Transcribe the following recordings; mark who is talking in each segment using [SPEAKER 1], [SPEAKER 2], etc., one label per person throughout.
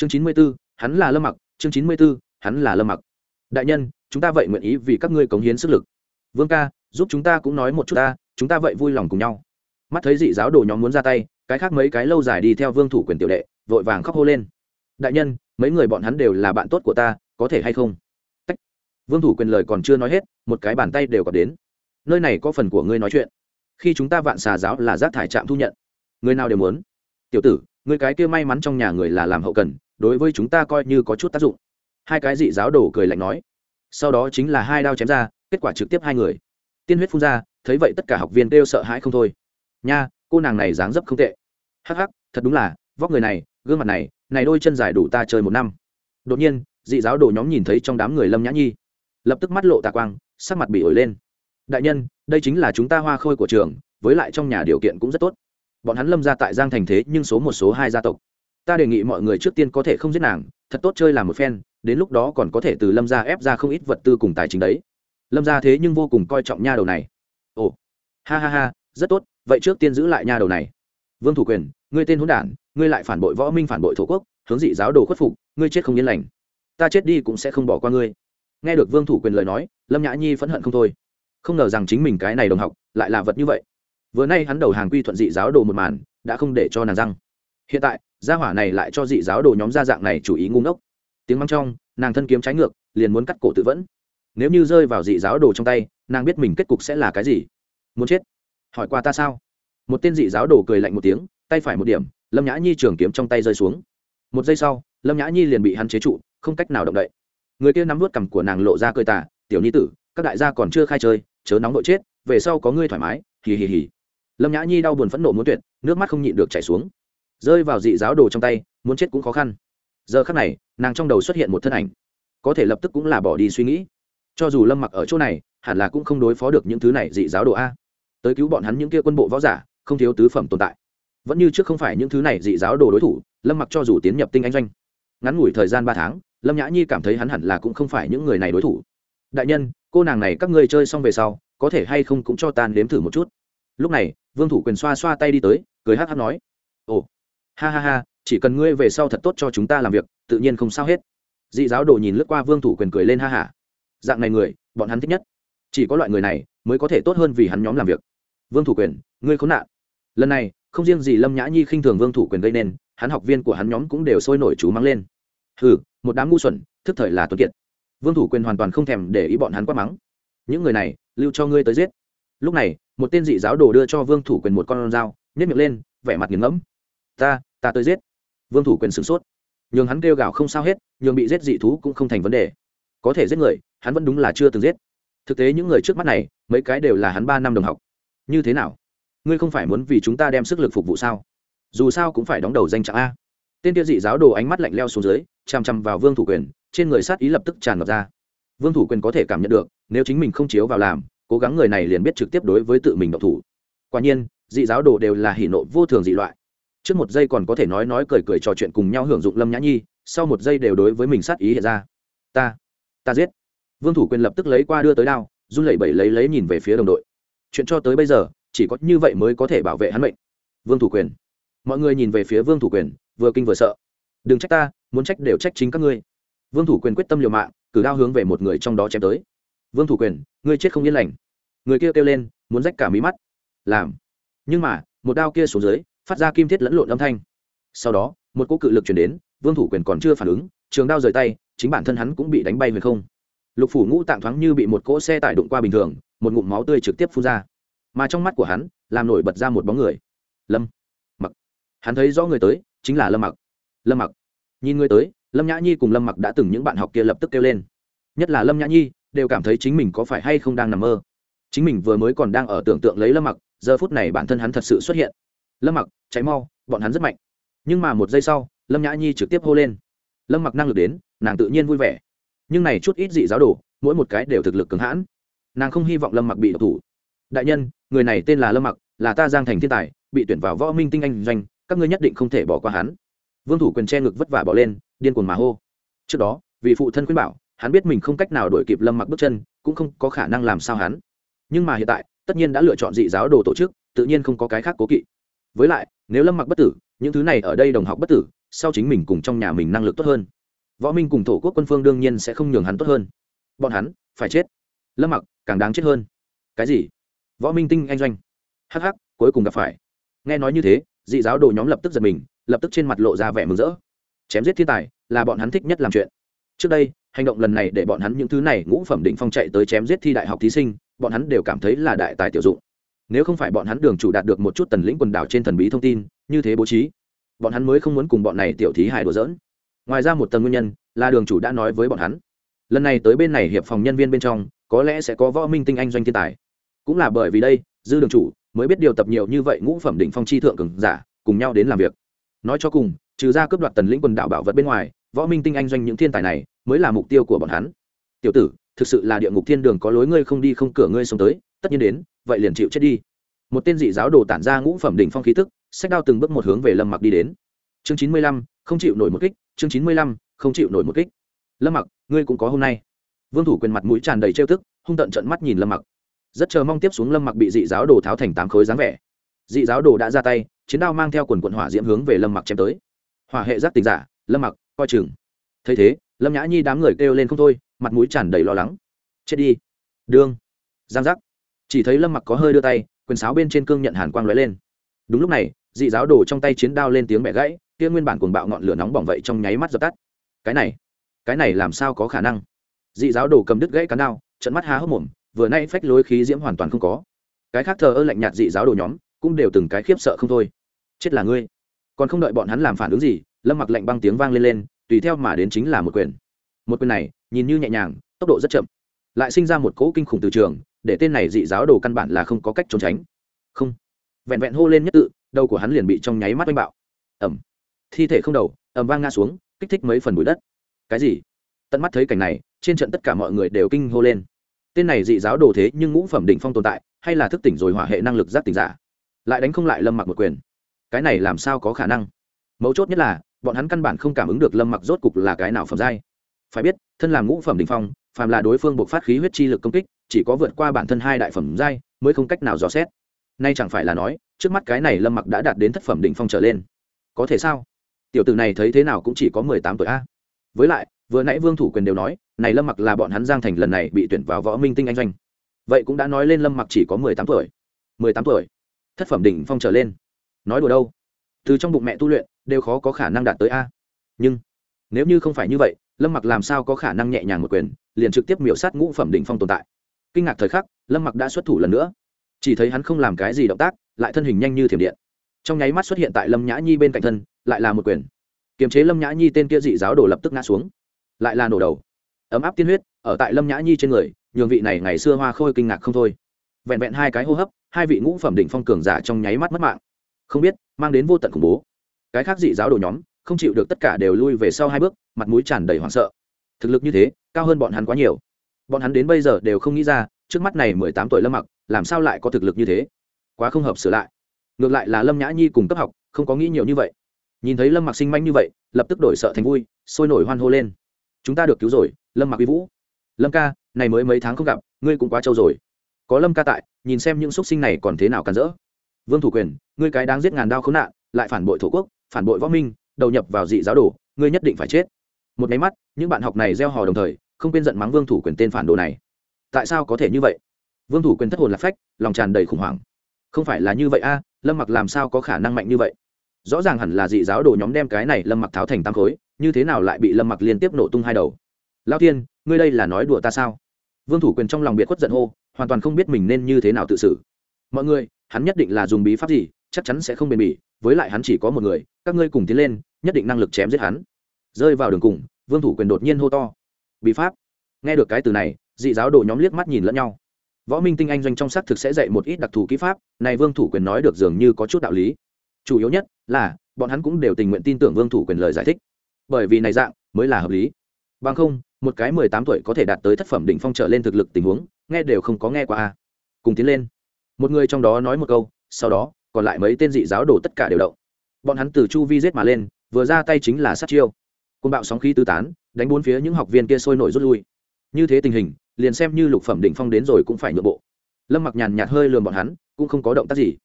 [SPEAKER 1] chương chín mươi b ố hắn là lâm mặc, chương chín mươi b ố hắn là lâm mặc. Đại nhân, chúng ta vậy nguyện ý vì các ngươi cống hiến sức lực. Vương ca, giúp chúng ta cũng nói một chút ta, chúng ta vậy vui lòng cùng nhau. Mắt thấy dị giáo đồ nhóm muốn ra tay, cái khác mấy cái lâu dài đi theo vương thủ quyền tiểu đệ, vội vàng khóc hô lên. Đại nhân, mấy người bọn hắn đều là bạn tốt của ta, có thể hay không? Tách. vương thủ quyền lời còn chưa nói hết, một cái bàn tay đều có đến. Nơi này có phần của ngươi nói chuyện. Khi chúng ta vạn xà giáo là rác thải trạm thu nhận. Người nào đều muốn. Tiểu tử, người cái kia may mắn trong nhà người là làm hậu cần đối với chúng ta coi như có chút tác dụng. Hai cái dị giáo đồ cười lạnh nói. Sau đó chính là hai đao chém ra, kết quả trực tiếp hai người. Tiên huyết phun ra, thấy vậy tất cả học viên đều sợ hãi không thôi. Nha, cô nàng này dáng dấp không tệ. Hắc hắc, thật đúng là, vóc người này, gương mặt này này đôi chân dài đủ ta chơi một năm. Đột nhiên, dị giáo đồ nhóm nhìn thấy trong đám người lâm nhã nhi. Lập tức mắt lộ tà quang, sắc mặt bị ổi lên. Đại nhân, đây chính là chúng ta hoa khôi của trường, với lại trong nhà điều kiện cũng rất tốt. Bọn hắn lâm ra tại giang thành thế nhưng số một số hai gia tộc ta đề nghị mọi người trước tiên có thể không giết nàng, thật tốt chơi làm một phen, đến lúc đó còn có thể từ lâm ra ép ra không ít vật tư cùng tài chính đấy. Lâm ra thế nhưng vô cùng coi trọng nha đầu này. Ồ, ha ha ha, rất tốt, vậy trước tiên giữ lại nha đầu này. Vương thủ quyền, ngươi tên hôn đản, ngươi lại phản bội võ minh phản bội thổ quốc, hướng dị giáo đồ khuất phục, ngươi chết không yên lành. Ta chết đi cũng sẽ không bỏ qua ngươi. Nghe được vương thủ quyền lời nói, lâm nhã nhi phẫn hận không thôi. Không ngờ rằng chính mình cái này đồng học, lại là vật như vậy. Vừa nay hắn đầu hàng quy thuận dị giáo đồ một màn, đã không để cho nàng răng hiện tại, gia hỏa này lại cho dị giáo đồ nhóm gia dạng này chủ ý ngu ngốc. Tiếng mắng trong, nàng thân kiếm trái ngược, liền muốn cắt cổ tự vẫn. Nếu như rơi vào dị giáo đồ trong tay, nàng biết mình kết cục sẽ là cái gì. Muốn chết. Hỏi qua ta sao? Một tên dị giáo đồ cười lạnh một tiếng, tay phải một điểm, lâm nhã nhi trường kiếm trong tay rơi xuống. Một giây sau, lâm nhã nhi liền bị hắn chế trụ, không cách nào động đậy. Người kia nắm vút cằm của nàng lộ ra cười tả tiểu nhi tử, các đại gia còn chưa khai chơi, chớ nóng nội chết, về sau có ngươi thoải mái. Hì hì hì. Lâm nhã nhi đau buồn phẫn nộ muốn tuyệt, nước mắt không nhịn được chảy xuống rơi vào dị giáo đồ trong tay, muốn chết cũng khó khăn. Giờ khắc này, nàng trong đầu xuất hiện một thân ảnh. Có thể lập tức cũng là bỏ đi suy nghĩ. Cho dù lâm mặc ở chỗ này, hẳn là cũng không đối phó được những thứ này dị giáo đồ a. Tới cứu bọn hắn những kia quân bộ võ giả, không thiếu tứ phẩm tồn tại. Vẫn như trước không phải những thứ này dị giáo đồ đối thủ, lâm mặc cho dù tiến nhập tinh anh doanh. Ngắn ngủi thời gian ba tháng, lâm nhã nhi cảm thấy hắn hẳn là cũng không phải những người này đối thủ. Đại nhân, cô nàng này các ngươi chơi xong về sau, có thể hay không cũng cho tan đếm thử một chút. Lúc này, vương thủ quyền xoa xoa tay đi tới, cười hát hát nói, ồ ha ha ha, chỉ cần ngươi về sau thật tốt cho chúng ta làm việc, tự nhiên không sao hết. Dị giáo đồ nhìn lướt qua vương thủ quyền cười lên ha hả dạng này người, bọn hắn thích nhất. Chỉ có loại người này mới có thể tốt hơn vì hắn nhóm làm việc. Vương thủ quyền, ngươi khốn nạn. Lần này, không riêng gì lâm nhã nhi khinh thường vương thủ quyền gây nên, hắn học viên của hắn nhóm cũng đều sôi nổi chú mắng lên. Hừ, một đám ngu xuẩn, thức thời là tuấn kiệt. Vương thủ quyền hoàn toàn không thèm để ý bọn hắn quát mắng. Những người này, lưu cho ngươi tới giết. Lúc này, một tên dị giáo đồ đưa cho vương thủ quyền một con dao nhét miệng lên, vẻ mặt nghiền ngẫm. Ta ta tới giết. Vương thủ quyền sửng sốt. Nhường hắn kêu gào không sao hết, nhường bị giết dị thú cũng không thành vấn đề. Có thể giết người, hắn vẫn đúng là chưa từng giết. Thực tế những người trước mắt này, mấy cái đều là hắn ba năm đồng học. Như thế nào? Ngươi không phải muốn vì chúng ta đem sức lực phục vụ sao? Dù sao cũng phải đóng đầu danh trạng a. Tên tiêu dị giáo đồ ánh mắt lạnh leo xuống dưới, chằm chằm vào vương thủ quyền, trên người sát ý lập tức tràn ngập ra. Vương thủ quyền có thể cảm nhận được, nếu chính mình không chiếu vào làm, cố gắng người này liền biết trực tiếp đối với tự mình độc thủ. Quả nhiên, dị giáo đồ đều là hỉ nộ vô thường dị loại trước một giây còn có thể nói nói cười cười trò chuyện cùng nhau hưởng dụng lâm nhã nhi, sau một giây đều đối với mình sát ý hiện ra. Ta ta giết. Vương thủ quyền lập tức lấy qua đưa tới đao, run lẩy bẩy lấy lấy nhìn về phía đồng đội. Chuyện cho tới bây giờ, chỉ có như vậy mới có thể bảo vệ hắn mệnh. Vương thủ quyền. Mọi người nhìn về phía vương thủ quyền, vừa kinh vừa sợ. Đừng trách ta, muốn trách đều trách chính các ngươi. Vương thủ quyền quyết tâm liều mạng, cử đao hướng về một người trong đó chém tới. Vương thủ quyền, ngươi chết không yên lành. Người kia kêu lên, muốn rách cả mí mắt. Làm. Nhưng mà, một đao kia xuống dưới phát ra kim thiết lẫn lộn âm thanh. Sau đó, một cỗ cự lực chuyển đến, vương thủ quyền còn chưa phản ứng, trường đao rời tay, chính bản thân hắn cũng bị đánh bay về không. Lục phủ ngũ tạng thoáng như bị một cỗ xe tải đụng qua bình thường, một ngụm máu tươi trực tiếp phun ra. Mà trong mắt của hắn, làm nổi bật ra một bóng người. Lâm mặc. Hắn thấy rõ người tới, chính là lâm mặc. Lâm mặc. Nhìn người tới, lâm nhã nhi cùng lâm mặc đã từng những bạn học kia lập tức kêu lên. Nhất là lâm nhã nhi, đều cảm thấy chính mình có phải hay không đang nằm mơ. Chính mình vừa mới còn đang ở tưởng tượng lấy lâm mặc, giờ phút này bản thân hắn thật sự xuất hiện. Lâm mặc cháy mau, bọn hắn rất mạnh. Nhưng mà một giây sau, lâm nhã nhi trực tiếp hô lên. Lâm mặc năng lực đến, nàng tự nhiên vui vẻ. Nhưng này chút ít dị giáo đồ, mỗi một cái đều thực lực cứng hãn. Nàng không hy vọng lâm mặc bị độc thủ. Đại nhân, người này tên là lâm mặc, là ta giang thành thiên tài, bị tuyển vào võ minh tinh anh doanh, các ngươi nhất định không thể bỏ qua hắn. Vương thủ quyền che ngực vất vả bỏ lên, điên cuồng mà hô. Trước đó, vì phụ thân khuyên bảo, hắn biết mình không cách nào đổi kịp lâm mặc bước chân, cũng không có khả năng làm sao hắn. Nhưng mà hiện tại, tất nhiên đã lựa chọn dị giáo đồ tổ chức, tự nhiên không có cái khác cố kỵ với lại, nếu lâm mặc bất tử, những thứ này ở đây đồng học bất tử, sau chính mình cùng trong nhà mình năng lực tốt hơn. Võ minh cùng thổ quốc quân phương đương nhiên sẽ không nhường hắn tốt hơn. Bọn hắn, phải chết. Lâm mặc, càng đáng chết hơn. Cái gì? Võ minh tinh anh doanh. Hắc hắc, cuối cùng gặp phải. Nghe nói như thế, dị giáo đồ nhóm lập tức giật mình, lập tức trên mặt lộ ra vẻ mừng rỡ. Chém giết thiên tài, là bọn hắn thích nhất làm chuyện. Trước đây, hành động lần này để bọn hắn những thứ này ngũ phẩm định phong chạy tới chém giết thi đại học thí sinh, bọn hắn đều cảm thấy là đại tài tiểu dụng nếu không phải bọn hắn đường chủ đạt được một chút tần lĩnh quần đảo trên thần bí thông tin, như thế bố trí, bọn hắn mới không muốn cùng bọn này tiểu thí hài đùa dỡn ngoài ra một tầng nguyên nhân là đường chủ đã nói với bọn hắn, lần này tới bên này hiệp phòng nhân viên bên trong, có lẽ sẽ có võ minh tinh anh doanh thiên tài. Cũng là bởi vì đây, dư đường chủ mới biết điều tập nhiều như vậy ngũ phẩm định phong chi thượng cường giả, cùng nhau đến làm việc. Nói cho cùng, trừ ra cướp đoạt tần lĩnh quần đảo bảo vật bên ngoài, võ minh tinh anh doanh những thiên tài này mới là mục tiêu của bọn hắn. Tiểu tử, thực sự là địa ngục thiên đường có lối ngươi không đi không cửa ngươi sống tới, tất nhiên đến vậy liền chịu chết đi. Một tên dị giáo đồ tản ra ngũ phẩm đỉnh phong khí tức sách đao từng bước một hướng về lâm mặc đi đến. Chương chín mươi lăm, không chịu nổi một kích, chương chín mươi lăm, không chịu nổi một kích. Lâm mặc, ngươi cũng có hôm nay. Vương thủ quyền mặt mũi tràn đầy trêu tức, hung tận trận mắt nhìn lâm mặc. Rất chờ mong tiếp xuống lâm mặc bị dị giáo đồ tháo thành tám khối dáng vẻ. Dị giáo đồ đã ra tay, chiến đao mang theo quần quận hỏa diễm hướng về lâm mặc chém tới. Hỏa hệ giác tình giả, lâm mặc, coi chừng. Thấy thế, lâm nhã nhi đám người kêu lên không thôi, mặt mũi tràn đầy lo lắng. Chết đi. Đương. Giang giác chỉ thấy lâm mặc có hơi đưa tay, quyền sáo bên trên cương nhận hàn quang lóe lên. Đúng lúc này, dị giáo đổ trong tay chiến đao lên tiếng mẹ gãy, kia nguyên bản cuồng bạo ngọn lửa nóng bỏng vậy trong nháy mắt dập tắt. Cái này cái này làm sao có khả năng? Dị giáo đổ cầm đứt gãy cán đao trận mắt há hốc mồm, vừa nay phách lối khí diễm hoàn toàn không có. Cái khác thờ ơ lạnh nhạt dị giáo đồ nhóm, cũng đều từng cái khiếp sợ không thôi. Chết là ngươi. Còn không đợi bọn hắn làm phản ứng gì, lâm mặc lạnh băng tiếng vang lên lên, tùy theo mà đến chính là một quyền. Một quyền này, nhìn như nhẹ nhàng, tốc độ rất chậm. Lại sinh ra một cỗ kinh khủng từ trường để tên này dị giáo đồ căn bản là không có cách trốn tránh. Không. Vẹn vẹn hô lên nhất tự, đầu của hắn liền bị trong nháy mắt oanh bạo. Ẩm thi thể không đầu ẩm vang ngã xuống, kích thích mấy phần bụi đất. Cái gì? Tận mắt thấy cảnh này, trên trận tất cả mọi người đều kinh hô lên. Tên này dị giáo đồ thế nhưng ngũ phẩm định phong tồn tại, hay là thức tỉnh rồi hỏa hệ năng lực giác tỉnh giả? Lại đánh không lại lâm mặc một quyền. Cái này làm sao có khả năng? Mấu chốt nhất là, bọn hắn căn bản không cảm ứng được lâm mặc rốt cục là cái nào phẩm giai. Phải biết, thân làm ngũ phẩm đình phong, phàm là đối phương buộc phát khí huyết chi lực công kích chỉ có vượt qua bản thân hai đại phẩm giai mới không cách nào dò xét. Nay chẳng phải là nói, trước mắt cái này lâm mặc đã đạt đến thất phẩm định phong trở lên. Có thể sao? Tiểu tử này thấy thế nào cũng chỉ có mười tám tuổi a. Với lại, vừa nãy vương thủ quyền đều nói, này lâm mặc là bọn hắn giang thành lần này bị tuyển vào võ minh tinh anh doanh. Vậy cũng đã nói lên lâm mặc chỉ có mười tám tuổi. mười tám tuổi. Thất phẩm đỉnh phong trở lên. Nói đùa đâu? Từ trong bụng mẹ tu luyện, đều khó có khả năng đạt tới a. Nhưng, nếu như không phải như vậy, lâm mặc làm sao có khả năng nhẹ nhàng một quyền, liền trực tiếp miểu sát ngũ phẩm đỉnh phong tồn tại? Kinh ngạc thời khắc, lâm mặc đã xuất thủ lần nữa. Chỉ thấy hắn không làm cái gì động tác, lại thân hình nhanh như thiểm điện. Trong nháy mắt xuất hiện tại lâm nhã nhi bên cạnh thân, lại là một quyền. Kiềm chế lâm nhã nhi tên kia dị giáo đổ lập tức ngã xuống. Lại là nổ đầu. Ấm áp tiên huyết, ở tại lâm nhã nhi trên người, nhường vị này ngày xưa hoa khôi kinh ngạc không thôi. Vẹn vẹn hai cái hô hấp, hai vị ngũ phẩm đỉnh phong cường giả trong nháy mắt mất mạng. Không biết, mang đến vô tận khủng bố. Cái khác dị giáo đồ nhóm, không chịu được tất cả đều lui về sau hai bước, mặt mũi tràn đầy hoảng sợ. Thực lực như thế, cao hơn bọn hắn quá nhiều bọn hắn đến bây giờ đều không nghĩ ra, trước mắt này mười tám tuổi lâm mặc, làm sao lại có thực lực như thế? Quá không hợp sửa lại. Ngược lại là lâm nhã nhi cùng cấp học, không có nghĩ nhiều như vậy. Nhìn thấy lâm mặc sinh manh như vậy, lập tức đổi sợ thành vui, sôi nổi hoan hô lên. Chúng ta được cứu rồi, lâm mặc uy vũ. Lâm ca, này mới mấy tháng không gặp, ngươi cũng quá trâu rồi. Có lâm ca tại, nhìn xem những x u ấ t sinh này còn thế nào cản rỡ. Vương thủ quyền, ngươi cái đáng giết ngàn đao khốn nạn, lại phản bội thổ quốc, phản bội võ minh, đầu nhập vào dị giáo đồ, ngươi nhất định phải chết. Một máy mắt, những bạn học này gieo hò đồng thời không quên giận mắng vương thủ quyền tên phản đồ này. Tại sao có thể như vậy? Vương thủ quyền thất hồn lạc phách, lòng tràn đầy khủng hoảng. Không phải là như vậy a, lâm mặc làm sao có khả năng mạnh như vậy? Rõ ràng hẳn là dị giáo đồ nhóm đem cái này lâm mặc tháo thành tam khối, như thế nào lại bị lâm mặc liên tiếp nổ tung hai đầu? Lao tiên ngươi đây là nói đùa ta sao? Vương thủ quyền trong lòng biệt khuất giận hô, hoàn toàn không biết mình nên như thế nào tự xử. Mọi người, hắn nhất định là dùng bí pháp gì, chắc chắn sẽ không bền bỉ, với lại hắn chỉ có một người, các ngươi cùng tiến lên, nhất định năng lực chém giết hắn. Rơi vào đường cùng, vương thủ quyền đột nhiên hô to bí pháp. Nghe được cái từ này, dị giáo đồ nhóm liếc mắt nhìn lẫn nhau. Võ minh tinh anh doanh trong xác thực sẽ dạy một ít đặc thù kỹ pháp, này vương thủ quyền nói được dường như có chút đạo lý. Chủ yếu nhất là, bọn hắn cũng đều tình nguyện tin tưởng vương thủ quyền lời giải thích. Bởi vì này dạng mới là hợp lý. Bằng không, một cái mười tám tuổi có thể đạt tới thất phẩm đỉnh phong trở lên thực lực tình huống, nghe đều không có nghe qua a. Cùng tiến lên. Một người trong đó nói một câu, sau đó, còn lại mấy tên dị giáo đồ tất cả đều động. Bọn hắn từ chu vi giết mà lên, vừa ra tay chính là sát chiêu côn bạo sóng khí tứ tán, đánh bốn phía những học viên kia sôi nổi rút lui. Như thế tình hình, liền xem như lục phẩm đỉnh phong đến rồi cũng phải nhượng bộ. Lâm mặc nhàn nhạt hơi lườm bọn hắn, cũng không có động tác gì.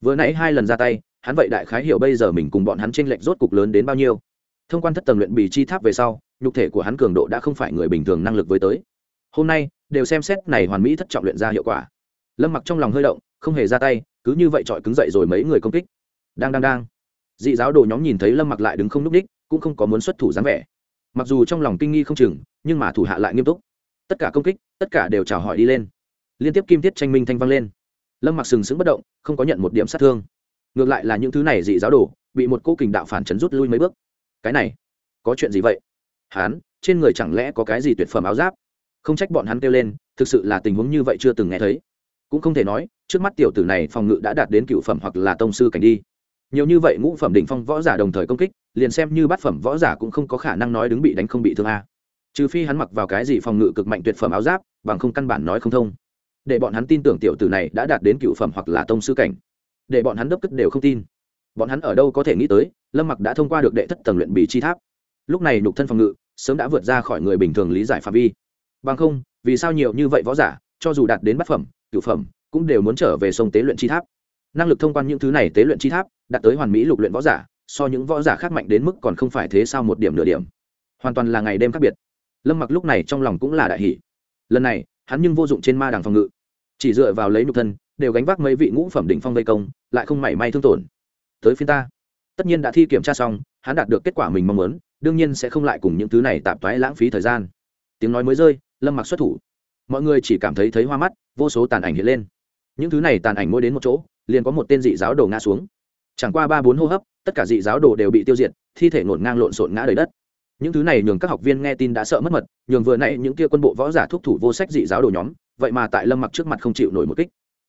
[SPEAKER 1] Vừa nãy hai lần ra tay, hắn vậy đại khái hiểu bây giờ mình cùng bọn hắn tranh lệch rốt cục lớn đến bao nhiêu. Thông quan thất tầng luyện bì chi tháp về sau, nhục thể của hắn cường độ đã không phải người bình thường năng lực với tới. Hôm nay, đều xem xét này hoàn mỹ thất trọng luyện ra hiệu quả. Lâm mặc trong lòng hơi động, không hề ra tay, cứ như vậy trọi cứng dậy rồi mấy người công kích. Đang đang đang. Dị giáo đồ nhóm nhìn thấy lâm mặc lại đứng không n ú c đích cũng không có muốn xuất thủ dáng vẻ. Mặc dù trong lòng kinh nghi không chừng, nhưng mà thủ hạ lại nghiêm túc. Tất cả công kích, tất cả đều chào hỏi đi lên. Liên tiếp kim tiết tranh minh thanh vang lên. Lâm mặc sừng sững bất động, không có nhận một điểm sát thương. Ngược lại là những thứ này dị giáo đồ, bị một cô kình đạo phản chấn rút lui mấy bước. Cái này, có chuyện gì vậy? Hán, trên người chẳng lẽ có cái gì tuyệt phẩm áo giáp? Không trách bọn hắn kêu lên, thực sự là tình huống như vậy chưa từng nghe thấy. Cũng không thể nói, trước mắt tiểu tử này phòng ngự đã đạt đến cựu phẩm hoặc là tông sư cảnh đi nhiều như vậy ngũ phẩm đỉnh phong võ giả đồng thời công kích, liền xem như bát phẩm võ giả cũng không có khả năng nói đứng bị đánh không bị thương a. Trừ phi hắn mặc vào cái gì phòng ngự cực mạnh tuyệt phẩm áo giáp, bằng không căn bản nói không thông. Để bọn hắn tin tưởng tiểu tử này đã đạt đến cựu phẩm hoặc là tông sư cảnh. Để bọn hắn đốc cất đều không tin. Bọn hắn ở đâu có thể nghĩ tới, lâm mặc đã thông qua được đệ thất tầng luyện bì chi tháp. Lúc này nhục thân phòng ngự sớm đã vượt ra khỏi người bình thường lý giải phạm vi. Bằng không, vì sao nhiều như vậy võ giả, cho dù đạt đến bát phẩm, cựu phẩm, cũng đều muốn trở về sông tế luyện chi tháp? Năng lực thông quan những thứ này tế luyện chi tháp, đạt tới hoàn mỹ lục luyện võ giả, so những võ giả khác mạnh đến mức còn không phải thế sao một điểm nửa điểm. Hoàn toàn là ngày đêm khác biệt. Lâm mặc lúc này trong lòng cũng là đại hỷ lần này, hắn nhưng vô dụng trên ma đằng phòng ngự. Chỉ dựa vào lấy nhục thân, đều gánh vác mấy vị ngũ phẩm đỉnh phong vây công, lại không mảy may thương tổn. Tới phiên ta. Tất nhiên đã thi kiểm tra xong, hắn đạt được kết quả mình mong muốn, đương nhiên sẽ không lại cùng những thứ này tạp toái lãng phí thời gian. Tiếng nói mới rơi, lâm mặc xuất thủ. Mọi người chỉ cảm thấy thấy hoa mắt, vô số tàn ảnh hiện lên. Những thứ này tàn ảnh mỗi đến một chỗ liền có một tên dị giáo đồ ngã xuống. Chẳng qua ba bốn hô hấp, tất cả dị giáo đồ đều bị tiêu diệt, thi thể ngổn ngang lộn xộn ngã đầy đất. Những thứ này nhường các học viên nghe tin đã sợ mất mật, nhường vừa nãy những kia quân bộ võ giả thúc thủ vô sách dị giáo đồ nhóm, vậy mà tại lâm mặc trước mặt không chịu nổi một kích.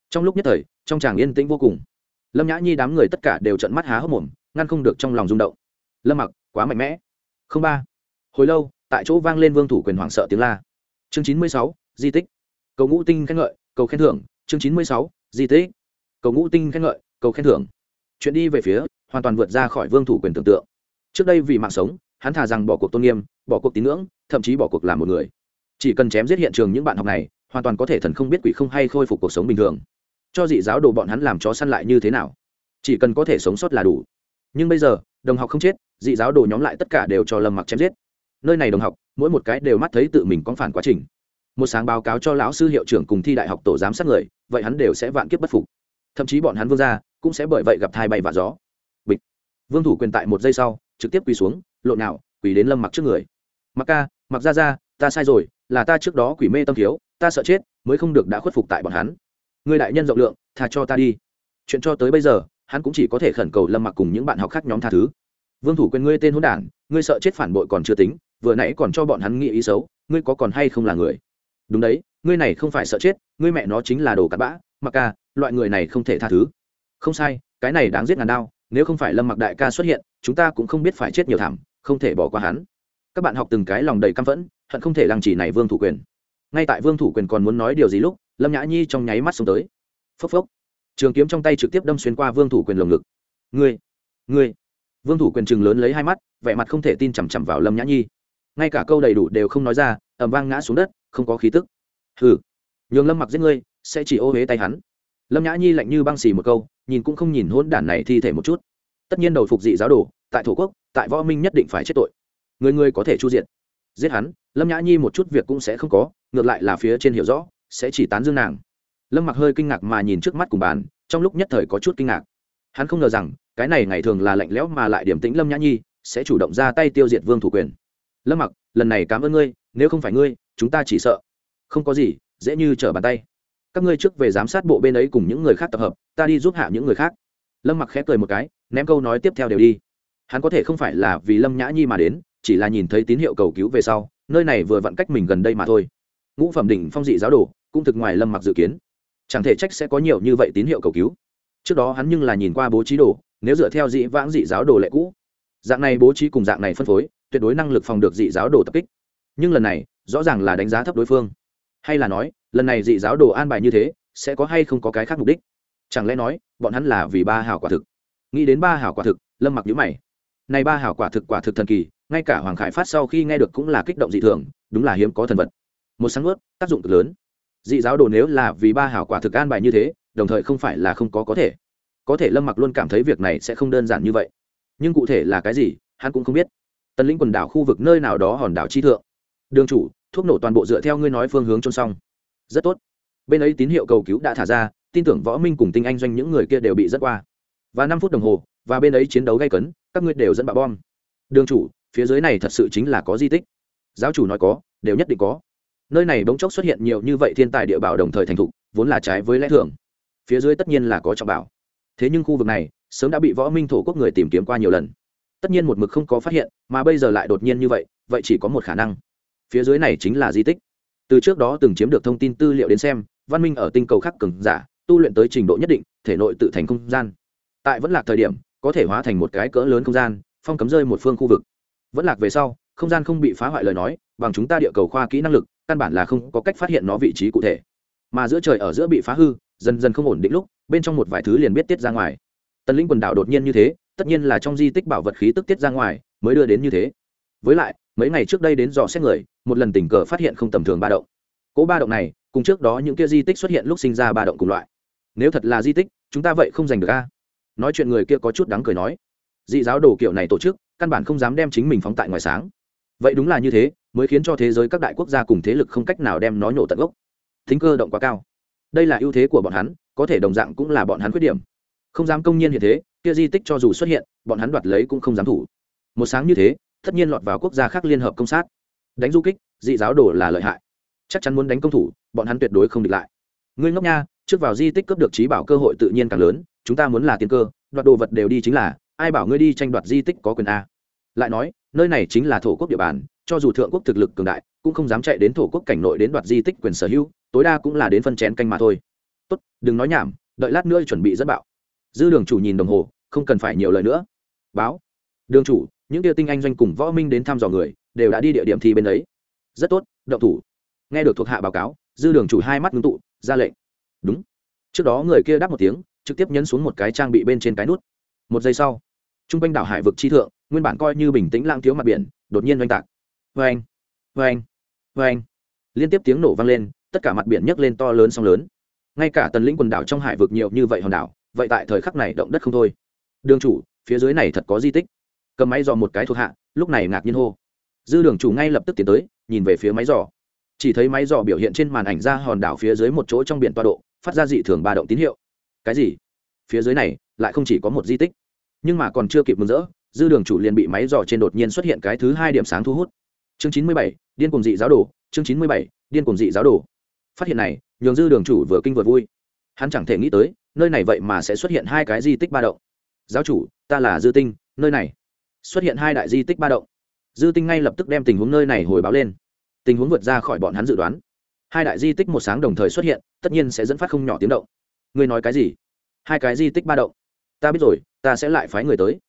[SPEAKER 1] Trong lúc nhất thời, trong chàng yên tĩnh vô cùng. Lâm nhã nhi đám người tất cả đều trận mắt há hốc mồm, ngăn không được trong lòng rung động. Lâm mặc, quá mạnh mẽ. Không ba. Hồi lâu, tại chỗ vang lên vương thủ quyền hoảng sợ tiếng la. Chương chín mươi sáu, di tích. Cầu ngũ tinh khen ngợi, cầu khen thưởng. Chương chín mươi sáu, di tích cầu ngũ tinh khen ngợi, cầu khen thưởng. Chuyện đi về phía, hoàn toàn vượt ra khỏi vương thủ quyền tưởng tượng. Trước đây vì mạng sống, hắn thà rằng bỏ cuộc tôn nghiêm, bỏ cuộc tín ngưỡng, thậm chí bỏ cuộc làm một người. Chỉ cần chém giết hiện trường những bạn học này, hoàn toàn có thể thần không biết quỷ không hay khôi phục cuộc sống bình thường. Cho dị giáo đồ bọn hắn làm chó săn lại như thế nào? Chỉ cần có thể sống sót là đủ. Nhưng bây giờ, đồng học không chết, dị giáo đồ nhóm lại tất cả đều cho lâm mặc chém giết. Nơi này đồng học, mỗi một cái đều mắt thấy tự mình có phản quá trình. Một sáng báo cáo cho lão sư hiệu trưởng cùng thi đại học tổ giám sát người, vậy hắn đều sẽ vạn kiếp bất phục thậm chí bọn hắn vương gia cũng sẽ bởi vậy gặp thai bay và gió. Bịch. Vương thủ quyền tại một giây sau, trực tiếp quỳ xuống, lộn nào, quỳ đến lâm mặc trước người. Mặc ca, mặc ra ra, ta sai rồi, là ta trước đó quỷ mê tâm thiếu, ta sợ chết, mới không được đã khuất phục tại bọn hắn. Người đại nhân rộng lượng, tha cho ta đi. Chuyện cho tới bây giờ, hắn cũng chỉ có thể khẩn cầu lâm mặc cùng những bạn học khác nhóm tha thứ. Vương thủ quyền ngươi tên hôn đản, ngươi sợ chết phản bội còn chưa tính, vừa nãy còn cho bọn hắn nghĩ ý xấu, ngươi có còn hay không là người? Đúng đấy, ngươi này không phải sợ chết, ngươi mẹ nó chính là đồ cặn bã, mặc ca loại người này không thể tha thứ. Không sai, cái này đáng giết ngàn đao, nếu không phải lâm mặc đại ca xuất hiện, chúng ta cũng không biết phải chết nhiều thảm, không thể bỏ qua hắn. Các bạn học từng cái lòng đầy căm phẫn, hận không thể lăng chỉ này vương thủ quyền. Ngay tại vương thủ quyền còn muốn nói điều gì lúc, lâm nhã nhi trong nháy mắt xuống tới. Phốc phốc. Trường kiếm trong tay trực tiếp đâm xuyên qua vương thủ quyền lồng ngực. Ngươi ngươi. Vương thủ quyền chừng lớn lấy hai mắt, vẻ mặt không thể tin chằm chằm vào lâm nhã nhi. Ngay cả câu đầy đủ đều không nói ra ẩm vang ngã xuống đất, không có khí tức. Hừ. Nhường lâm mặc giết ngươi, sẽ chỉ ô huế tay hắn lâm nhã nhi lạnh như băng xì một câu, nhìn cũng không nhìn hôn đản này thi thể một chút. Tất nhiên đầu phục dị giáo đồ, tại thổ quốc, tại võ minh nhất định phải chết tội. Người người có thể chu diện giết hắn, lâm nhã nhi một chút việc cũng sẽ không có, ngược lại là phía trên hiểu rõ, sẽ chỉ tán dương nàng. Lâm mặc hơi kinh ngạc mà nhìn trước mắt cùng bàn, trong lúc nhất thời có chút kinh ngạc. Hắn không ngờ rằng, cái này ngày thường là lạnh lẽo mà lại điểm tĩnh lâm nhã nhi, sẽ chủ động ra tay tiêu diệt vương thủ quyền. Lâm mặc, lần này cảm ơn ngươi, nếu không phải ngươi, chúng ta chỉ sợ. Không có gì, dễ như trở bàn tay các ngươi trước về giám sát bộ bên ấy cùng những người khác tập hợp, ta đi giúp hạ những người khác. Lâm mặc khẽ cười một cái, ném câu nói tiếp theo đều đi. Hắn có thể không phải là vì lâm nhã nhi mà đến, chỉ là nhìn thấy tín hiệu cầu cứu về sau, nơi này vừa vặn cách mình gần đây mà thôi. Ngũ phẩm đỉnh phong dị giáo đồ, cũng thực ngoài lâm mặc dự kiến. Chẳng thể trách sẽ có nhiều như vậy tín hiệu cầu cứu. Trước đó hắn nhưng là nhìn qua bố trí đồ, nếu dựa theo dị vãng dị giáo đồ lệ cũ. Dạng này bố trí cùng dạng này phân phối, tuyệt đối năng lực phòng được dị giáo đồ tập kích. Nhưng lần này, rõ ràng là đánh giá thấp đối phương. Hay là nói lần này dị giáo đồ an bài như thế, sẽ có hay không có cái khác mục đích? Chẳng lẽ nói, bọn hắn là vì ba hảo quả thực? Nghĩ đến ba hảo quả thực, lâm mặc nhữ mày. Này ba hảo quả thực quả thực thần kỳ, ngay cả hoàng khải phát sau khi nghe được cũng là kích động dị thường, đúng là hiếm có thần vật. Một sáng ướt tác dụng cực lớn. Dị giáo đồ nếu là vì ba hảo quả thực an bài như thế, đồng thời không phải là không có có thể. Có thể lâm mặc luôn cảm thấy việc này sẽ không đơn giản như vậy. Nhưng cụ thể là cái gì, hắn cũng không biết. Tần lĩnh quần đảo khu vực nơi nào đó hòn đảo chi thượng. Đường chủ, thuốc nổ toàn bộ dựa theo ngươi nói phương hướng trôn xong rất tốt. Bên ấy tín hiệu cầu cứu đã thả ra, tin tưởng võ minh cùng tinh anh doanh những người kia đều bị dẫn qua. Và năm phút đồng hồ, và bên ấy chiến đấu gây cấn, các ngươi đều dẫn bạo bom. Đường chủ, phía dưới này thật sự chính là có di tích. Giáo chủ nói có, đều nhất định có. Nơi này bỗng chốc xuất hiện nhiều như vậy thiên tài địa bảo đồng thời thành thục, vốn là trái với lẽ thường. Phía dưới tất nhiên là có trọng bảo. Thế nhưng khu vực này, sớm đã bị võ minh thổ quốc người tìm kiếm qua nhiều lần. Tất nhiên một mực không có phát hiện, mà bây giờ lại đột nhiên như vậy vậy chỉ có một khả năng. Phía dưới này chính là di tích từ trước đó từng chiếm được thông tin tư liệu đến xem, văn minh ở tinh cầu khác cường giả, tu luyện tới trình độ nhất định, thể nội tự thành không gian. Tại vẫn lạc thời điểm, có thể hóa thành một cái cỡ lớn không gian, phong cấm rơi một phương khu vực. Vẫn lạc về sau, không gian không bị phá hoại lời nói, bằng chúng ta địa cầu khoa kỹ năng lực, căn bản là không có cách phát hiện nó vị trí cụ thể. Mà giữa trời ở giữa bị phá hư, dần dần không ổn định lúc, bên trong một vài thứ liền biết tiết ra ngoài. Tần linh quần đảo đột nhiên như thế, tất nhiên là trong di tích bảo vật khí tức tiết ra ngoài, mới đưa đến như thế. Với lại mấy ngày trước đây đến dò xét người, một lần tình cờ phát hiện không tầm thường ba động. Cỗ ba động này, cùng trước đó những kia di tích xuất hiện lúc sinh ra ba động cùng loại. Nếu thật là di tích, chúng ta vậy không giành được a. Nói chuyện người kia có chút đáng cười nói. Dị giáo đồ kiểu này tổ chức, căn bản không dám đem chính mình phóng tại ngoài sáng. Vậy đúng là như thế, mới khiến cho thế giới các đại quốc gia cùng thế lực không cách nào đem nó nhổ tận gốc. Thính cơ động quá cao. Đây là ưu thế của bọn hắn, có thể đồng dạng cũng là bọn hắn khuyết điểm. Không dám công nhiên như thế, kia di tích cho dù xuất hiện, bọn hắn đoạt lấy cũng không dám thủ. Một sáng như thế tất nhiên lọt vào quốc gia khác liên hợp công sát. Đánh du kích, dị giáo đồ là lợi hại. Chắc chắn muốn đánh công thủ, bọn hắn tuyệt đối không địch lại. Ngươi ngốc nha, trước vào di tích cướp được trí bảo cơ hội tự nhiên càng lớn, chúng ta muốn là tiền cơ, đoạt đồ vật đều đi chính là, ai bảo ngươi đi tranh đoạt di tích có quyền a. Lại nói, nơi này chính là thổ quốc địa bàn, cho dù thượng quốc thực lực cường đại, cũng không dám chạy đến thổ quốc cảnh nội đến đoạt di tích quyền sở hữu, tối đa cũng là đến phân chén canh mà thôi. Tốt, đừng nói nhảm, đợi lát nữa chuẩn bị dẫn bạo. Dư đường chủ nhìn đồng hồ, không cần phải nhiều lời nữa. Báo. Đường chủ những tia tinh anh doanh cùng võ minh đến thăm dò người, đều đã đi địa điểm thi bên đấy rất tốt, động thủ. Nghe được thuộc hạ báo cáo, dư đường chủ hai mắt ngưng tụ, ra lệnh. Đúng. Trước đó người kia đáp một tiếng, trực tiếp nhấn xuống một cái trang bị bên trên cái nút. Một giây sau t r u n g quanh đảo hải vực chi thượng, nguyên bản coi như bình tĩnh lang thiếu mặt biển, đột nhiên oanh tạc. Vê anh vê anh vê anh liên tiếp tiếng nổ vang lên, tất cả mặt biển nhấc lên to lớn song lớn. Ngay cả tần lĩnh quần đảo trong hải vực nhiều như vậy hòn đảo, vậy tại thời khắc này động đất không thôi. Đường chủ, phía dưới này thật có di tích cầm máy dò một cái thuộc hạ, lúc này ngạc nhiên hô. Dư đường chủ ngay lập tức tiến tới, nhìn về phía máy dò. Chỉ thấy máy dò biểu hiện trên màn ảnh ra hòn đảo phía dưới một chỗ trong biển toa độ, phát ra dị thường ba động tín hiệu. Cái gì? Phía dưới này, lại không chỉ có một di tích. Nhưng mà còn chưa kịp mừng rỡ, dư đường chủ liền bị máy dò trên đột nhiên xuất hiện cái thứ hai điểm sáng thu hút. Chương chín mươi bảy, điên cùng dị giáo đồ, chương chín mươi bảy, điên cùng dị giáo đồ. Phát hiện này, nhường dư đường chủ vừa kinh vừa vui. Hắn chẳng thể nghĩ tới, nơi này vậy mà sẽ xuất hiện hai cái di tích ba động. Giáo chủ, ta là dư tinh, nơi này xuất hiện hai đại di tích ba động. Dư tinh ngay lập tức đem tình huống nơi này hồi báo lên. Tình huống vượt ra khỏi bọn hắn dự đoán. Hai đại di tích một sáng đồng thời xuất hiện, tất nhiên sẽ dẫn phát không nhỏ tiếng động. Ngươi nói cái gì? Hai cái di tích ba động? Ta biết rồi, ta sẽ lại phái người tới.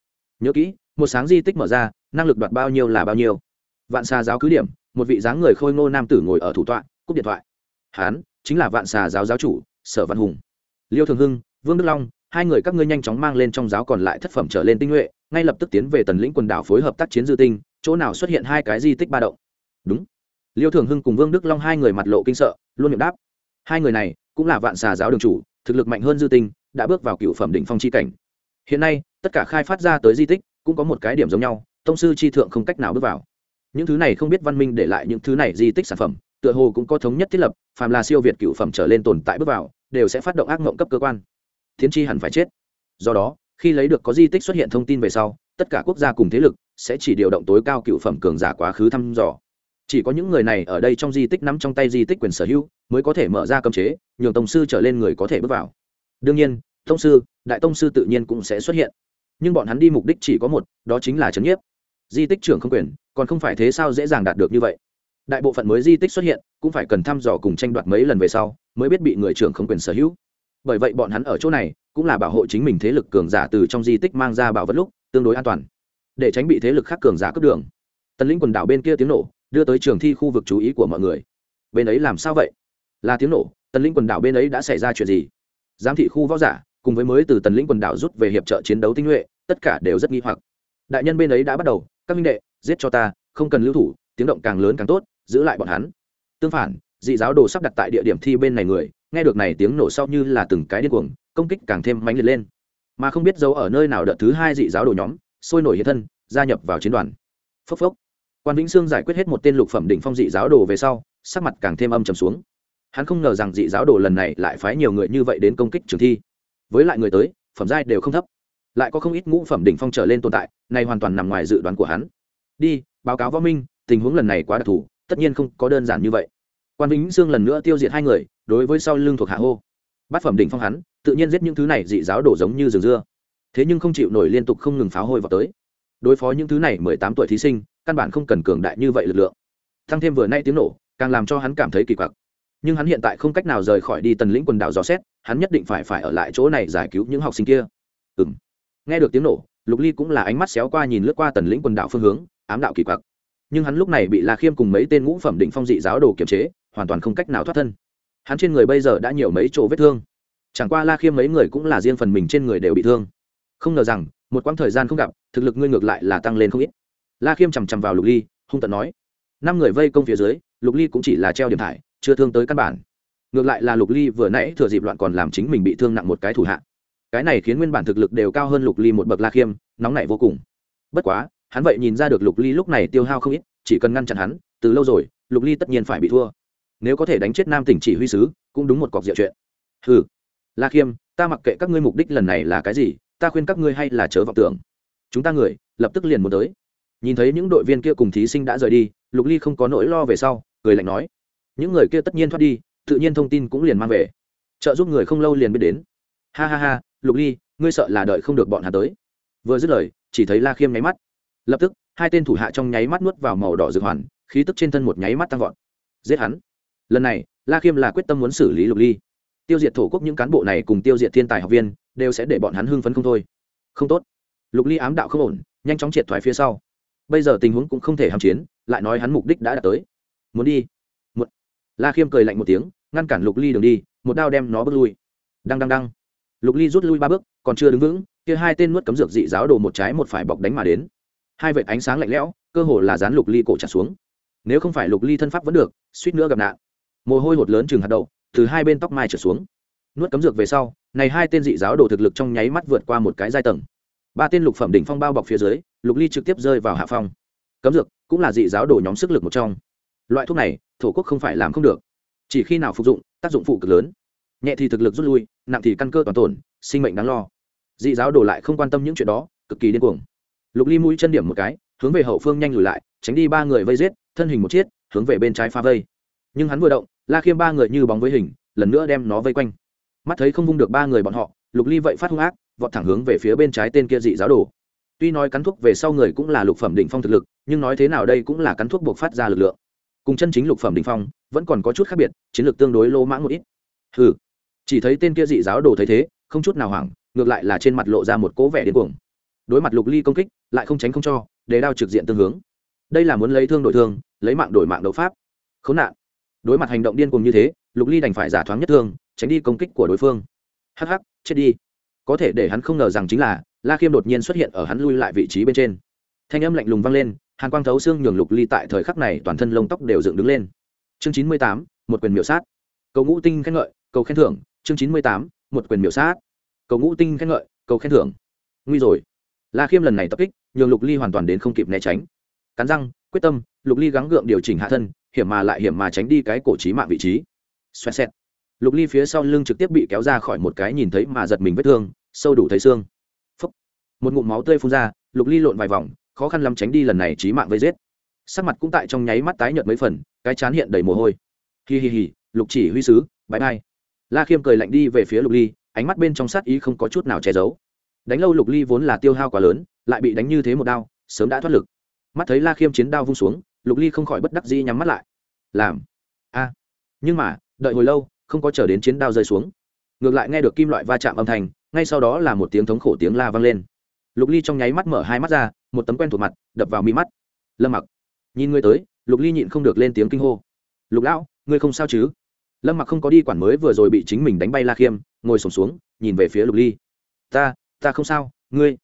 [SPEAKER 1] Nhớ kỹ, một sáng di tích mở ra, năng lực đoạt bao nhiêu là bao nhiêu. Vạn xà giáo cứ điểm, một vị dáng người khôi ngô nam tử ngồi ở thủ tọa, cúp điện thoại. Hán, chính là vạn xà giáo giáo chủ, sở văn hùng. Liêu thường hưng, vương đức long, hai người các ngươi nhanh chóng mang lên trong giáo còn lại thất phẩm trở lên tinh nhuệ ngay lập tức tiến về tần lĩnh quần đảo phối hợp tác chiến dư tinh, chỗ nào xuất hiện hai cái di tích ba động. Đúng. Liêu thường hưng cùng vương đức long hai người mặt lộ kinh sợ, luôn miệng đáp. Hai người này cũng là vạn xà giáo đường chủ, thực lực mạnh hơn dư tinh, đã bước vào cựu phẩm đỉnh phong c h i cảnh. Hiện nay, tất cả khai phát ra tới di tích cũng có một cái điểm giống nhau, tông sư c thượng không cách nào bước vào. Những thứ này không biết văn minh để lại những thứ này di tích sản phẩm, tựa hồ cũng có thống nhất thiết lập, phàm là siêu việt cựu phẩm trở lên tồn tại bước vào, đều sẽ phát động ác mộng cấp cơ quan. Thiên tri hẳn phải chết. Do đó khi lấy được có di tích xuất hiện thông tin về sau, tất cả quốc gia cùng thế lực sẽ chỉ điều động tối cao cựu phẩm cường giả quá khứ thăm dò. Chỉ có những người này ở đây trong di tích nắm trong tay di tích quyền sở hữu, mới có thể mở ra cấm chế, nhường tổng sư trở lên người có thể bước vào. Đương nhiên thông sư, đại tông sư tự nhiên cũng sẽ xuất hiện. Nhưng bọn hắn đi mục đích chỉ có một, đó chính là trấn nhiếp. Di tích trưởng không quyền, còn không phải thế sao dễ dàng đạt được như vậy. Đại bộ phận mới di tích xuất hiện, cũng phải cần thăm dò cùng tranh đoạt mấy lần về sau, mới biết bị người trưởng không quyền sở hữu. Bởi vậy bọn hắn ở chỗ này cũng là bảo hộ chính mình thế lực cường giả từ trong di tích mang ra bảo vật lúc tương đối an toàn, để tránh bị thế lực khác cường giả cướp đường. Tần lĩnh quần đảo bên kia tiếng nổ, đưa tới trường thi khu vực chú ý của mọi người. Bên ấy làm sao vậy? Là tiếng nổ, tần lĩnh quần đảo bên ấy đã xảy ra chuyện gì? Giám thị khu võ giả, cùng với mới từ tần lĩnh quần đảo rút về hiệp trợ chiến đấu tinh nhuệ, tất cả đều rất nghi hoặc. Đại nhân bên ấy đã bắt đầu, các minh đệ, giết cho ta, không cần lưu thủ, tiếng động càng lớn càng tốt, giữ lại bọn hắn. Tương phản, dị giáo đồ sắp đặt tại địa điểm thi bên này người, nghe được này tiếng nổ sau như là từng cái điên cuồng công kích càng thêm mãnh liệt lên. Mà không biết giấu ở nơi nào đợt thứ hai dị giáo đồ nhóm, sôi nổi hiện thân, gia nhập vào chiến đoàn. Phốc phốc. Quan vĩnh sương giải quyết hết một tên lục phẩm đỉnh phong dị giáo đồ về sau, sắc mặt càng thêm âm trầm xuống. Hắn không ngờ rằng dị giáo đồ lần này lại phái nhiều người như vậy đến công kích trường thi. Với lại người tới, phẩm giai đều không thấp. Lại có không ít ngũ phẩm đỉnh phong trở lên tồn tại, này hoàn toàn nằm ngoài dự đoán của hắn. Đi, báo cáo võ minh, tình huống lần này quá đặc thù, tất nhiên không có đơn giản như vậy. Quan vĩnh sương lần nữa tiêu diệt hai người, đối với sau lưng thuộc hạ hô bát phẩm đỉnh phong hắn, tự nhiên giết những thứ này dị giáo đổ giống như rừng dưa. Thế nhưng không chịu nổi liên tục không ngừng pháo hôi vào tới. Đối phó những thứ này mười tám tuổi thí sinh, căn bản không cần cường đại như vậy lực lượng. Thăng thêm vừa nay tiếng nổ, càng làm cho hắn cảm thấy kỳ quặc. Nhưng hắn hiện tại không cách nào rời khỏi đi tần lĩnh quần đảo dò xét, hắn nhất định phải phải ở lại chỗ này giải cứu những học sinh kia. Ừ m nghe được tiếng nổ, lục ly cũng là ánh mắt xéo qua nhìn lướt qua tần lĩnh quần đảo phương hướng, ám đạo kỳ quặc. Nhưng hắn lúc này bị la khiêm cùng mấy tên ngũ phẩm định phong dị giáo đồ kiềm chế, hoàn toàn không cách nào thoát thân hắn trên người bây giờ đã nhiều mấy chỗ vết thương. Chẳng qua la khiêm mấy người cũng là riêng phần mình trên người đều bị thương. Không ngờ rằng, một quãng thời gian không gặp, thực lực ngươi ngược lại là tăng lên không ít. La khiêm chằm chằm vào lục ly, hung tận nói. Năm người vây công phía dưới, lục ly cũng chỉ là treo điểm thải, chưa thương tới căn bản. Ngược lại là lục ly vừa nãy thừa dịp loạn còn làm chính mình bị thương nặng một cái thủ hạ. Cái này khiến nguyên bản thực lực đều cao hơn lục ly một bậc la khiêm, nóng nảy vô cùng. Bất quá, hắn vậy nhìn ra được lục ly lúc này tiêu hao không ít, chỉ cần ngăn chặn hắn, từ lâu rồi, lục ly tất nhiên phải bị thua nếu có thể đánh chết nam tỉnh chỉ huy sứ, cũng đúng một cọc diệu chuyện. Ừ la khiêm, ta mặc kệ các ngươi mục đích lần này là cái gì, ta khuyên các ngươi hay là chớ vọng tưởng. Chúng ta người, lập tức liền muốn tới. Nhìn thấy những đội viên kia cùng thí sinh đã rời đi, lục ly không có nỗi lo về sau, cười lạnh nói. Những người kia tất nhiên thoát đi, tự nhiên thông tin cũng liền mang về. Trợ giúp người không lâu liền biết đến. Ha ha ha, lục ly, ngươi sợ là đợi không được bọn hà tới. Vừa dứt lời, chỉ thấy la khiêm nháy mắt. Lập tức, hai tên thủ hạ trong nháy mắt nuốt vào màu đỏ dược hoàn, khí tức trên thân một nháy mắt tăng vọt. Giết hắn lần này, la khiêm là quyết tâm muốn xử lý lục ly. Tiêu diệt thổ quốc những cán bộ này cùng tiêu diệt thiên tài học viên, đều sẽ để bọn hắn hưng phấn không thôi. Không tốt. Lục ly ám đạo không ổn, nhanh chóng triệt thoái phía sau. Bây giờ tình huống cũng không thể hàm chiến, lại nói hắn mục đích đã đạt tới. Muốn đi. Một la khiêm cười lạnh một tiếng, ngăn cản lục ly đường đi, một đao đem nó bước lui. Đăng đăng đăng. Lục ly rút lui ba bước, còn chưa đứng vững, kia hai tên nuốt cấm dược dị giáo đồ một trái một phải bọc đánh mà đến. Hai vệt ánh sáng lạnh lẽo, cơ hồ là dán lục ly cổ trả xuống. Nếu không phải lục ly thân pháp vẫn được, suýt nữa gặp nạn mồ hôi hột lớn chừng hạt đậu, từ hai bên tóc mai trở xuống. Nuốt cấm dược về sau, này hai tên dị giáo đồ thực lực trong nháy mắt vượt qua một cái giai tầng. Ba tên lục phẩm đỉnh phong bao bọc phía dưới, lục ly trực tiếp rơi vào hạ phong. Cấm dược cũng là dị giáo đồ nhóm sức lực một trong. Loại thuốc này, thổ quốc không phải làm không được. Chỉ khi nào phục dụng, tác dụng phụ cực lớn. Nhẹ thì thực lực rút lui, nặng thì căn cơ toàn tổn, sinh mệnh đáng lo. Dị giáo đồ lại không quan tâm những chuyện đó, cực kỳ điên cuồng. Lục ly mũi chân điểm một cái, hướng về hậu phương nhanh lùi lại, tránh đi ba người vây giết, thân hình một chiết, hướng về bên trái pha vây. Nhưng hắn vừa động la khiêm ba người như bóng với hình, lần nữa đem nó vây quanh. Mắt thấy không vung được ba người bọn họ, lục ly vậy phát hung ác, vọt thẳng hướng về phía bên trái tên kia dị giáo đồ. Tuy nói cắn thuốc về sau người cũng là lục phẩm đỉnh phong thực lực, nhưng nói thế nào đây cũng là cắn thuốc buộc phát ra lực lượng. Cùng chân chính lục phẩm đỉnh phong, vẫn còn có chút khác biệt, chiến lược tương đối lô mãng một ít. Hừ. Chỉ thấy tên kia dị giáo đồ thấy thế, không chút nào hoảng, ngược lại là trên mặt lộ ra một cố vẻ điên cuồng. Đối mặt lục ly công kích, lại không tránh không cho, để đao trực diện tương hướng. Đây là muốn lấy thương đổi thương, lấy mạng đổi mạng đấu pháp. Khốn nạn đối mặt hành động điên cuồng như thế, lục ly đành phải giả thoáng nhất thương, tránh đi công kích của đối phương. Hắc hắc, chết đi. Có thể để hắn không ngờ rằng chính là, la khiêm đột nhiên xuất hiện ở hắn lui lại vị trí bên trên. Thanh âm lạnh lùng vang lên, hàn quang thấu xương nhường lục ly tại thời khắc này toàn thân lông tóc đều dựng đứng lên. Chương chín mươi tám, một quyền miểu sát. Cầu ngũ tinh khen ngợi, cầu khen thưởng. Chương chín mươi tám, một quyền miểu sát. Cầu ngũ tinh khen ngợi, cầu khen thưởng. Nguy rồi. La khiêm lần này tập kích, nhường lục ly hoàn toàn đến không kịp né tránh. Cắn răng, quyết tâm lục ly gắng gượng điều chỉnh hạ thân, hiểm mà lại hiểm mà tránh đi cái cổ trí mạng vị trí. Xoẹt xẹt. Lục ly phía sau lưng trực tiếp bị kéo ra khỏi một cái nhìn thấy mà giật mình vết thương, sâu đủ thấy xương. Phúc. một ngụm máu tươi phun ra, lục ly lộn vài vòng, khó khăn lắm tránh đi lần này trí mạng vây giết. Sắc mặt cũng tại trong nháy mắt tái nhợt mấy phần, cái chán hiện đầy mồ hôi. Hi hi hi, lục chỉ huy sứ bãi bay la khiêm cười lạnh đi về phía lục ly, ánh mắt bên trong sát ý không có chút nào che giấu. Đánh lâu lục ly vốn là tiêu hao quá lớn, lại bị đánh như thế một đao, sớm đã thoát lực. Mắt thấy la khiêm chiến đao vung xuống lục ly không khỏi bất đắc dĩ nhắm mắt lại. Làm. A. À. Nhưng mà, đợi hồi lâu, không có chờ đến chiến đao rơi xuống. Ngược lại nghe được kim loại va chạm âm thanh, ngay sau đó là một tiếng thống khổ tiếng la vang lên. Lục ly trong nháy mắt mở hai mắt ra, một tấm quen thuộc mặt, đập vào mi mắt. Lâm mặc. Nhìn ngươi tới, lục ly nhịn không được lên tiếng kinh hô. Lục lão, ngươi không sao chứ? Lâm mặc không có đi quản mới vừa rồi bị chính mình đánh bay la khiêm, ngồi sổm xuống, nhìn về phía lục ly. Ta ta không sao, ngươi.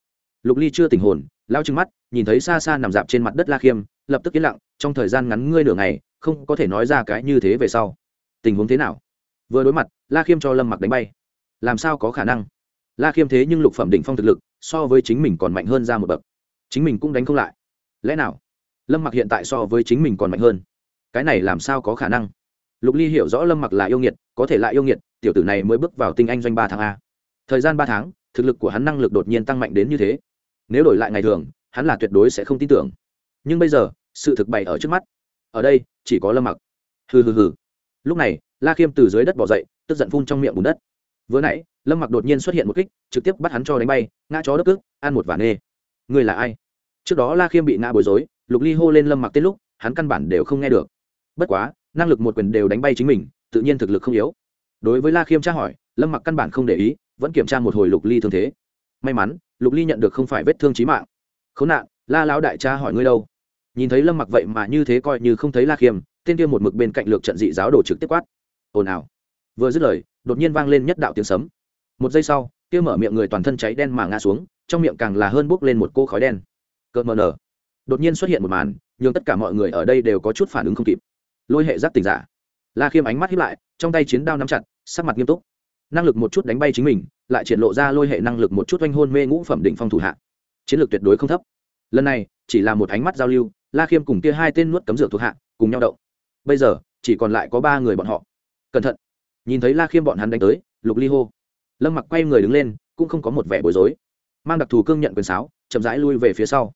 [SPEAKER 1] Lục ly chưa tỉnh hồn lao trừng mắt, nhìn thấy xa xa nằm dạp trên mặt đất la khiêm lập tức yên lặng, trong thời gian ngắn ngươi nửa ngày, không có thể nói ra cái như thế về sau. Tình huống thế nào? Vừa đối mặt, la khiêm cho lâm mặc đánh bay. Làm sao có khả năng? La khiêm thế nhưng lục phẩm đỉnh phong thực lực, so với chính mình còn mạnh hơn ra một bậc. Chính mình cũng đánh không lại. Lẽ nào? Lâm mặc hiện tại so với chính mình còn mạnh hơn. Cái này làm sao có khả năng? Lục ly hiểu rõ lâm mặc là yêu nghiệt, có thể lại yêu nghiệt, tiểu tử này mới bước vào tinh anh doanh ba tháng a. Thời gian ba tháng, thực lực của hắn năng lực đột nhiên tăng mạnh đến như thế. Nếu đổi lại ngày thường, hắn là tuyệt đối sẽ không tin tưởng nhưng bây giờ, sự thực bày ở trước mắt. Ở đây, chỉ có lâm mặc. Hừ hừ hừ. Lúc này, la khiêm từ dưới đất bỏ dậy, tức giận phun trong miệng bùn đất. Vừa nãy, lâm mặc đột nhiên xuất hiện một kích, trực tiếp bắt hắn cho đánh bay, ngã chó đất cước, ăn một vả nê. Người là ai? Trước đó la khiêm bị ngã bối rối, lục ly hô lên lâm mặc tên lúc, hắn căn bản đều không nghe được. Bất quá, năng lực một quyền đều đánh bay chính mình, tự nhiên thực lực không yếu. Đối với la khiêm tra hỏi, lâm mặc căn bản không để ý, vẫn kiểm tra một hồi lục ly thương thế. May mắn, lục ly nhận được không phải vết thương trí mạng. K h ố n nạn la lão đại cha hỏi ngươi đâu? Nhìn thấy lâm mặc vậy mà như thế coi như không thấy la khiêm, tên kia một mực bên cạnh lược trận dị giáo đồ trực tiếp quát. Ồn ào. Vừa dứt lời, đột nhiên vang lên nhất đạo tiếng sấm. Một giây sau, kia mở miệng người toàn thân cháy đen mà ngã xuống, trong miệng càng là hơn bốc lên một cô khói đen. Cợt mờ nở. Đột nhiên xuất hiện một màn nhưng tất cả mọi người ở đây đều có chút phản ứng không kịp. Lôi hệ giác tình giả. La khiêm ánh mắt hiếp lại, trong tay chiến đao nắm chặt, sắc mặt nghiêm túc. Năng lực một chút đánh bay chính mình, lại triển lộ ra lôi hệ năng lực một chút oanh hôn mê ngũ phẩm định phong thủ hạ. Chiến lược tuyệt đối không thấp lần này, chỉ là một ánh mắt giao lưu, la khiêm cùng kia hai tên nuốt cấm dược thuộc hạ cùng nhau đậu bây giờ, chỉ còn lại có ba người bọn họ. Cẩn thận. Nhìn thấy la khiêm bọn hắn đánh tới, lục ly hô. Lâm mặc quay người đứng lên, cũng không có một vẻ bối rối. Mang đặc thù cương nhận quyền sáo, chậm rãi lui về phía sau.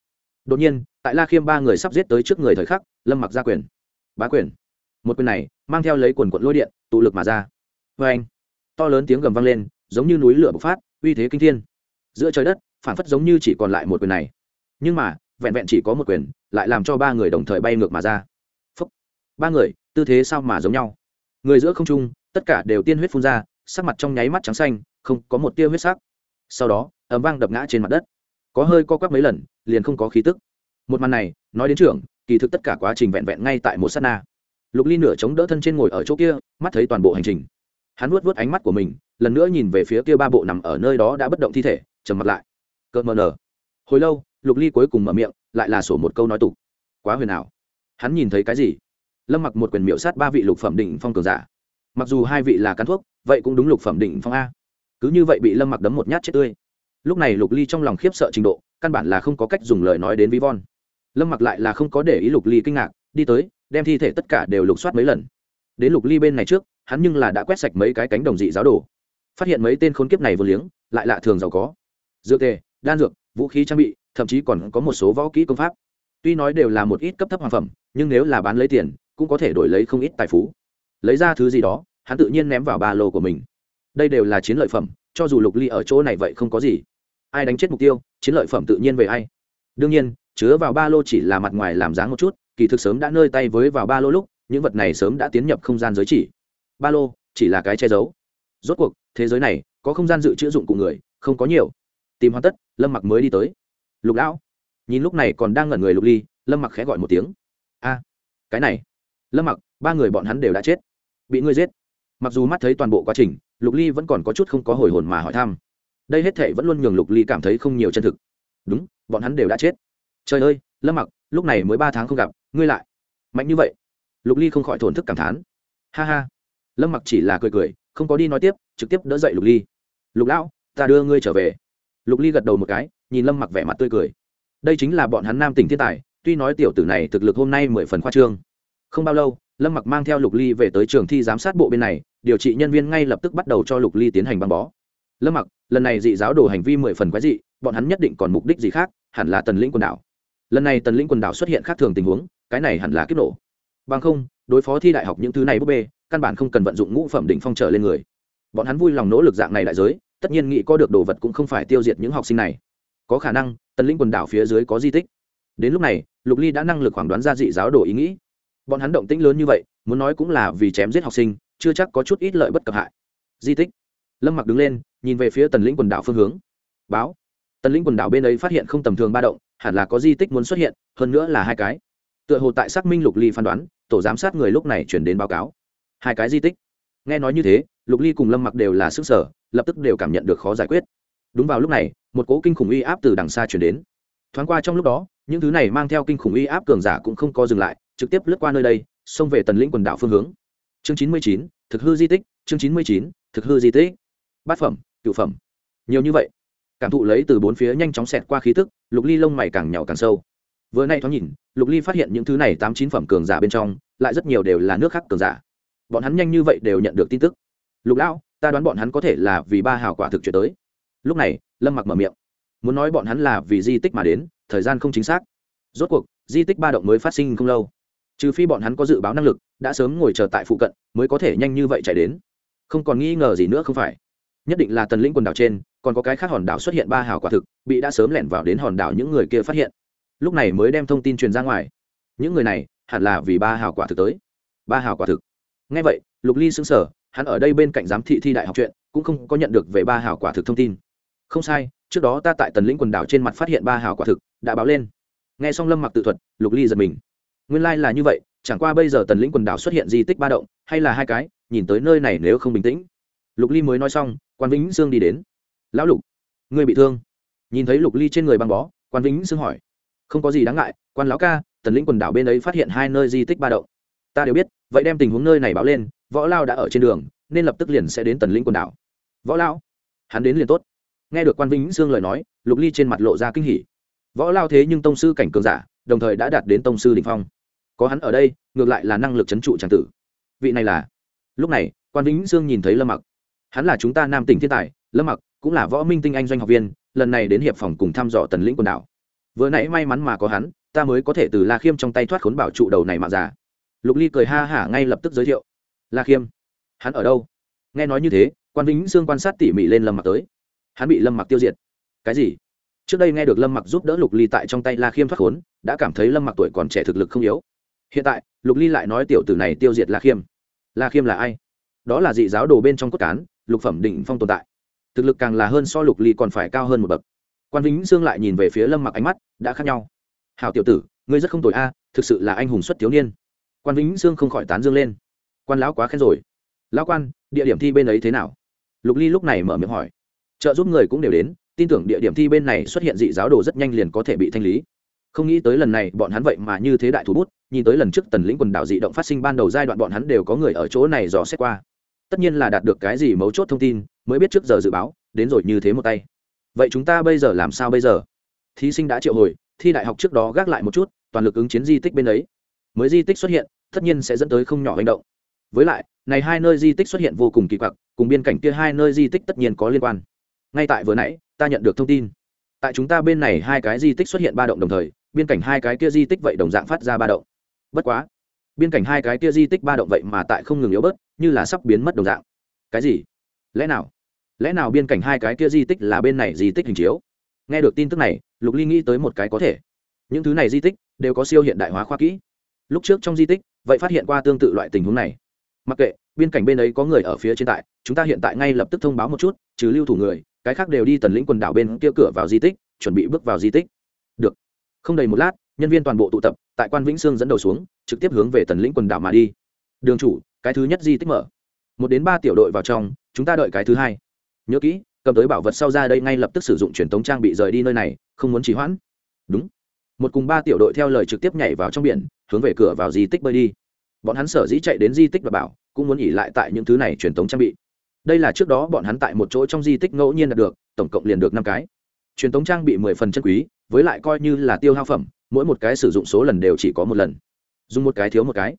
[SPEAKER 1] Đột nhiên, tại la khiêm ba người sắp giết tới trước người thời khắc, lâm mặc ra quyền. Bá quyền. Một quyền này, mang theo lấy quần quận lôi điện, tụ lực mà ra. Vê anh, to lớn tiếng gầm vang lên, giống như núi lửa bộc phát, uy thế kinh thiên. Giữa trời đất, phản phất giống như chỉ còn lại một quyền này nhưng mà, vẹn vẹn chỉ có một quyền, lại làm cho ba người đồng thời bay ngược mà ra. Phúc. ba người, tư thế sao mà giống nhau? Người giữa không trung, tất cả đều tiên huyết phun ra, sắc mặt trong nháy mắt trắng xanh, không có một tia huyết sắc. Sau đó, ấm vang đập ngã trên mặt đất. Có hơi co quắp mấy lần, liền không có khí tức. Một màn này, nói đến trưởng, kỳ thực tất cả quá trình vẹn vẹn ngay tại một s á t na. Lục ly nửa chống đỡ thân trên ngồi ở chỗ kia, mắt thấy toàn bộ hành trình. Hắn nuốt vớt ánh mắt của mình, lần nữa nhìn về phía kia ba bộ nằm ở nơi đó đã bất động thi thể, trầm mặt lại. Cợt mờ nở. Hồi lâu lục ly cuối cùng mở miệng, lại là sổ một câu nói tục. Quá huyền ảo. Hắn nhìn thấy cái gì? Lâm mặc một quyền miệu sát ba vị lục phẩm định phong cường giả. Mặc dù hai vị là cán thuốc, vậy cũng đúng lục phẩm định phong a. Cứ như vậy bị lâm mặc đấm một nhát chết tươi. Lúc này lục ly trong lòng khiếp sợ trình độ, căn bản là không có cách dùng lời nói đến ví von. Lâm mặc lại là không có để ý lục ly kinh ngạc, đi tới, đem thi thể tất cả đều lục soát mấy lần. Đến lục ly bên này trước, hắn nhưng là đã quét sạch mấy cái cánh đồng dị giáo đồ. Phát hiện mấy tên khốn kiếp này vô liếng, lại lạ thường giàu có. Dược tề, đan dược, vũ khí trang bị thậm chí còn có một số võ kỹ công pháp. Tuy nói đều là một ít cấp thấp hoàng phẩm, nhưng nếu là bán lấy tiền, cũng có thể đổi lấy không ít tài phú. Lấy ra thứ gì đó, hắn tự nhiên ném vào ba lô của mình. Đây đều là chiến lợi phẩm, cho dù lục ly ở chỗ này vậy không có gì. Ai đánh chết mục tiêu, chiến lợi phẩm tự nhiên về ai. Đương nhiên, chứa vào ba lô chỉ là mặt ngoài làm dáng một chút, kỳ thực sớm đã nơi tay với vào ba lô lúc, những vật này sớm đã tiến nhập không gian giới chỉ. Ba lô, chỉ là cái che giấu. Rốt cuộc, thế giới này, có không gian dự trữ dụng của người, không có nhiều. Tìm hoàn tất, lâm mặc mới đi tới lục lão, nhìn lúc này còn đang ngẩn người lục ly, lâm mặc khẽ gọi một tiếng. A, cái này, lâm mặc, ba người bọn hắn đều đã chết, bị ngươi giết. Mặc dù mắt thấy toàn bộ quá trình, lục ly vẫn còn có chút không có hồi hồn mà hỏi thăm. Đây hết thể vẫn luôn nhường lục ly cảm thấy không nhiều chân thực. Đúng, bọn hắn đều đã chết. Trời ơi, lâm mặc, lúc này mới ba tháng không gặp, ngươi lại mạnh như vậy. Lục ly không khỏi thổn thức cảm thán. Ha ha. Lâm mặc chỉ là cười cười, không có đi nói tiếp, trực tiếp đỡ dậy lục ly. Lục lão, ta đưa ngươi trở về lục ly gật đầu một cái, nhìn lâm mặc vẻ mặt tươi cười. Đây chính là bọn hắn nam tỉnh thiên tài, tuy nói tiểu tử này thực lực hôm nay mười phần khoa trương. Không bao lâu, lâm mặc mang theo lục ly về tới trường thi giám sát bộ bên này, điều trị nhân viên ngay lập tức bắt đầu cho lục ly tiến hành băng bó. Lâm mặc, lần này dị giáo đồ hành vi mười phần quái dị, bọn hắn nhất định còn mục đích gì khác, hẳn là tần lĩnh quần đảo. Lần này tần lĩnh quần đảo xuất hiện khác thường tình huống, cái này hẳn là kích nổ. Bằng không, đối phó thi đại học những thứ này búp bê, căn bản không cần vận dụng ngũ phẩm định phong trở lên người. Bọn hắn vui lòng nỗ lực dạng này đại giới tất nhiên nghĩ có được đồ vật cũng không phải tiêu diệt những học sinh này. Có khả năng, tần lĩnh quần đảo phía dưới có di tích. Đến lúc này, lục ly đã năng lực khoảng đoán ra dị giáo đồ ý nghĩ. Bọn hắn động tĩnh lớn như vậy, muốn nói cũng là vì chém giết học sinh, chưa chắc có chút ít lợi bất cập hại. Di tích. Lâm mặc đứng lên, nhìn về phía tần lĩnh quần đảo phương hướng. Báo. Tần lĩnh quần đảo bên ấy phát hiện không tầm thường ba động, hẳn là có di tích muốn xuất hiện, hơn nữa là hai cái. Tựa hồ tại xác minh lục ly phán đoán, tổ giám sát người lúc này chuyển đến báo cáo. Hai cái di tích. Nghe nói như thế lục ly cùng lâm mặc đều là sức sở, lập tức đều cảm nhận được khó giải quyết. Đúng vào lúc này, một cỗ kinh khủng uy áp từ đằng xa chuyển đến. Thoáng qua trong lúc đó, những thứ này mang theo kinh khủng uy áp cường giả cũng không có dừng lại, trực tiếp lướt qua nơi đây, xông về tần lĩnh quần đảo phương hướng. Chương chín mươi chín, thực hư di tích, chương chín mươi chín, thực hư di tích. Bát phẩm, cựu phẩm. Nhiều như vậy, cảm thụ lấy từ bốn phía nhanh chóng xẹt qua khí tức, lục ly lông mày càng nhỏ càng sâu. Vừa nay thoáng nhìn, lục ly phát hiện những thứ này tám chín phẩm cường giả bên trong, lại rất nhiều đều là nước khác cường giả. Bọn hắn nhanh như vậy đều nhận được tin tức lục lão, ta đoán bọn hắn có thể là vì ba hào quả thực chuyển tới. Lúc này, lâm mặc mở miệng. Muốn nói bọn hắn là vì di tích mà đến, thời gian không chính xác. Rốt cuộc, di tích ba động mới phát sinh không lâu. Trừ phi bọn hắn có dự báo năng lực, đã sớm ngồi chờ tại phụ cận, mới có thể nhanh như vậy chạy đến. Không còn nghi ngờ gì nữa không phải. Nhất định là tần lĩnh quần đảo trên, còn có cái khác hòn đảo xuất hiện ba hào quả thực, bị đã sớm lẻn vào đến hòn đảo những người kia phát hiện. Lúc này mới đem thông tin truyền ra ngoài. Những người này, hẳn là vì ba hào quả thực tới. Ba hào quả thực. Ngay vậy, lục ly xứng sở hắn ở đây bên cạnh giám thị thi đại học chuyện, cũng không có nhận được về ba hào quả thực thông tin. Không sai, trước đó ta tại tần lĩnh quần đảo trên mặt phát hiện ba hào quả thực, đã báo lên. Nghe xong lâm mặc tự thuật, lục ly giật mình. Nguyên lai là như vậy, chẳng qua bây giờ tần lĩnh quần đảo xuất hiện di tích ba động, hay là hai cái, nhìn tới nơi này nếu không bình tĩnh. Lục ly mới nói xong, quan vĩnh sương đi đến. Lão lục người bị thương? Nhìn thấy lục ly trên người băng bó, quan vĩnh sương hỏi. Không có gì đáng ngại, quan lão ca, tần lĩnh quần đảo bên ấy phát hiện hai nơi di tích ba động. Ta đều biết, vậy đem tình huống nơi này báo lên võ lao đã ở trên đường, nên lập tức liền sẽ đến tần lĩnh quần đảo. Võ lao? Hắn đến liền tốt. Nghe được quan vĩnh sương lời nói, lục ly trên mặt lộ ra kinh hỉ. Võ lao thế nhưng tông sư cảnh cường giả, đồng thời đã đạt đến tông sư đình phong. Có hắn ở đây, ngược lại là năng lực c h ấ n trụ tràng tử. Vị này là? Lúc này, quan vĩnh sương nhìn thấy lâm mặc. Hắn là chúng ta nam tỉnh thiên tài, lâm mặc cũng là võ minh tinh anh doanh học viên, lần này đến hiệp phòng cùng thăm dò tần lĩnh quần đảo. Vừa nãy may mắn mà có hắn, ta mới có thể từ la khiêm trong tay thoát khốn bảo trụ đầu này mà già lục ly cười ha hả ngay lập tức giới thiệu la khiêm. Hắn ở đâu? Nghe nói như thế, quan vĩnh sương quan sát tỉ mỉ lên lâm mặc tới. Hắn bị lâm mặc tiêu diệt. Cái gì? Trước đây nghe được lâm mặc giúp đỡ lục ly tại trong tay la khiêm thoát khốn, đã cảm thấy lâm mặc tuổi còn trẻ thực lực không yếu. Hiện tại, lục ly lại nói tiểu tử này tiêu diệt la khiêm. La khiêm là ai? Đó là dị giáo đồ bên trong cốt cán, lục phẩm định phong tồn tại. Thực lực càng là hơn so lục ly còn phải cao hơn một bậc. Quan vĩnh sương lại nhìn về phía lâm mặc ánh mắt, đã khác nhau. Hào tiểu tử, ngươi rất không tội a, thực sự là anh hùng xuất thiếu niên. Quan vĩnh sương không khỏi tán dương lên quan lão quá khen rồi. Lão quan, địa điểm thi bên ấy thế nào? Lục ly lúc này mở miệng hỏi. Trợ giúp người cũng đều đến, tin tưởng địa điểm thi bên này xuất hiện dị giáo đồ rất nhanh liền có thể bị thanh lý. Không nghĩ tới lần này bọn hắn vậy mà như thế đại thủ bút, nhìn tới lần trước tần lĩnh quần đảo dị động phát sinh ban đầu giai đoạn bọn hắn đều có người ở chỗ này dò xét qua. Tất nhiên là đạt được cái gì mấu chốt thông tin, mới biết trước giờ dự báo, đến rồi như thế một tay. Vậy chúng ta bây giờ làm sao bây giờ? Thí sinh đã triệu hồi, thi đại học trước đó gác lại một chút, toàn lực ứng chiến di tích bên ấy. Mới di tích xuất hiện, tất nhiên sẽ dẫn tới không nhỏ hành động với lại, này hai nơi di tích xuất hiện vô cùng kỳ quặc, cùng biên cảnh kia hai nơi di tích tất nhiên có liên quan. Ngay tại vừa nãy, ta nhận được thông tin. Tại chúng ta bên này hai cái di tích xuất hiện ba động đồng thời, biên cảnh hai cái kia di tích vậy đồng dạng phát ra ba động. Bất quá, biên cảnh hai cái kia di tích ba động vậy mà tại không ngừng yếu bớt, như là sắp biến mất đồng dạng. Cái gì? Lẽ nào? Lẽ nào biên cảnh hai cái kia di tích là bên này di tích hình chiếu? Nghe được tin tức này, lục ly nghĩ tới một cái có thể. Những thứ này di tích đều có siêu hiện đại hóa khoa kỹ. Lúc trước trong di tích, vậy phát hiện qua tương tự loại tình huống này mặc kệ, biên cảnh bên ấy có người ở phía trên tại, chúng ta hiện tại ngay lập tức thông báo một chút, trừ lưu thủ người, cái khác đều đi tần lĩnh quần đảo bên kia cửa vào di tích, chuẩn bị bước vào di tích. Được. Không đầy một lát, nhân viên toàn bộ tụ tập, tại quan vĩnh sương dẫn đầu xuống, trực tiếp hướng về tần lĩnh quần đảo mà đi. Đường chủ, cái thứ nhất di tích mở. Một đến ba tiểu đội vào trong, chúng ta đợi cái thứ hai. Nhớ kỹ, cầm tới bảo vật sau ra đây ngay lập tức sử dụng truyền thống trang bị rời đi nơi này, không muốn trì hoãn. Đúng. Một cùng ba tiểu đội theo lời trực tiếp nhảy vào trong biển, hướng về cửa vào di tích bơi đi bọn hắn sở dĩ chạy đến di tích và bảo, cũng muốn nghỉ lại tại những thứ này truyền thống trang bị. Đây là trước đó bọn hắn tại một chỗ trong di tích ngẫu nhiên đạt được, tổng cộng liền được năm cái. Truyền thống trang bị mười phần chân quý, với lại coi như là tiêu hao phẩm, mỗi một cái sử dụng số lần đều chỉ có một lần. Dùng một cái thiếu một cái.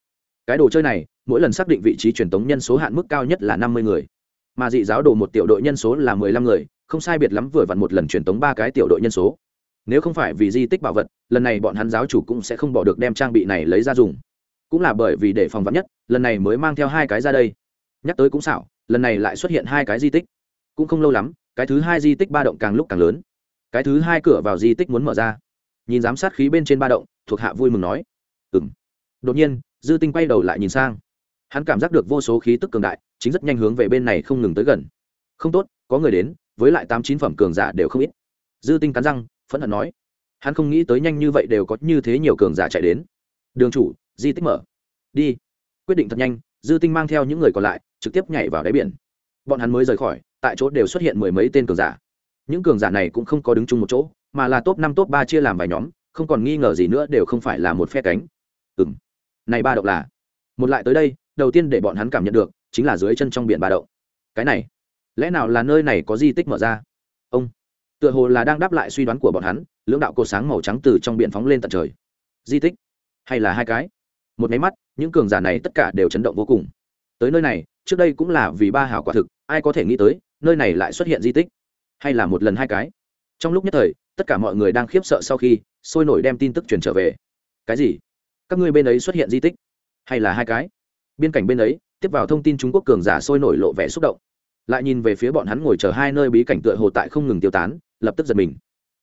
[SPEAKER 1] Cái đồ chơi này, mỗi lần xác định vị trí truyền thống nhân số hạn mức cao nhất là năm mươi người. Mà dị giáo đồ một tiểu đội nhân số là mười lăm người, không sai biệt lắm vừa vặn một lần truyền thống ba cái tiểu đội nhân số. Nếu không phải vì di tích bảo vật, lần này bọn hắn giáo chủ cũng sẽ không bỏ được đem trang bị này lấy ra dùng cũng là bởi vì để phòng vắn nhất, lần này mới mang theo hai cái ra đây. Nhắc tới cũng xảo, lần này lại xuất hiện hai cái di tích. Cũng không lâu lắm, cái thứ hai di tích ba động càng lúc càng lớn. Cái thứ hai cửa vào di tích muốn mở ra. Nhìn giám sát khí bên trên ba động, thuộc hạ vui mừng nói. Ừng đột nhiên, dư tinh quay đầu lại nhìn sang. Hắn cảm giác được vô số khí tức cường đại, chính rất nhanh hướng về bên này không ngừng tới gần. Không tốt, có người đến, với lại tám chín phẩm cường giả đều không ít. Dư tinh cắn răng, phẫn hận nói. Hắn không nghĩ tới nhanh như vậy đều có như thế nhiều cường giả chạy đến. Đường chủ di tích mở. Đi. Quyết định thật nhanh, dư tinh mang theo những người còn lại, trực tiếp nhảy vào đáy biển. Bọn hắn mới rời khỏi, tại chỗ đều xuất hiện mười mấy tên cường giả. Những cường giả này cũng không có đứng chung một chỗ, mà là top năm, top ba chia làm vài nhóm, không còn nghi ngờ gì nữa đều không phải là một phe cánh. Ừ m này ba động là. Một lại tới đây, đầu tiên để bọn hắn cảm nhận được, chính là dưới chân trong biển ba động. Cái này, lẽ nào là nơi này có di tích mở ra? Ông. Tựa hồ là đang đáp lại suy đoán của bọn hắn, lưỡng đạo cột sáng màu trắng từ trong biển phóng lên tận trời. Di tích? Hay là hai cái? Một máy mắt, những cường giả này tất cả đều chấn động vô cùng. Tới nơi này, trước đây cũng là vì ba hảo quả thực, ai có thể nghĩ tới, nơi này lại xuất hiện di tích. Hay là một lần hai cái. Trong lúc nhất thời, tất cả mọi người đang khiếp sợ sau khi, sôi nổi đem tin tức truyền trở về. Cái gì? Các ngươi bên ấy xuất hiện di tích? Hay là hai cái? Biên cảnh bên ấy, tiếp vào thông tin trung quốc cường giả sôi nổi lộ vẻ xúc động. Lại nhìn về phía bọn hắn ngồi chờ hai nơi bí cảnh tựa hồ tại không ngừng tiêu tán, lập tức giật mình.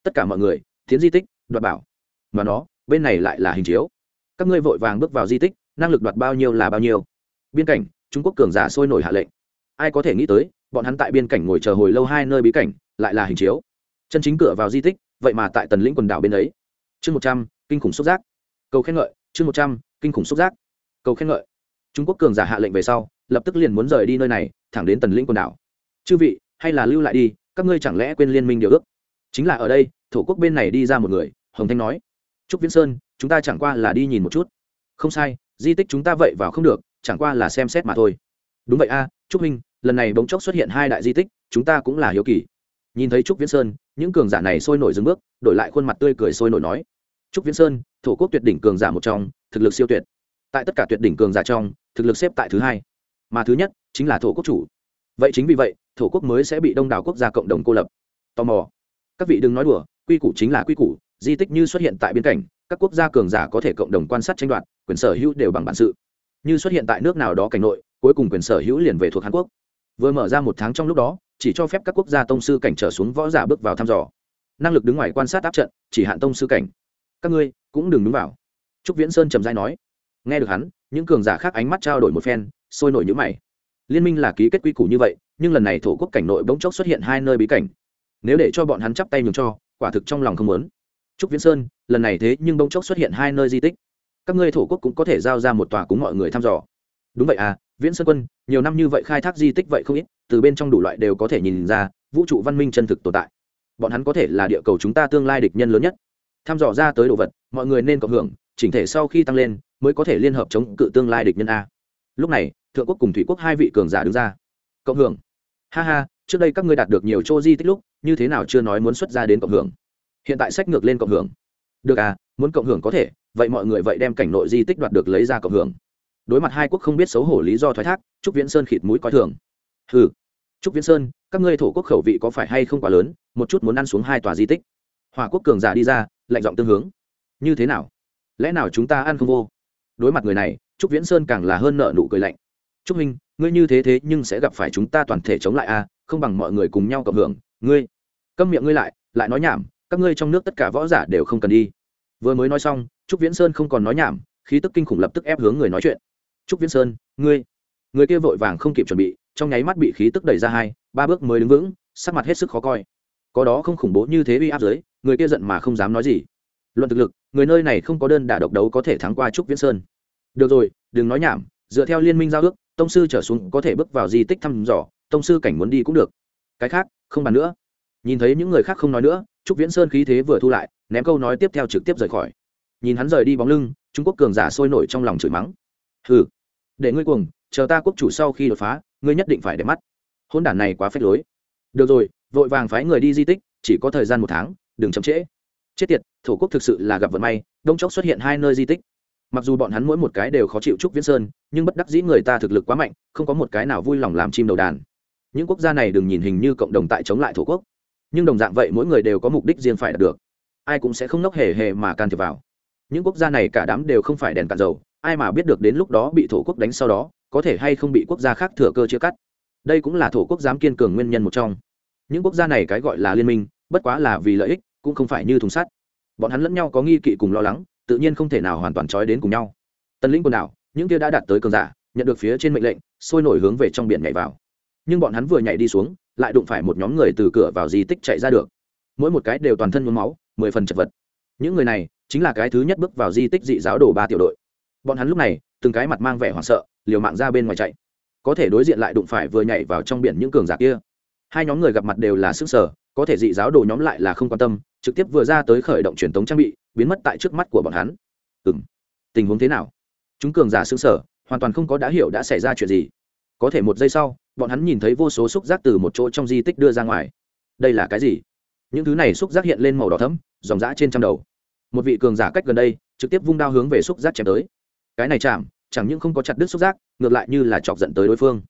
[SPEAKER 1] Tất cả mọi người tiến di tích, đoạt bảo. Mà nó, bên này lại là hình chiếu các ngươi vội vàng bước vào di tích, năng lực đoạt bao nhiêu là bao nhiêu. Biên cảnh, trung quốc cường giả sôi nổi hạ lệnh. Ai có thể nghĩ tới, bọn hắn tại biên cảnh ngồi chờ hồi lâu hai nơi bí cảnh, lại là hình chiếu. Chân chính cửa vào di tích, vậy mà tại tần lĩnh quần đảo bên ấy. Chương một trăm, kinh khủng xúc giác. Cầu khen ngợi, chương một trăm, kinh khủng xúc giác. Cầu khen ngợi. Trung quốc cường giả hạ lệnh về sau, lập tức liền muốn rời đi nơi này, thẳng đến tần lĩnh quần đảo. Chư vị, hay là lưu lại đi, các ngươi chẳng lẽ quên liên minh điều ước? Chính là ở đây, thổ quốc bên này đi ra một người, hồng thanh nói. Trúc viễn sơn chúng ta chẳng qua là đi nhìn một chút. Không sai, di tích chúng ta vậy vào không được, chẳng qua là xem xét mà thôi. Đúng vậy a, trúc minh lần này bỗng chốc xuất hiện hai đại di tích, chúng ta cũng là hiếu kỳ. Nhìn thấy trúc viễn sơn, những cường giả này sôi nổi dừng bước, đổi lại khuôn mặt tươi cười sôi nổi nói. Trúc viễn sơn, thổ quốc tuyệt đỉnh cường giả một trong, thực lực siêu tuyệt. Tại tất cả tuyệt đỉnh cường giả trong, thực lực xếp tại thứ hai. Mà thứ nhất, chính là thổ quốc chủ. Vậy chính vì vậy, thổ quốc mới sẽ bị đông đảo quốc gia cộng đồng cô lập. Tò mò. Các vị đừng nói đùa, quy củ chính là quy củ di tích như xuất hiện tại biên cảnh, các quốc gia cường giả có thể cộng đồng quan sát tranh đoạt, quyền sở hữu đều bằng bản sự. Như xuất hiện tại nước nào đó cảnh nội, cuối cùng quyền sở hữu liền về thuộc hàn quốc. Vừa mở ra một tháng trong lúc đó, chỉ cho phép các quốc gia tông sư cảnh trở xuống võ giả bước vào thăm dò. Năng lực đứng ngoài quan sát áp trận, chỉ hạn tông sư cảnh. Các ngươi cũng đừng đứng vào. Trúc viễn sơn trầm dai nói. Nghe được hắn, những cường giả khác ánh mắt trao đổi một phen, sôi nổi nhữ mày. Liên minh là ký kết quy củ như vậy, nhưng lần này thổ quốc cảnh nội bỗng chốc xuất hiện hai nơi bí cảnh. Nếu để cho bọn hắn chắp tay nhường cho, quả thực trong lòng không muốn trúc viễn sơn, lần này thế nhưng bỗng chốc xuất hiện hai nơi di tích. Các ngươi thổ quốc cũng có thể giao ra một tòa cúng mọi người thăm dò. Đúng vậy à viễn sơn quân, nhiều năm như vậy khai thác di tích vậy không ít, từ bên trong đủ loại đều có thể nhìn ra, vũ trụ văn minh chân thực tồn tại. Bọn hắn có thể là địa cầu chúng ta tương lai địch nhân lớn nhất. Thăm dò ra tới đồ vật, mọi người nên cộng hưởng, chỉnh thể sau khi tăng lên, mới có thể liên hợp chống cự tương lai địch nhân a. Lúc này, thượng quốc cùng thủy quốc hai vị cường giả đứng ra. Cộng hưởng. Ha ha, trước đây các ngươi đạt được nhiều chỗ di tích lúc, như thế nào chưa nói muốn xuất ra đến cộng hưởng? Hiện tại sách ngược lên cộng hưởng. Được à muốn cộng hưởng có thể, vậy mọi người vậy đem cảnh nội di tích đoạt được lấy ra cộng hưởng. Đối mặt hai quốc không biết xấu hổ lý do thoái thác, trúc viễn sơn khịt mũi coi thường. Ừ trúc viễn sơn, các ngươi thổ quốc khẩu vị có phải hay không quá lớn, một chút muốn ăn xuống hai tòa di tích. Hòa quốc cường giả đi ra, lạnh giọng tương hướng. Như thế nào? Lẽ nào chúng ta ăn không vô? Đối mặt người này, trúc viễn sơn càng là hơn nợ nụ cười lạnh. Trúc minh, ngươi như thế thế nhưng sẽ gặp phải chúng ta toàn thể chống lại a không bằng mọi người cùng nhau cộng hưởng. Ngươi, câm miệng ngươi lại lại nói nhảm các ngươi trong nước tất cả võ giả đều không cần đi. Vừa mới nói xong, trúc viễn sơn không còn nói nhảm, khí tức kinh khủng lập tức ép hướng người nói chuyện. Trúc viễn sơn, ngươi, người kia vội vàng không kịp chuẩn bị, trong nháy mắt bị khí tức đẩy ra hai, ba bước mới đứng vững, sắc mặt hết sức khó coi. Có đó không khủng bố như thế uy áp giới người kia giận mà không dám nói gì. Luận thực lực, người nơi này không có đơn đả độc đấu có thể thắng qua trúc viễn sơn. Được rồi, đừng nói nhảm, dựa theo liên minh giao ước, tông sư trở xuống có thể bước vào di tích thăm dò, tông sư cảnh muốn đi cũng được. Cái khác, không bàn nữa nhìn thấy những người khác không nói nữa, trúc viễn sơn khí thế vừa thu lại, ném câu nói tiếp theo trực tiếp rời khỏi. Nhìn hắn rời đi bóng lưng, trung quốc cường giả sôi nổi trong lòng chửi mắng. Hừ, để ngươi cuồng, chờ ta quốc chủ sau khi đột phá, ngươi nhất định phải để mắt. Hôn đản này quá phép lối. Được rồi, vội vàng phái người đi di tích, chỉ có thời gian một tháng, đừng chậm trễ. Chết tiệt, thổ quốc thực sự là gặp vận may, đông chốc xuất hiện hai nơi di tích. Mặc dù bọn hắn mỗi một cái đều khó chịu trúc viễn sơn, nhưng bất đắc dĩ người ta thực lực quá mạnh, không có một cái nào vui lòng làm chim đầu đàn. Những quốc gia này đừng nhìn hình như cộng đồng tại chống lại thổ quốc nhưng đồng dạng vậy mỗi người đều có mục đích riêng phải đạt được. Ai cũng sẽ không nốc hề hề mà can thiệp vào. Những quốc gia này cả đám đều không phải đèn cạn dầu, ai mà biết được đến lúc đó bị thổ quốc đánh sau đó, có thể hay không bị quốc gia khác thừa cơ chia cắt. Đây cũng là thổ quốc dám kiên cường nguyên nhân một trong. Những quốc gia này cái gọi là liên minh, bất quá là vì lợi ích, cũng không phải như thùng sắt. Bọn hắn lẫn nhau có nghi kỵ cùng lo lắng, tự nhiên không thể nào hoàn toàn trói đến cùng nhau. Tần lĩnh quần đảo, những kia đã đạt tới cường giả, nhận được phía trên mệnh lệnh, sôi nổi hướng về trong biển nhảy vào nhưng bọn hắn vừa nhảy đi xuống, lại đụng phải một nhóm người từ cửa vào di tích chạy ra được. Mỗi một cái đều toàn thân nhuốm máu, mười phần chật vật. Những người này chính là cái thứ nhất bước vào di tích dị giáo đồ ba tiểu đội. Bọn hắn lúc này, từng cái mặt mang vẻ hoảng sợ, liều mạng ra bên ngoài chạy. Có thể đối diện lại đụng phải vừa nhảy vào trong biển những cường giả kia. Hai nhóm người gặp mặt đều là sức sở, có thể dị giáo đồ nhóm lại là không quan tâm, trực tiếp vừa ra tới khởi động truyền thống trang bị, biến mất tại trước mắt của bọn hắn. Ừ m tình huống thế nào? Chúng cường giả xứng sở, hoàn toàn không có đã hiểu đã xảy ra chuyện gì. Có thể một giây sau bọn hắn nhìn thấy vô số xúc giác từ một chỗ trong di tích đưa ra ngoài. Đây là cái gì? Những thứ này xúc giác hiện lên màu đỏ thấm dòng dã trên trăm đầu. Một vị cường giả cách gần đây, trực tiếp vung đao hướng về xúc giác chém tới. Cái này chạm, chẳng những không có chặt đứt xúc giác, ngược lại như là chọc giận tới đối phương.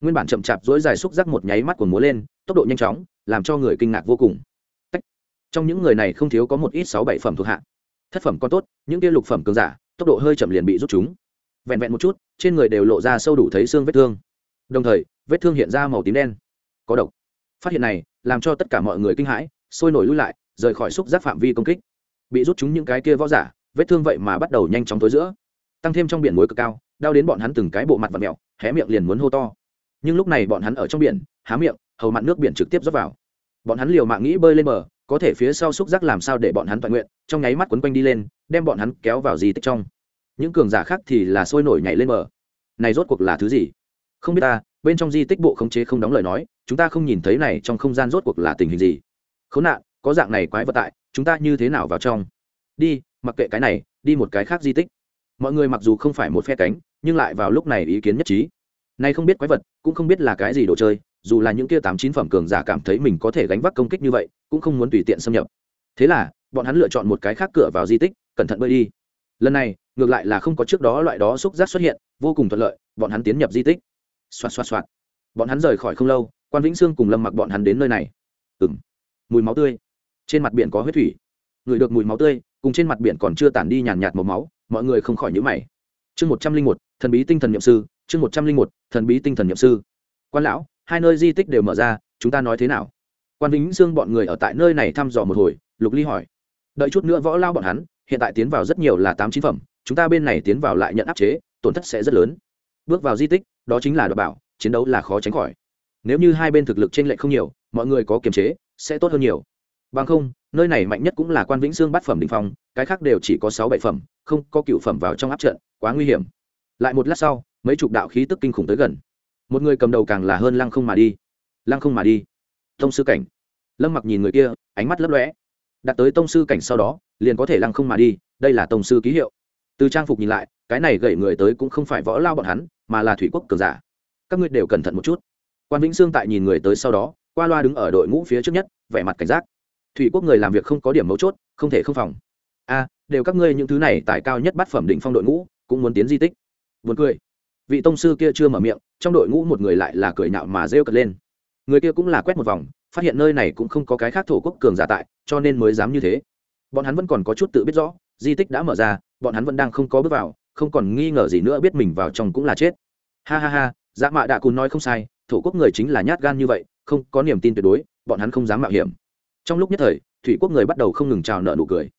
[SPEAKER 1] Nguyên bản chậm chạp duỗi dài xúc giác một nháy mắt của múa lên, tốc độ nhanh chóng, làm cho người kinh ngạc vô cùng. Tách. trong những người này không thiếu có một ít sáu bảy phẩm thuộc hạ. Thất phẩm con tốt, những kia lục phẩm cường giả, tốc độ hơi chậm liền bị rút chúng. Vẹn vẹn một chút, trên người đều lộ ra sâu đủ thấy xương vết thương. Đồng thời vết thương hiện ra màu tím đen. Có độc. Phát hiện này, làm cho tất cả mọi người kinh hãi, sôi nổi lui lại, rời khỏi xúc giác phạm vi công kích. Bị rút chúng những cái kia võ giả, vết thương vậy mà bắt đầu nhanh chóng tối giữa. Tăng thêm trong biển muối cực cao, đau đến bọn hắn từng cái bộ mặt và mẹo hé miệng liền muốn hô to. Nhưng lúc này bọn hắn ở trong biển, há miệng, hầu mặn nước biển trực tiếp rót vào. Bọn hắn liều mạng nghĩ bơi lên bờ, có thể phía sau xúc giác làm sao để bọn hắn toàn nguyện, trong nháy mắt quấn quanh đi lên, đem bọn hắn kéo vào di tích trong. Những cường giả khác thì là sôi nổi nhảy lên bờ. Này rốt cuộc là thứ gì? Không biết ta bên trong di tích bộ khống chế không đóng lời nói, chúng ta không nhìn thấy này trong không gian rốt cuộc là tình hình gì. Khốn nạn, có dạng này quái vật tại, chúng ta như thế nào vào trong? Đi, mặc kệ cái này, đi một cái khác di tích. Mọi người mặc dù không phải một phe cánh, nhưng lại vào lúc này ý kiến nhất trí. Nay không biết quái vật, cũng không biết là cái gì đồ chơi, dù là những kia tám chín phẩm cường giả cảm thấy mình có thể gánh vác công kích như vậy, cũng không muốn tùy tiện xâm nhập. Thế là, bọn hắn lựa chọn một cái khác cửa vào di tích, cẩn thận bơi đi. Lần này, ngược lại là không có trước đó loại đó xúc giác xuất hiện, vô cùng thuận lợi, bọn hắn tiến nhập di tích xoạt xoạt xoạt. Bọn hắn rời khỏi không lâu, quan vĩnh sương cùng lâm mặc bọn hắn đến nơi này. Ừng mùi máu tươi. Trên mặt biển có huyết thủy. Người được mùi máu tươi, cùng trên mặt biển còn chưa tản đi nhàn nhạt màu máu, mọi người không khỏi nhữ mày. Chương một trăm linh một, thần bí tinh thần nhậm sư, chương một trăm linh một, thần bí tinh thần nhậm sư. Quan lão, hai nơi di tích đều mở ra, chúng ta nói thế nào? Quan vĩnh sương bọn người ở tại nơi này thăm dò một hồi, lục ly hỏi. Đợi chút nữa võ lao bọn hắn, hiện tại tiến vào rất nhiều là tám chín phẩm, chúng ta bên này tiến vào lại nhận áp chế, tổn thất sẽ rất lớn. Bước vào di tích đó chính là đảm bảo, chiến đấu là khó tránh khỏi. Nếu như hai bên thực lực t r ê n lệch không nhiều, mọi người có kiềm chế, sẽ tốt hơn nhiều. Bằng không, nơi này mạnh nhất cũng là quan vĩnh sương bát phẩm đình phong, cái khác đều chỉ có sáu bảy phẩm, không có cựu phẩm vào trong áp trận, quá nguy hiểm. Lại một lát sau, mấy chục đạo khí tức kinh khủng tới gần. Một người cầm đầu càng là hơn lăng không mà đi. Lăng không mà đi. Tông sư cảnh. Lâm mặc nhìn người kia, ánh mắt lấp lõe đặt tới tông sư cảnh sau đó, liền có thể lăng không mà đi, đây là tông sư ký hiệu. Từ trang phục nhìn lại, cái này gậy người tới cũng không phải võ lao bọn hắn mà là thủy quốc cường giả. Các ngươi đều cẩn thận một chút. Quan vĩnh sương tại nhìn người tới sau đó, qua loa đứng ở đội ngũ phía trước nhất, vẻ mặt cảnh giác. Thủy quốc người làm việc không có điểm mấu chốt, không thể không phòng. A, đều các ngươi những thứ này tại cao nhất bắt phẩm định phong đội ngũ, cũng muốn tiến di tích. Buồn cười. Vị tông sư kia chưa mở miệng, trong đội ngũ một người lại là cười nhạo mà rêu cật lên. Người kia cũng là quét một vòng, phát hiện nơi này cũng không có cái khác thổ quốc cường giả tại, cho nên mới dám như thế. Bọn hắn vẫn còn có chút tự biết rõ, di tích đã mở ra, bọn hắn vẫn đang không có bước vào không còn nghi ngờ gì nữa biết mình vào trong cũng là chết. Ha ha ha dạ mạ đạ cùn nói không sai, thổ quốc người chính là nhát gan như vậy, không có niềm tin tuyệt đối, bọn hắn không dám mạo hiểm. Trong lúc nhất thời, thủy quốc người bắt đầu không ngừng trào nợ nụ cười.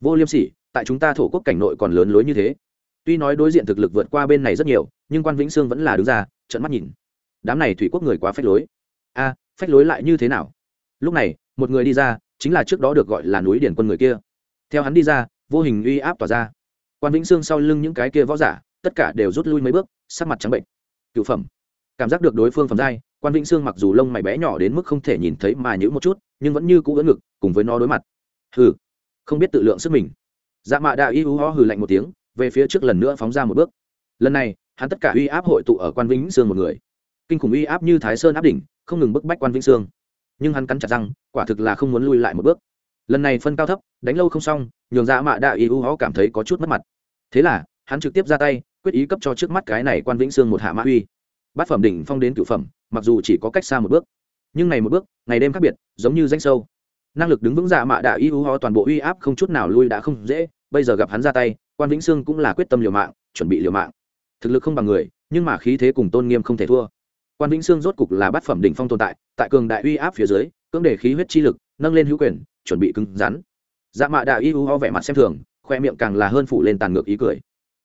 [SPEAKER 1] Vô liêm sỉ, tại chúng ta thổ quốc cảnh nội còn lớn lối như thế. Tuy nói đối diện thực lực vượt qua bên này rất nhiều, nhưng quan vĩnh sương vẫn là đứng ra trận mắt nhìn. Đám này thủy quốc người quá phách lối. A, phách lối lại như thế nào? Lúc này, một người đi ra, chính là trước đó được gọi là núi điển quân người kia. Theo hắn đi ra, vô hình uy áp tỏa ra quan vĩnh sương sau lưng những cái kia võ giả, tất cả đều rút lui mấy bước, sắc mặt trắng bệnh. Cựu phẩm. Cảm giác được đối phương phẩm giai, quan vĩnh sương mặc dù lông mày bé nhỏ đến mức không thể nhìn thấy mà nhữ một chút, nhưng vẫn như cũ ưỡn ngực, cùng với nó đối mặt. Hừ. Không biết tự lượng sức mình. Dạ mạ đạo y hú ho hừ lạnh một tiếng, về phía trước lần nữa phóng ra một bước. Lần này, hắn tất cả uy áp hội tụ ở quan vĩnh sương một người. Kinh khủng uy áp như thái sơn áp đỉnh, không ngừng bức bách quan vĩnh sương nhưng hắn cắn chặt răng, quả thực là không muốn lui lại một bước. Lần này phân cao thấp, đánh lâu không xong nhường ra mạ đạ y u ho cảm thấy có chút mất mặt. Thế là, hắn trực tiếp ra tay, quyết ý cấp cho trước mắt cái này quan vĩnh sương một hạ mã uy. Bát phẩm đỉnh phong đến cựu phẩm, mặc dù chỉ có cách xa một bước, nhưng này một bước, ngày đêm khác biệt, giống như danh sâu. Năng lực đứng vững dạ mạ đạ y u ho toàn bộ uy áp không chút nào lui đã không dễ, bây giờ gặp hắn ra tay, quan vĩnh sương cũng là quyết tâm liều mạng, chuẩn bị liều mạng. Thực lực không bằng người, nhưng mà khí thế cùng tôn nghiêm không thể thua. Quan vĩnh sương rốt cục là bát phẩm đỉnh phong tồn tại tại cường đại uy áp phía dưới, cưỡng để khí huyết chi lực, nâng lên hữu quyền, chuẩn bị cứng rắn dạ mạ đạo y u ho vẻ mặt xem thường, khoe miệng càng là hơn phụ lên tàn ngược ý cười.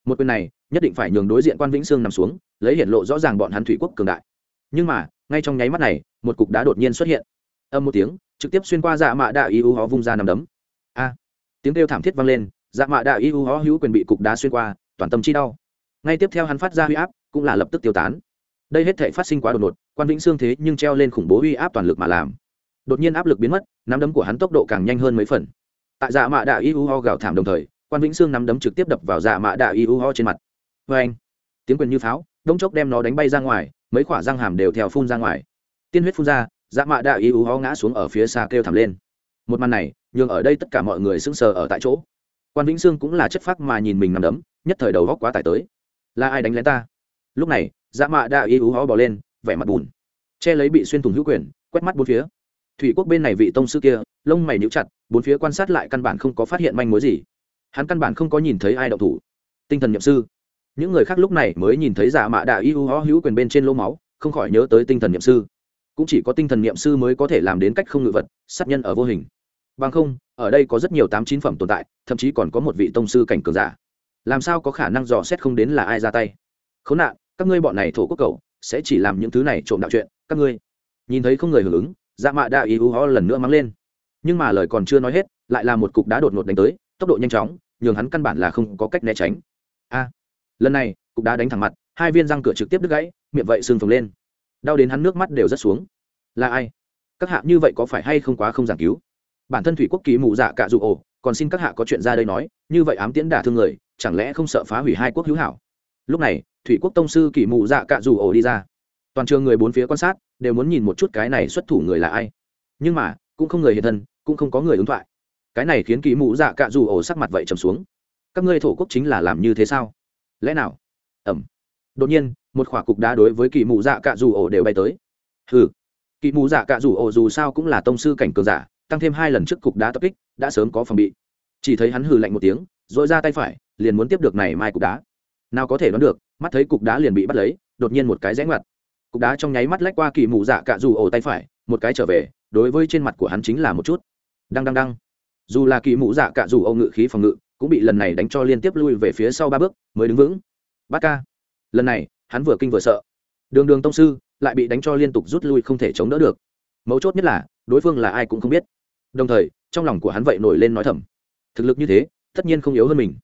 [SPEAKER 1] Một quyền này, nhất định phải nhường đối diện quan vĩnh sương nằm xuống, lấy hiện lộ rõ ràng bọn hắn thủy quốc cường đại. Nhưng mà, ngay trong nháy mắt này, một cục đá đột nhiên xuất hiện. Âm một tiếng, trực tiếp xuyên qua dạ mạ đạo y u ho vung ra nằm đấm. A! Tiếng kêu thảm thiết vang lên dạ mạ đạo y u ho hữu quyền bị cục đá xuyên qua, toàn tâm chi đau. Ngay tiếp theo hắn phát ra huy áp, cũng là lập tức tiêu tán. Đây hết thể phát sinh quá đột ngột, quan vĩnh Sương thế nhưng treo lên khủng bố uy áp toàn lực mà làm. Đột nhiên áp lực biến mất, nắm đấm của hắn tốc độ càng nhanh hơn mấy phần tại dạ mạ đạ y u ho gào thảm đồng thời, quan vĩnh xương nắm đấm trực tiếp đập vào dạ mạ đạ y u ho trên mặt. Vê anh, tiếng quyền như pháo, đông chốc đem nó đánh bay ra ngoài, mấy khoả răng hàm đều theo phun ra ngoài. Tiên huyết phun ra dạ mạ đạ y u ho ngã xuống ở phía xa kêu thảm lên. Một màn này, nhường ở đây tất cả mọi người sững sờ ở tại chỗ. Quan vĩnh sương cũng là chất phác mà nhìn mình nằm đấm, nhất thời đầu góc quá tải tới. Là ai đánh lén ta? Lúc này dạ mạ đạ y u ho bỏ lên, vẻ mặt bùn che lấy bị xuyên thủng hữu quyền, quét mắt bốn phía thủy quốc bên này vị tông sư kia, lông mày níu chặt, bốn phía quan sát lại căn bản không có phát hiện manh mối gì. Hắn căn bản không có nhìn thấy ai động thủ. Tinh thần nhậm sư. Những người khác lúc này mới nhìn thấy giả mạ đạ y u ho hữu quyền bên trên lỗ máu, không khỏi nhớ tới tinh thần nhậm sư. Cũng chỉ có tinh thần nhậm sư mới có thể làm đến cách không ngự vật, sát nhân ở vô hình. Bằng không, ở đây có rất nhiều tám chín phẩm tồn tại, thậm chí còn có một vị tông sư cảnh cường giả. Làm sao có khả năng dò xét không đến là ai ra tay? Khốn nạn, các ngươi bọn này thổ quốc cầu sẽ chỉ làm những thứ này trộm đạo chuyện, các ngươi. Nhìn thấy không người hưởng ứng dạ mạ đạ ý hú ho lần nữa mắng lên. Nhưng mà lời còn chưa nói hết, lại là một cục đá đột ngột đánh tới, tốc độ nhanh chóng, nhường hắn căn bản là không có cách né tránh. A, lần này, cục đá đánh thẳng mặt, hai viên răng cửa trực tiếp đứt gãy, miệng vậy sưng phồng lên. Đau đến hắn nước mắt đều rất xuống. Là ai? Các hạ như vậy có phải hay không quá không giảng cứu? Bản thân thủy quốc ký mụ dạ cạ dụ ổ, còn xin các hạ có chuyện ra đây nói, như vậy ám tiễn đả thương người, chẳng lẽ không sợ phá hủy hai quốc hữu hảo? Lúc này, thủy quốc tông sư kỳ mụ dạ cạ dù ổ đi ra. Toàn trường người bốn phía quan sát đều muốn nhìn một chút cái này xuất thủ người là ai. Nhưng mà, cũng không người hiện thân, cũng không có người ứng thoại. Cái này khiến kỳ mụ dạ cạ dù ổ sắc mặt vậy trầm xuống. Các ngươi thổ quốc chính là làm như thế sao? Lẽ nào? Ẩm. Đột nhiên, một khỏa cục đá đối với kỳ mụ dạ cạ dù ổ đều bay tới. Ừ kỳ mụ dạ cạ dù ổ dù sao cũng là tông sư cảnh cường giả, tăng thêm hai lần trước cục đá tập kích, đã sớm có phòng bị. Chỉ thấy hắn hừ lạnh một tiếng dội ra tay phải, liền muốn tiếp được này mai cục đá. Nào có thể đoán được, mắt thấy cục đá liền bị bắt lấy, đột nhiên một cái rẽ ngoặt cục đá trong nháy mắt lách qua kỳ mù dạ cạ dù ổ tay phải, một cái trở về, đối với trên mặt của hắn chính là một chút. Đăng đăng đăng. Dù là kỳ mù dạ cạ dù ổ ngự khí phòng ngự, cũng bị lần này đánh cho liên tiếp lui về phía sau ba bước, mới đứng vững. Bát ca. Lần này, hắn vừa kinh vừa sợ. Đường đường tông sư, lại bị đánh cho liên tục rút lui không thể chống đỡ được. Mấu chốt nhất là, đối phương là ai cũng không biết. Đồng thời, trong lòng của hắn vậy nổi lên nói thầm. Thực lực như thế, tất nhiên không yếu hơn mình.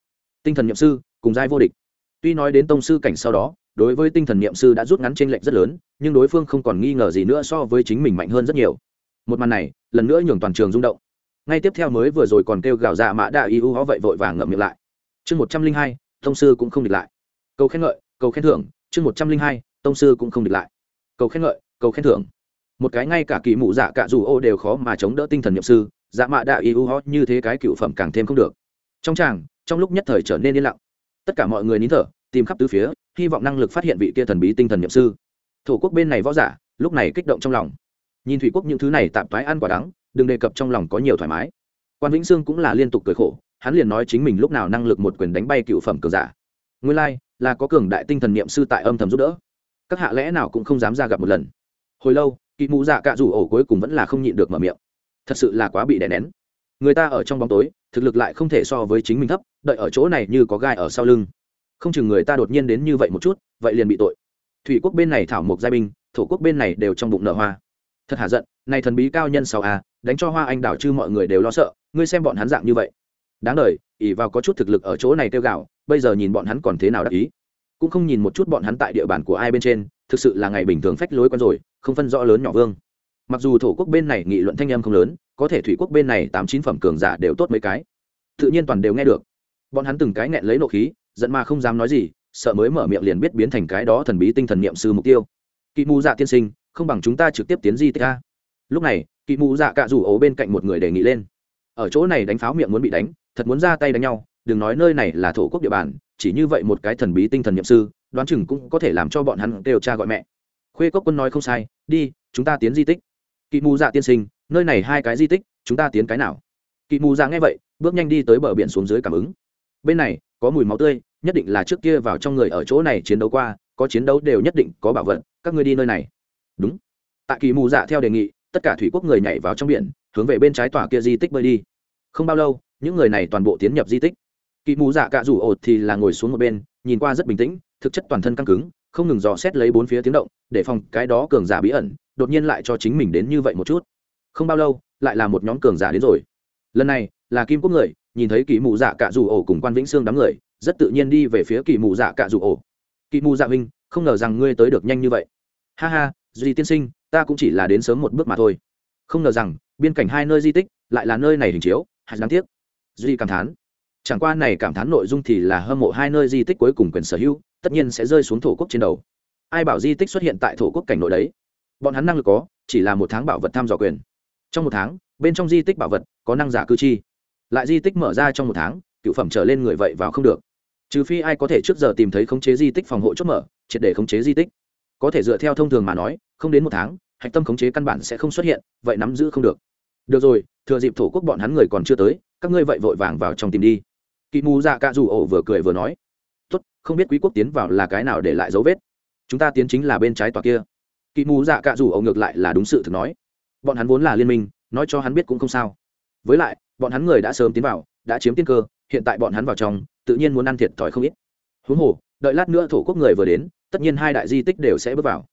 [SPEAKER 1] Tinh thần nhậm sư, cùng giai vô địch. Tuy nói đến tông sư cảnh sau đó đối với tinh thần niệm sư đã rút ngắn t r ê n lệch rất lớn, nhưng đối phương không còn nghi ngờ gì nữa so với chính mình mạnh hơn rất nhiều. Một màn này, lần nữa nhường toàn trường rung động. Ngay tiếp theo mới vừa rồi còn kêu gào dạ mã đạ y u hó vậy vội vàng ngậm miệng lại. Chương một trăm linh hai thông sư cũng không địch lại. Cầu khen ngợi, cầu khen thưởng, chương một trăm linh hai, tông sư cũng không địch lại. Cầu khen ngợi, cầu khen thưởng. Một cái ngay cả kỳ mụ dạ cả dù ô đều khó mà chống đỡ tinh thần nhậm sư dạ mạ đạ y u hó như thế cái cựu phẩm càng thêm không được. Trong tràng, trong lúc nhất thời trở nên yên lặng. Tất cả mọi người nín thở, tìm khắp tứ phía hy vọng năng lực phát hiện vị kia thần bí tinh thần nhậm sư. Thổ quốc bên này võ giả lúc này kích động trong lòng. Nhìn thủy quốc những thứ này tạm thoái ăn quả đắng đừng đề cập trong lòng có nhiều thoải mái. Quan vĩnh sương cũng là liên tục cười khổ hắn liền nói chính mình lúc nào năng lực một quyền đánh bay cựu phẩm cường giả. Nguyên lai、like, là có cường đại tinh thần niệm sư tại âm thầm giúp đỡ. Các hạ lẽ nào cũng không dám ra gặp một lần. Hồi lâu kỵ mũ dạ cạ rủ ổ cuối cùng vẫn là không nhịn được mở miệng. Thật sự là quá bị đè nén. Người ta ở trong bóng tối thực lực lại không thể so với chính mình thấp đợi ở chỗ này như có gai ở sau lưng không chừng người ta đột nhiên đến như vậy một chút, vậy liền bị tội. Thủy quốc bên này thảo mộc giai binh, thổ quốc bên này đều trong bụng nở hoa. Thật hà giận, này thần bí cao nhân sáu a, đánh cho hoa anh đảo chư mọi người đều lo sợ, ngươi xem bọn hắn dạng như vậy. Đáng đời ỉ vào có chút thực lực ở chỗ này tiêu gạo, bây giờ nhìn bọn hắn còn thế nào đắc ý. Cũng không nhìn một chút bọn hắn tại địa bàn của ai bên trên, thực sự là ngày bình thường phách lối con rồi, không phân rõ lớn nhỏ vương. Mặc dù thổ quốc bên này nghị luận thanh em không lớn, có thể thủy quốc bên này tám chín phẩm cường giả đều tốt mấy cái. Tự nhiên toàn đều nghe được. Bọn hắn từng cái nghẹn lấy nộ khí giận mà không dám nói gì, sợ mới mở miệng liền biết biến thành cái đó thần bí tinh thần niệm sư mục tiêu. Kỵ mù dạ tiên sinh, không bằng chúng ta trực tiếp tiến di tích a. Lúc này, kỵ mù dạ cạ rủ ố bên cạnh một người đề nghị lên. Ở chỗ này đánh pháo miệng muốn bị đánh, thật muốn ra tay đánh nhau, đừng nói nơi này là thổ quốc địa bàn, chỉ như vậy một cái thần bí tinh thần niệm sư, đoán chừng cũng có thể làm cho bọn hắn đều cha gọi mẹ. Khuê cốc quân nói không sai, đi, chúng ta tiến di tích. Kỵ mù dạ tiên sinh, nơi này hai cái di tích, chúng ta tiến cái nào? Kỵ mù dạ nghe vậy, bước nhanh đi tới bờ biển xuống dưới cảm ứng. Bên này có mùi máu tươi, nhất định là trước kia vào trong người ở chỗ này chiến đấu qua, có chiến đấu đều nhất định có bảo vật, các ngươi đi nơi này. Đúng. Tại kỳ mù dạ theo đề nghị, tất cả thủy quốc người nhảy vào trong biển, hướng về bên trái tòa kia di tích bơi đi. Không bao lâu, những người này toàn bộ tiến nhập di tích. Kỳ mù dạ cạ rủ ột thì là ngồi xuống một bên, nhìn qua rất bình tĩnh, thực chất toàn thân căng cứng, không ngừng dò xét lấy bốn phía tiếng động, để phòng cái đó cường giả bí ẩn, đột nhiên lại cho chính mình đến như vậy một chút. Không bao lâu, lại là một nhóm cường giả đến rồi. Lần này, là kim quốc người nhìn thấy kỳ mù dạ cạ dù ổ cùng quan vĩnh sương đám người, rất tự nhiên đi về phía kỳ mù dạ cạ dù ổ. Kỳ mù dạ huynh, không ngờ rằng ngươi tới được nhanh như vậy. Ha ha, duy tiên sinh, ta cũng chỉ là đến sớm một bước mà thôi. Không ngờ rằng, biên cảnh hai nơi di tích lại là nơi này hình chiếu, hạt đáng tiếc. Duy cảm thán. Chẳng qua này cảm thán nội dung thì là hâm mộ hai nơi di tích cuối cùng quyền sở hữu, tất nhiên sẽ rơi xuống thổ quốc trên đầu. Ai bảo di tích xuất hiện tại thổ quốc cảnh nội đấy? Bọn hắn năng lực có, chỉ là một tháng bảo vật tham dò quyền. Trong một tháng, bên trong di tích bảo vật có năng giả cư chi lại di tích mở ra trong một tháng, cựu phẩm trở lên người vậy vào không được. Trừ phi ai có thể trước giờ tìm thấy khống chế di tích phòng hộ chốt mở, triệt để khống chế di tích. Có thể dựa theo thông thường mà nói, không đến một tháng, hạch tâm khống chế căn bản sẽ không xuất hiện, vậy nắm giữ không được. Được rồi, thừa dịp thổ quốc bọn hắn người còn chưa tới, các ngươi vậy vội vàng vào trong tìm đi. Kỵ mù dạ cạ dù ổ vừa cười vừa nói, tốt, không biết quý quốc tiến vào là cái nào để lại dấu vết. Chúng ta tiến chính là bên trái tòa kia. Kỵ mù dạ cạ dù ổ ngược lại là đúng sự thực nói. Bọn hắn vốn là liên minh, nói cho hắn biết cũng không sao với lại, bọn hắn người đã sớm tiến vào, đã chiếm tiên cơ, hiện tại bọn hắn vào trong, tự nhiên muốn ăn thiệt thòi không ít. Huống hồ, đợi lát nữa thổ quốc người vừa đến, tất nhiên hai đại di tích đều sẽ bước vào.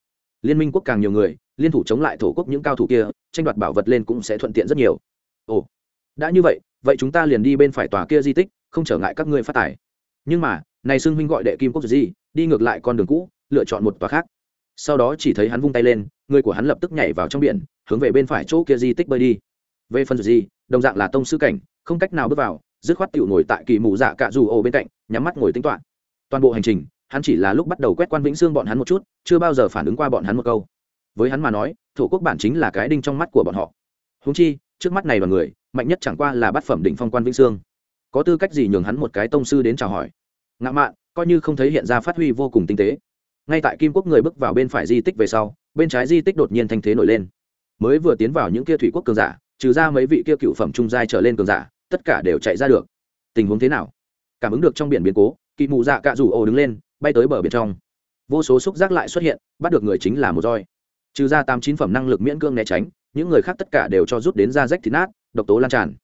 [SPEAKER 1] Liên minh quốc càng nhiều người, liên thủ chống lại thổ quốc những cao thủ kia, tranh đoạt bảo vật lên cũng sẽ thuận tiện rất nhiều. Ồ, đã như vậy vậy chúng ta liền đi bên phải tòa kia di tích, không trở ngại các ngươi phát tài. Nhưng mà, này xưng huynh gọi đệ kim quốc gì đi ngược lại con đường cũ, lựa chọn một tòa khác. Sau đó chỉ thấy hắn vung tay lên, người của hắn lập tức nhảy vào trong biển, hướng về bên phải chỗ kia di tích bơi đi về phần gì, đồng dạng là tông sư cảnh, không cách nào bước vào, dứt khoát tựu ngồi tại kỳ mù dạ cạ dù ổ bên cạnh, nhắm mắt ngồi tính toán. Toàn bộ hành trình, hắn chỉ là lúc bắt đầu quét quan vĩnh xương bọn hắn một chút, chưa bao giờ phản ứng qua bọn hắn một câu. Với hắn mà nói, thổ quốc bản chính là cái đinh trong mắt của bọn họ. Húng chi, trước mắt này đoàn người, mạnh nhất chẳng qua là bát phẩm đỉnh phong quan vĩnh xương có tư cách gì nhường hắn một cái tông sư đến chào hỏi? Ngạo mạn, coi như không thấy hiện ra phát huy vô cùng tinh tế. Ngay tại kim quốc người bước vào bên phải di tích về sau, bên trái di tích đột nhiên thanh thế nổi lên. Mới vừa tiến vào những kia thủy quốc cường giả trừ ra mấy vị kia cựu phẩm trung giai trở lên cường giả, tất cả đều chạy ra được. Tình huống thế nào? Cảm ứng được trong biển biến cố, kỵ mù dạ cạ rủ ồ đứng lên, bay tới bờ biển trong. Vô số xúc giác lại xuất hiện, bắt được người chính là một roi. Trừ ra tám chín phẩm năng lực miễn cương né tránh, những người khác tất cả đều cho rút đến da rách thịt nát, độc tố lan tràn.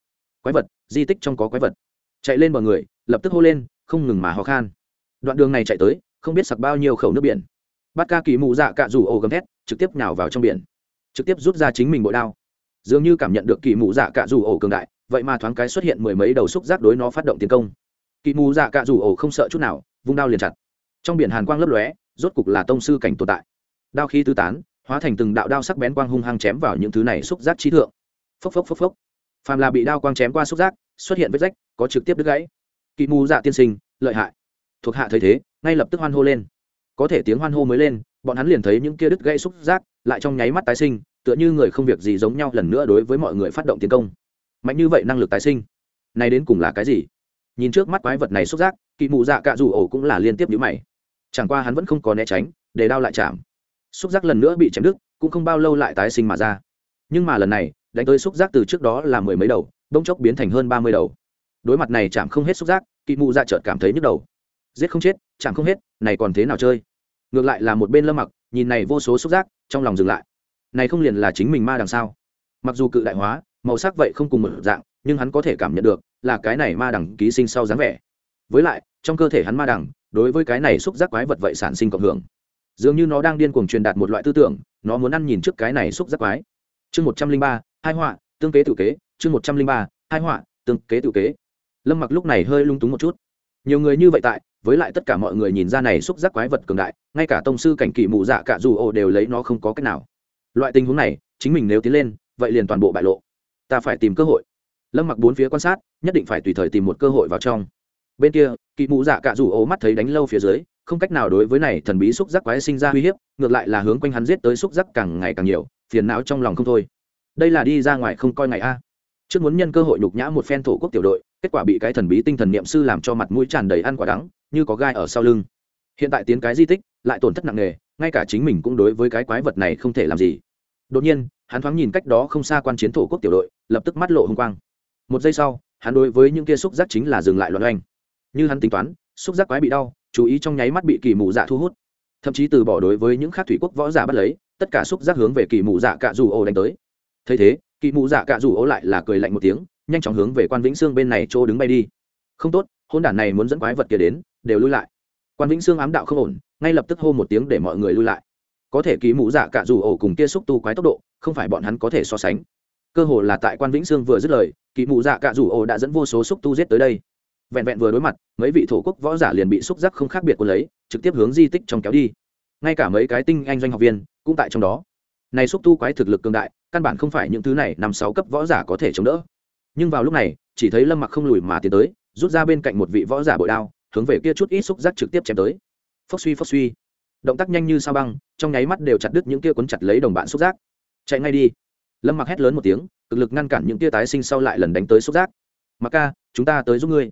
[SPEAKER 1] Quái vật, di tích trong có quái vật. Chạy lên bờ người, lập tức hô lên, không ngừng mà ho khan. Đoạn đường này chạy tới, không biết sặc bao nhiêu khẩu nước biển. Bát ca kỳ mụ dạ cạ rủ ồ gầm thét, trực tiếp nhào vào trong biển. Trực tiếp rút ra chính mình bội đao dường như cảm nhận được kỳ mụ dạ cạ rủ ổ cường đại, vậy mà thoáng cái xuất hiện mười mấy đầu xúc giác đối nó phát động tiến công. Kỳ mù dạ cạ rủ ổ không sợ chút nào, vung đao liền chặt. Trong biển hàn quang lấp lóe, rốt cục là tông sư cảnh tồn tại. Đao khí tứ tán, hóa thành từng đạo đao sắc bén quang hung hăng chém vào những thứ này xúc giác trí thượng. Phốc phốc phốc phốc. Phàm là bị đao quang chém qua xúc giác, xuất hiện vết rách, có trực tiếp đứt gãy. Kỳ mù dạ tiên sinh, lợi hại. Thuộc hạ thấy thế, ngay lập tức hoan hô lên. Có thể tiếng hoan hô mới lên, bọn hắn liền thấy những kia đứt gãy xúc giác, lại trong nháy mắt tái sinh tựa như người không việc gì giống nhau lần nữa đối với mọi người phát động tiến công. Mạnh như vậy năng lực tái sinh, này đến cùng là cái gì? Nhìn trước mắt quái vật này xúc giác, kỵ mụ dạ cạ dù ổ cũng là liên tiếp nhữ mày. Chẳng qua hắn vẫn không có né tránh, để đao lại chạm. Xúc giác lần nữa bị chém đứt, cũng không bao lâu lại tái sinh mà ra. Nhưng mà lần này, đánh tới xúc giác từ trước đó là mười mấy đầu, bỗng chốc biến thành hơn ba mươi đầu. Đối mặt này chạm không hết xúc giác, kỵ mụ dạ chợt cảm thấy nhức đầu. Giết không chết, chạm không hết, này còn thế nào chơi? Ngược lại là một bên lâm mặc, nhìn này vô số xúc giác, trong lòng dừng lại này không liền là chính mình ma đằng sao? mặc dù cự đại hóa, màu sắc vậy không cùng một dạng, nhưng hắn có thể cảm nhận được là cái này ma đằng ký sinh sau dáng vẻ. Với lại, trong cơ thể hắn ma đằng, đối với cái này xúc giác quái vật vậy sản sinh cộng hưởng. Dường như nó đang điên cuồng truyền đạt một loại tư tưởng, nó muốn ăn nhìn trước cái này xúc giác quái. Chương một trăm linh ba, hai họa, tương kế tự kế, chương một trăm linh ba, hai họa, tương kế tự kế. Lâm mặc lúc này hơi lung túng một chút. Nhiều người như vậy tại, với lại tất cả mọi người nhìn ra này xúc giác quái vật cường đại, ngay cả tông sư cảnh kỳ mù dạ cả dù ồ đều lấy nó không có cách nào loại tình huống này, chính mình nếu tiến lên, vậy liền toàn bộ bại lộ. Ta phải tìm cơ hội. Lâm mặc bốn phía quan sát, nhất định phải tùy thời tìm một cơ hội vào trong. Bên kia, kỵ mũ dạ cạ rủ ố mắt thấy đánh lâu phía dưới, không cách nào đối với này thần bí xúc giác quái sinh ra uy hiếp, ngược lại là hướng quanh hắn giết tới xúc giác càng ngày càng nhiều, phiền não trong lòng không thôi. Đây là đi ra ngoài không coi ngày a. Trước muốn nhân cơ hội nhục nhã một phen thổ quốc tiểu đội, kết quả bị cái thần bí tinh thần niệm sư làm cho mặt mũi tràn đầy ăn quả đắng, như có gai ở sau lưng. Hiện tại tiến cái di tích, lại tổn thất nặng nề ngay cả chính mình cũng đối với cái quái vật này không thể làm gì. Đột nhiên, hắn thoáng nhìn cách đó không xa quan chiến thổ quốc tiểu đội, lập tức mắt lộ h quang. Một giây sau, hắn đối với những kia xúc giác chính là dừng lại loạn oanh. Như hắn tính toán, xúc giác quái bị đau, chú ý trong nháy mắt bị kỳ mù dạ thu hút. Thậm chí từ bỏ đối với những khác thủy quốc võ giả bắt lấy, tất cả xúc giác hướng về kỳ mù dạ cạ dù ô đánh tới. Thấy thế, kỳ mù dạ cạ dù ô lại là cười lạnh một tiếng, nhanh chóng hướng về quan vĩnh sương bên này chỗ đứng bay đi. Không tốt hôn đản này muốn dẫn quái vật kia đến, đều lui lại quan vĩnh sương ám đạo không ổn ngay lập tức hô một tiếng để mọi người lui lại có thể kỳ mũ dạ cạ dù ổ cùng kia xúc tu quái tốc độ không phải bọn hắn có thể so sánh cơ hồ là tại quan vĩnh sương vừa dứt lời kỳ mũ dạ cạ dù ổ đã dẫn vô số xúc tu giết tới đây vẹn vẹn vừa đối mặt mấy vị thổ quốc võ giả liền bị xúc giác không khác biệt quân lấy trực tiếp hướng di tích trong kéo đi ngay cả mấy cái tinh anh doanh học viên cũng tại trong đó này xúc tu quái thực lực cường đại căn bản không phải những thứ này năm sáu cấp võ giả có thể chống đỡ nhưng vào lúc này chỉ thấy lâm mặc không lùi mà tiến tới rút ra bên cạnh một vị võ giả bội đao hướng về kia chút ít xúc giác trực tiếp chém tới. Phốc suy phốc suy. Động tác nhanh như sao băng, trong nháy mắt đều chặt đứt những kia cuốn chặt lấy đồng bạn xúc giác. Chạy ngay đi. Lâm mặc hét lớn một tiếng, cực lực ngăn cản những kia tái sinh sau lại lần đánh tới xúc giác. Mặc ca, chúng ta tới giúp ngươi.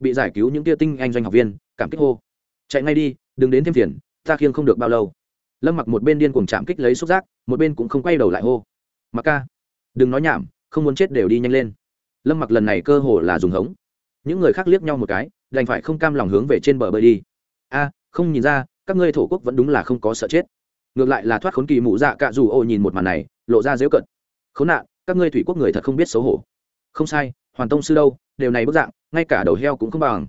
[SPEAKER 1] Bị giải cứu những kia tinh anh doanh học viên, cảm kích hô. Chạy ngay đi, đừng đến thêm phiền, ta khiêng không được bao lâu. Lâm mặc một bên điên cuồng chạm kích lấy xúc giác, một bên cũng không quay đầu lại hô. Mặc ca, đừng nói nhảm, không muốn chết đều đi nhanh lên. Lâm mặc lần này cơ hồ là dùng hống. Những người khác liếc nhau một cái đành phải không cam lòng hướng về trên bờ bơi đi. A, không nhìn ra, các ngươi thổ quốc vẫn đúng là không có sợ chết. Ngược lại là thoát khốn kỳ mụ dạ cạ dù ô nhìn một màn này, lộ ra dễu cận. Khốn nạn, các ngươi thủy quốc người thật không biết xấu hổ. Không sai hoàn tông sư đâu, đều này bức dạng, ngay cả đầu heo cũng không bằng.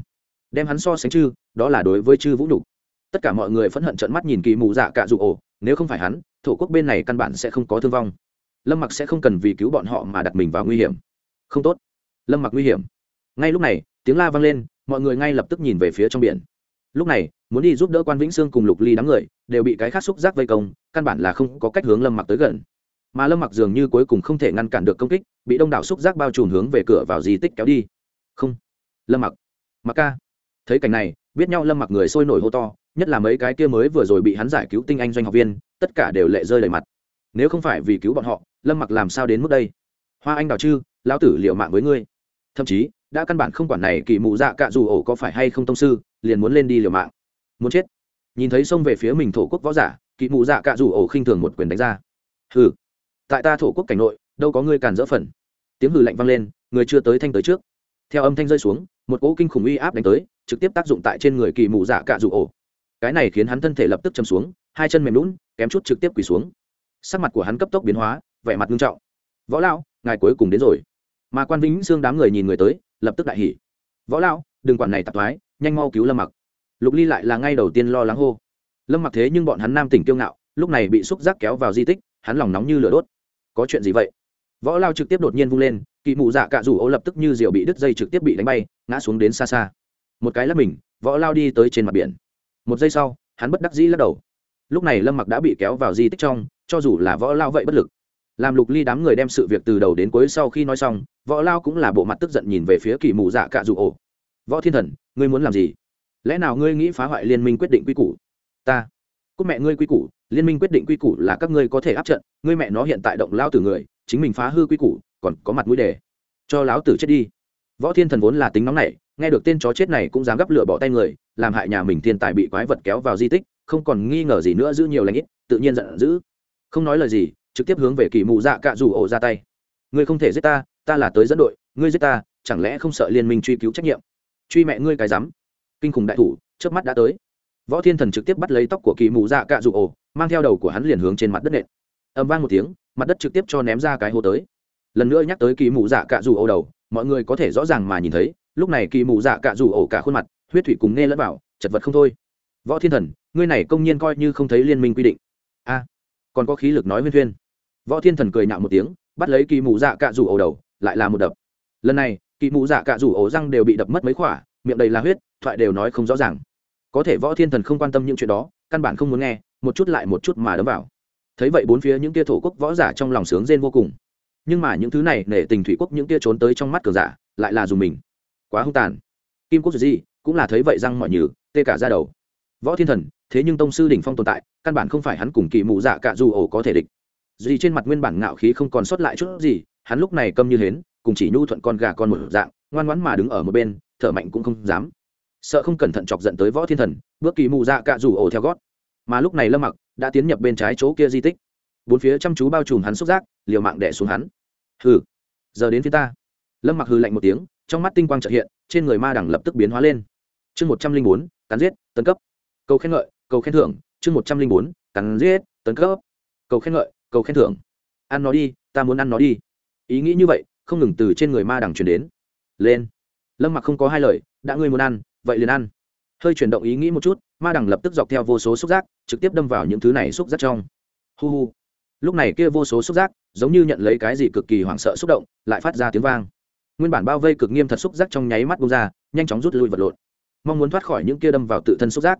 [SPEAKER 1] Đem hắn so sánh chư, đó là đối với chư vũ nhục. Tất cả mọi người phẫn hận trận mắt nhìn kỳ mù dạ cạ dù ổ nếu không phải hắn, thổ quốc bên này căn bản sẽ không có thương vong. Lâm mặc sẽ không cần vì cứu bọn họ mà đặt mình vào nguy hiểm. Không tốt. Lâm mặc nguy hiểm. Ngay lúc này, tiếng la vang lên mọi người ngay lập tức nhìn về phía trong biển. Lúc này, muốn đi giúp đỡ quan vĩnh sương cùng lục ly đám người, đều bị cái khác xúc giác vây công, căn bản là không có cách hướng lâm mặc tới gần. Mà lâm mặc dường như cuối cùng không thể ngăn cản được công kích, bị đông đảo xúc giác bao trùm hướng về cửa vào di tích kéo đi. Không. Lâm mặc. Mặc ca. Thấy cảnh này, biết nhau lâm mặc người sôi nổi hô to, nhất là mấy cái kia mới vừa rồi bị hắn giải cứu tinh anh doanh học viên, tất cả đều lệ rơi đầy mặt. Nếu không phải vì cứu bọn họ, lâm mặc làm sao đến mức đây? Hoa anh đào chư, lão tử liệu mạng với ngươi. Thậm chí đã căn bản không quản này kỳ mụ dạ cạ dù ổ có phải hay không tông sư, liền muốn lên đi liều mạng. Muốn chết. Nhìn thấy xông về phía mình thổ quốc võ giả, kỳ mụ dạ cạ dù ổ khinh thường một quyền đánh ra. Hừ. Tại ta thổ quốc cảnh nội, đâu có ngươi càn dỡ phần. Tiếng hừ lạnh vang lên, người chưa tới thanh tới trước. Theo âm thanh rơi xuống, một cỗ kinh khủng uy áp đánh tới, trực tiếp tác dụng tại trên người kỳ mù dạ cạ dù ổ. Cái này khiến hắn thân thể lập tức châm xuống, hai chân mềm lún kém chút trực tiếp quỳ xuống. Sắc mặt của hắn cấp tốc biến hóa, vẻ mặt nghiêm trọng. Võ lão, ngài cuối cùng đến rồi. Mà quan vĩnh xương đám người nhìn người tới lập tức đại hỉ. Võ lão, đừng quản này tạp thoái, nhanh mau cứu lâm mặc. Lục ly lại là ngay đầu tiên lo lắng hô. Lâm mặc thế nhưng bọn hắn nam tỉnh kiêu ngạo, lúc này bị xúc giác kéo vào di tích, hắn lòng nóng như lửa đốt. Có chuyện gì vậy? Võ lao trực tiếp đột nhiên vung lên, kỵ mụ dạ cạ rủ ô lập tức như diều bị đứt dây trực tiếp bị đánh bay, ngã xuống đến xa xa. Một cái lắp mình, võ lao đi tới trên mặt biển. Một giây sau, hắn bất đắc dĩ lắc đầu. Lúc này lâm mặc đã bị kéo vào di tích trong, cho dù là võ lao vậy bất lực làm lục ly đám người đem sự việc từ đầu đến cuối sau khi nói xong, võ lao cũng là bộ mặt tức giận nhìn về phía kỳ mù dạ cạ rủ ổ. Võ thiên thần, ngươi muốn làm gì? Lẽ nào ngươi nghĩ phá hoại liên minh quyết định quy củ? Ta. Cúc mẹ ngươi quy củ, liên minh quyết định quy củ là các ngươi có thể áp trận, ngươi mẹ nó hiện tại động lao từ người, chính mình phá hư quy củ, còn có mặt mũi đề. Cho láo tử chết đi. Võ thiên thần vốn là tính nóng này nghe được tên chó chết này cũng dám gấp lửa bỏ tay người, làm hại nhà mình thiên tài bị quái vật kéo vào di tích, không còn nghi ngờ gì nữa, giữ nhiều lãnh ít, tự nhiên giận dữ. Không nói lời gì trực tiếp hướng về kỳ mụ dạ cạ rủ ổ ra tay. Ngươi không thể giết ta ta là tới dẫn đội, ngươi giết ta, chẳng lẽ không sợ liên minh truy cứu trách nhiệm? Truy mẹ ngươi cái rắm. Kinh khủng đại thủ trước mắt đã tới. Võ thiên thần trực tiếp bắt lấy tóc của kỳ mụ dạ cạ rủ ổ, mang theo đầu của hắn liền hướng trên mặt đất nện. Âm vang một tiếng, mặt đất trực tiếp cho ném ra cái hố tới. Lần nữa nhắc tới kỳ mụ dạ cạ rủ ổ đầu, mọi người có thể rõ ràng mà nhìn thấy, lúc này kỳ mụ dạ cạ rủ ổ cả khuôn mặt, huyết thủy cùng nghe lẫn vào, chật vật không thôi. Võ thiên thần, ngươi này công nhiên coi như không thấy liên minh quy định. A, còn có khí lực nói huyên thuyên võ thiên thần cười nhạo một tiếng, bắt lấy kỳ mụ dạ cạ rủ ổ đầu, lại là một đập. Lần này kỳ mụ dạ cạ rủ ổ răng đều bị đập mất mấy khỏa, miệng đầy là huyết, thoại đều nói không rõ ràng. Có thể võ thiên thần không quan tâm những chuyện đó, căn bản không muốn nghe, một chút lại một chút mà đấm vào. Thấy vậy bốn phía những tia thổ quốc võ giả trong lòng sướng rên vô cùng. Nhưng mà những thứ này nể tình thủy quốc những tia trốn tới trong mắt cường giả, lại là dùng mình. Quá hung tàn. Kim quốc gì cũng là thấy vậy răng mọi nhử tê cả ra đầu. Võ thiên thần, thế nhưng tông sư đỉnh phong tồn tại, căn bản không phải hắn cùng kỳ mụ dạ cả dù ổ có thể địch gì trên mặt nguyên bản ngạo khí không còn sót lại chút gì, hắn lúc này câm như hến, cùng chỉ nhu thuận con gà con một dạng, ngoan ngoãn mà đứng ở một bên, thở mạnh cũng không dám. Sợ không cẩn thận chọc giận tới võ thiên thần, bước kỳ mụ dạ cả rủ ổ theo gót. Mà lúc này lâm mặc đã tiến nhập bên trái chỗ kia di tích. Bốn phía chăm chú bao trùm hắn xúc giác, liều mạng đẻ xuống hắn. Hừ, giờ đến phía ta. Lâm mặc hư lạnh một tiếng, trong mắt tinh quang trợ hiện, trên người ma đẳng lập tức biến hóa lên. Chương một trăm linh bốn, cắn giết, tấn cấp. Câu khen ngợi câu khen thưởng, chương một trăm linh bốn, cắn giết, tấn cấp. Câu khen ngợi cầu khen thưởng. Ăn nó đi, ta muốn ăn nó đi. Ý nghĩ như vậy, không ngừng từ trên người ma đẳng truyền đến. Lên. Lâm mặc không có hai lời, đã ngươi muốn ăn, vậy liền ăn. Hơi chuyển động ý nghĩ một chút, ma đằng lập tức dọc theo vô số xúc giác, trực tiếp đâm vào những thứ này xúc giác trong. Hu hu. Lúc này kia vô số xúc giác, giống như nhận lấy cái gì cực kỳ hoảng sợ xúc động, lại phát ra tiếng vang. Nguyên bản bao vây cực nghiêm thật xúc giác trong nháy mắt bung ra, nhanh chóng rút lui vật lộn. Mong muốn thoát khỏi những kia đâm vào tự thân xúc giác.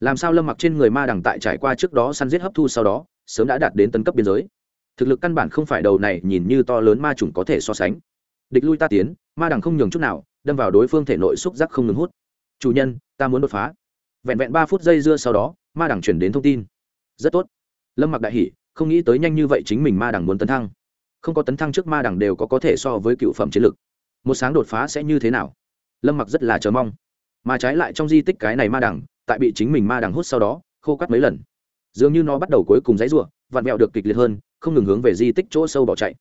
[SPEAKER 1] Làm sao lâm mặc trên người ma đằng tại trải qua trước đó săn giết hấp thu sau đó sớm đã đạt đến tấn cấp biên giới. Thực lực căn bản không phải đầu này, nhìn như to lớn ma trùng có thể so sánh. Địch lui ta tiến, ma đằng không nhường chút nào, đâm vào đối phương thể nội xúc giác không ngừng hút. Chủ nhân, ta muốn đột phá. Vẹn vẹn ba phút giây dưa sau đó, ma đằng chuyển đến thông tin. Rất tốt. Lâm mặc đại hỷ không nghĩ tới nhanh như vậy chính mình ma đằng muốn tấn thăng. Không có tấn thăng trước ma đằng đều có có thể so với cựu phẩm chiến lực. Một sáng đột phá sẽ như thế nào? Lâm mặc rất là chờ mong. Mà trái lại trong di tích cái này ma đằng, tại bị chính mình ma đằng hút sau đó, khô cắt mấy lần dường như nó bắt đầu cuối cùng dãy rủa, vặn mẹo được kịch liệt hơn, không ngừng hướng về di tích chỗ sâu bỏ chạy.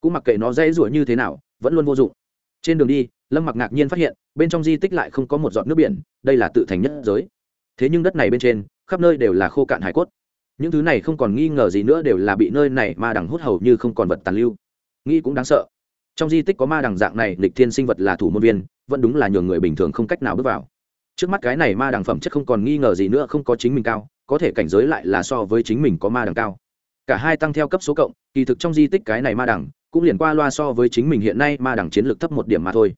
[SPEAKER 1] Cũng mặc kệ nó dãy rủa như thế nào, vẫn luôn vô dụng. Trên đường đi, lâm mặc ngạc nhiên phát hiện, bên trong di tích lại không có một giọt nước biển, đây là tự thành nhất giới. Thế nhưng đất này bên trên, khắp nơi đều là khô cạn hải cốt. Những thứ này không còn nghi ngờ gì nữa đều là bị nơi này ma đằng hút hầu như không còn vật tàn lưu. Nghĩ cũng đáng sợ. Trong di tích có ma đằng dạng này lịch thiên sinh vật là thủ môn viên, vẫn đúng là nhường người bình thường không cách nào bước vào. Trước mắt cái này ma đằng phẩm chất không còn nghi ngờ gì nữa, không có chính mình cao có thể cảnh giới lại là so với chính mình có ma đằng cao. Cả hai tăng theo cấp số cộng, kỳ thực trong di tích cái này ma đằng cũng liền qua loa so với chính mình hiện nay ma đằng chiến lược thấp một điểm mà thôi.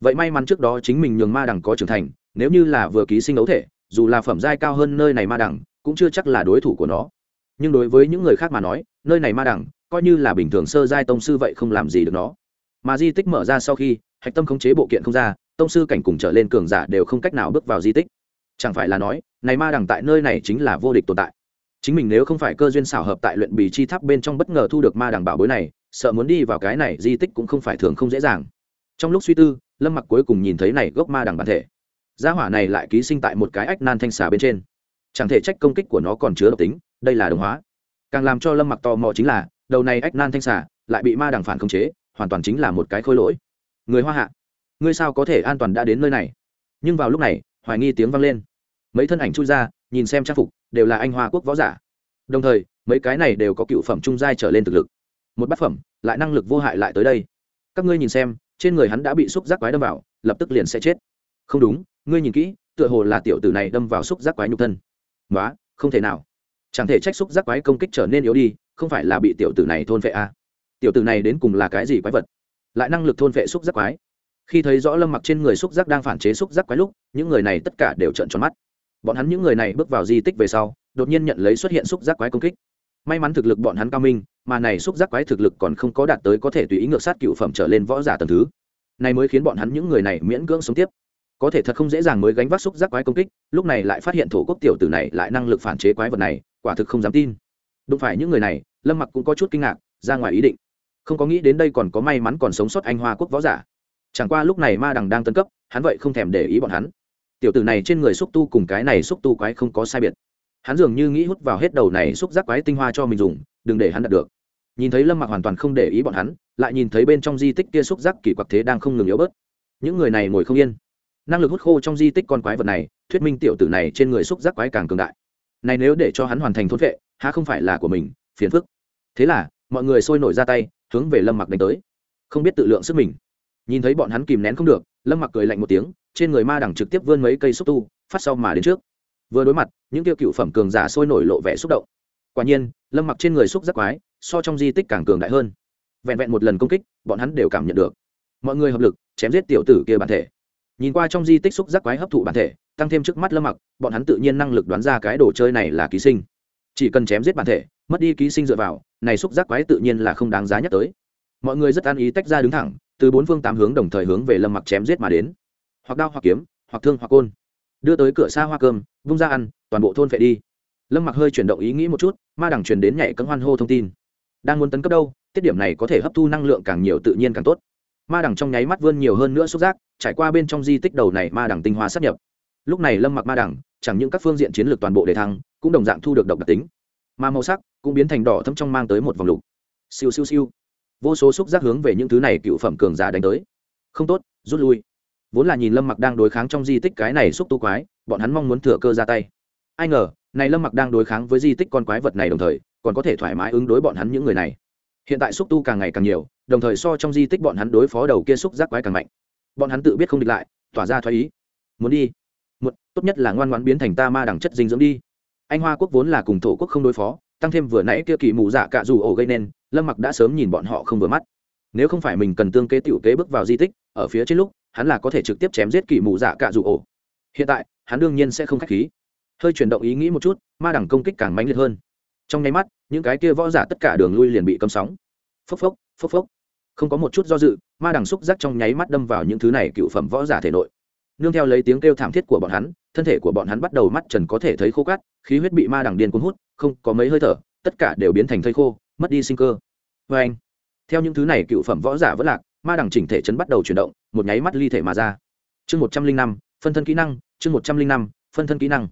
[SPEAKER 1] Vậy may mắn trước đó chính mình nhường ma đằng có trưởng thành, nếu như là vừa ký sinh ấu thể, dù là phẩm giai cao hơn nơi này ma đằng cũng chưa chắc là đối thủ của nó. Nhưng đối với những người khác mà nói, nơi này ma đằng coi như là bình thường sơ giai tông sư vậy không làm gì được nó. Mà di tích mở ra sau khi, hạch tâm khống chế bộ kiện không ra, tông sư cảnh cùng trở lên cường giả đều không cách nào bước vào di tích chẳng phải là nói, này ma đằng tại nơi này chính là vô địch tồn tại. Chính mình nếu không phải cơ duyên xảo hợp tại luyện bì chi tháp bên trong bất ngờ thu được ma đằng bảo bối này, sợ muốn đi vào cái này di tích cũng không phải thường không dễ dàng. Trong lúc suy tư, lâm mặc cuối cùng nhìn thấy này gốc ma đằng bản thể. Gia hỏa này lại ký sinh tại một cái ách nan thanh xà bên trên. Chẳng thể trách công kích của nó còn chứa độc tính, đây là đồng hóa. Càng làm cho lâm mặc tò mò chính là, đầu này ách nan thanh xà lại bị ma đằng phản khống chế, hoàn toàn chính là một cái khôi lỗi. Người hoa hạ, ngươi sao có thể an toàn đã đến nơi này? Nhưng vào lúc này hoài nghi tiếng vang lên. Mấy thân ảnh chui ra, nhìn xem trang phục, đều là anh hoa quốc võ giả. Đồng thời, mấy cái này đều có cựu phẩm trung giai trở lên thực lực. Một bát phẩm, lại năng lực vô hại lại tới đây. Các ngươi nhìn xem, trên người hắn đã bị xúc giác quái đâm vào, lập tức liền sẽ chết. Không đúng, ngươi nhìn kỹ, tựa hồ là tiểu tử này đâm vào xúc giác quái nhục thân. Nói không thể nào. Chẳng thể trách xúc giác quái công kích trở nên yếu đi, không phải là bị tiểu tử này thôn vệ à. tiểu tử này đến cùng là cái gì quái vật? Lại năng lực thôn vệ xúc giác quái khi thấy rõ lâm mặc trên người xúc giác đang phản chế xúc giác quái lúc, những người này tất cả đều trợn tròn mắt. Bọn hắn những người này bước vào di tích về sau, đột nhiên nhận lấy xuất hiện xúc giác quái công kích. May mắn thực lực bọn hắn cao minh, mà này xúc giác quái thực lực còn không có đạt tới có thể tùy ý ngược sát cựu phẩm trở lên võ giả tầm thứ. Này mới khiến bọn hắn những người này miễn cưỡng sống tiếp. Có thể thật không dễ dàng mới gánh vác xúc giác quái công kích, lúc này lại phát hiện thổ quốc tiểu tử này lại năng lực phản chế quái vật này, quả thực không dám tin. Đụng phải những người này, lâm mặc cũng có chút kinh ngạc, ra ngoài ý định. Không có nghĩ đến đây còn có may mắn còn sống sót anh hoa quốc võ giả chẳng qua lúc này ma đằng đang tân cấp, hắn vậy không thèm để ý bọn hắn. Tiểu tử này trên người xúc tu cùng cái này xúc tu quái không có sai biệt. Hắn dường như nghĩ hút vào hết đầu này xúc giác quái tinh hoa cho mình dùng, đừng để hắn đạt được. Nhìn thấy lâm mặc hoàn toàn không để ý bọn hắn, lại nhìn thấy bên trong di tích kia xúc giác kỳ quặc thế đang không ngừng yếu bớt. Những người này ngồi không yên. Năng lực hút khô trong di tích con quái vật này, thuyết minh tiểu tử này trên người xúc giác quái càng cường đại. Này nếu để cho hắn hoàn thành thốt vệ, há không phải là của mình, phiền phức. Thế là, mọi người sôi nổi ra tay, hướng về lâm mặc đánh tới. Không biết tự lượng sức mình nhìn thấy bọn hắn kìm nén không được, lâm mặc cười lạnh một tiếng, trên người ma đẳng trực tiếp vươn mấy cây xúc tu, phát sau mà đến trước. Vừa đối mặt, những tiêu cựu phẩm cường giả sôi nổi lộ vẻ xúc động. Quả nhiên, lâm mặc trên người xúc giác quái, so trong di tích càng cường đại hơn. Vẹn vẹn một lần công kích, bọn hắn đều cảm nhận được. Mọi người hợp lực, chém giết tiểu tử kia bản thể. Nhìn qua trong di tích xúc giác quái hấp thụ bản thể, tăng thêm trước mắt lâm mặc, bọn hắn tự nhiên năng lực đoán ra cái đồ chơi này là ký sinh. Chỉ cần chém giết bản thể, mất đi ký sinh dựa vào, này xúc giác quái tự nhiên là không đáng giá nhắc tới. Mọi người rất an ý tách ra đứng thẳng từ bốn phương tám hướng đồng thời hướng về lâm mặc chém giết mà đến. Hoặc đao hoặc kiếm, hoặc thương hoặc côn. Đưa tới cửa xa hoa cơm, vung ra ăn, toàn bộ thôn phệ đi. Lâm mặc hơi chuyển động ý nghĩ một chút, ma đẳng truyền đến nhảy cấm hoan hô thông tin. Đang muốn tấn cấp đâu, tiết điểm này có thể hấp thu năng lượng càng nhiều tự nhiên càng tốt. Ma đẳng trong nháy mắt vươn nhiều hơn nữa xúc giác, trải qua bên trong di tích đầu này ma đẳng tinh hoa sắp nhập. Lúc này lâm mặc ma đẳng chẳng những các phương diện chiến lược toàn bộ đề thăng, cũng đồng dạng thu được độc đặc tính. Ma màu sắc cũng biến thành đỏ thâm trong mang tới một vòng lục. Siêu siêu siêu vô số xúc giác hướng về những thứ này cựu phẩm cường giả đánh tới. Không tốt, rút lui. Vốn là nhìn lâm mặc đang đối kháng trong di tích cái này xúc tu quái, bọn hắn mong muốn thừa cơ ra tay. Ai ngờ, này lâm mặc đang đối kháng với di tích con quái vật này đồng thời, còn có thể thoải mái ứng đối bọn hắn những người này. Hiện tại xúc tu càng ngày càng nhiều, đồng thời so trong di tích bọn hắn đối phó đầu kia xúc giác quái càng mạnh. Bọn hắn tự biết không địch lại, tỏa ra thoái ý. Muốn đi. Một, tốt nhất là ngoan ngoãn biến thành ta ma đẳng chất dinh dưỡng đi. Anh hoa quốc vốn là cùng thổ quốc không đối phó, tăng thêm vừa nãy kia kỳ mù dạ cạ dù ổ gây nên lâm mặc đã sớm nhìn bọn họ không vừa mắt. Nếu không phải mình cần tương kế tiểu kế bước vào di tích, ở phía trên lúc, hắn là có thể trực tiếp chém giết kỳ mù dạ cả dù ổ. Hiện tại, hắn đương nhiên sẽ không khách khí. Hơi chuyển động ý nghĩ một chút, ma đẳng công kích càng mãnh liệt hơn. Trong nháy mắt, những cái kia võ giả tất cả đường lui liền bị cấm sóng. Phốc phốc phốc phốc. Không có một chút do dự, ma đằng xúc giác trong nháy mắt đâm vào những thứ này cựu phẩm võ giả thể nội. Nương theo lấy tiếng kêu thảm thiết của bọn hắn, thân thể của bọn hắn bắt đầu mắt trần có thể thấy khô cát, khí huyết bị ma đằng điên cuốn hút, không có mấy hơi thở, tất cả đều biến thành thây khô mất đi sinh cơ. Vê anh, theo những thứ này cựu phẩm võ giả vẫn lạc, ma đằng chỉnh thể chấn bắt đầu chuyển động, một nháy mắt ly thể mà ra. Chương một trăm linh năm, phân thân kỹ năng, chương một trăm linh năm, phân thân kỹ năng.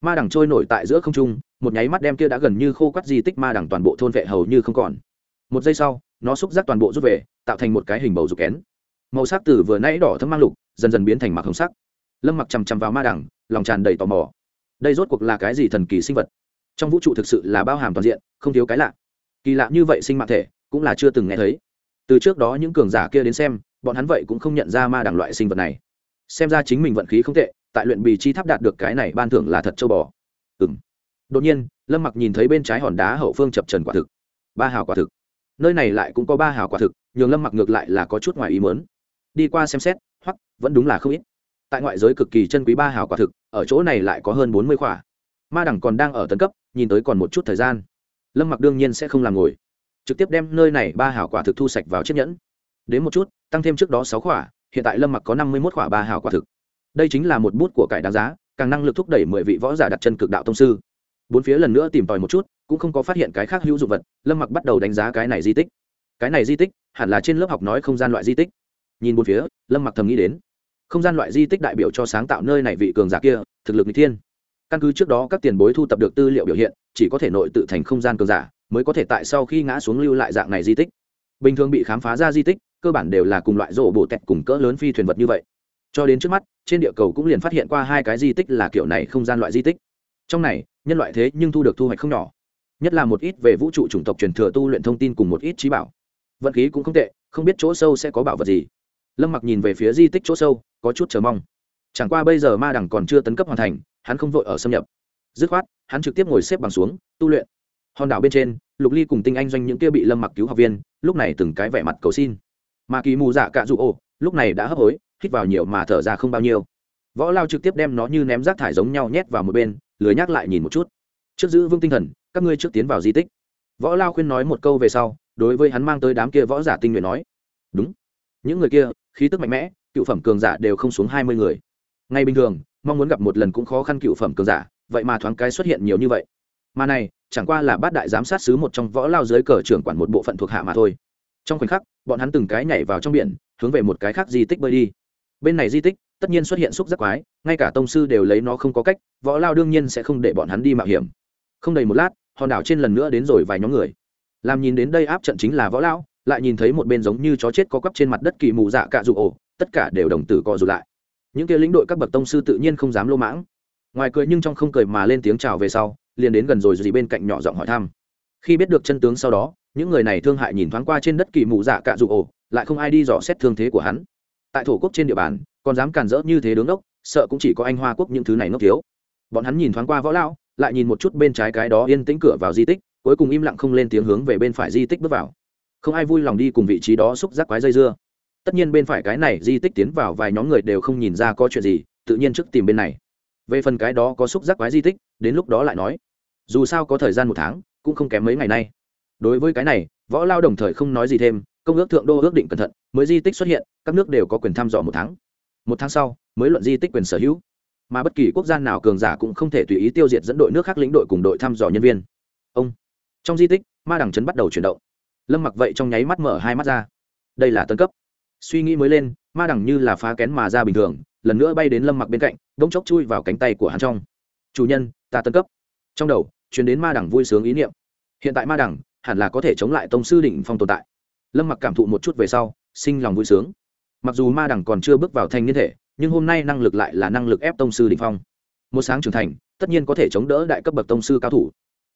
[SPEAKER 1] Ma đằng trôi nổi tại giữa không trung, một nháy mắt đem kia đã gần như khô quắt di tích ma đằng toàn bộ thôn vệ hầu như không còn. Một giây sau, nó xúc giác toàn bộ rút về, tạo thành một cái hình bầu dục kén. Màu sắc từ vừa nãy đỏ thâm mang lục, dần dần biến thành mặc hồng sắc. Lâm mặc chằm chằm vào ma đằng lòng tràn đầy tò mò. Đây rốt cuộc là cái gì thần kỳ sinh vật? Trong vũ trụ thực sự là bao hàm toàn diện, không thiếu cái lạ kỳ lạ như vậy sinh mạng thể, cũng là chưa từng nghe thấy. Từ trước đó những cường giả kia đến xem, bọn hắn vậy cũng không nhận ra ma đẳng loại sinh vật này. Xem ra chính mình vận khí không tệ, tại luyện bì chi tháp đạt được cái này ban thưởng là thật châu bò. Ừ m đột nhiên, lâm mặc nhìn thấy bên trái hòn đá hậu phương chập trần quả thực. Ba hào quả thực. Nơi này lại cũng có ba hào quả thực, nhường lâm mặc ngược lại là có chút ngoài ý mớn đi qua xem xét, hoặc, vẫn đúng là không ít. Tại ngoại giới cực kỳ chân quý ba hào quả thực, ở chỗ này lại có hơn bốn mươi khỏa ma đẳng còn đang ở tấn cấp, nhìn tới còn một chút thời gian lâm mặc đương nhiên sẽ không làm ngồi trực tiếp đem nơi này ba hảo quả thực thu sạch vào chiếc nhẫn đến một chút tăng thêm trước đó sáu khỏa hiện tại lâm mặc có năm mươi một khỏa ba hảo quả thực đây chính là một bút của cải đáng giá càng năng lực thúc đẩy mười vị võ giả đặt chân cực đạo tông sư bốn phía lần nữa tìm tòi một chút cũng không có phát hiện cái khác hữu dụng vật lâm mặc bắt đầu đánh giá cái này di tích cái này di tích hẳn là trên lớp học nói không gian loại di tích nhìn bốn phía lâm mặc thầm nghĩ đến không gian loại di tích đại biểu cho sáng tạo nơi này vị cường giả kia thực lực n g thiên căn cứ trước đó các tiền bối thu tập được tư liệu biểu hiện chỉ có thể nội tự thành không gian cường giả, mới có thể tại sau khi ngã xuống lưu lại dạng này di tích. Bình thường bị khám phá ra di tích, cơ bản đều là cùng loại rổ bộ tẹt cùng cỡ lớn phi thuyền vật như vậy. Cho đến trước mắt, trên địa cầu cũng liền phát hiện qua hai cái di tích là kiểu này không gian loại di tích. Trong này, nhân loại thế nhưng thu được thu hoạch không nhỏ. Nhất là một ít về vũ trụ chủng tộc truyền thừa tu luyện thông tin cùng một ít trí bảo. Vận khí cũng không tệ, không biết chỗ sâu sẽ có bảo vật gì. Lâm mặc nhìn về phía di tích chỗ sâu, có chút chờ mong. Chẳng qua bây giờ ma đẳng còn chưa tấn cấp hoàn thành, hắn không vội ở xâm nhập dứt khoát, hắn trực tiếp ngồi xếp bằng xuống, tu luyện. Hòn đảo bên trên, lục ly cùng tinh anh doanh những kia bị lâm mặc cứu học viên, lúc này từng cái vẻ mặt cầu xin. Mà kỳ mù dạ cạ dụ ồ lúc này đã hấp hối, hít vào nhiều mà thở ra không bao nhiêu. Võ lao trực tiếp đem nó như ném rác thải giống nhau nhét vào một bên, lười nhắc lại nhìn một chút. Trước giữ vững tinh thần, các ngươi trước tiến vào di tích. Võ lao khuyên nói một câu về sau, đối với hắn mang tới đám kia võ giả tinh nguyện nói. Đúng. Những người kia, khí tức mạnh mẽ, cựu phẩm cường giả đều không xuống hai mươi người. Ngay bình thường, mong muốn gặp một lần cũng khó khăn cựu phẩm cường giả vậy mà thoáng cái xuất hiện nhiều như vậy. Mà này, chẳng qua là bát đại giám sát sứ một trong võ lao dưới cờ trưởng quản một bộ phận thuộc hạ mà thôi. Trong khoảnh khắc, bọn hắn từng cái nhảy vào trong biển, hướng về một cái khác di tích bơi đi. Bên này di tích, tất nhiên xuất hiện xúc giác quái, ngay cả tông sư đều lấy nó không có cách, võ lao đương nhiên sẽ không để bọn hắn đi mạo hiểm. Không đầy một lát, hòn đảo trên lần nữa đến rồi vài nhóm người. Làm nhìn đến đây áp trận chính là võ lao, lại nhìn thấy một bên giống như chó chết có quắp trên mặt đất kỳ mù dạ cạ rụ ổ, tất cả đều đồng tử co dù lại. Những kia lĩnh đội các bậc tông sư tự nhiên không dám lô mãng ngoài cười nhưng trong không cười mà lên tiếng chào về sau, liền đến gần rồi dì bên cạnh nhỏ giọng hỏi thăm. Khi biết được chân tướng sau đó, những người này thương hại nhìn thoáng qua trên đất kỳ mù dạ cạ rụ ổ, lại không ai đi dò xét thương thế của hắn. Tại thổ quốc trên địa bàn, còn dám càn rỡ như thế đứng ốc, sợ cũng chỉ có anh hoa quốc những thứ này ngốc thiếu. Bọn hắn nhìn thoáng qua võ lão, lại nhìn một chút bên trái cái đó yên tĩnh cửa vào di tích, cuối cùng im lặng không lên tiếng hướng về bên phải di tích bước vào. Không ai vui lòng đi cùng vị trí đó xúc giác quái dây dưa. Tất nhiên bên phải cái này di tích tiến vào vài nhóm người đều không nhìn ra có chuyện gì, tự nhiên trước tìm bên này về phần cái đó có xúc giác quái di tích, đến lúc đó lại nói. Dù sao có thời gian một tháng, cũng không kém mấy ngày nay. Đối với cái này, võ lao đồng thời không nói gì thêm, công ước thượng đô ước định cẩn thận, mới di tích xuất hiện, các nước đều có quyền thăm dò một tháng. Một tháng sau, mới luận di tích quyền sở hữu. Mà bất kỳ quốc gia nào cường giả cũng không thể tùy ý tiêu diệt dẫn đội nước khác lĩnh đội cùng đội thăm dò nhân viên. Ông, trong di tích, ma đằng trấn bắt đầu chuyển động. Lâm mặc vậy trong nháy mắt mở hai mắt ra. Đây là tân cấp. Suy nghĩ mới lên, ma đằng như là phá kén mà ra bình thường lần nữa bay đến lâm mặc bên cạnh bỗng chốc chui vào cánh tay của hắn trong. Chủ nhân, ta tân cấp. Trong đầu chuyến đến ma đẳng vui sướng ý niệm. Hiện tại ma đẳng hẳn là có thể chống lại tông sư đỉnh phong tồn tại. Lâm mặc cảm thụ một chút về sau, sinh lòng vui sướng. Mặc dù ma đẳng còn chưa bước vào thanh niên thể, nhưng hôm nay năng lực lại là năng lực ép tông sư đỉnh phong. Một sáng trưởng thành, tất nhiên có thể chống đỡ đại cấp bậc tông sư cao thủ.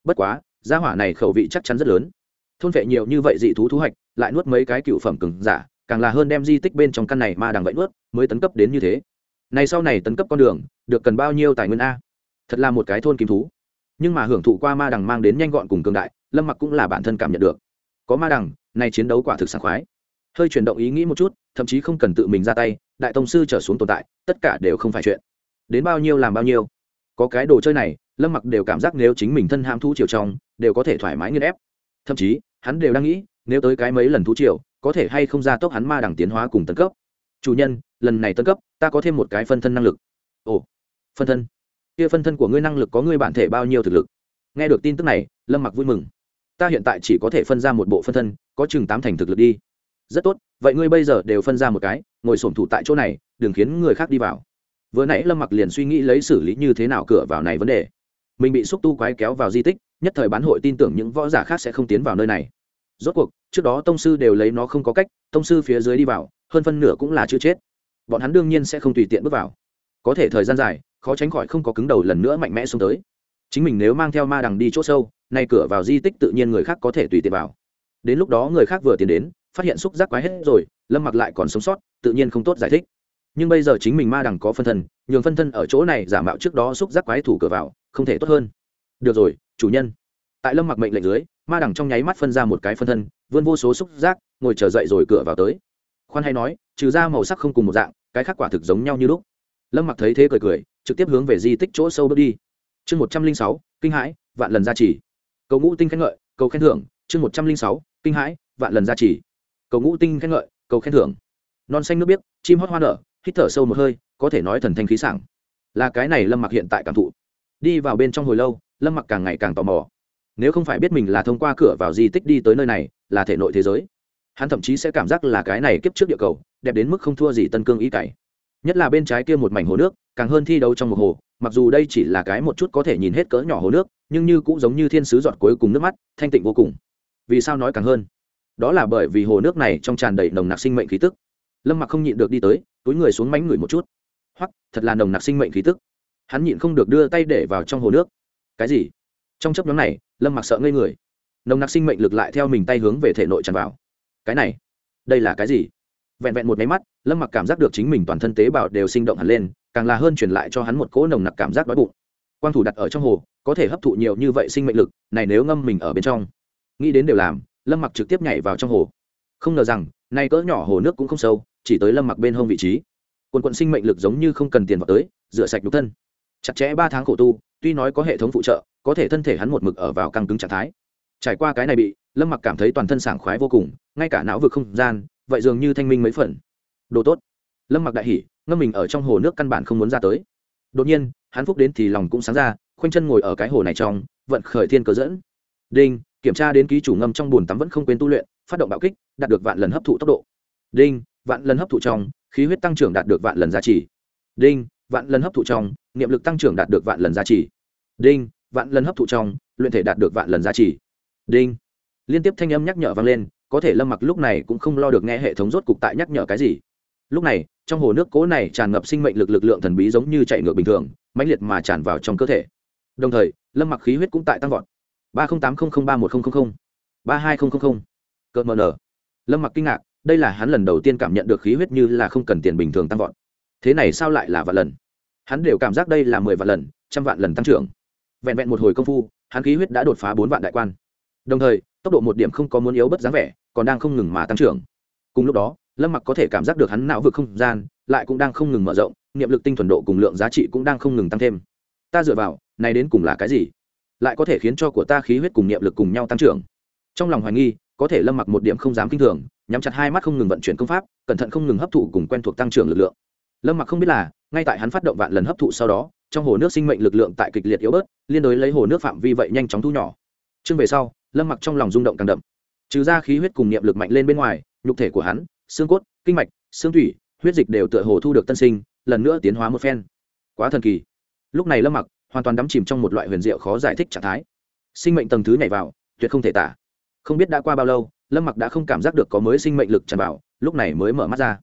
[SPEAKER 1] Bất quá, gia hỏa này khẩu vị chắc chắn rất lớn. Thôn vệ nhiều như vậy dị thú thu hoạch lại nuốt mấy cái cựu phẩm cứng giả, càng là hơn đem di tích bên trong căn này ma đằng vậy nuốt, mới tấn cấp đến như thế này sau này tấn cấp con đường, được cần bao nhiêu tài nguyên a? Thật là một cái thôn kim thú. Nhưng mà hưởng thụ qua ma đằng mang đến nhanh gọn cùng cường đại, lâm mặc cũng là bản thân cảm nhận được. Có ma đằng, này chiến đấu quả thực sảng khoái. Hơi chuyển động ý nghĩ một chút, thậm chí không cần tự mình ra tay, đại tông sư trở xuống tồn tại, tất cả đều không phải chuyện. Đến bao nhiêu làm bao nhiêu. Có cái đồ chơi này, lâm mặc đều cảm giác nếu chính mình thân ham thú chiều trong, đều có thể thoải mái nghiên ép. Thậm chí, hắn đều đang nghĩ, nếu tới cái mấy lần thú chiều có thể hay không ra tốc hắn ma đằng tiến hóa cùng tân cấp chủ nhân, lần này tân cấp, ta có thêm một cái phân thân năng lực. Ồ, phân thân? Kia phân thân của ngươi năng lực có ngươi bản thể bao nhiêu thực lực? Nghe được tin tức này, lâm mặc vui mừng. Ta hiện tại chỉ có thể phân ra một bộ phân thân, có chừng tám thành thực lực đi. Rất tốt, vậy ngươi bây giờ đều phân ra một cái, ngồi sổm thủ tại chỗ này, đừng khiến người khác đi vào. Vừa nãy lâm mặc liền suy nghĩ lấy xử lý như thế nào cửa vào này vấn đề. Mình bị xúc tu quái kéo vào di tích, nhất thời bán hội tin tưởng những võ giả khác sẽ không tiến vào nơi này. Rốt cuộc, trước đó tông sư đều lấy nó không có cách, tông sư phía dưới đi vào hơn phân nửa cũng là chưa chết. Bọn hắn đương nhiên sẽ không tùy tiện bước vào. Có thể thời gian dài, khó tránh khỏi không có cứng đầu lần nữa mạnh mẽ xuống tới. Chính mình nếu mang theo ma đằng đi chỗ sâu, nay cửa vào di tích tự nhiên người khác có thể tùy tiện vào. Đến lúc đó người khác vừa tiến đến, phát hiện xúc giác quái hết rồi, lâm mặc lại còn sống sót, tự nhiên không tốt giải thích. Nhưng bây giờ chính mình ma đằng có phân thân, nhường phân thân ở chỗ này giả mạo trước đó xúc giác quái thủ cửa vào, không thể tốt hơn. Được rồi, chủ nhân. Tại lâm mặc mệnh lệnh dưới, ma đằng trong nháy mắt phân ra một cái phân thân, vươn vô số xúc giác, ngồi chờ dậy rồi cửa vào tới khoan hay nói, trừ ra màu sắc không cùng một dạng, cái khác quả thực giống nhau như lúc. Lâm mặc thấy thế cười cười, trực tiếp hướng về di tích chỗ sâu bước đi. Chương một trăm linh sáu, kinh hãi, vạn lần gia trì. Cầu ngũ tinh khen ngợi, cầu khen thưởng, chương một trăm linh sáu, kinh hãi, vạn lần gia trì. Cầu ngũ tinh khen ngợi, cầu khen thưởng. Non xanh nước biếc, chim hót hoa nở, hít thở sâu một hơi, có thể nói thần thanh khí sảng. Là cái này lâm mặc hiện tại cảm thụ. Đi vào bên trong hồi lâu, lâm mặc càng ngày càng tò mò. Nếu không phải biết mình là thông qua cửa vào di tích đi tới nơi này, là thể nội thế giới hắn thậm chí sẽ cảm giác là cái này kiếp trước địa cầu, đẹp đến mức không thua gì tân cương ý cày. Nhất là bên trái kia một mảnh hồ nước, càng hơn thi đấu trong một hồ, mặc dù đây chỉ là cái một chút có thể nhìn hết cỡ nhỏ hồ nước, nhưng như cũng giống như thiên sứ giọt cuối cùng nước mắt, thanh tịnh vô cùng. Vì sao nói càng hơn? Đó là bởi vì hồ nước này trong tràn đầy nồng nặc sinh mệnh khí tức. Lâm mặc không nhịn được đi tới, túi người xuống mánh người một chút. Hoặc thật là nồng nặc sinh mệnh khí tức. Hắn nhịn không được đưa tay để vào trong hồ nước. Cái gì? Trong chấp nhóm này, lâm mặc sợ ngây người. Nồng nặc sinh mệnh lực lại theo mình tay hướng về thể nội tràn vào cái này, đây là cái gì? Vẹn vẹn một máy mắt, lâm mặc cảm giác được chính mình toàn thân tế bào đều sinh động hẳn lên, càng là hơn truyền lại cho hắn một cỗ nồng nặc cảm giác đói bụng. Quang thủ đặt ở trong hồ, có thể hấp thụ nhiều như vậy sinh mệnh lực, này nếu ngâm mình ở bên trong, nghĩ đến đều làm, lâm mặc trực tiếp nhảy vào trong hồ. Không ngờ rằng, nay cỡ nhỏ hồ nước cũng không sâu, chỉ tới lâm mặc bên hông vị trí. Quần quận sinh mệnh lực giống như không cần tiền vào tới, rửa sạch nhục thân. Chặt chẽ ba tháng khổ tu, tuy nói có hệ thống phụ trợ, có thể thân thể hắn một mực ở vào căng cứng trạng thái trải qua cái này bị, lâm mặc cảm thấy toàn thân sảng khoái vô cùng, ngay cả não vực không gian, vậy dường như thanh minh mấy phần. Đồ tốt. Lâm mặc đại hỉ, ngâm mình ở trong hồ nước căn bản không muốn ra tới. Đột nhiên, hắn phúc đến thì lòng cũng sáng ra, khoanh chân ngồi ở cái hồ này trong, vận khởi thiên cờ dẫn. Đinh, kiểm tra đến ký chủ ngâm trong bùn tắm vẫn không quên tu luyện, phát động bạo kích, đạt được vạn lần hấp thụ tốc độ. Đinh, vạn lần hấp thụ trong, khí huyết tăng trưởng đạt được vạn lần giá trị. Đinh, vạn lần hấp thụ trong, niệm lực tăng trưởng đạt được vạn lần giá trị. Đinh, vạn lần hấp thụ trong, luyện thể đạt được vạn lần giá trị đinh. Liên tiếp thanh âm nhắc nhở vang lên, có thể lâm mặc lúc này cũng không lo được nghe hệ thống rốt cục tại nhắc nhở cái gì. Lúc này, trong hồ nước cố này tràn ngập sinh mệnh lực lực lượng thần bí giống như chạy ngược bình thường, mãnh liệt mà tràn vào trong cơ thể. Đồng thời, lâm mặc khí huyết cũng tại tăng vọt. ba trăm tám mươi ba một nghìn ba hai nghìn cợt mờ nở. Lâm mặc kinh ngạc, đây là hắn lần đầu tiên cảm nhận được khí huyết như là không cần tiền bình thường tăng vọt. Thế này sao lại là vạn lần? Hắn đều cảm giác đây là mười vạn lần, trăm vạn lần tăng trưởng. Vẹn vẹn một hồi công phu, hắn khí huyết đã đột phá bốn vạn đại quan đồng thời, tốc độ một điểm không có muốn yếu bất dáng vẻ, còn đang không ngừng mà tăng trưởng. Cùng lúc đó, lâm mặc có thể cảm giác được hắn não vực không gian lại cũng đang không ngừng mở rộng, niệm lực tinh thuần độ cùng lượng giá trị cũng đang không ngừng tăng thêm. Ta dựa vào, này đến cùng là cái gì? Lại có thể khiến cho của ta khí huyết cùng niệm lực cùng nhau tăng trưởng. Trong lòng hoài nghi, có thể lâm mặc một điểm không dám kinh thường, nhắm chặt hai mắt không ngừng vận chuyển công pháp, cẩn thận không ngừng hấp thụ cùng quen thuộc tăng trưởng lực lượng. Lâm mặc không biết là, ngay tại hắn phát động vạn lần hấp thụ sau đó, trong hồ nước sinh mệnh lực lượng tại kịch liệt yếu bớt, liên đối lấy hồ nước phạm vi vậy nhanh chóng thu nhỏ. Chương về sau lâm mặc trong lòng rung động càng đậm. Trừ ra khí huyết cùng niệm lực mạnh lên bên ngoài, nhục thể của hắn, xương cốt, kinh mạch, xương thủy, huyết dịch đều tựa hồ thu được tân sinh, lần nữa tiến hóa một phen. Quá thần kỳ. Lúc này lâm mặc hoàn toàn đắm chìm trong một loại huyền diệu khó giải thích trạng thái. Sinh mệnh tầng thứ nhảy vào, tuyệt không thể tả. Không biết đã qua bao lâu, lâm mặc đã không cảm giác được có mới sinh mệnh lực tràn vào, lúc này mới mở mắt ra.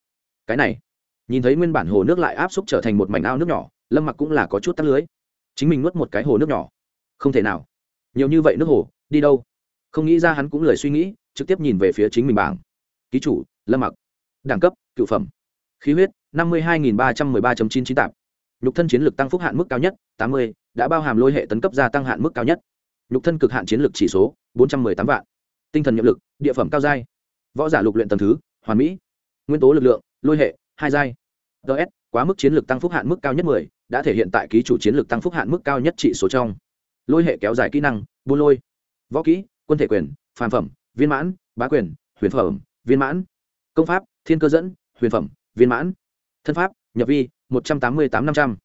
[SPEAKER 1] Cái này, nhìn thấy nguyên bản hồ nước lại áp xúc trở thành một mảnh ao nước nhỏ, lâm mặc cũng là có chút tắt lưới. Chính mình nuốt một cái hồ nước nhỏ. Không thể nào. Nhiều như vậy nước hồ, đi đâu? Không nghĩ ra hắn cũng lời suy nghĩ, trực tiếp nhìn về phía chính mình bảng. Ký chủ, lâm mặc. Đẳng cấp, cựu phẩm. Khí huyết, năm mươi hai ba trăm m ư ơ i ba chín chín tạp. Nhục thân chiến lược tăng phúc hạn mức cao nhất, tám mươi, đã bao hàm lôi hệ tấn cấp gia tăng hạn mức cao nhất. Nhục thân cực hạn chiến lược chỉ số, bốn trăm m ư ơ i tám vạn. Tinh thần nhiệm lực, địa phẩm cao giai. Võ giả lục luyện tầm thứ, hoàn mỹ. Nguyên tố lực lượng, lôi hệ, hai giai. Ts quá mức chiến lược tăng phúc hạn mức cao nhất mười, đã thể hiện tại ký chủ chiến lược tăng phúc hạn mức cao nhất trị số trong. Lôi hệ kéo dài kỹ năng, buôn lôi. Võ kỹ quân thể quyền, phàm phẩm, viên mãn, bá quyền, huyền phẩm, viên mãn. Công pháp, thiên cơ dẫn, huyền phẩm, viên mãn. Thân pháp, nhập vi, một trăm tám mươi tám năm trăm.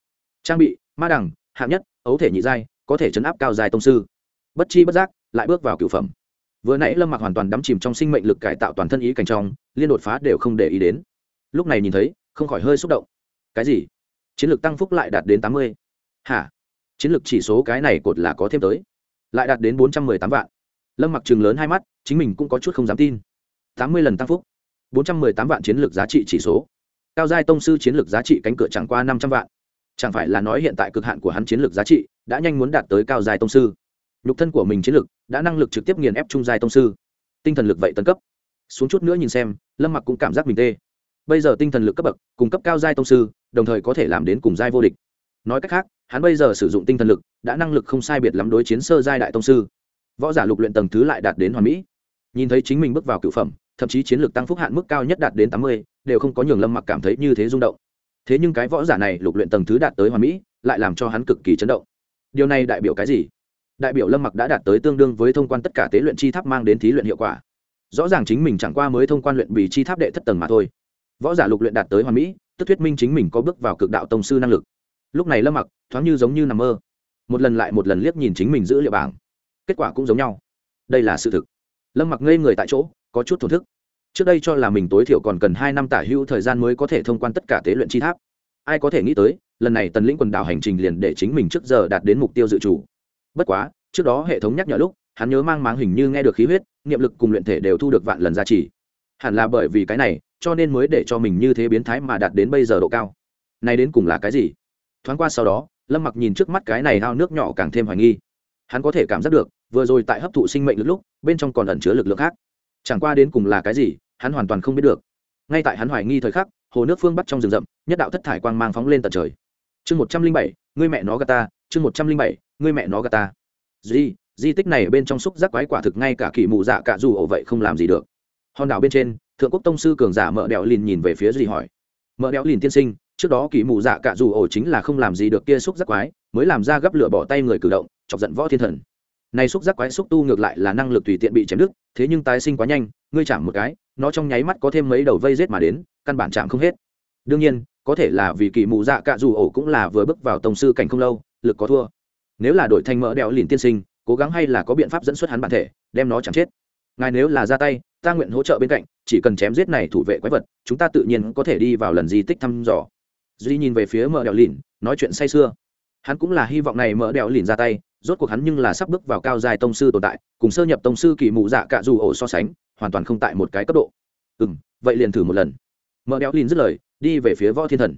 [SPEAKER 1] Trang bị, ma đẳng, hạng nhất, ấu thể nhị giai, có thể chấn áp cao dài tông sư. Bất chi bất giác, lại bước vào cựu phẩm. Vừa nãy lâm mặc hoàn toàn đắm chìm trong sinh mệnh lực cải tạo toàn thân ý cảnh trong, liên đột phá đều không để ý đến. Lúc này nhìn thấy, không khỏi hơi xúc động. Cái gì? Chiến lược tăng phúc lại đạt đến tám mươi. Hả? Chiến lược chỉ số cái này cột là có thêm tới. Lại đạt đến bốn trăm mười tám vạn lâm mặc chừng lớn hai mắt, chính mình cũng có chút không dám tin. Tám mươi lần tăng phúc, bốn trăm mười tám vạn chiến lược giá trị chỉ số. Cao giai tông sư chiến lược giá trị cánh cửa chẳng qua năm trăm vạn. Chẳng phải là nói hiện tại cực hạn của hắn chiến lược giá trị đã nhanh muốn đạt tới cao giai tông sư. Nhục thân của mình chiến lược đã năng lực trực tiếp nghiền ép trung giai tông sư. Tinh thần lực vậy tấn cấp. Xuống chút nữa nhìn xem, lâm mặc cũng cảm giác mình tê. Bây giờ tinh thần lực cấp bậc, cung cấp cao giai tông sư, đồng thời có thể làm đến cùng giai vô địch. Nói cách khác, hắn bây giờ sử dụng tinh thần lực, đã năng lực không sai biệt lắm đối chiến sơ giai đại tông sư võ giả lục luyện tầng thứ lại đạt đến hoàn mỹ. Nhìn thấy chính mình bước vào cựu phẩm, thậm chí chiến lược tăng phúc hạn mức cao nhất đạt đến tám mươi, đều không có nhường lâm mặc cảm thấy như thế rung động. Thế nhưng cái võ giả này lục luyện tầng thứ đạt tới hoàn mỹ, lại làm cho hắn cực kỳ chấn động. Điều này đại biểu cái gì? Đại biểu lâm mặc đã đạt tới tương đương với thông quan tất cả tế luyện chi tháp mang đến thí luyện hiệu quả. Rõ ràng chính mình chẳng qua mới thông quan luyện bì chi tháp đệ thất tầng mà thôi. Võ giả lục luyện đạt tới hoàn mỹ, tức thuyết minh chính mình có bước vào cực đạo tông sư năng lực. Lúc này lâm mặc thoáng như giống như nằm mơ. Một lần lại một lần liếc nhìn chính mình giữ liệu bảng kết quả cũng giống nhau. Đây là sự thực. Lâm mặc ngây người tại chỗ, có chút thổn thức. Trước đây cho là mình tối thiểu còn cần hai năm tả hữu thời gian mới có thể thông quan tất cả tế luyện chi tháp. Ai có thể nghĩ tới, lần này tần lĩnh quần đảo hành trình liền để chính mình trước giờ đạt đến mục tiêu dự trù. Bất quá, trước đó hệ thống nhắc nhở lúc, hắn nhớ mang máng hình như nghe được khí huyết, niệm lực cùng luyện thể đều thu được vạn lần giá trị. Hẳn là bởi vì cái này, cho nên mới để cho mình như thế biến thái mà đạt đến bây giờ độ cao. Này đến cùng là cái gì? Thoáng qua sau đó, lâm mặc nhìn trước mắt cái này hao nước nhỏ càng thêm hoài nghi hắn có thể cảm giác được, vừa rồi tại hấp thụ sinh mệnh lúc lúc, bên trong còn ẩn chứa lực lượng khác. Chẳng qua đến cùng là cái gì, hắn hoàn toàn không biết được. Ngay tại hắn hoài nghi thời khắc, hồ nước phương bắc trong rừng rậm, nhất đạo thất thải quang mang phóng lên tận trời. Chương một trăm linh bảy, ngươi mẹ nó gà ta, chương một trăm linh bảy, ngươi mẹ nó gà ta. Di di tích này bên trong xúc giác quái quả thực ngay cả kỳ mù dạ cả dù ổ vậy không làm gì được. Hòn đảo bên trên, thượng quốc tông sư cường giả mợ đèo lìn nhìn về phía di hỏi. Mợ đèo lìn tiên sinh, trước đó kỳ mù dạ cả dù ổ chính là không làm gì được kia xúc giác quái, mới làm ra gấp lửa bỏ tay người cử động chọc giận võ thiên thần. Này xúc giác quái xúc tu ngược lại là năng lực tùy tiện bị chém đứt, thế nhưng tái sinh quá nhanh, ngươi chạm một cái, nó trong nháy mắt có thêm mấy đầu vây rết mà đến, căn bản chạm không hết. Đương nhiên, có thể là vì kỳ mù dạ cạ dù ổ cũng là vừa bước vào tổng sư cảnh không lâu, lực có thua. Nếu là đội thanh mỡ đèo lìn tiên sinh, cố gắng hay là có biện pháp dẫn xuất hắn bản thể, đem nó chẳng chết. Ngài nếu là ra tay, ta nguyện hỗ trợ bên cạnh, chỉ cần chém giết này thủ vệ quái vật, chúng ta tự nhiên có thể đi vào lần di tích thăm dò. Duy nhìn về phía mỡ đèo lìn, nói chuyện say sưa hắn cũng là hy vọng này mở đèo lìn ra tay, rốt cuộc hắn nhưng là sắp bước vào cao dài tông sư tồn tại, cùng sơ nhập tông sư kỳ mù dạ cạ dù ổ so sánh, hoàn toàn không tại một cái cấp độ. Ừ m vậy liền thử một lần. Mở đèo lìn dứt lời, đi về phía võ thiên thần.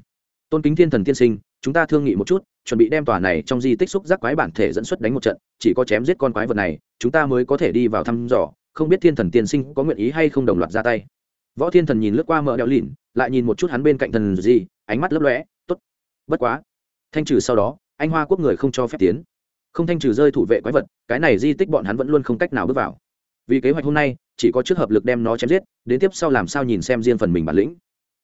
[SPEAKER 1] Tôn kính thiên thần tiên sinh, chúng ta thương nghị một chút, chuẩn bị đem tòa này trong di tích xúc giác quái bản thể dẫn xuất đánh một trận, chỉ có chém giết con quái vật này, chúng ta mới có thể đi vào thăm dò, không biết thiên thần tiên sinh có nguyện ý hay không đồng loạt ra tay. Võ thiên thần nhìn lướt qua mở đeo lìn, lại nhìn một chút hắn bên cạnh thần gì ánh mắt lấp lóe t ố t bất quá. Thanh trừ sau đó anh hoa quốc người không cho phép tiến. Không thanh trừ rơi thủ vệ quái vật, cái này di tích bọn hắn vẫn luôn không cách nào bước vào. Vì kế hoạch hôm nay, chỉ có trước hợp lực đem nó chém giết, đến tiếp sau làm sao nhìn xem riêng phần mình bản lĩnh.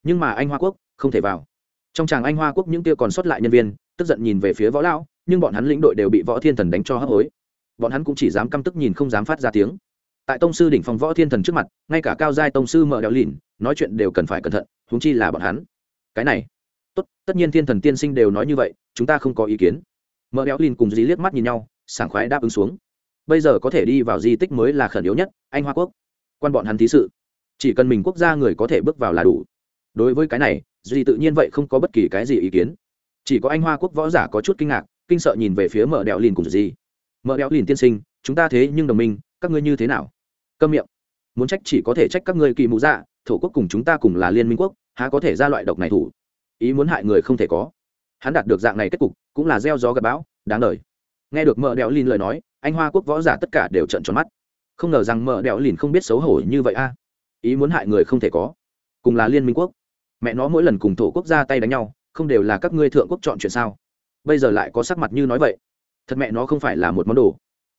[SPEAKER 1] Nhưng mà anh hoa quốc, không thể vào. Trong tràng anh hoa quốc những kia còn sót lại nhân viên, tức giận nhìn về phía võ lão, nhưng bọn hắn lĩnh đội đều bị võ thiên thần đánh cho hấp hối. Bọn hắn cũng chỉ dám căm tức nhìn không dám phát ra tiếng. Tại tông sư đỉnh phòng võ thiên thần trước mặt, ngay cả cao giai tông sư mở đèo lìn, nói chuyện đều cần phải cẩn thận, huống chi là bọn hắn. Cái này, tốt, tất nhiên thiên thần tiên sinh đều nói như vậy chúng ta không có ý kiến. Mở đèo lìn cùng dì liếc mắt nhìn nhau, sảng khoái đáp ứng xuống. Bây giờ có thể đi vào di tích mới là khẩn yếu nhất, anh hoa quốc. Quan bọn hắn thí sự. Chỉ cần mình quốc gia người có thể bước vào là đủ. Đối với cái này dì tự nhiên vậy không có bất kỳ cái gì ý kiến. Chỉ có anh hoa quốc võ giả có chút kinh ngạc, kinh sợ nhìn về phía mở đèo lìn cùng dì mở đèo lìn tiên sinh, chúng ta thế nhưng đồng minh, các ngươi như thế nào? Câm miệng. Muốn trách chỉ có thể trách các ngươi kỳ mũ dạ thổ quốc cùng chúng ta cùng là liên minh quốc, há có thể ra loại độc này thủ? Ý muốn hại người không thể có hắn đạt được dạng này kết cục, cũng là gieo gió gặp bão, đáng lời nghe được mợ đèo lìn lời nói, anh hoa quốc võ giả tất cả đều trận tròn mắt. Không ngờ rằng mợ đèo lìn không biết xấu hổ như vậy a. Ý muốn hại người không thể có. Cùng là liên minh quốc. Mẹ nó mỗi lần cùng thổ quốc ra tay đánh nhau, không đều là các ngươi thượng quốc chọn chuyện sao? Bây giờ lại có sắc mặt như nói vậy. Thật mẹ nó không phải là một món đồ.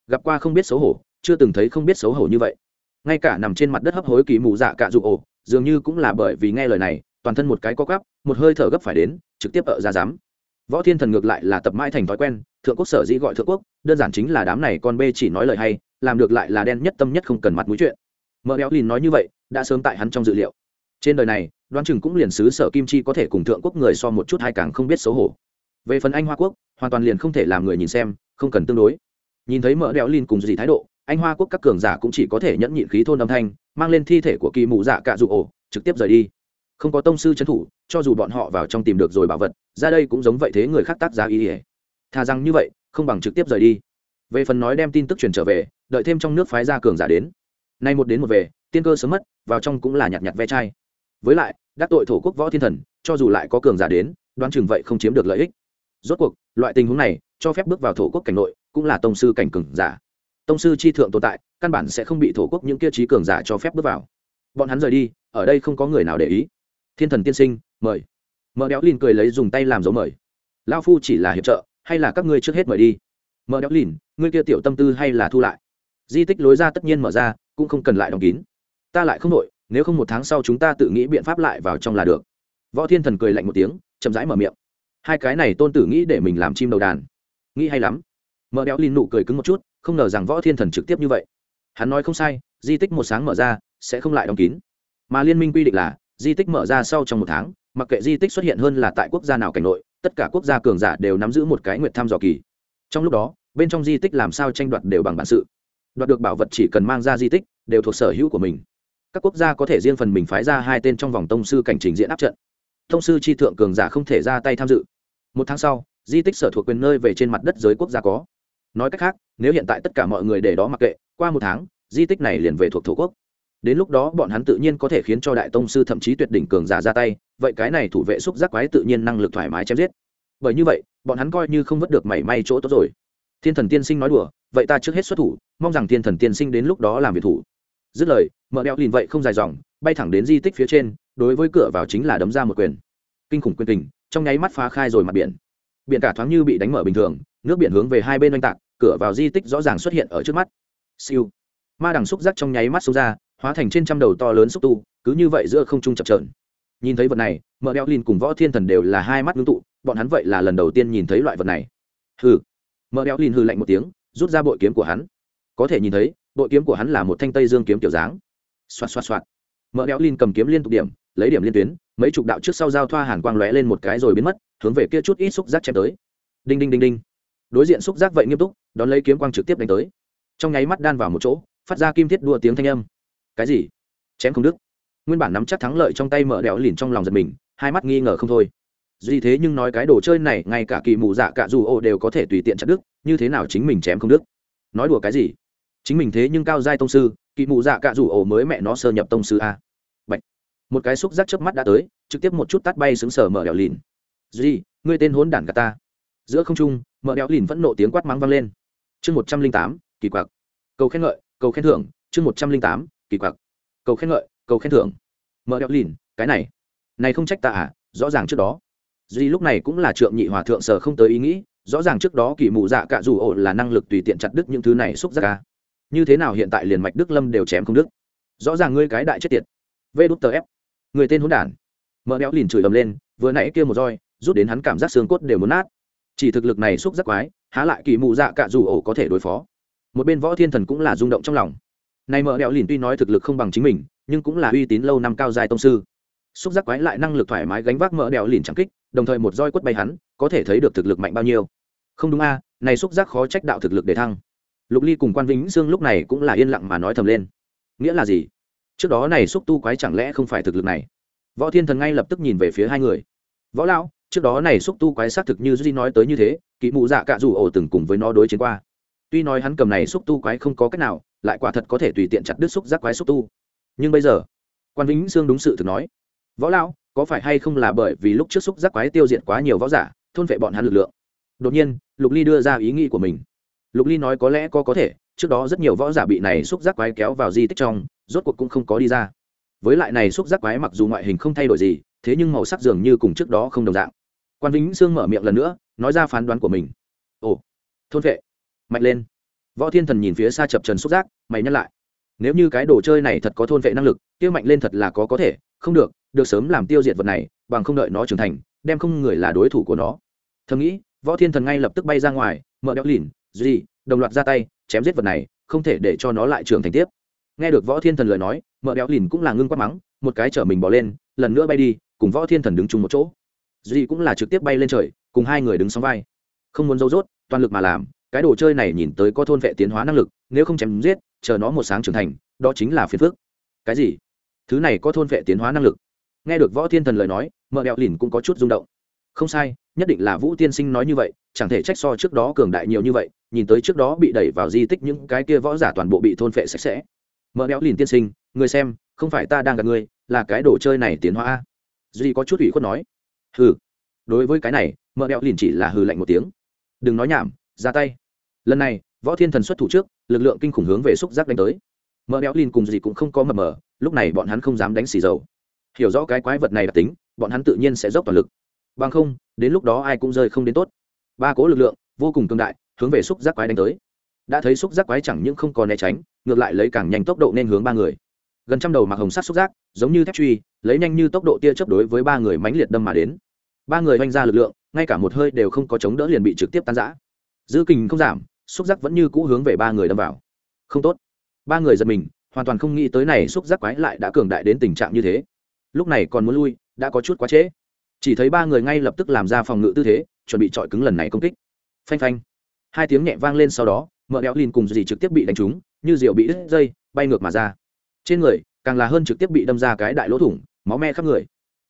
[SPEAKER 1] Gặp qua không biết xấu hổ, chưa từng thấy không biết xấu hổ như vậy. Ngay cả nằm trên mặt đất hấp hối kỳ mù dạ cạ dụ ổ, dường như cũng là bởi vì nghe lời này, toàn thân một cái co gắp một hơi thở gấp phải đến, trực tiếp ở ra dám võ thiên thần ngược lại là tập mãi thành thói quen, thượng quốc sở dĩ gọi thượng quốc, đơn giản chính là đám này con bê chỉ nói lời hay, làm được lại là đen nhất tâm nhất không cần mặt mũi chuyện. Mợ béo lìn nói như vậy, đã sớm tại hắn trong dự liệu. Trên đời này, đoán chừng cũng liền xứ sở kim chi có thể cùng thượng quốc người so một chút hai càng không biết xấu hổ. Về phần anh hoa quốc, hoàn toàn liền không thể làm người nhìn xem, không cần tương đối. Nhìn thấy mỡ đeo Lìn cùng gì thái độ, anh hoa quốc các cường giả cũng chỉ có thể nhẫn nhịn khí thôn âm thanh, mang lên thi thể của kỳ mụ dạ cạ dụ ổ, trực tiếp rời đi. Không có tông sư trấn thủ cho dù bọn họ vào trong tìm được rồi bảo vật, ra đây cũng giống vậy thế người khác tác giá ý ỉa thà rằng như vậy, không bằng trực tiếp rời đi. Về phần nói đem tin tức truyền trở về, đợi thêm trong nước phái ra cường giả đến. Nay một đến một về, tiên cơ sớm mất, vào trong cũng là nhặt nhặt ve chai. Với lại, đắc tội thổ quốc võ thiên thần, cho dù lại có cường giả đến, đoán chừng vậy không chiếm được lợi ích. Rốt cuộc, loại tình huống này, cho phép bước vào thổ quốc cảnh nội, cũng là tông sư cảnh cường giả. Tông sư chi thượng tồn tại, căn bản sẽ không bị thổ quốc những kia trí cường giả cho phép bước vào. Bọn hắn rời đi, ở đây không có người nào để ý. Thiên thần tiên sinh mời. Mợ đéo lìn cười lấy dùng tay làm dấu mời. Lao phu chỉ là hiệp trợ, hay là các ngươi trước hết mời đi? Mợ đéo lìn, ngươi kia tiểu tâm tư hay là thu lại? Di tích lối ra tất nhiên mở ra, cũng không cần lại đóng kín. Ta lại không nội nếu không một tháng sau chúng ta tự nghĩ biện pháp lại vào trong là được. Võ thiên thần cười lạnh một tiếng, chậm rãi mở miệng. Hai cái này tôn tử nghĩ để mình làm chim đầu đàn. Nghĩ hay lắm. Mợ đéo lìn nụ cười cứng một chút, không ngờ rằng võ thiên thần trực tiếp như vậy. Hắn nói không sai, di tích một sáng mở ra, sẽ không lại đóng kín. Mà liên minh quy định là, di tích mở ra sau trong một tháng mặc kệ di tích xuất hiện hơn là tại quốc gia nào cảnh nội, tất cả quốc gia cường giả đều nắm giữ một cái nguyệt thăm dò kỳ. Trong lúc đó, bên trong di tích làm sao tranh đoạt đều bằng bản sự. Đoạt được bảo vật chỉ cần mang ra di tích, đều thuộc sở hữu của mình. Các quốc gia có thể riêng phần mình phái ra hai tên trong vòng tông sư cảnh trình diễn áp trận. Tông sư tri thượng cường giả không thể ra tay tham dự. Một tháng sau, di tích sở thuộc quyền nơi về trên mặt đất giới quốc gia có. Nói cách khác, nếu hiện tại tất cả mọi người để đó mặc kệ, qua một tháng, di tích này liền về thuộc thổ quốc đến lúc đó bọn hắn tự nhiên có thể khiến cho đại tông sư thậm chí tuyệt đỉnh cường giả ra tay, vậy cái này thủ vệ xúc giác quái tự nhiên năng lực thoải mái chém giết. Bởi như vậy, bọn hắn coi như không vất được mảy may chỗ tốt rồi. Thiên thần tiên sinh nói đùa, vậy ta trước hết xuất thủ, mong rằng thiên thần tiên sinh đến lúc đó làm việc thủ. Dứt lời, mở đeo lìn vậy không dài dòng, bay thẳng đến di tích phía trên, đối với cửa vào chính là đấm ra một quyền. Kinh khủng quyền tình trong nháy mắt phá khai rồi mặt biển. Biển cả thoáng như bị đánh mở bình thường, nước biển hướng về hai bên oanh tạc, cửa vào di tích rõ ràng xuất hiện ở trước mắt. Siêu. Ma đằng xúc giác trong nháy mắt xông ra hóa thành trên trăm đầu to lớn xúc tu, cứ như vậy giữa không trung chập trờn nhìn thấy vật này mở đeo lìn cùng võ thiên thần đều là hai mắt ngưng tụ, bọn hắn vậy là lần đầu tiên nhìn thấy loại vật này. Hừ. Mở đeo lìn hư lạnh một tiếng, rút ra bội kiếm của hắn. Có thể nhìn thấy, bội kiếm của hắn là một thanh tây dương kiếm kiểu dáng. Xoạt xoạt xoạt. Mở đeo lìn cầm kiếm liên tục điểm, lấy điểm liên tuyến, mấy chục đạo trước sau giao thoa hàn quang lóe lên một cái rồi biến mất, hướng về kia chút ít xúc giác chém tới. Đinh đinh đinh đinh. Đối diện xúc giác vậy nghiêm túc, đón lấy kiếm quang trực tiếp đánh tới. Trong nháy mắt đan vào một chỗ, phát ra kim thiết đua tiếng thanh âm cái gì? Chém không đức nguyên bản nắm chắc thắng lợi trong tay mở đẽo lìn trong lòng giật mình, hai mắt nghi ngờ không thôi. Duy thế nhưng nói cái đồ chơi này, ngay cả kỳ mù dạ cả dù ô đều có thể tùy tiện chặt đức như thế nào chính mình chém không đức nói đùa cái gì? Chính mình thế nhưng cao giai tông sư, kỳ mù dạ cả dù ô mới mẹ nó sơ nhập tông sư a. Bạch. một cái xúc giác chớp mắt đã tới, trực tiếp một chút tắt bay xứng sở mở đèo lìn. Duy, ngươi tên hốn đản cả ta. Giữa không trung, mở đèo lìn vẫn nộ tiếng quát mắng vang lên. Chương một trăm linh tám, kỳ quặc. Cầu khen ngợi, cầu khen thưởng, chương một trăm linh tám kỳ quặc. Cầu khen ngợi, cầu khen thưởng. Mở đeo lìn, cái này. Này không trách ta à rõ ràng trước đó. Duy lúc này cũng là trượng nhị hòa thượng sở không tới ý nghĩ, rõ ràng trước đó kỳ mù dạ cả dù ổ là năng lực tùy tiện chặt đứt những thứ này xúc ra ca à. như thế nào hiện tại liền mạch đức lâm đều chém không đức rõ ràng ngươi cái đại chết tiệt. Vê đút tờ ép. Người tên hôn đản. Mở đeo lìn chửi ầm lên, vừa nãy kia một roi, rút đến hắn cảm giác xương cốt đều muốn nát. Chỉ thực lực này xúc rất quái, há lại kỳ mù dạ cả dù ổ có thể đối phó. Một bên võ thiên thần cũng là rung động trong lòng này mở đèo lìn tuy nói thực lực không bằng chính mình, nhưng cũng là uy tín lâu năm cao dài tông sư. Xúc giác quái lại năng lực thoải mái gánh vác mỡ đèo lìn chẳng kích, đồng thời một roi quất bay hắn, có thể thấy được thực lực mạnh bao nhiêu. Không đúng a, này xúc giác khó trách đạo thực lực để thăng. Lục ly cùng quan vĩnh dương lúc này cũng là yên lặng mà nói thầm lên. Nghĩa là gì? Trước đó này xúc tu quái chẳng lẽ không phải thực lực này? Võ thiên thần ngay lập tức nhìn về phía hai người. Võ lão, trước đó này xúc tu quái xác thực như duy nói tới như thế, kỵ mụ dạ cạ dù ổ từng cùng với nó đối chiến qua tuy nói hắn cầm này xúc tu quái không có cách nào, lại quả thật có thể tùy tiện chặt đứt xúc giác quái xúc tu. Nhưng bây giờ, quan vĩnh sương đúng sự thực nói, võ lão, có phải hay không là bởi vì lúc trước xúc giác quái tiêu diệt quá nhiều võ giả, thôn vệ bọn hắn lực lượng? Đột nhiên, lục ly đưa ra ý nghĩ của mình. Lục ly nói có lẽ có có thể, trước đó rất nhiều võ giả bị này xúc giác quái kéo vào di tích trong, rốt cuộc cũng không có đi ra. Với lại này xúc giác quái mặc dù ngoại hình không thay đổi gì, thế nhưng màu sắc dường như cùng trước đó không đồng dạng. Quan vĩnh sương mở miệng lần nữa, nói ra phán đoán của mình. Ồ, thôn vệ mạnh lên. Võ thiên thần nhìn phía xa chập trần xúc giác, mày nhắc lại. Nếu như cái đồ chơi này thật có thôn vệ năng lực tiêu mạnh lên thật là có có thể, không được được sớm làm tiêu diệt vật này, bằng không đợi nó trưởng thành, đem không người là đối thủ của nó. Thầm nghĩ, võ thiên thần ngay lập tức bay ra ngoài, mở đeo lìn duy đồng loạt ra tay, chém giết vật này, không thể để cho nó lại trưởng thành tiếp. Nghe được võ thiên thần lời nói, mở đeo lìn cũng là ngưng quát mắng, một cái chở mình bỏ lên, lần nữa bay đi, cùng võ thiên thần đứng chung một chỗ. Duy cũng là trực tiếp bay lên trời, cùng hai người đứng sóng vai. Không muốn dấu dốt, toàn lực mà làm cái đồ chơi này nhìn tới có thôn vệ tiến hóa năng lực, nếu không chém giết, chờ nó một sáng trưởng thành, đó chính là phiền phước cái gì? Thứ này có thôn vệ tiến hóa năng lực. Nghe được võ thiên thần lời nói, mợ đẹo lìn cũng có chút rung động. Không sai, nhất định là vũ tiên sinh nói như vậy, chẳng thể trách so trước đó cường đại nhiều như vậy, nhìn tới trước đó bị đẩy vào di tích những cái kia võ giả toàn bộ bị thôn vệ sạch sẽ. Mợ đẹo lìn tiên sinh, người xem, không phải ta đang gặp ngươi, là cái đồ chơi này tiến hóa duy có chút ủy khuất nói. Hừ. Đối với cái này, mợ đẹo lìn chỉ là hừ lạnh một tiếng. Đừng nói nhảm, ra tay lần này, võ thiên thần xuất thủ trước, lực lượng kinh khủng hướng về xúc giác đánh tới. Mờ béo lin cùng gì cũng không có mờ mờ, lúc này bọn hắn không dám đánh xì dầu. Hiểu rõ cái quái vật này đặc tính, bọn hắn tự nhiên sẽ dốc toàn lực. Bằng không, đến lúc đó ai cũng rơi không đến tốt. Ba cố lực lượng, vô cùng cường đại, hướng về xúc giác quái đánh tới. Đã thấy xúc giác quái chẳng những không còn né tránh, ngược lại lấy càng nhanh tốc độ nên hướng ba người. Gần trăm đầu mặc hồng sắt xúc giác, giống như thép truy, lấy nhanh như tốc độ tia chấp đối với ba người mãnh liệt đâm mà đến. Ba người oanh ra lực lượng, ngay cả một hơi đều không có chống đỡ liền bị trực tiếp tan giã dư kình không giảm xúc giác vẫn như cũ hướng về ba người đâm vào. Không tốt. Ba người giật mình, hoàn toàn không nghĩ tới này xúc giác quái lại đã cường đại đến tình trạng như thế. Lúc này còn muốn lui, đã có chút quá trễ. Chỉ thấy ba người ngay lập tức làm ra phòng ngự tư thế, chuẩn bị chọi cứng lần này công kích. Phanh phanh. Hai tiếng nhẹ vang lên sau đó, mợ đeo lin cùng dì trực tiếp bị đánh trúng, như rượu bị đứt dây, bay ngược mà ra. Trên người, càng là hơn trực tiếp bị đâm ra cái đại lỗ thủng, máu me khắp người.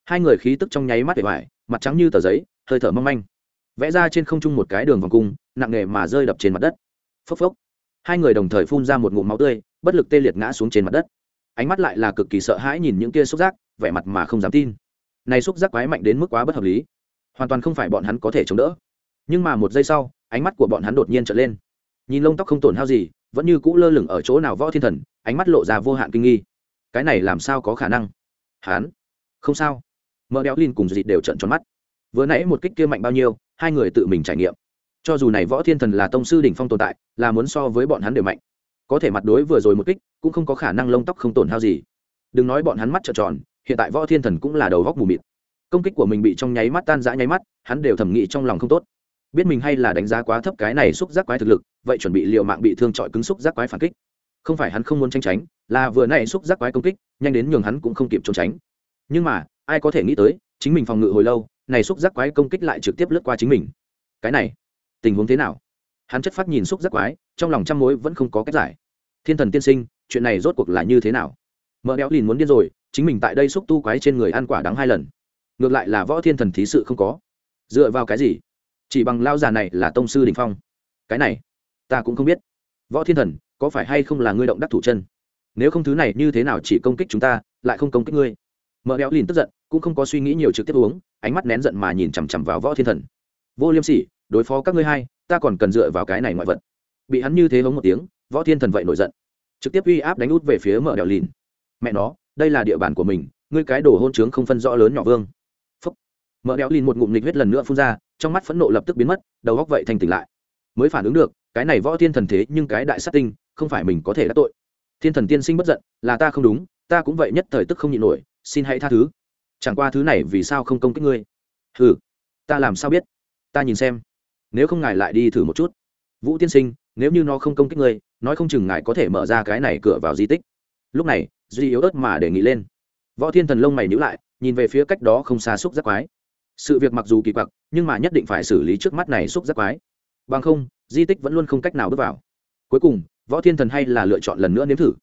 [SPEAKER 1] Hai người khí tức trong nháy mắt để vải mặt trắng như tờ giấy, hơi thở mong manh vẽ ra trên không trung một cái đường vòng cung, nặng nề mà rơi đập trên mặt đất. Phốc phốc. Hai người đồng thời phun ra một ngụm máu tươi, bất lực tê liệt ngã xuống trên mặt đất. Ánh mắt lại là cực kỳ sợ hãi nhìn những kia xúc giác, vẻ mặt mà không dám tin. Này xúc giác quái mạnh đến mức quá bất hợp lý. Hoàn toàn không phải bọn hắn có thể chống đỡ. Nhưng mà một giây sau, ánh mắt của bọn hắn đột nhiên trở lên. Nhìn lông tóc không tổn hao gì, vẫn như cũ lơ lửng ở chỗ nào võ thiên thần, ánh mắt lộ ra vô hạn kinh nghi. Cái này làm sao có khả năng? Hắn? Không sao. Mỡ béo linh cùng dịt đều trận tròn mắt. Vừa nãy một kích kia mạnh bao nhiêu hai người tự mình trải nghiệm. Cho dù này võ thiên thần là tông sư đỉnh phong tồn tại, là muốn so với bọn hắn đều mạnh. Có thể mặt đối vừa rồi một kích, cũng không có khả năng lông tóc không tổn hao gì. Đừng nói bọn hắn mắt trợn tròn, hiện tại võ thiên thần cũng là đầu góc mù mịt. Công kích của mình bị trong nháy mắt tan rã nháy mắt, hắn đều thẩm nghĩ trong lòng không tốt. Biết mình hay là đánh giá quá thấp cái này xúc giác quái thực lực, vậy chuẩn bị liệu mạng bị thương trọi cứng xúc giác quái phản kích. Không phải hắn không muốn tranh tránh, là vừa nãy xúc giác quái công kích, nhanh đến nhường hắn cũng không kịp trốn tránh. Nhưng mà, ai có thể nghĩ tới, chính mình phòng ngự hồi lâu này xúc giác quái công kích lại trực tiếp lướt qua chính mình. Cái này, tình huống thế nào? Hắn chất phát nhìn xúc giác quái, trong lòng trăm mối vẫn không có cách giải. Thiên thần tiên sinh, chuyện này rốt cuộc là như thế nào? Mợ đéo lìn muốn điên rồi, chính mình tại đây xúc tu quái trên người ăn quả đắng hai lần. Ngược lại là võ thiên thần thí sự không có. Dựa vào cái gì? Chỉ bằng lao già này là tông sư đình phong. Cái này, ta cũng không biết. Võ thiên thần, có phải hay không là ngươi động đắc thủ chân? Nếu không thứ này như thế nào chỉ công kích chúng ta, lại không công kích ngươi? Mợ đéo lìn tức giận cũng không có suy nghĩ nhiều trực tiếp uống, ánh mắt nén giận mà nhìn chằm chằm vào võ thiên thần. Vô liêm sỉ, đối phó các ngươi hai, ta còn cần dựa vào cái này ngoại vật. Bị hắn như thế hống một tiếng, võ thiên thần vậy nổi giận. Trực tiếp uy áp đánh út về phía mở đèo lìn. Mẹ nó, đây là địa bàn của mình, ngươi cái đồ hôn trướng không phân rõ lớn nhỏ vương. Phúc. Mở đèo lìn một ngụm nghịch huyết lần nữa phun ra, trong mắt phẫn nộ lập tức biến mất, đầu góc vậy thành tỉnh lại. Mới phản ứng được, cái này võ thiên thần thế nhưng cái đại sát tinh, không phải mình có thể đã tội. Thiên thần tiên sinh bất giận, là ta không đúng, ta cũng vậy nhất thời tức không nhịn nổi, xin hãy tha thứ chẳng qua thứ này vì sao không công kích ngươi? Ừ ta làm sao biết? Ta nhìn xem. Nếu không ngài lại đi thử một chút. Vũ tiên sinh, nếu như nó không công kích ngươi, nói không chừng ngài có thể mở ra cái này cửa vào di tích. Lúc này, duy yếu ớt mà để nghĩ lên. Võ thiên thần lông mày nhữ lại, nhìn về phía cách đó không xa xúc giác quái. Sự việc mặc dù kỳ quặc, nhưng mà nhất định phải xử lý trước mắt này xúc giác quái. Bằng không, di tích vẫn luôn không cách nào bước vào. Cuối cùng, võ thiên thần hay là lựa chọn lần nữa nếm thử.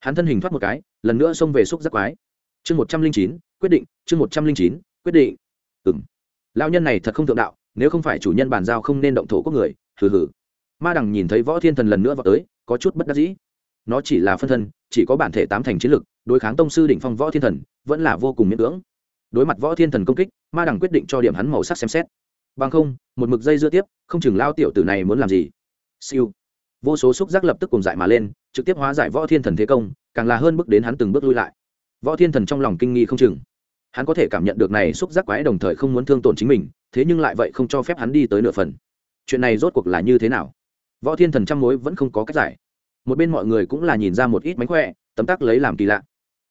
[SPEAKER 1] Hắn thân hình thoát một cái, lần nữa xông về xúc giác quái. Chương một trăm linh chín quyết định, chương một trăm linh chín, quyết định. Ừng lao nhân này thật không thượng đạo, nếu không phải chủ nhân bàn giao không nên động thổ quốc người, hừ hừ. Ma đằng nhìn thấy võ thiên thần lần nữa vào tới, có chút bất đắc dĩ. Nó chỉ là phân thân, chỉ có bản thể tám thành chiến lực, đối kháng tông sư đỉnh phong võ thiên thần, vẫn là vô cùng miễn cưỡng. Đối mặt võ thiên thần công kích, ma đằng quyết định cho điểm hắn màu sắc xem xét. Bằng không, một mực dây dưa tiếp, không chừng lao tiểu tử này muốn làm gì. Siêu. Vô số xúc giác lập tức cùng dại mà lên, trực tiếp hóa giải võ thiên thần thế công, càng là hơn bước đến hắn từng bước lui lại. Võ thiên thần trong lòng kinh nghi không chừng hắn có thể cảm nhận được này xúc giác quái đồng thời không muốn thương tổn chính mình, thế nhưng lại vậy không cho phép hắn đi tới nửa phần. Chuyện này rốt cuộc là như thế nào? Võ thiên thần trăm mối vẫn không có cách giải. Một bên mọi người cũng là nhìn ra một ít mánh khỏe, tấm tắc lấy làm kỳ lạ.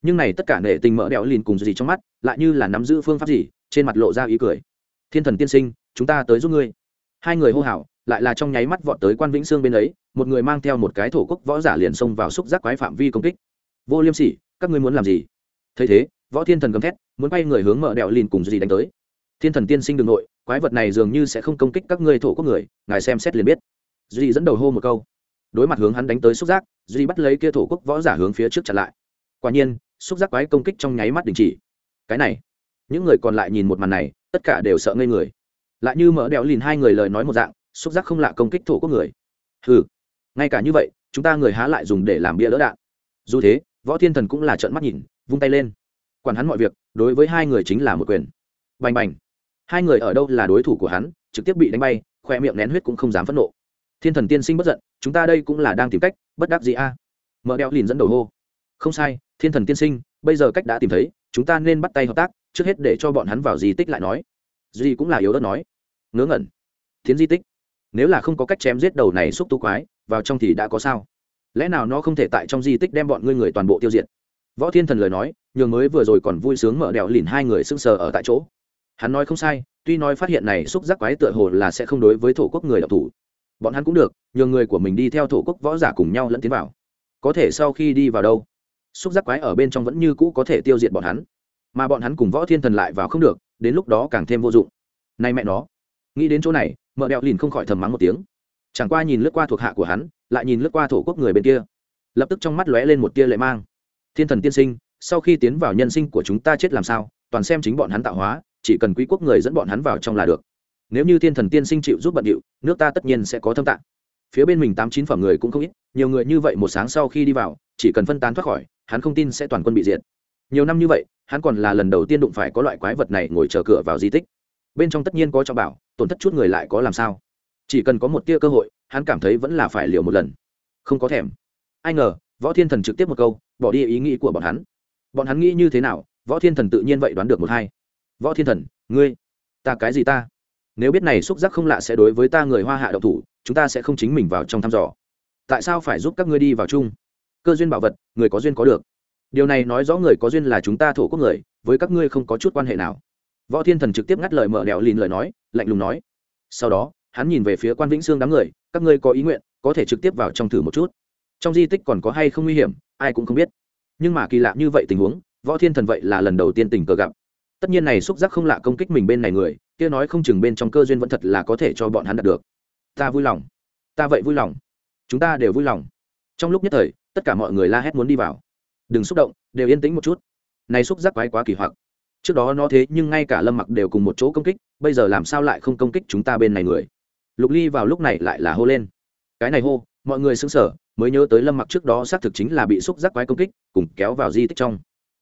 [SPEAKER 1] Nhưng này tất cả nể tình mỡ đẽo lìn cùng gì trong mắt, lại như là nắm giữ phương pháp gì, trên mặt lộ ra ý cười. Thiên thần tiên sinh, chúng ta tới giúp ngươi. Hai người hô hào, lại là trong nháy mắt vọt tới quan vĩnh sương bên ấy, một người mang theo một cái thổ quốc võ giả liền xông vào xúc giác quái phạm vi công kích. Vô liêm sỉ, các ngươi muốn làm gì? Thấy thế võ thiên thần gầm thét, muốn bay người hướng mở đèo lìn cùng gì đánh tới. Thiên thần tiên sinh đường nội, quái vật này dường như sẽ không công kích các ngươi thổ quốc người, ngài xem xét liền biết. Duy dẫn đầu hô một câu. Đối mặt hướng hắn đánh tới xúc giác duy bắt lấy kia thổ quốc võ giả hướng phía trước chặn lại. Quả nhiên, xúc giác quái công kích trong nháy mắt đình chỉ. Cái này, những người còn lại nhìn một màn này, tất cả đều sợ ngây người. Lại như mỡ đèo lìn hai người lời nói một dạng, xúc giác không lạ công kích thổ quốc người. Ừ ngay cả như vậy, chúng ta người há lại dùng để làm bia lỡ đạn. Dù thế, võ thiên thần cũng là trợn mắt nhìn, vung tay lên quản hắn mọi việc, đối với hai người chính là một quyền. Bành bành. Hai người ở đâu là đối thủ của hắn, trực tiếp bị đánh bay, khoe miệng nén huyết cũng không dám phẫn nộ. Thiên thần tiên sinh bất giận, chúng ta đây cũng là đang tìm cách, bất đắc gì a. À? mở đeo lìn dẫn đầu hô. Không sai, thiên thần tiên sinh, bây giờ cách đã tìm thấy, chúng ta nên bắt tay hợp tác, trước hết để cho bọn hắn vào di tích lại nói. Duy cũng là yếu đất nói. Ngớ ngẩn. Thiến di tích. Nếu là không có cách chém giết đầu này xúc tu quái, vào trong thì đã có sao? Lẽ nào nó không thể tại trong di tích đem bọn ngươi người toàn bộ tiêu diệt? Võ thiên thần lời nói, nhường mới vừa rồi còn vui sướng mở đèo lìn hai người sưng sờ ở tại chỗ. Hắn nói không sai, tuy nói phát hiện này xúc giác quái tựa hồ là sẽ không đối với thổ quốc người đạo thủ. Bọn hắn cũng được, nhường người của mình đi theo thổ quốc võ giả cùng nhau lẫn tiến vào. Có thể sau khi đi vào đâu, xúc giác quái ở bên trong vẫn như cũ có thể tiêu diệt bọn hắn. Mà bọn hắn cùng võ thiên thần lại vào không được, đến lúc đó càng thêm vô dụng. Nay mẹ nó, nghĩ đến chỗ này mợ đeo lìn không khỏi thầm mắng một tiếng. Chẳng qua nhìn lướt qua thuộc hạ của hắn, lại nhìn lướt qua thổ quốc người bên kia. Lập tức trong mắt lóe lên một tia lệ mang thiên thần tiên sinh, sau khi tiến vào nhân sinh của chúng ta chết làm sao? Toàn xem chính bọn hắn tạo hóa, chỉ cần quý quốc người dẫn bọn hắn vào trong là được. Nếu như thiên thần tiên sinh chịu giúp bận điệu, nước ta tất nhiên sẽ có thâm tạng. Phía bên mình tám chín phẩm người cũng không ít, nhiều người như vậy một sáng sau khi đi vào, chỉ cần phân tán thoát khỏi, hắn không tin sẽ toàn quân bị diệt. Nhiều năm như vậy, hắn còn là lần đầu tiên đụng phải có loại quái vật này ngồi chờ cửa vào di tích. Bên trong tất nhiên có trọng bảo, tổn thất chút người lại có làm sao? Chỉ cần có một tia cơ hội, hắn cảm thấy vẫn là phải liều một lần. Không có thèm. Ai ngờ võ thiên thần trực tiếp một câu, bỏ đi ý nghĩ của bọn hắn. Bọn hắn nghĩ như thế nào, võ thiên thần tự nhiên vậy đoán được một hai. Võ thiên thần, ngươi, ta cái gì ta? Nếu biết này xúc giác không lạ sẽ đối với ta người hoa hạ độc thủ, chúng ta sẽ không chính mình vào trong thăm dò. Tại sao phải giúp các ngươi đi vào chung? Cơ duyên bảo vật, người có duyên có được. Điều này nói rõ người có duyên là chúng ta thổ quốc người, với các ngươi không có chút quan hệ nào. Võ thiên thần trực tiếp ngắt lời mở đèo lìn lời nói, lạnh lùng nói. Sau đó, hắn nhìn về phía quan vĩnh sương đám người, các ngươi có ý nguyện, có thể trực tiếp vào trong thử một chút trong di tích còn có hay không nguy hiểm, ai cũng không biết. Nhưng mà kỳ lạ như vậy tình huống, võ thiên thần vậy là lần đầu tiên tình cờ gặp. Tất nhiên này xúc giác không lạ công kích mình bên này người, kia nói không chừng bên trong cơ duyên vẫn thật là có thể cho bọn hắn đạt được. Ta vui lòng. Ta vậy vui lòng. Chúng ta đều vui lòng. Trong lúc nhất thời, tất cả mọi người la hét muốn đi vào. Đừng xúc động, đều yên tĩnh một chút. Này xúc giác quái quá kỳ hoặc. Trước đó nó thế nhưng ngay cả lâm mặc đều cùng một chỗ công kích, bây giờ làm sao lại không công kích chúng ta bên này người? Lục ly vào lúc này lại là hô lên. Cái này hô mọi người xứng sở mới nhớ tới lâm mặc trước đó xác thực chính là bị xúc giác quái công kích, cùng kéo vào di tích trong.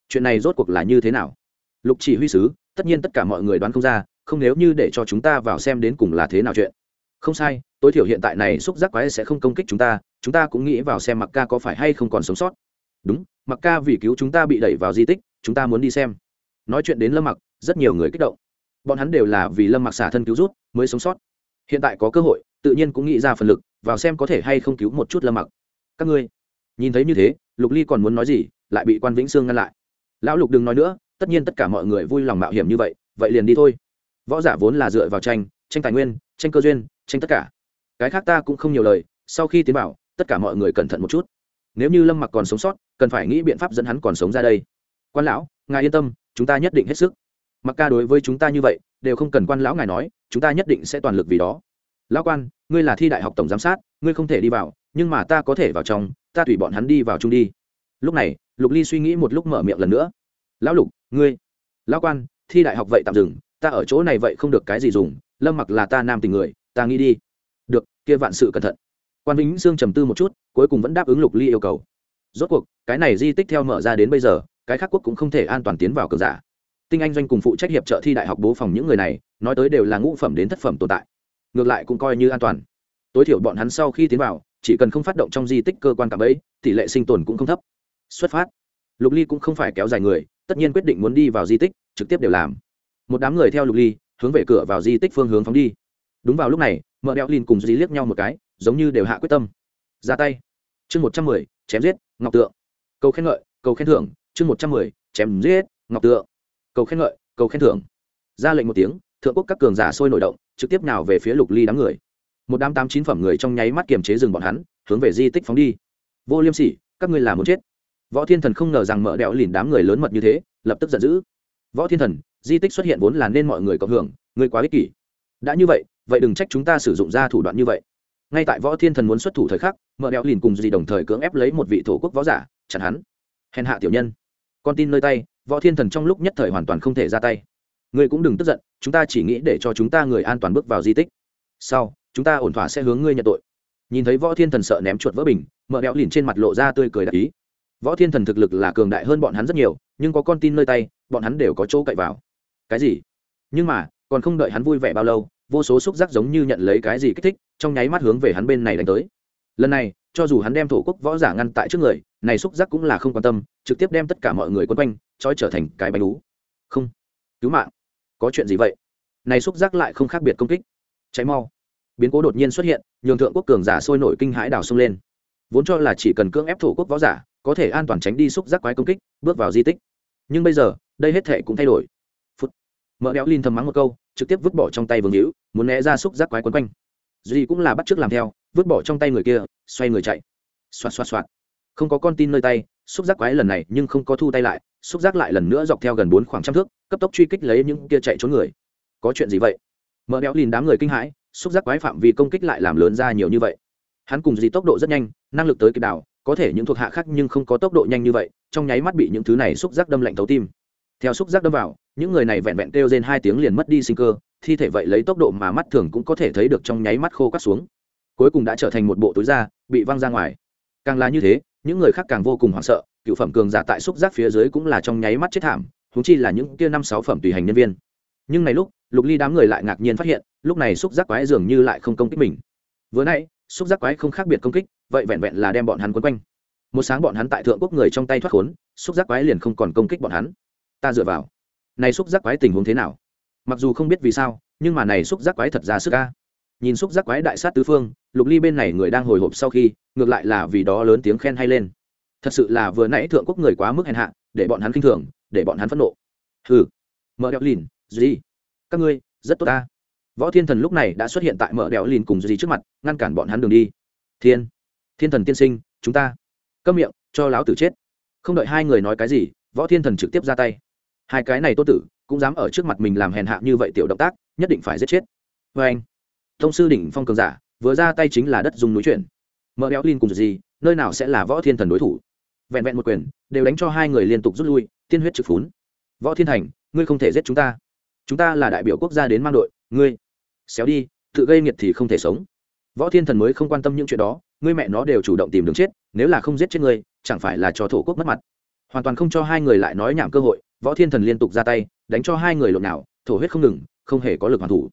[SPEAKER 1] Chuyện này rốt cuộc là như thế nào? Lục chỉ huy sứ, tất nhiên tất cả mọi người đoán không ra, không nếu như để cho chúng ta vào xem đến cùng là thế nào chuyện. Không sai, tối thiểu hiện tại này xúc giác quái sẽ không công kích chúng ta chúng ta cũng nghĩ vào xem mặc ca có phải hay không còn sống sót. Đúng, mặc ca vì cứu chúng ta bị đẩy vào di tích, chúng ta muốn đi xem. Nói chuyện đến lâm mặc, rất nhiều người kích động. Bọn hắn đều là vì lâm mặc xả thân cứu rút, mới sống sót hiện tại có cơ hội, tự nhiên cũng nghĩ ra phần lực, vào xem có thể hay không cứu một chút lâm mặc. Các ngươi, nhìn thấy như thế, lục ly còn muốn nói gì, lại bị quan vĩnh sương ngăn lại. Lão lục đừng nói nữa, tất nhiên tất cả mọi người vui lòng mạo hiểm như vậy vậy liền đi thôi. Võ giả vốn là dựa vào tranh tranh tài nguyên, tranh cơ duyên, tranh tất cả. Cái khác ta cũng không nhiều lời, sau khi tiến bảo, tất cả mọi người cẩn thận một chút. Nếu như lâm mặc còn sống sót, cần phải nghĩ biện pháp dẫn hắn còn sống ra đây. Quan lão, ngài yên tâm, chúng ta nhất định hết sức mặc ca đối với chúng ta như vậy, đều không cần quan lão ngài nói, chúng ta nhất định sẽ toàn lực vì đó. Lão quan, ngươi là thi đại học tổng giám sát, ngươi không thể đi vào, nhưng mà ta có thể vào trong, ta tùy bọn hắn đi vào chung đi. Lúc này, lục ly suy nghĩ một lúc mở miệng lần nữa. Lão lục, ngươi. Lão quan, thi đại học vậy tạm dừng, ta ở chỗ này vậy không được cái gì dùng, lâm mặc là ta nam tình người, ta nghĩ đi. Được, kia vạn sự cẩn thận. Quan vĩnh sương trầm tư một chút, cuối cùng vẫn đáp ứng lục ly yêu cầu. Rốt cuộc, cái này di tích theo mở ra đến bây giờ, cái khác quốc cũng không thể an toàn tiến vào cờ giả tinh anh doanh cùng phụ trách hiệp trợ thi đại học bố phòng những người này, nói tới đều là ngũ phẩm đến thất phẩm tồn tại. Ngược lại cũng coi như an toàn. Tối thiểu bọn hắn sau khi tiến vào, chỉ cần không phát động trong di tích cơ quan cảm ấy tỷ lệ sinh tồn cũng không thấp. Xuất phát. Lục ly cũng không phải kéo dài người, tất nhiên quyết định muốn đi vào di tích, trực tiếp đều làm. Một đám người theo lục ly, hướng về cửa vào di tích phương hướng phóng đi. Đúng vào lúc này, mợ đeo lin cùng di liếc nhau một cái, giống như đều hạ quyết tâm. Ra tay. Chương một trăm mười, chém giết, ngọc tượng. Cầu khen ngợi, cầu khen thưởng, chương một trăm mười, chém giết, ngọc tượng cầu khen ngợi, cầu khen thưởng. Ra lệnh một tiếng, thượng quốc các cường giả sôi nổi động, trực tiếp nào về phía lục ly đám người. Một đám tám chín phẩm người trong nháy mắt kiềm chế dừng bọn hắn, hướng về di tích phóng đi. Vô liêm sỉ, các ngươi là muốn chết. Võ thiên thần không ngờ rằng mợ đẹo lìn đám người lớn mật như thế, lập tức giận dữ. Võ thiên thần, di tích xuất hiện vốn là nên mọi người cộng hưởng, ngươi quá ích kỷ. Đã như vậy vậy đừng trách chúng ta sử dụng ra thủ đoạn như vậy. Ngay tại võ thiên thần muốn xuất thủ thời khắc mợ đẹo lìn cùng dì đồng thời cưỡng ép lấy một vị thổ quốc võ giả, chặn hắn. Hèn hạ tiểu nhân. Con tin nơi tay võ thiên thần trong lúc nhất thời hoàn toàn không thể ra tay. Ngươi cũng đừng tức giận, chúng ta chỉ nghĩ để cho chúng ta người an toàn bước vào di tích. Sau, chúng ta ổn thỏa sẽ hướng ngươi nhận tội. Nhìn thấy võ thiên thần sợ ném chuột vỡ bình, mợ đẽo lìn trên mặt lộ ra tươi cười đặc ý. Võ thiên thần thực lực là cường đại hơn bọn hắn rất nhiều, nhưng có con tin nơi tay, bọn hắn đều có chỗ cậy vào. Cái gì? Nhưng mà, còn không đợi hắn vui vẻ bao lâu, vô số xúc giác giống như nhận lấy cái gì kích thích, trong nháy mắt hướng về hắn bên này đánh tới. Lần này, cho dù hắn đem thổ quốc võ giả ngăn tại trước người này xúc giác cũng là không quan tâm, trực tiếp đem tất cả mọi người quấn quanh, trói trở thành cái bánh ú. Không. Cứu mạng. Có chuyện gì vậy? Này xúc giác lại không khác biệt công kích. Cháy mau. Biến cố đột nhiên xuất hiện, nhường thượng quốc cường giả sôi nổi kinh hãi đào sông lên. Vốn cho là chỉ cần cưỡng ép thổ quốc võ giả, có thể an toàn tránh đi xúc giác quái công kích, bước vào di tích. Nhưng bây giờ, đây hết thể cũng thay đổi. Phút. Mỡ đéo linh thầm mắng một câu, trực tiếp vứt bỏ trong tay vương hữu, muốn né ra xúc giác quái quấn quanh. Duy cũng là bắt t làm theo, vứt bỏ trong tay người kia, xoay người chạy. Xoạt xoạt xoạt không có con tin nơi tay, xúc giác quái lần này nhưng không có thu tay lại, xúc giác lại lần nữa dọc theo gần bốn khoảng trăm thước, cấp tốc truy kích lấy những kia chạy trốn người. Có chuyện gì vậy? Mỡ béo lìn đám người kinh hãi, xúc giác quái phạm vi công kích lại làm lớn ra nhiều như vậy. Hắn cùng dì tốc độ rất nhanh, năng lực tới kịp đảo, có thể những thuộc hạ khác nhưng không có tốc độ nhanh như vậy, trong nháy mắt bị những thứ này xúc giác đâm lạnh thấu tim. Theo xúc giác đâm vào, những người này vẹn vẹn kêu trên hai tiếng liền mất đi sinh cơ, thi thể vậy lấy tốc độ mà mắt thường cũng có thể thấy được trong nháy mắt khô cắt xuống. Cuối cùng đã trở thành một bộ túi da, bị văng ra ngoài. Càng là như thế những người khác càng vô cùng hoảng sợ, cựu phẩm cường giả tại xúc giác phía dưới cũng là trong nháy mắt chết thảm húng chi là những kia năm sáu phẩm tùy hành nhân viên. Nhưng này lúc, lục ly đám người lại ngạc nhiên phát hiện, lúc này xúc giác quái dường như lại không công kích mình. Vừa nãy, xúc giác quái không khác biệt công kích, vậy vẹn vẹn là đem bọn hắn quấn quanh. Một sáng bọn hắn tại thượng quốc người trong tay thoát khốn, xúc giác quái liền không còn công kích bọn hắn. Ta dựa vào. Này xúc giác quái tình huống thế nào? Mặc dù không biết vì sao, nhưng mà này xúc giác quái thật ra sức ca nhìn xúc giác quái đại sát tứ phương, lục ly bên này người đang hồi hộp sau khi, ngược lại là vì đó lớn tiếng khen hay lên. Thật sự là vừa nãy thượng quốc người quá mức hèn hạ, để bọn hắn k i n h thường, để bọn hắn phẫn nộ. Hừ. Mở đeo lìn, gì? Các ngươi, rất tốt ta. Võ thiên thần lúc này đã xuất hiện tại mở đèo lìn cùng gì trước mặt, ngăn cản bọn hắn đường đi. Thiên. Thiên thần tiên sinh, chúng ta. Câm miệng, cho láo tử chết. Không đợi hai người nói cái gì, võ thiên thần trực tiếp ra tay. Hai cái này tô tử, cũng dám ở trước mặt mình làm hèn hạ như vậy tiểu động tác, nhất định phải giết chết. Vê anh thông sư đỉnh phong cường giả, vừa ra tay chính là đất dùng núi chuyển. Mở đéo linh cùng gì, nơi nào sẽ là võ thiên thần đối thủ? Vẹn vẹn một quyền, đều đánh cho hai người liên tục rút lui, tiên huyết trực phún. Võ thiên thành, ngươi không thể giết chúng ta. Chúng ta là đại biểu quốc gia đến mang đội, ngươi. Xéo đi, tự gây nghiệt thì không thể sống. Võ thiên thần mới không quan tâm những chuyện đó, ngươi mẹ nó đều chủ động tìm đường chết, nếu là không giết chết ngươi, chẳng phải là cho thổ quốc mất mặt. Hoàn toàn không cho hai người lại nói nhảm cơ hội, võ thiên thần liên tục ra tay, đánh cho hai người lộn nào thổ huyết không ngừng, không hề có lực hoàn thủ.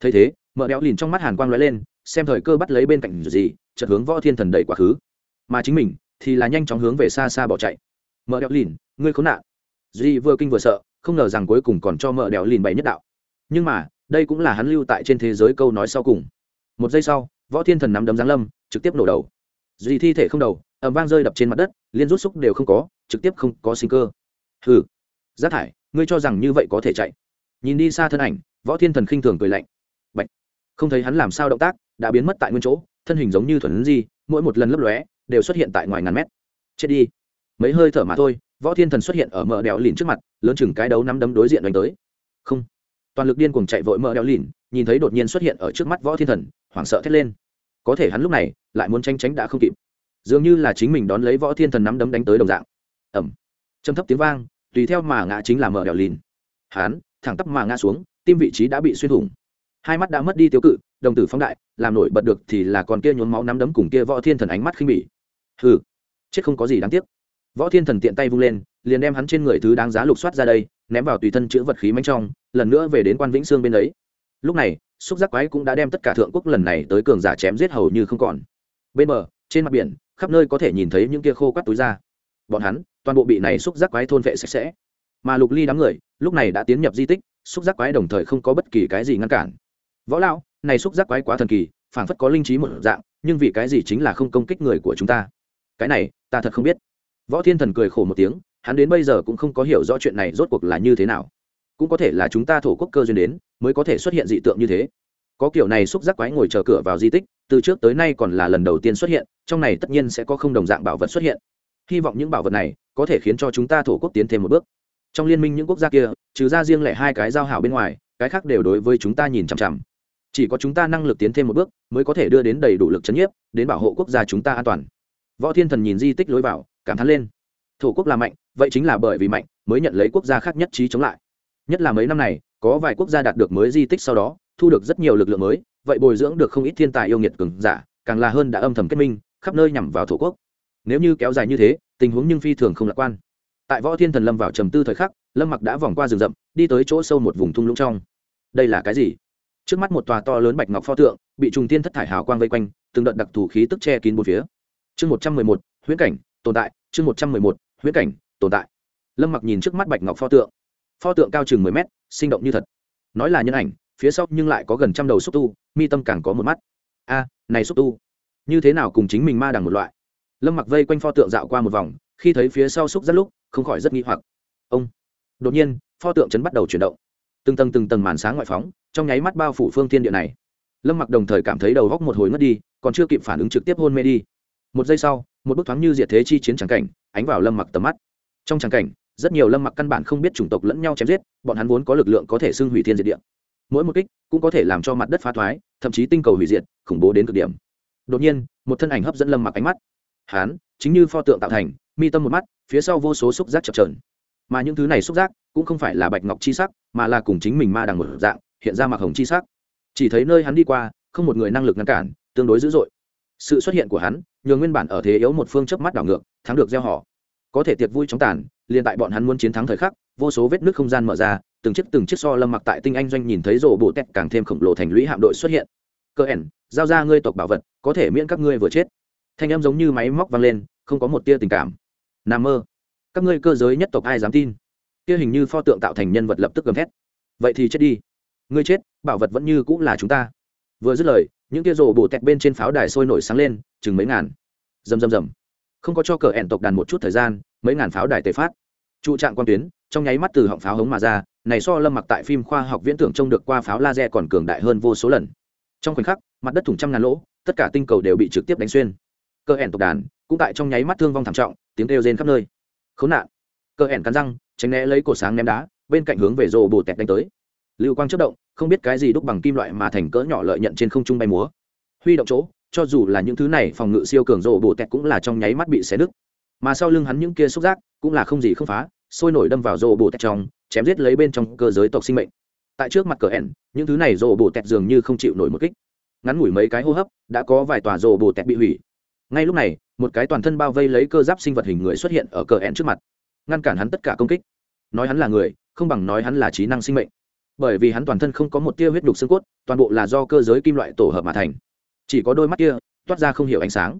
[SPEAKER 1] Thấy thế mở béo lìn trong mắt hàn quang lóe lên, xem thời cơ bắt lấy bên cạnh gì, chợt hướng võ thiên thần đẩy quá khứ. Mà chính mình thì là nhanh chóng hướng về xa xa bỏ chạy. Mở béo lìn, ngươi khốn nạn. Duy vừa kinh vừa sợ, không ngờ rằng cuối cùng còn cho mở béo lìn bày nhất đạo. Nhưng mà, đây cũng là hắn lưu tại trên thế giới câu nói sau cùng. Một giây sau, võ thiên thần nắm đấm giáng lâm, trực tiếp nổ đầu. Duy thi thể không đầu ẩm vang rơi đập trên mặt đất, liên rút xúc đều không có, trực tiếp không có sinh cơ. Hừ. Rác thải, ngươi cho rằng như vậy có thể chạy. Nhìn đi xa thân ảnh, võ thiên thần khinh thường cười lạnh không thấy hắn làm sao động tác, đã biến mất tại nguyên chỗ, thân hình giống như thuần di, mỗi một lần lấp lóe, đều xuất hiện tại ngoài ngàn mét. Chết đi. Mấy hơi thở mà thôi, võ thiên thần xuất hiện ở mở đèo lìn trước mặt, lớn chừng cái đấu nắm đấm đối diện đánh tới. Không. Toàn lực điên cuồng chạy vội mở đèo lìn, nhìn thấy đột nhiên xuất hiện ở trước mắt võ thiên thần, hoảng sợ thét lên. Có thể hắn lúc này, lại muốn tranh tránh đã không kịp. Dường như là chính mình đón lấy võ thiên thần nắm đấm đánh tới đồng dạng. Ẩm châm thấp tiếng vang, tùy theo mà ngã chính là mở đèo lìn. Hắn, thẳng tắp mà ngã xuống, tim vị trí đã bị xuyên thủng hai mắt đã mất đi tiêu cự, đồng tử phóng đại, làm nổi bật được thì là còn kia nhốn máu nắm đấm cùng kia võ thiên thần ánh mắt khinh bỉ. Hừ, chết không có gì đáng tiếc. Võ thiên thần tiện tay vung lên, liền đem hắn trên người thứ đáng giá lục soát ra đây, ném vào tùy thân chữ vật khí mánh trong, lần nữa về đến quan vĩnh sương bên ấy lúc này, xúc giác quái cũng đã đem tất cả thượng quốc lần này tới cường giả chém giết hầu như không còn. Bên bờ, trên mặt biển, khắp nơi có thể nhìn thấy những kia khô quắt túi ra bọn hắn, toàn bộ bị này xúc giác quái thôn vệ sạch sẽ. Mà lục ly đám người, lúc này đã tiến nhập di tích, xúc giác quái đồng thời không có bất kỳ cái gì ngăn cản võ lão, này xúc giác quái quá thần kỳ, phảng phất có linh trí một dạng, nhưng vì cái gì chính là không công kích người của chúng ta? Cái này, ta thật không biết. Võ thiên thần cười khổ một tiếng, hắn đến bây giờ cũng không có hiểu rõ chuyện này rốt cuộc là như thế nào. Cũng có thể là chúng ta thổ quốc cơ duyên đến, mới có thể xuất hiện dị tượng như thế. Có kiểu này xúc giác quái ngồi chờ cửa vào di tích, từ trước tới nay còn là lần đầu tiên xuất hiện, trong này tất nhiên sẽ có không đồng dạng bảo vật xuất hiện. Hy vọng những bảo vật này có thể khiến cho chúng ta thổ quốc tiến thêm một bước. Trong liên minh những quốc gia kia, trừ ra riêng lẻ hai cái giao hảo bên ngoài, cái khác đều đối với chúng ta nhìn chằm chằm chỉ có chúng ta năng lực tiến thêm một bước, mới có thể đưa đến đầy đủ lực chấn nhiếp, đến bảo hộ quốc gia chúng ta an toàn. Võ thiên thần nhìn di tích lối vào, cảm thán lên. Thổ quốc là mạnh, vậy chính là bởi vì mạnh, mới nhận lấy quốc gia khác nhất trí chống lại. Nhất là mấy năm này, có vài quốc gia đạt được mới di tích sau đó, thu được rất nhiều lực lượng mới, vậy bồi dưỡng được không ít thiên tài yêu nghiệt cường giả, càng là hơn đã âm thầm kết minh, khắp nơi nhằm vào thổ quốc. Nếu như kéo dài như thế, tình huống nhưng phi thường không lạc quan. Tại võ thiên thần lâm vào trầm tư thời khắc, lâm mặc đã vòng qua rừng rậm, đi tới chỗ sâu một vùng thung lũng trong. Đây là cái gì? Trước mắt một tòa to lớn bạch ngọc pho tượng, bị trùng tiên thất thải hào quang vây quanh, từng đợt đặc thù khí tức che kín bốn phía. Chương một trăm mười một, huyễn cảnh, tồn tại. Chương một trăm mười một, huyễn cảnh, tồn tại. Lâm mặc nhìn trước mắt bạch ngọc pho tượng. Pho tượng cao chừng mười mét, sinh động như thật. Nói là nhân ảnh, phía sau nhưng lại có gần trăm đầu xúc tu, mi tâm càng có một mắt. A, này xúc tu, như thế nào cùng chính mình ma đằng một loại? Lâm mặc vây quanh pho tượng dạo qua một vòng, khi thấy phía sau xúc rất lúc, không khỏi rất nghi hoặc. Ông, đột nhiên, pho tượng chấn bắt đầu chuyển động từng tầng từng tầng màn sáng ngoại phóng, trong nháy mắt bao phủ phương thiên địa này. Lâm mặc đồng thời cảm thấy đầu góc một hồi ngất đi, còn chưa kịp phản ứng trực tiếp hôn mê đi. Một giây sau, một bức thoáng như diệt thế chi chiến trắng cảnh, ánh vào lâm mặc tầm mắt. Trong trắng cảnh, rất nhiều lâm mặc căn bản không biết chủng tộc lẫn nhau chém giết, bọn hắn vốn có lực lượng có thể xưng hủy thiên diệt địa. Mỗi một kích cũng có thể làm cho mặt đất phá thoái, thậm chí tinh cầu hủy diệt, khủng bố đến cực điểm. Đột nhiên, một thân ảnh hấp dẫn lâm mặc ánh mắt. Hán chính như pho tượng tạo thành, mi tâm một mắt, phía sau vô số xúc giác chập trờn mà những thứ này xúc giác cũng không phải là bạch ngọc chi sắc, mà là cùng chính mình ma đằng một dạng, hiện ra mặc hồng chi sắc. Chỉ thấy nơi hắn đi qua, không một người năng lực ngăn cản, tương đối dữ dội. Sự xuất hiện của hắn, nhường nguyên bản ở thế yếu một phương chớp mắt đảo ngược, thắng được gieo họ. Có thể tiệc vui chóng tàn, liền tại bọn hắn muốn chiến thắng thời khắc, vô số vết nước không gian mở ra, từng chiếc từng chiếc so lâm mặc tại tinh anh doanh nhìn thấy rổ bộ tẹt càng thêm khổng lồ thành lũy hạm đội xuất hiện. Cơ ẻn, giao ra ngươi tộc bảo vật, có thể miễn các ngươi vừa chết. Thanh em giống như máy móc vang lên, không có một tia tình cảm. Nà mơ các ngươi cơ giới nhất tộc ai dám tin? Kia hình như pho tượng tạo thành nhân vật lập tức gầm thét. Vậy thì chết đi. Ngươi chết, bảo vật vẫn như cũng là chúng ta. Vừa dứt lời, những kia rổ bổ tẹt bên trên pháo đài sôi nổi sáng lên, chừng mấy ngàn. Rầm rầm rầm. Không có cho cờ ẻn tộc đàn một chút thời gian, mấy ngàn pháo đài tề phát. Trụ trạng quan tuyến, trong nháy mắt từ họng pháo hống mà ra, này so lâm mặc tại phim khoa học viễn tưởng trông được qua pháo laser còn cường đại hơn vô số lần. Trong khoảnh khắc, mặt đất thủng trăm ngàn lỗ, tất cả tinh cầu đều bị trực tiếp đánh xuyên. Cơ hẹn tộc đàn, cũng tại trong nháy mắt thương vong thảm trọng, tiếng kêu rên khắp nơi khốn nạn. Cơ hẹn cắn răng, tránh né lấy cổ sáng ném đá, bên cạnh hướng về rồ bồ tẹt đánh tới. Lưu quang chất động, không biết cái gì đúc bằng kim loại mà thành cỡ nhỏ lợi nhận trên không trung bay múa. Huy động chỗ, cho dù là những thứ này phòng ngự siêu cường rồ bồ tẹt cũng là trong nháy mắt bị xé nứt. Mà sau lưng hắn những kia xúc giác, cũng là không gì không phá, sôi nổi đâm vào rồ bồ tẹt trong, chém giết lấy bên trong cơ giới tộc sinh mệnh. Tại trước mặt cờ hẹn những thứ này rồ bồ tẹt dường như không chịu nổi một kích. Ngắn ngủi mấy cái hô hấp, đã có vài tòa rồ bồ tẹt bị hủy ngay lúc này, một cái toàn thân bao vây lấy cơ giáp sinh vật hình người xuất hiện ở cờ hẹn trước mặt, ngăn cản hắn tất cả công kích. Nói hắn là người, không bằng nói hắn là trí năng sinh mệnh. Bởi vì hắn toàn thân không có một tia huyết đục xương cốt, toàn bộ là do cơ giới kim loại tổ hợp mà thành. Chỉ có đôi mắt kia, toát ra không hiểu ánh sáng.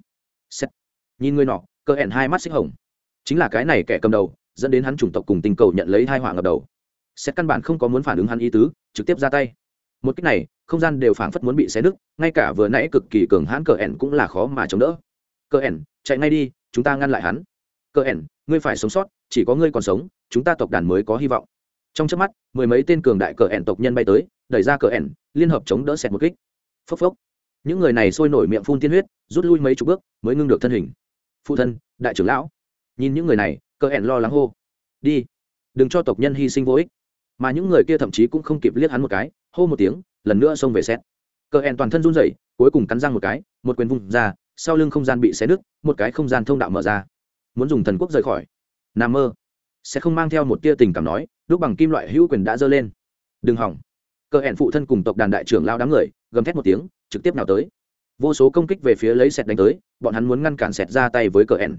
[SPEAKER 1] Xét. nhìn người nọ, cờ hẹn hai mắt xích hồng. Chính là cái này kẻ cầm đầu, dẫn đến hắn chủng tộc cùng tình cầu nhận lấy hai họa ngập đầu. Xét căn bản không có muốn phản ứng hắn ý tứ, trực tiếp ra tay. Một cách này, không gian đều phảng phất muốn bị xé nứt, ngay cả vừa nãy cực kỳ cường hãn cờ ẻn cũng là khó mà chống đỡ cờ ẻn, chạy ngay đi, chúng ta ngăn lại hắn. Cờ ẻn, ngươi phải sống sót, chỉ có ngươi còn sống, chúng ta tộc đàn mới có hy vọng. Trong trước mắt, mười mấy tên cường đại cờ ẻn tộc nhân bay tới, đẩy ra cờ ẻn, liên hợp chống đỡ xẹt một kích. Phốc phốc. Những người này sôi nổi miệng phun tiên huyết, rút lui mấy chục bước, mới ngưng được thân hình. Phụ thân, đại trưởng lão. Nhìn những người này cờ ẻn lo lắng hô. Đi. Đừng cho tộc nhân hy sinh vô ích. Mà những người kia thậm chí cũng không kịp liếc hắn một cái, hô một tiếng, lần nữa xông về xét cờ ẻn toàn thân run rẩy, cuối cùng cắn răng một cái, một quyền vung ra sau lưng không gian bị xé nứt, một cái không gian thông đạo mở ra. Muốn dùng thần quốc rời khỏi. N mơ. Sẽ không mang theo một tia tình cảm nói, lúc bằng kim loại hữu quyền đã dơ lên. Đừng hỏng. Cờ hẹn phụ thân cùng tộc đàn đại trưởng lao đám người, gầm thét một tiếng, trực tiếp nào tới. Vô số công kích về phía lấy sẹt đánh tới, bọn hắn muốn ngăn cản sẹt ra tay với cờ hẹn.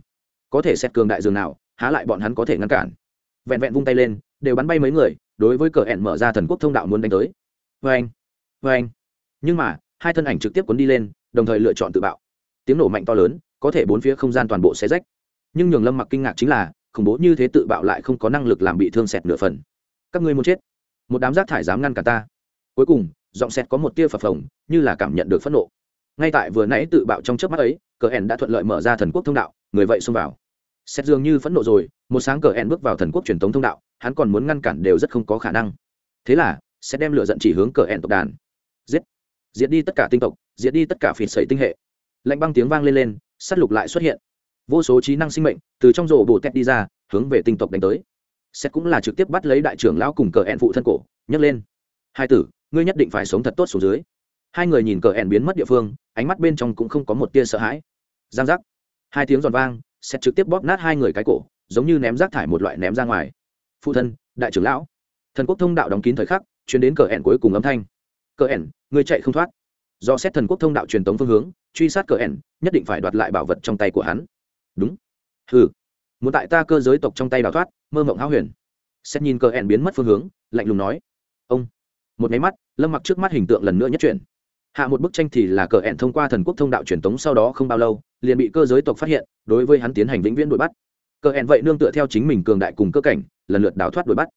[SPEAKER 1] Có thể sẹt cường đại dường nào, há lại bọn hắn có thể ngăn cản. Vẹn vẹn vung tay lên, đều bắn bay mấy người, đối với cờ hẹn mở ra thần quốc thông đạo muốn đánh tới. Vê anh vê anh nhưng mà, hai thân ảnh trực tiếp cuốn đi lên, đồng thời lựa chọn tự bạo tiếng nổ mạnh to lớn, có thể bốn phía không gian toàn bộ xé rách. Nhưng nhường lâm mặc kinh ngạc chính là, khủng bố như thế tự bạo lại không có năng lực làm bị thương sẹt nửa phần. Các ngươi muốn chết? Một đám rác thải dám ngăn cả ta. Cuối cùng, giọng sẹt có một tia phập phồng, như là cảm nhận được phẫn nộ. Ngay tại vừa nãy tự bạo trong chớp mắt ấy, cờ ẻn đã thuận lợi mở ra thần quốc thông đạo, người vậy xông vào. Sẹt dường như phẫn nộ rồi, một sáng cờ ẻn bước vào thần quốc truyền thống thông đạo, hắn còn muốn ngăn cản đều rất không có khả năng. Thế là sẽ đem lửa giận chỉ hướng cờ ẻn tộc đàn. Giết! Diệt đi tất cả tinh tộc, diệt đi tất cả phỉ sẩy tinh hệ lạnh băng tiếng vang lên lên s á t lục lại xuất hiện. Vô số trí năng sinh mệnh từ trong rổ bồ tét đi ra, hướng về tinh tộc đánh tới. Xét cũng là trực tiếp bắt lấy đại trưởng lão cùng cờ ẻn phụ thân cổ, nhấc lên. Hai tử, ngươi nhất định phải sống thật tốt xuống dưới. Hai người nhìn cờ ẻn biến mất địa phương, ánh mắt bên trong cũng không có một tia sợ hãi. Giang giác. Hai tiếng giòn vang xét trực tiếp bóp nát hai người cái cổ, giống như ném rác thải một loại ném ra ngoài. Phụ thân, đại trưởng lão. Thần quốc thông đạo đóng kín thời khắc chuyến đến cờ ẻn cuối cùng âm thanh. Cờ ẻn ngươi chạy không thoát do xét thần quốc thông đạo truyền tống phương hướng, truy sát cờ ẻn, nhất định phải đoạt lại bảo vật trong tay của hắn. Đúng. Ừ muốn tại ta cơ giới tộc trong tay đào thoát, mơ mộng háo huyền. Xét nhìn cờ ẻn biến mất phương hướng, lạnh lùng nói. Ông. Một máy mắt, lâm mặc trước mắt hình tượng lần nữa nhất chuyển. Hạ một bức tranh thì là cờ ẻn thông qua thần quốc thông đạo truyền tống sau đó không bao lâu, liền bị cơ giới tộc phát hiện, đối với hắn tiến hành vĩnh viễn đuổi bắt. Cờ ẻn vậy nương tựa theo chính mình cường đại cùng cơ cảnh, lần lượt đào thoát đuổi bắt.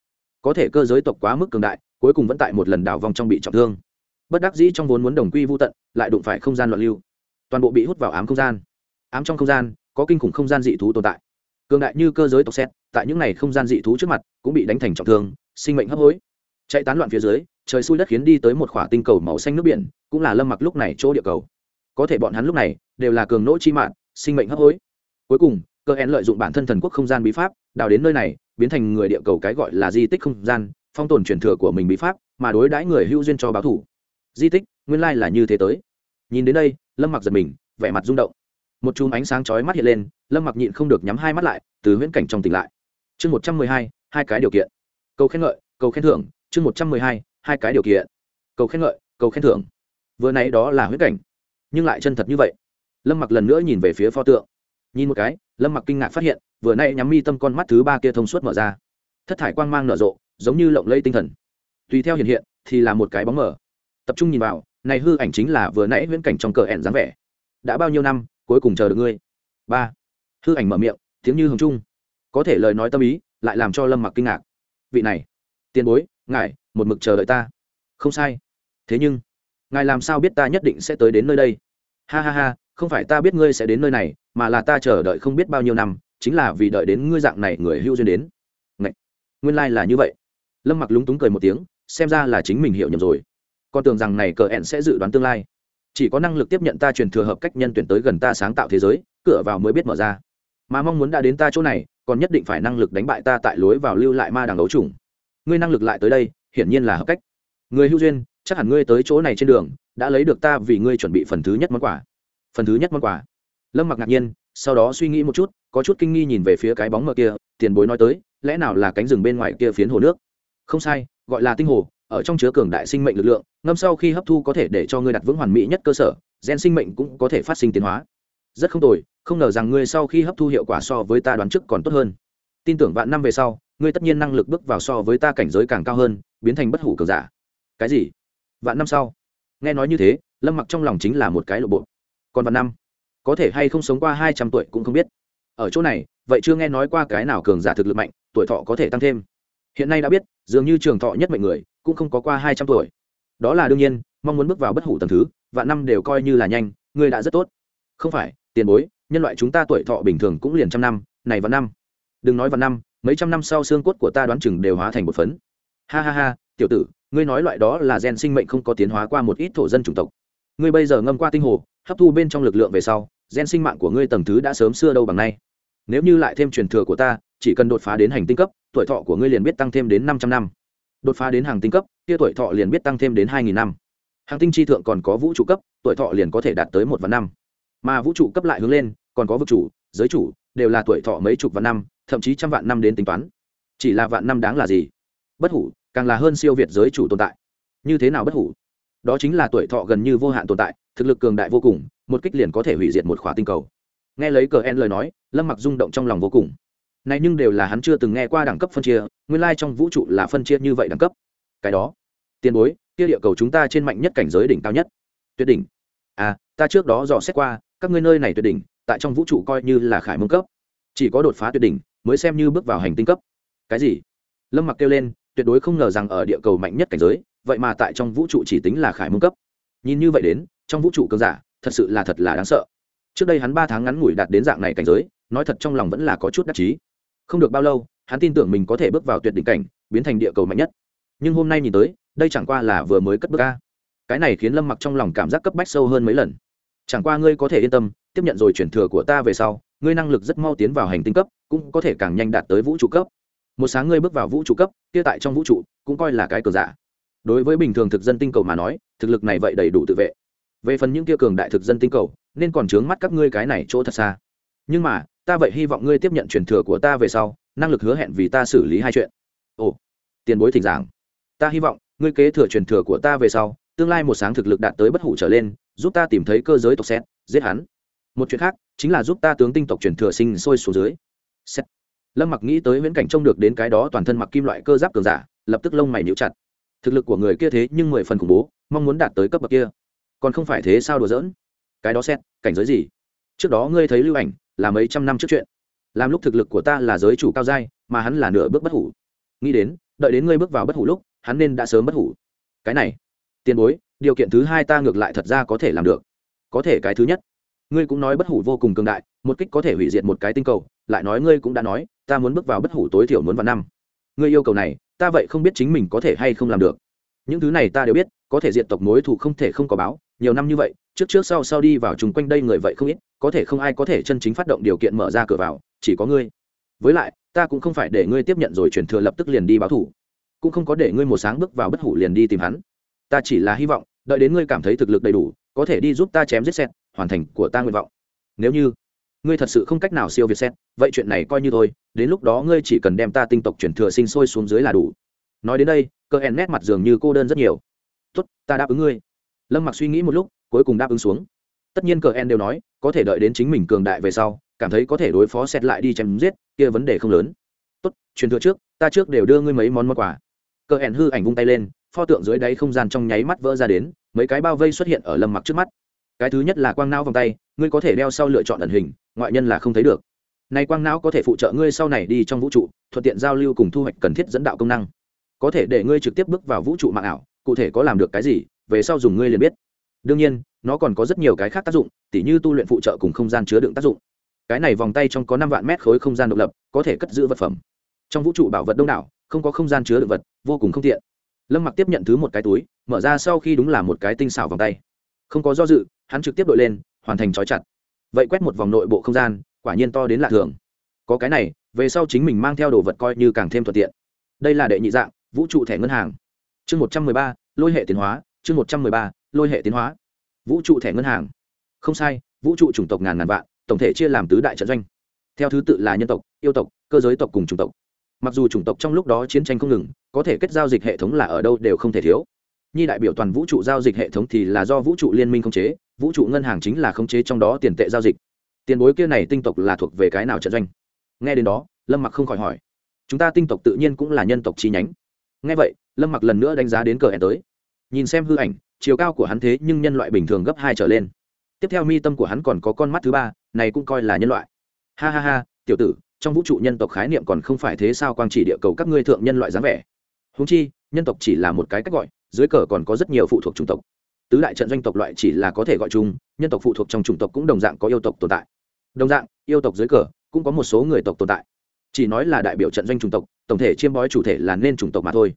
[SPEAKER 1] Có thể cơ giới tộc quá mức cường đại, cuối cùng vẫn tại một lần đào vòng trong bị trọng thương bất đắc dĩ trong vốn muốn đồng quy vô tận, lại đụng phải không gian loạn lưu. Toàn bộ bị hút vào ám không gian. Ám trong không gian, có kinh khủng không gian dị thú tồn tại. Cường đại như cơ giới tộc xét tại những n à y không gian dị thú trước mặt, cũng bị đánh thành trọng thương, sinh mệnh hấp hối. Chạy tán loạn phía dưới, trời xui đất khiến đi tới một khỏa tinh cầu màu xanh nước biển, cũng là lâm mặc lúc này chỗ địa cầu. Có thể bọn hắn lúc này, đều là cường nỗ chi mạng, sinh mệnh hấp hối. Cuối cùng, cơ hẹn lợi dụng bản thân thần quốc không gian bí pháp, đào đến nơi này, biến thành người địa cầu cái gọi là di tích không gian, phong tồn truyền thừa của mình bí pháp, mà đối đãi người hữu duyên cho báo thủ di tích, nguyên lai là như thế tới. Nhìn đến đây, lâm mặc giật mình, vẻ mặt rung động. Một chùm ánh sáng chói mắt hiện lên, lâm mặc nhịn không được nhắm hai mắt lại, từ huyễn cảnh trong tỉnh lại. Chương một trăm mười hai hai cái điều kiện. Cầu khen ngợi, cầu khen thưởng, chương một trăm mười hai hai cái điều kiện. Cầu khen ngợi, cầu khen thưởng. Vừa nãy đó là huyễn cảnh, nhưng lại chân thật như vậy. Lâm mặc lần nữa nhìn về phía pho tượng. Nhìn một cái, lâm mặc kinh ngạc phát hiện, vừa nay nhắm mi tâm con mắt thứ ba kia thông suốt mở ra. Thất thải quang mang nở rộ, giống như lộng lây tinh thần. Tùy theo hiện hiện, thì là một cái bóng mở tập trung nhìn vào, này hư ảnh chính là vừa nãy viễn cảnh trong cờ ẻn dáng vẻ. Đã bao nhiêu năm, cuối cùng chờ được ngươi? Ba. Hư ảnh mở miệng, tiếng như hồng trung. Có thể lời nói tâm ý, lại làm cho lâm mặc kinh ngạc. Vị này, tiền bối, ngài, một mực chờ đợi ta. Không sai. Thế nhưng, ngài làm sao biết ta nhất định sẽ tới đến nơi đây? Ha ha ha, không phải ta biết ngươi sẽ đến nơi này, mà là ta chờ đợi không biết bao nhiêu năm, chính là vì đợi đến ngươi dạng này người hưu duyên đến. Ngậy! nguyên lai、like、là như vậy. Lâm mặc lúng túng cười một tiếng, xem ra là chính mình hiểu nhầm rồi con tưởng rằng này cờ ẹn sẽ dự đoán tương lai. Chỉ có năng lực tiếp nhận ta truyền thừa hợp cách nhân tuyển tới gần ta sáng tạo thế giới, cửa vào mới biết mở ra. Mà mong muốn đã đến ta chỗ này, còn nhất định phải năng lực đánh bại ta tại lối vào lưu lại ma đằng đấu trùng. Ngươi năng lực lại tới đây, hiển nhiên là hợp cách. Người hưu duyên, chắc hẳn ngươi tới chỗ này trên đường, đã lấy được ta vì ngươi chuẩn bị phần thứ nhất món quà. Phần thứ nhất món quà. Lâm mặc ngạc nhiên, sau đó suy nghĩ một chút, có chút kinh nghi nhìn về phía cái bóng mờ kia, tiền bối nói tới, lẽ nào là cánh rừng bên ngoài kia phiến hồ nước? Không sai, gọi là tinh hồ ở trong chứa cường đại sinh mệnh lực lượng, ngâm sau khi hấp thu có thể để cho ngươi đặt vững hoàn mỹ nhất cơ sở, gen sinh mệnh cũng có thể phát sinh tiến hóa. Rất không tồi, không ngờ rằng ngươi sau khi hấp thu hiệu quả so với ta đoán trước còn tốt hơn. Tin tưởng vạn năm về sau, ngươi tất nhiên năng lực bước vào so với ta cảnh giới càng cao hơn, biến thành bất hủ cường giả. Cái gì? Vạn năm sau? Nghe nói như thế, lâm mặc trong lòng chính là một cái lộ bộ. Còn vạn năm? Có thể hay không sống qua hai trăm tuổi cũng không biết. Ở chỗ này, vậy chưa nghe nói qua cái nào cường giả thực lực mạnh, tuổi thọ có thể tăng thêm. Hiện nay đã biết, dường như trường thọ nhất mệnh người cũng không có qua hai trăm tuổi. Đó là đương nhiên, mong muốn bước vào bất hủ tầm thứ, vạn năm đều coi như là nhanh, ngươi đã rất tốt. Không phải, tiền bối, nhân loại chúng ta tuổi thọ bình thường cũng liền trăm năm, này vạn năm. Đừng nói vạn năm, mấy trăm năm sau xương cốt của ta đoán chừng đều hóa thành một phấn. Ha ha ha, tiểu tử, ngươi nói loại đó là gen sinh mệnh không có tiến hóa qua một ít thổ dân chủng tộc. Ngươi bây giờ ngâm qua tinh hồ, hấp thu bên trong lực lượng về sau, gen sinh mạng của ngươi tầng thứ đã sớm xưa đâu bằng nay. Nếu như lại thêm truyền thừa của ta, chỉ cần đột phá đến hành tinh cấp, tuổi thọ của ngươi liền biết tăng thêm đến năm trăm năm đột phá đến hàng tinh cấp, kia tuổi thọ liền biết tăng thêm đến hai nghìn năm. Hàng tinh chi thượng còn có vũ trụ cấp, tuổi thọ liền có thể đạt tới một vạn năm. Mà vũ trụ cấp lại hướng lên, còn có vực chủ, giới chủ, đều là tuổi thọ mấy chục vạn năm, thậm chí trăm vạn năm đến tính toán. Chỉ là vạn năm đáng là gì? Bất hủ, càng là hơn siêu việt giới chủ tồn tại. Như thế nào bất hủ? Đó chính là tuổi thọ gần như vô hạn tồn tại, thực lực cường đại vô cùng, một kích liền có thể hủy diệt một khóa tinh cầu. Nghe lấy cờ en lời nói, lâm mặc rung động trong lòng vô cùng này nhưng đều là hắn chưa từng nghe qua đẳng cấp phân chia, nguyên lai trong vũ trụ là phân chia như vậy đẳng cấp. Cái đó, tiền bối, kia địa cầu chúng ta trên mạnh nhất cảnh giới đỉnh cao nhất. Tuyệt đỉnh. À ta trước đó dò xét qua, các ngươi nơi này tuyệt đỉnh, tại trong vũ trụ coi như là khải mông cấp. Chỉ có đột phá tuyệt đỉnh, mới xem như bước vào hành tinh cấp. Cái gì? Lâm mặc kêu lên, tuyệt đối không ngờ rằng ở địa cầu mạnh nhất cảnh giới, vậy mà tại trong vũ trụ chỉ tính là khải mông cấp. Nhìn như vậy đến, trong vũ trụ cường giả, thật sự là thật là đáng sợ. Trước đây hắn ba tháng ngắn ngủi đạt đến dạng này cảnh giới, nói thật trong lòng vẫn là có chút đắc chí không được bao lâu, hắn tin tưởng mình có thể bước vào tuyệt đỉnh cảnh, biến thành địa cầu mạnh nhất. Nhưng hôm nay nhìn tới, đây chẳng qua là vừa mới cất bước ca cái này khiến lâm mặc trong lòng cảm giác cấp bách sâu hơn mấy lần. Chẳng qua ngươi có thể yên tâm, tiếp nhận rồi chuyển thừa của ta về sau, ngươi năng lực rất mau tiến vào hành tinh cấp, cũng có thể càng nhanh đạt tới vũ trụ cấp. Một sáng ngươi bước vào vũ trụ cấp, kia tại trong vũ trụ, cũng coi là cái cờ giả. Đối với bình thường thực dân tinh cầu mà nói, thực lực này vậy đầy đủ tự vệ. Về phần những kia cường đại thực dân tinh cầu, nên còn trướng mắt các ngươi cái này chỗ thật xa. Nhưng mà ta vậy hy vọng ngươi tiếp nhận truyền thừa của ta về sau, năng lực hứa hẹn vì ta xử lý hai chuyện. Ồ, tiền bối thỉnh giảng. Ta hy vọng, ngươi kế thừa truyền thừa của ta về sau, tương lai một sáng thực lực đạt tới bất hủ trở lên, giúp ta tìm thấy cơ giới tộc xét giết hắn. Một chuyện khác, chính là giúp ta tướng tinh tộc truyền thừa sinh sôi xuống dưới. Xét lâm mặc nghĩ tới viễn cảnh trông được đến cái đó toàn thân mặc kim loại cơ giáp cường giả, lập tức lông mày níu chặt. Thực lực của người kia thế nhưng mười phần khủng bố, mong muốn đạt tới cấp bậc kia. Còn không phải thế sao đùa giỡn? Cái đó xét cảnh giới gì? Trước đó ngươi thấy lưu ảnh là mấy trăm năm trước chuyện. Làm lúc thực lực của ta là giới chủ cao giai, mà hắn là nửa bước bất hủ. Nghĩ đến, đợi đến ngươi bước vào bất hủ lúc, hắn nên đã sớm bất hủ. Cái này, tiền bối, điều kiện thứ hai ta ngược lại thật ra có thể làm được. Có thể cái thứ nhất, ngươi cũng nói bất hủ vô cùng cường đại, một kích có thể hủy diệt một cái tinh cầu, lại nói ngươi cũng đã nói, ta muốn bước vào bất hủ tối thiểu muốn vào năm. Ngươi yêu cầu này, ta vậy không biết chính mình có thể hay không làm được. Những thứ này ta đều biết, có thể diện tộc mối thủ không thể không có báo, nhiều năm như vậy, trước trước sau sau đi vào chung quanh đây người vậy không ít có thể không ai có thể chân chính phát động điều kiện mở ra cửa vào, chỉ có ngươi. Với lại, ta cũng không phải để ngươi tiếp nhận rồi chuyển thừa lập tức liền đi báo thủ. Cũng không có để ngươi một sáng bước vào bất hủ liền đi tìm hắn. Ta chỉ là hy vọng, đợi đến ngươi cảm thấy thực lực đầy đủ, có thể đi giúp ta chém giết xét hoàn thành của ta nguyện vọng. Nếu như ngươi thật sự không cách nào siêu việt xét vậy chuyện này coi như thôi, đến lúc đó ngươi chỉ cần đem ta tinh tộc chuyển thừa sinh sôi xuống dưới là đủ. Nói đến đây, cơ hẹn nét mặt dường như cô đơn rất nhiều. Tốt, ta đáp ứng ngươi. Lâm mặc suy nghĩ một lúc, cuối cùng đáp ứng xuống tất nhiên cờ en đều nói, có thể đợi đến chính mình cường đại về sau, cảm thấy có thể đối phó xét lại đi chém giết, kia vấn đề không lớn. Tốt, truyền thừa trước, ta trước đều đưa ngươi mấy món món quà. Cờ hẹn hư ảnh vung tay lên, pho tượng dưới đáy không gian trong nháy mắt vỡ ra đến, mấy cái bao vây xuất hiện ở lâm mặc trước mắt. Cái thứ nhất là quang não vòng tay, ngươi có thể đeo sau lựa chọn ẩn hình, ngoại nhân là không thấy được. Nay quang não có thể phụ trợ ngươi sau này đi trong vũ trụ, thuận tiện giao lưu cùng thu hoạch cần thiết dẫn đạo công năng. Có thể để ngươi trực tiếp bước vào vũ trụ mạng ảo, cụ thể có làm được cái gì, về sau dùng ngươi liền biết đương nhiên, nó còn có rất nhiều cái khác tác dụng, tỉ như tu luyện phụ trợ cùng không gian chứa đựng tác dụng. Cái này vòng tay trong có năm vạn mét khối không gian độc lập, có thể cất giữ vật phẩm. Trong vũ trụ bảo vật đông đảo, không có không gian chứa đựng vật, vô cùng không tiện. Lâm mặc tiếp nhận thứ một cái túi, mở ra sau khi đúng là một cái tinh xảo vòng tay. Không có do dự, hắn trực tiếp đội lên, hoàn thành trói chặt. Vậy quét một vòng nội bộ không gian, quả nhiên to đến lạ thường. Có cái này, về sau chính mình mang theo đồ vật coi như càng thêm thuận tiện. Đây là đệ nhị dạng, vũ trụ thẻ ngân hàng. Chương một trăm mười ba, lôi hệ tiến hóa, chương một trăm mười ba lôi hệ tiến hóa. Vũ trụ thẻ ngân hàng. Không sai, vũ trụ chủng tộc ngàn ngàn vạn, tổng thể chia làm tứ đại trận doanh. Theo thứ tự là nhân tộc, yêu tộc, cơ giới tộc cùng chủng tộc. Mặc dù chủng tộc trong lúc đó chiến tranh không ngừng, có thể kết giao dịch hệ thống là ở đâu đều không thể thiếu. Nhi đại biểu toàn vũ trụ giao dịch hệ thống thì là do vũ trụ liên minh khống chế, vũ trụ ngân hàng chính là khống chế trong đó tiền tệ giao dịch. Tiền bối kia này tinh tộc là thuộc về cái nào trận doanh? Nghe đến đó, lâm mặc không khỏi hỏi. Chúng ta tinh tộc tự nhiên cũng là nhân tộc chi nhánh. Nghe vậy, lâm mặc lần nữa đánh giá đến cờ hẹn tới. Nhìn xem hư ảnh chiều cao của hắn thế nhưng nhân loại bình thường gấp hai trở lên. Tiếp theo mi tâm của hắn còn có con mắt thứ ba, này cũng coi là nhân loại. Ha ha ha, tiểu tử, trong vũ trụ nhân tộc khái niệm còn không phải thế sao quang chỉ địa cầu các ngươi thượng nhân loại dáng vẻ. Húng chi, nhân tộc chỉ là một cái cách gọi, dưới cờ còn có rất nhiều phụ thuộc chủng tộc. Tứ đại trận doanh tộc loại chỉ là có thể gọi chung, nhân tộc phụ thuộc trong chủng tộc cũng đồng dạng có yêu tộc tồn tại. Đồng dạng, yêu tộc dưới cờ cũng có một số người tộc tồn tại. Chỉ nói là đại biểu trận doanh chủng tộc, tổng thể chiêm bói chủ thể là nên chủng tộc mà thôi.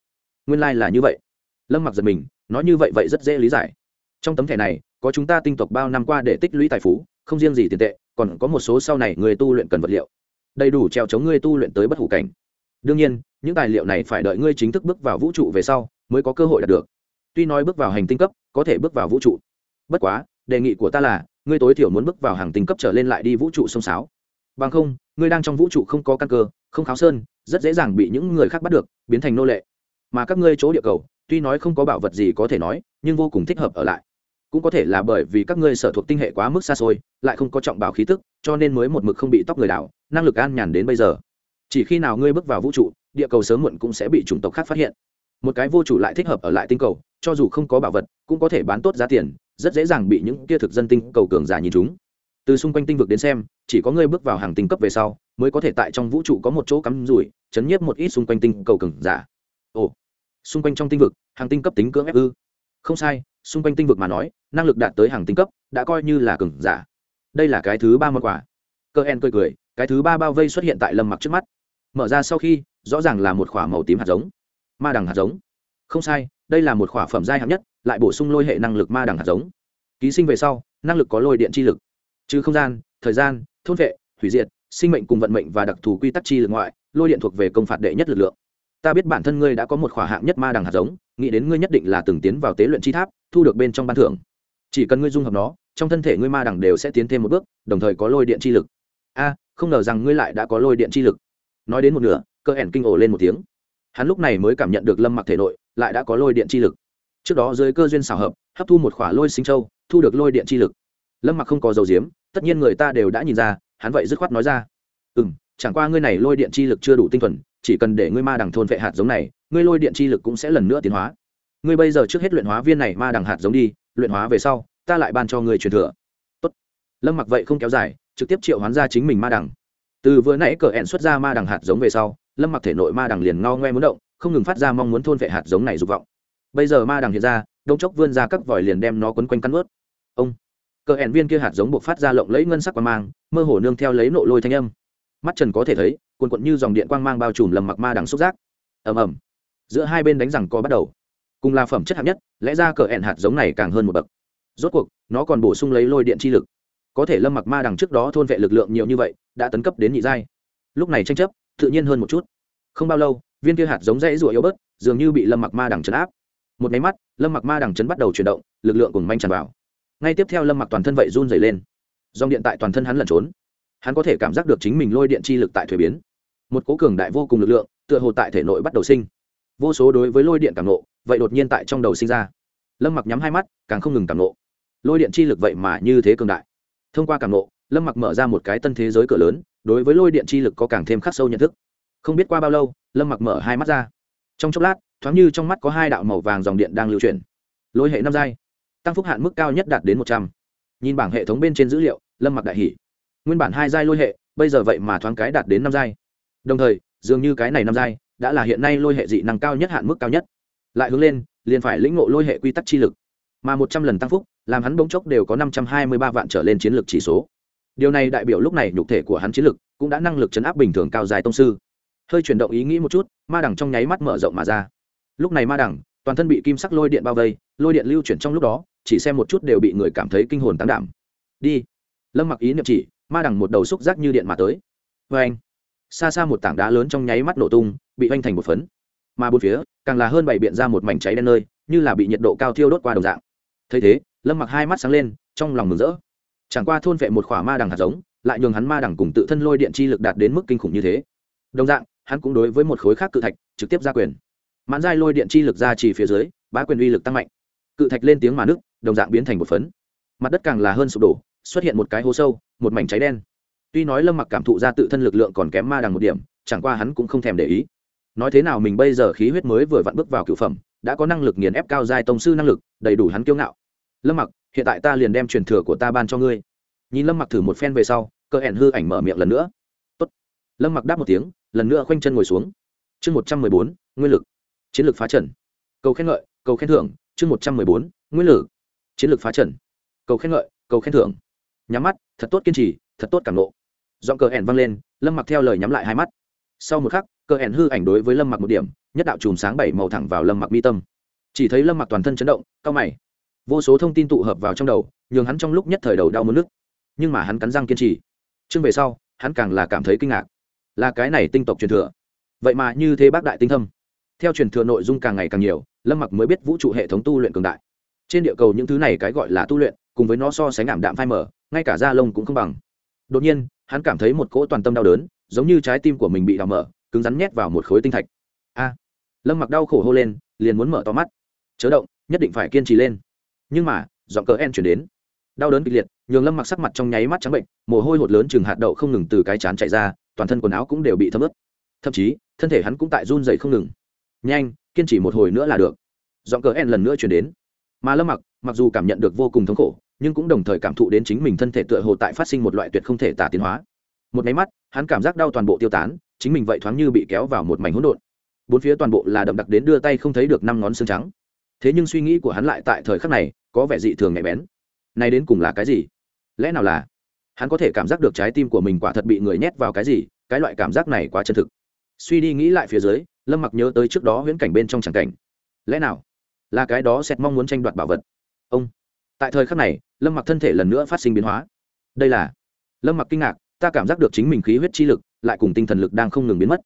[SPEAKER 1] Nguyên lai là như vậy. Lâm mặc giật mình nói như vậy vậy rất dễ lý giải. Trong tấm thẻ này, có chúng ta tinh tộc bao năm qua để tích lũy tài phú, không riêng gì tiền tệ, còn có một số sau này người tu luyện cần vật liệu. Đầy đủ treo chống ngươi tu luyện tới bất hủ cảnh. Đương nhiên, những tài liệu này phải đợi ngươi chính thức bước vào vũ trụ về sau, mới có cơ hội đạt được. Tuy nói bước vào hành tinh cấp, có thể bước vào vũ trụ. Bất quá, đề nghị của ta là, ngươi tối thiểu muốn bước vào hàng tinh cấp trở lên lại đi vũ trụ sông sáo. Bằng không, ngươi đang trong vũ trụ không có căn cơ, không kháo sơn, rất dễ dàng bị những người khác bắt được, biến thành nô lệ. Mà các ngươi chỗ địa cầu tuy nói không có bảo vật gì có thể nói, nhưng vô cùng thích hợp ở lại. Cũng có thể là bởi vì các ngươi sở thuộc tinh hệ quá mức xa xôi, lại không có trọng bảo khí tức, cho nên mới một mực không bị tóc người đảo, năng lực an nhàn đến bây giờ. Chỉ khi nào ngươi bước vào vũ trụ, địa cầu sớm muộn cũng sẽ bị chủng tộc khác phát hiện. Một cái vô chủ lại thích hợp ở lại tinh cầu, cho dù không có bảo vật, cũng có thể bán tốt giá tiền, rất dễ dàng bị những kia thực dân tinh cầu cường giả nhìn chúng. Từ xung quanh tinh vực đến xem, chỉ có ngươi bước vào hàng tinh cấp về sau, mới có thể tại trong vũ trụ có một chỗ cắm rủi, chấn nhiếp một ít xung quanh tinh cầu cường giả. Ồ xung quanh trong tinh vực, hàng tinh cấp tính cưỡng ép ư. Không sai, xung quanh tinh vực mà nói, năng lực đạt tới hàng tinh cấp, đã coi như là cường giả. Đây là cái thứ ba món quà. Cơ en cười cười, cái thứ ba bao vây xuất hiện tại lâm mặc trước mắt. Mở ra sau khi, rõ ràng là một k h ỏ a màu tím hạt giống. Ma đằng hạt giống. Không sai, đây là một k h ỏ a phẩm giai hạng nhất, lại bổ sung lôi hệ năng lực ma đằng hạt giống. Ký sinh về sau, năng lực có lôi điện chi lực. Trừ không gian, thời gian, thôn vệ, hủy diệt, sinh mệnh cùng vận mệnh và đặc thù quy tắc chi lực ngoại, lôi điện thuộc về công phạt đệ nhất lực lượng ta biết bản thân ngươi đã có một khỏa hạng nhất ma đằng hạt giống, nghĩ đến ngươi nhất định là từng tiến vào tế luyện chi tháp, thu được bên trong ban thưởng. Chỉ cần ngươi dung hợp nó, trong thân thể ngươi ma đằng đều sẽ tiến thêm một bước, đồng thời có lôi điện chi lực. A, không ngờ rằng ngươi lại đã có lôi điện chi lực. Nói đến một nửa, cơ ẻn kinh ổ lên một tiếng. Hắn lúc này mới cảm nhận được lâm mặc thể nội lại đã có lôi điện chi lực. Trước đó dưới cơ duyên xảo hợp, hấp thu một khỏa lôi sinh châu, thu được lôi điện chi lực. Lâm mặc không có dầu diếm, tất nhiên người ta đều đã nhìn ra, hắn vậy dứt khoát nói ra. Ừ m chẳng qua ngươi này lôi điện chi lực chưa đủ tinh thuần, chỉ cần để ngươi ma đằng thôn vệ hạt giống này, ngươi lôi điện chi lực cũng sẽ lần nữa tiến hóa. Ngươi bây giờ trước hết luyện hóa viên này ma đằng hạt giống đi, luyện hóa về sau, ta lại ban cho ngươi truyền thừa. Tốt. lâm mặc vậy không kéo dài, trực tiếp triệu hoán ra chính mình ma đằng. Từ vừa nãy cờ ẹn xuất ra ma đằng hạt giống về sau, lâm mặc thể nội ma đằng liền ngao ngoe muốn động, không ngừng phát ra mong muốn thôn vệ hạt giống này dục vọng. Bây giờ ma đằng hiện ra, đông chốc vươn ra các vòi liền đem nó quấn quanh cắn ướt. Ông. Cờ ẹn viên kia hạt giống buộc phát ra lộng lẫy ngân sắc qua mang, mơ hồ nương theo lấy nộ lôi thanh âm mắt trần có thể thấy quần quận như dòng điện quang mang bao trùm lầm mặc ma đằng xúc giác. Ầm ầm. Giữa hai bên đánh rằng co bắt đầu. Cùng là phẩm chất hạng nhất, lẽ ra cờ ẹn hạt giống này càng hơn một bậc. Rốt cuộc, nó còn bổ sung lấy lôi điện chi lực. Có thể lâm mặc ma đằng trước đó thôn vệ lực lượng nhiều như vậy, đã tấn cấp đến nhị giai. Lúc này tranh chấp, tự nhiên hơn một chút. Không bao lâu, viên kia hạt giống rẽ rụa yếu bớt, dường như bị lâm mặc ma đằng chấn áp. Một máy mắt, lâm mặc ma đằng chấn bắt đầu chuyển động, lực lượng cùng manh tràn vào. Ngay tiếp theo lâm mặc toàn thân vậy run dày lên. Dòng điện tại toàn thân hắn lẩn trốn hắn có thể cảm giác được chính mình lôi điện chi lực tại thuế biến. Một cố cường đại vô cùng lực lượng, tựa hồ tại thể nội bắt đầu sinh. Vô số đối với lôi điện cảm nộ, vậy đột nhiên tại trong đầu sinh ra. Lâm mặc nhắm hai mắt, càng không ngừng cảm nộ. Lôi điện chi lực vậy mà như thế cường đại. Thông qua cảm nộ, lâm mặc mở ra một cái tân thế giới cửa lớn, đối với lôi điện chi lực có càng thêm khắc sâu nhận thức. Không biết qua bao lâu, lâm mặc mở hai mắt ra. Trong chốc lát, thoáng như trong mắt có hai đạo màu vàng dòng điện đang lưu chuyển. Lôi hệ năm giai, tăng phúc hạn mức cao nhất đạt đến một trăm. Nhìn bảng hệ thống bên trên dữ liệu, lâm mặc đại hỷ nguyên bản hai giai lôi hệ, bây giờ vậy mà thoáng cái đạt đến năm giai. Đồng thời, dường như cái này năm giai đã là hiện nay lôi hệ dị năng cao nhất, hạn mức cao nhất. Lại hướng lên, liền phải lĩnh ngộ lôi hệ quy tắc chi lực. Mà một trăm lần tăng phúc, làm hắn bỗng chốc đều có năm trăm hai mươi ba vạn trở lên chiến lược chỉ số. Điều này đại biểu lúc này nhục thể của hắn chiến lực cũng đã năng lực chấn áp bình thường cao dài tông sư. Hơi chuyển động ý nghĩ một chút, ma đẳng trong nháy mắt mở rộng mà ra. Lúc này ma đẳng, toàn thân bị kim sắc lôi điện bao vây, lôi điện lưu chuyển trong lúc đó, chỉ xem một chút đều bị người cảm thấy kinh hồn tán đảm đi. Lâm mặc ý niệm chỉ ma đằng một đầu xúc giác như điện mà tới. Vê anh, xa xa một tảng đá lớn trong nháy mắt nổ tung, bị oanh thành một phấn. Mà bốn phía, càng là hơn bảy biện ra một mảnh cháy đen nơi, như là bị nhiệt độ cao thiêu đốt qua đồng dạng. Thấy thế, lâm mặc hai mắt sáng lên, trong lòng mừng rỡ. Chẳng qua thôn vệ một khỏa ma đằng hạt giống, lại nhường hắn ma đằng cùng tự thân lôi điện chi lực đạt đến mức kinh khủng như thế. Đồng dạng, hắn cũng đối với một khối khác cự thạch, trực tiếp ra quyền. Mãn giai lôi điện chi lực ra chỉ phía dưới, bá quyền uy lực tăng mạnh. Cự thạch lên tiếng mà nước đồng dạng biến thành một phấn. Mặt đất càng là hơn sụp đổ xuất hiện một cái hố sâu, một mảnh cháy đen. Tuy nói lâm mặc cảm thụ ra tự thân lực lượng còn kém ma đằng một điểm, chẳng qua hắn cũng không thèm để ý. Nói thế nào mình bây giờ khí huyết mới vừa vặn bước vào cựu phẩm, đã có năng lực nghiền ép cao giai tông sư năng lực, đầy đủ hắn kiêu ngạo. Lâm mặc, hiện tại ta liền đem truyền thừa của ta ban cho ngươi. Nhìn lâm mặc thử một phen về sau, cơ hẹn hư ảnh mở miệng lần nữa. Tốt. lâm mặc đáp một tiếng, lần nữa khoanh chân ngồi xuống. Chương một trăm mười bốn, nguyên lực. Chiến lược phá trần. Cầu khen ngợi, cầu khen thưởng. Chương một trăm mười bốn, nguyên lực. Chiến lược phá trần. Cầu khen ngợi, cầu khen thưởng nhắm mắt, thật tốt kiên trì, thật tốt cảm nộ giọng cờ ẻn vang lên, lâm mặc theo lời nhắm lại hai mắt. Sau một khắc, cờ ẻn hư ảnh đối với lâm mặc một điểm, nhất đạo chùm sáng bảy màu thẳng vào lâm mặc mi tâm. Chỉ thấy lâm mặc toàn thân chấn động cao mày. Vô số thông tin tụ hợp vào trong đầu, nhường hắn trong lúc nhất thời đầu đau mất nước nhưng mà hắn cắn răng kiên trì. Chương về sau, hắn càng là cảm thấy kinh ngạc. Là cái này tinh tộc truyền thừa. Vậy mà như thế bác đại tinh thâm. Theo truyền thừa nội dung càng ngày càng nhiều, lâm mặc mới biết vũ trụ hệ thống tu luyện cường đại. Trên địa cầu những thứ này cái gọi là tu luyện cùng với nó so sánh ảm đạm phai mở ngay cả da lông cũng không bằng. Đột nhiên, hắn cảm thấy một cỗ toàn tâm đau đớn, giống như trái tim của mình bị đào mở, cứng rắn nhét vào một khối tinh thạch. A! Lâm mặc đau khổ hô lên, liền muốn mở to mắt. Chớ động, nhất định phải kiên trì lên. Nhưng mà, giọng cờ en chuyển đến. Đau đớn kịch liệt, nhường lâm mặc sắc mặt trong nháy mắt trắng bệnh, mồ hôi hột lớn chừng hạt đậu không ngừng từ cái chán chạy ra, toàn thân quần áo cũng đều bị thấm ướt. Thậm chí, thân thể hắn cũng tại run dậy không ngừng. Nhanh, kiên trì một hồi nữa là được. Giọng cờ en lần nữa chuyển đến. Mà lâm mặc mặc dù cảm nhận được vô cùng thống khổ, nhưng cũng đồng thời cảm thụ đến chính mình thân thể tựa hồ tại phát sinh một loại tuyệt không thể tả tiến hóa. Một máy mắt, hắn cảm giác đau toàn bộ tiêu tán, chính mình vậy thoáng như bị kéo vào một mảnh hỗn độn. Bốn phía toàn bộ là đậm đặc đến đưa tay không thấy được năm ngón xương trắng. Thế nhưng suy nghĩ của hắn lại tại thời khắc này, có vẻ dị thường nhạy bén. Nay đến cùng là cái gì? Lẽ nào là hắn có thể cảm giác được trái tim của mình quả thật bị người nhét vào cái gì? Cái loại cảm giác này quá chân thực. Suy đi nghĩ lại phía dưới, lâm mặc nhớ tới trước đó huyễn cảnh bên trong tràng cảnh. Lẽ nào là cái đó xét mong muốn tranh đoạt bảo vật? Ông. Tại thời khắc này, lâm mặc thân thể lần nữa phát sinh biến hóa. Đây là, lâm mặc kinh ngạc, ta cảm giác được chính mình khí huyết chi lực, lại cùng tinh thần lực đang không ngừng biến mất.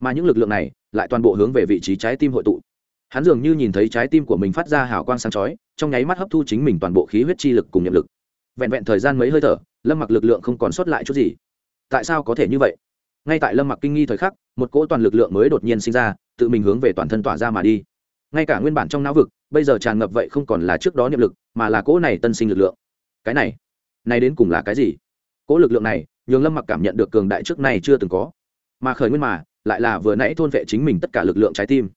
[SPEAKER 1] Mà những lực lượng này, lại toàn bộ hướng về vị trí trái tim hội tụ. Hắn dường như nhìn thấy trái tim của mình phát ra hào quang sáng chói, trong nháy mắt hấp thu chính mình toàn bộ khí huyết chi lực cùng nhiệm lực. Vẹn vẹn thời gian mấy hơi thở, lâm mặc lực lượng không còn sót lại chút gì. Tại sao có thể như vậy? Ngay tại lâm mặc kinh nghi thời khắc, một cỗ toàn lực lượng mới đột nhiên sinh ra, tự mình hướng về toàn thân tỏa ra mà đi. Ngay cả nguyên bản trong não vực bây giờ tràn ngập vậy không còn là trước đó niệm lực, mà là cỗ này tân sinh lực lượng. Cái này này đến cùng là cái gì? Cỗ lực lượng này, nhường lâm mặc cảm nhận được cường đại trước này chưa từng có. Mà khởi nguyên mà, lại là vừa nãy thôn vệ chính mình tất cả lực lượng trái tim.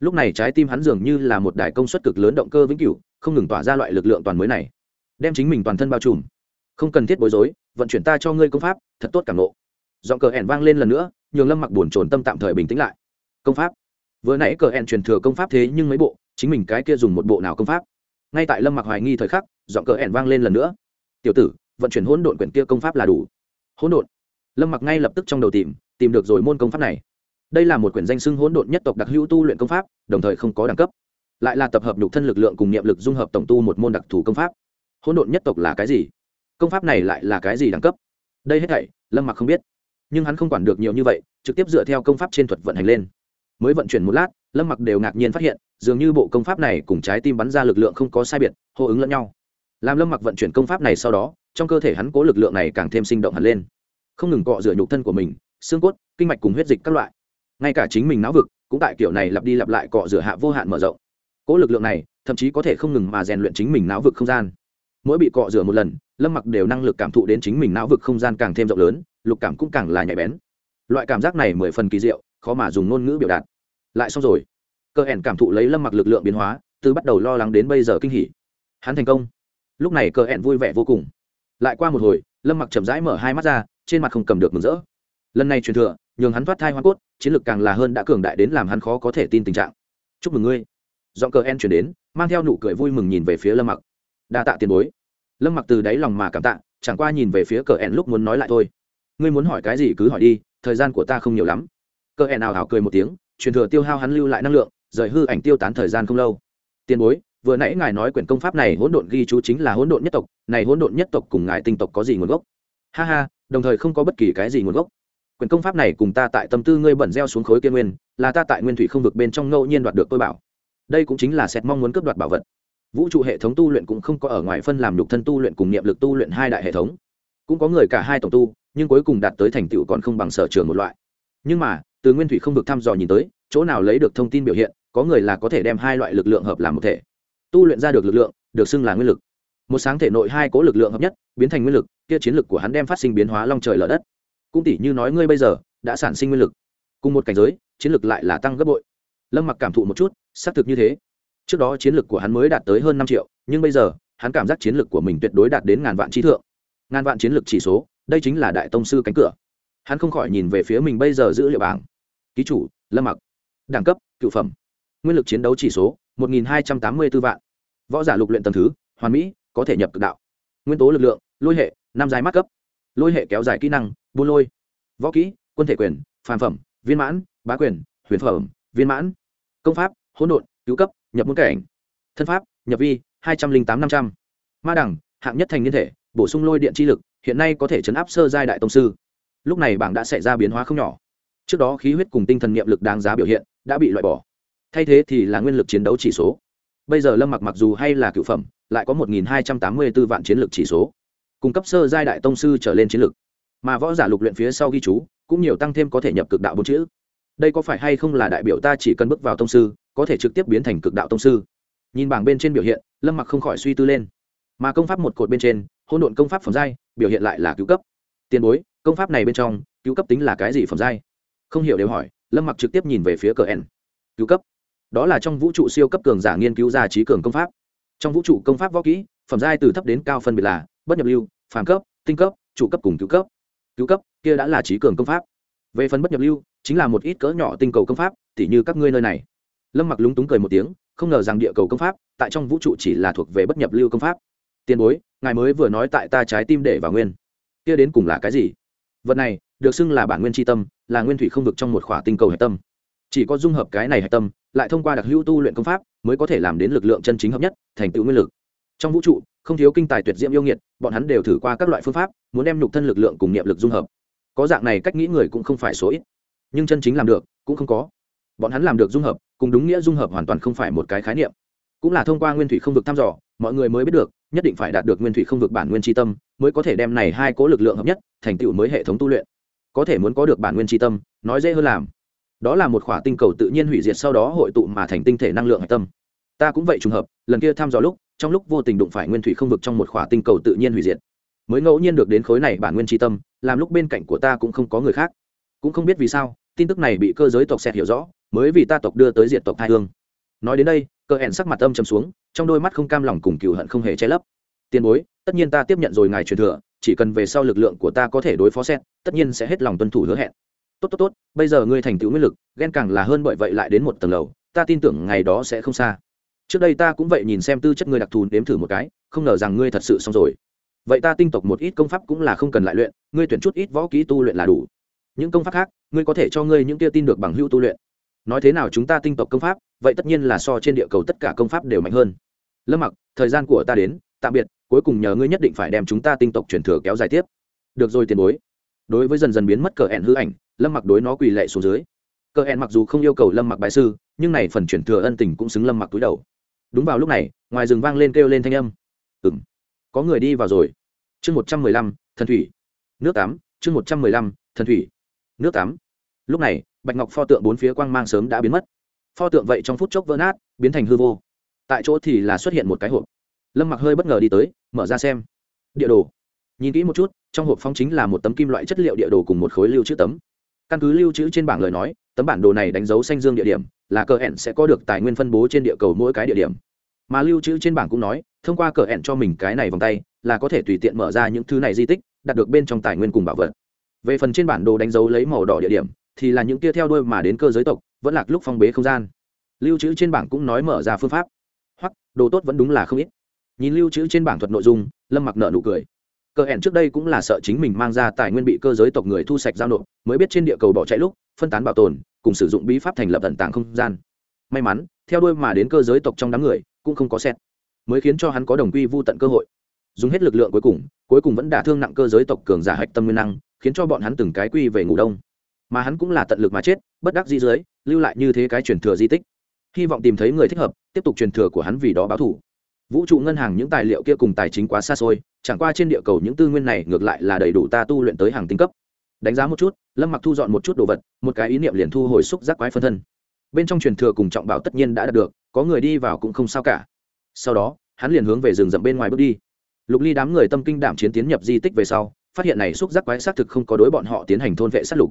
[SPEAKER 1] Lúc này trái tim hắn dường như là một đài công suất cực lớn động cơ vĩnh cửu, không ngừng tỏa ra loại lực lượng toàn mới này. Đem chính mình toàn thân bao trùm. Không cần thiết bối rối, vận chuyển ta cho ngươi công pháp, thật tốt cảm nộ giọng cờ ẻn vang lên lần nữa, nhường lâm mặc buồn trồn tâm tạm thời bình tĩnh lại. Công pháp. Vừa nãy cờ ẻn truyền thừa công pháp thế nhưng mấy bộ chính mình cái kia dùng một bộ nào công pháp. Ngay tại lâm mặc hoài nghi thời khắc dọn cờ ẻn vang lên lần nữa. Tiểu tử, vận chuyển hỗn độn quyển kia công pháp là đủ. Hỗn độn? Lâm mặc ngay lập tức trong đầu tìm tìm được rồi môn công pháp này. Đây là một quyển danh xưng hỗn độn nhất tộc đặc hữu tu luyện công pháp, đồng thời không có đẳng cấp. Lại là tập hợp nhục thân lực lượng cùng niệm lực dung hợp tổng tu một môn đặc thù công pháp. Hỗn độn nhất tộc là cái gì? Công pháp này lại là cái gì đẳng cấp? Đây hết thảy, lâm mặc không biết. Nhưng hắn không quản được nhiều như vậy, trực tiếp dựa theo công pháp trên thuật vận hành lên mới vận chuyển một lát, lâm mặc đều ngạc nhiên phát hiện, dường như bộ công pháp này cùng trái tim bắn ra lực lượng không có sai biệt, hô ứng lẫn nhau. Làm lâm mặc vận chuyển công pháp này sau đó, trong cơ thể hắn cố lực lượng này càng thêm sinh động hẳn lên. Không ngừng cọ rửa nhục thân của mình, xương cốt, kinh mạch cùng huyết dịch các loại. Ngay cả chính mình não vực, cũng tại kiểu này lặp đi lặp lại cọ rửa hạ vô hạn mở rộng. Cố lực lượng này, thậm chí có thể không ngừng mà rèn luyện chính mình não vực không gian. Mỗi bị cọ rửa một lần, lâm mặc đều năng lực cảm thụ đến chính mình não vực không gian càng thêm rộng lớn, lục cảm cũng càng là nhạy bén. Loại cảm giác này mười phần kỳ diệu khó mà dùng ngôn ngữ biểu đạt. Lại xong rồi. Cơ hẹn cảm thụ lấy lâm mặc lực lượng biến hóa, từ bắt đầu lo lắng đến bây giờ kinh hỉ. Hắn thành công. Lúc này cơ hẹn vui vẻ vô cùng. Lại qua một hồi, lâm mặc chậm rãi mở hai mắt ra, trên mặt không cầm được mừng rỡ. Lần này truyền thừa, nhường hắn thoát thai hoa cốt, chiến lược càng là hơn đã cường đại đến làm hắn khó có thể tin tình trạng. Chúc mừng ngươi. Giọng cờ en chuyển đến, mang theo nụ cười vui mừng nhìn về phía lâm mặc. Đa tạ tiền bối. Lâm mặc từ đáy lòng mà cảm tạ, chẳng qua nhìn về phía cờ en lúc muốn nói lại thôi. Ngươi muốn hỏi cái gì cứ hỏi đi, thời gian của ta không nhiều lắm cơ hẹn nào hảo cười một tiếng, truyền thừa tiêu hao hắn lưu lại năng lượng, rời hư ảnh tiêu tán thời gian không lâu. Tiền bối, vừa nãy ngài nói quyển công pháp này hỗn độn ghi chú chính là hỗn độn nhất tộc, này hỗn độn nhất tộc cùng ngài tinh tộc có gì nguồn gốc? Ha ha, đồng thời không có bất kỳ cái gì nguồn gốc. Quyển công pháp này cùng ta tại tâm tư ngươi bẩn gieo xuống khối kia nguyên, là ta tại nguyên thủy không vực bên trong ngẫu nhiên đoạt được tôi bảo. Đây cũng chính là xét mong muốn cướp đoạt bảo vật. Vũ trụ hệ thống tu luyện cũng không có ở ngoài phân làm nhục thân tu luyện cùng niệm lực tu luyện hai đại hệ thống. Cũng có người cả hai tổng tu, nhưng cuối cùng đạt tới thành tựu còn không bằng sở trường một loại. Nhưng mà từ nguyên thủy không vực thăm dò nhìn tới, chỗ nào lấy được thông tin biểu hiện, có người là có thể đem hai loại lực lượng hợp làm một thể. Tu luyện ra được lực lượng, được xưng là nguyên lực. Một sáng thể nội hai cố lực lượng hợp nhất, biến thành nguyên lực, kia chiến lực của hắn đem phát sinh biến hóa long trời lở đất. Cũng tỷ như nói ngươi bây giờ, đã sản sinh nguyên lực. Cùng một cảnh giới, chiến lực lại là tăng gấp bội. Lâm mặc cảm thụ một chút, xác thực như thế. Trước đó chiến lực của hắn mới đạt tới hơn năm triệu, nhưng bây giờ, hắn cảm giác chiến lực của mình tuyệt đối đạt đến ngàn vạn trí thượng. Ngàn vạn chiến lực chỉ số, đây chính là đại tông sư cánh cửa. Hắn không khỏi nhìn về phía mình bây giờ giữ liệu bảng ký chủ, lâm mặc. Đẳng cấp, cựu phẩm. Nguyên lực chiến đấu chỉ số, một nghìn hai trăm tám mươi b ố vạn. Võ giả lục luyện tầm thứ, hoàn mỹ, có thể nhập cực đạo. Nguyên tố lực lượng, lôi hệ, năm dài mắt cấp. Lôi hệ kéo dài kỹ năng, buôn lôi. Võ kỹ, quân thể quyền, phàm phẩm, viên mãn, bá quyền, huyền phẩm, viên mãn. Công pháp, hỗn độn, cứu cấp, nhập môn cảnh. Thân pháp, nhập vi, hai trăm linh tám năm trăm. Ma đẳng, hạng nhất thành niên thể, bổ sung lôi điện chi lực, hiện nay có thể chấn áp sơ giai đại tông sư. Lúc này bảng đã xảy ra biến hóa không nhỏ trước đó khí huyết cùng tinh thần niệm lực đáng giá biểu hiện, đã bị loại bỏ. Thay thế thì là nguyên lực chiến đấu chỉ số. Bây giờ lâm mặc mặc dù hay là cựu phẩm, lại có một hai trăm tám mươi b ố vạn chiến lược chỉ số. Cung cấp sơ giai đại tông sư trở lên chiến lược mà võ giả lục luyện phía sau ghi chú, cũng nhiều tăng thêm có thể nhập cực đạo bốn chữ. Đây có phải hay không là đại biểu ta chỉ cần bước vào tông sư, có thể trực tiếp biến thành cực đạo tông sư? Nhìn bảng bên trên biểu hiện, lâm mặc không khỏi suy tư lên. Mà công pháp một cột bên trên hôn độn công pháp phẩm giai, biểu hiện lại là cứu cấp. Tiền bối, công pháp này bên trong cứu cấp tính là cái gì phẩm giai? Không hiểu đều hỏi, lâm mặc trực tiếp nhìn về phía cờ n. Cứu cấp. Đó là trong vũ trụ siêu cấp cường giả nghiên cứu ra trí cường công pháp. Trong vũ trụ công pháp võ kỹ, phẩm giai từ thấp đến cao phân biệt là bất nhập lưu, phàm cấp, tinh cấp chủ cấp cùng cứu cấp. Cứu cấp, kia đã là trí cường công pháp. Về phần bất nhập lưu, chính là một ít cỡ nhỏ tinh cầu công pháp, tỉ như các ngươi nơi này. Lâm mặc lúng túng cười một tiếng, không ngờ rằng địa cầu công pháp, tại trong vũ trụ chỉ là thuộc về bất nhập lưu công pháp. Tiền bối, ngài mới vừa nói tại ta trái tim để vào nguyên. Kia đến cùng là cái gì? Vật này, được xưng là bản nguyên tri tâm là nguyên thủy không vực trong một khỏa tinh cầu hạch tâm. Chỉ có dung hợp cái này hạch tâm, lại thông qua đặc hữu tu luyện công pháp, mới có thể làm đến lực lượng chân chính hợp nhất, thành tựu nguyên lực. Trong vũ trụ, không thiếu kinh tài tuyệt diễm yêu nghiệt, bọn hắn đều thử qua các loại phương pháp, muốn đem nhục thân lực lượng cùng niệm lực dung hợp. Có dạng này cách nghĩ người cũng không phải số ít. Nhưng chân chính làm được, cũng không có. Bọn hắn làm được dung hợp, cùng đúng nghĩa dung hợp hoàn toàn không phải một cái khái niệm. Cũng là thông qua nguyên thủy không vực thăm dò, mọi người mới biết được, nhất định phải đạt được nguyên thủy không vực bản nguyên tri tâm, mới có thể đem này hai cố lực lượng hợp nhất, thành tựu mới hệ thống tu luyện có thể muốn có được bản nguyên tri tâm, nói dễ hơn làm. Đó là một khỏa tinh cầu tự nhiên hủy diệt sau đó hội tụ mà thành tinh thể năng lượng hạch tâm. Ta cũng vậy trùng hợp, lần kia thăm dò lúc, trong lúc vô tình đụng phải nguyên thủy không vực trong một khỏa tinh cầu tự nhiên hủy diệt. Mới ngẫu nhiên được đến khối này bản nguyên tri tâm, làm lúc bên cạnh của ta cũng không có người khác. Cũng không biết vì sao, tin tức này bị cơ giới tộc xẹt hiểu rõ, mới vì ta tộc đưa tới diệt tộc thai hương. Nói đến đây, cơ hẹn sắc mặt âm chầm xuống, trong đôi mắt không cam lòng cùng cựu hận không hề che lấp. Tiền bối, tất nhiên ta tiếp nhận rồi ngài truyền thừa chỉ cần về sau lực lượng của ta có thể đối phó xét tất nhiên sẽ hết lòng tuân thủ hứa hẹn. Tốt tốt tốt, bây giờ ngươi thành tựu nguyên lực, ghen càng là hơn bởi vậy lại đến một tầng lầu, ta tin tưởng ngày đó sẽ không xa. Trước đây ta cũng vậy nhìn xem tư chất ngươi đặc thù đếm thử một cái, không ngờ rằng ngươi thật sự xong rồi. Vậy ta tinh tộc một ít công pháp cũng là không cần lại luyện, ngươi tuyển chút ít võ kỹ tu luyện là đủ. Những công pháp khác, ngươi có thể cho ngươi những kia tin được bằng hữu tu luyện. Nói thế nào chúng ta tinh tộc công pháp, vậy tất nhiên là so trên địa cầu tất cả công pháp đều mạnh hơn. Lâm mặc, thời gian của ta đến, tạm biệt cuối cùng nhờ ngươi nhất định phải đem chúng ta tinh tộc truyền thừa kéo dài tiếp. Được rồi tiền bối. Đối với dần dần biến mất cờ hẹn hư ảnh, lâm mặc đối nó quỳ lệ xuống dưới. Cờ hẹn mặc dù không yêu cầu lâm mặc bài sư, nhưng này phần truyền thừa ân tình cũng xứng lâm mặc túi đầu. Đúng vào lúc này, ngoài rừng vang lên kêu lên thanh âm. Ừ m có người đi vào rồi. Chương một trăm mười lăm, thần thủy. Nước tám, chương một trăm mười lăm, thần thủy. Nước tám. Lúc này, bạch ngọc pho tượng bốn phía quang mang sớm đã biến mất. Pho tượng vậy trong phút chốc vỡ nát, biến thành hư vô. Tại chỗ thì là xuất hiện một cái hộp lâm mặc hơi bất ngờ đi tới, mở ra xem. Địa đồ. Nhìn kỹ một chút, trong hộp phong chính là một tấm kim loại chất liệu địa đồ cùng một khối lưu trữ tấm. Căn cứ lưu trữ trên bảng lời nói, tấm bản đồ này đánh dấu xanh dương địa điểm, là cờ hẹn sẽ có được tài nguyên phân bố trên địa cầu mỗi cái địa điểm. Mà lưu trữ trên bảng cũng nói, thông qua cờ hẹn cho mình cái này vòng tay, là có thể tùy tiện mở ra những thứ này di tích đạt được bên trong tài nguyên cùng bảo vật. Về phần trên bản đồ đánh dấu lấy màu đỏ địa điểm, thì là những kia theo đuôi mà đến cơ giới tộc, vẫn lạc lúc phong bế không gian. Lưu trữ trên bảng cũng nói mở ra phương pháp. Hoặc, đồ tốt vẫn đúng là không ít nhìn lưu trữ trên bảng thuật nội dung, lâm mặc nợ nụ cười. Cờ hẹn trước đây cũng là sợ chính mình mang ra tài nguyên bị cơ giới tộc người thu sạch giao nộp, mới biết trên địa cầu bỏ chạy lúc, phân tán bảo tồn, cùng sử dụng bí pháp thành lập tận tàng không gian. May mắn, theo đuôi mà đến cơ giới tộc trong đám người, cũng không có xét mới khiến cho hắn có đồng quy vô tận cơ hội. Dùng hết lực lượng cuối cùng cuối cùng vẫn đả thương nặng cơ giới tộc cường giả hạch tâm nguyên năng, khiến cho bọn hắn từng cái quy về ngủ đông. Mà hắn cũng là tận lực mà chết, bất đắc di dưới, lưu lại như thế cái truyền thừa di tích. Hy vọng tìm thấy người thích hợp, tiếp tục truyền thừa của hắn vì đó báo thủ vũ trụ ngân hàng những tài liệu kia cùng tài chính quá xa xôi, chẳng qua trên địa cầu những tư nguyên này ngược lại là đầy đủ ta tu luyện tới hàng tinh cấp. Đánh giá một chút, lâm mặc thu dọn một chút đồ vật, một cái ý niệm liền thu hồi xúc giác quái phân thân. Bên trong truyền thừa cùng trọng bảo tất nhiên đã đạt được, có người đi vào cũng không sao cả. Sau đó, hắn liền hướng về rừng rậm bên ngoài bước đi. Lục ly đám người tâm kinh đảm chiến tiến nhập di tích về sau, phát hiện này xúc giác quái xác thực không có đối bọn họ tiến hành thôn vệ sát lục.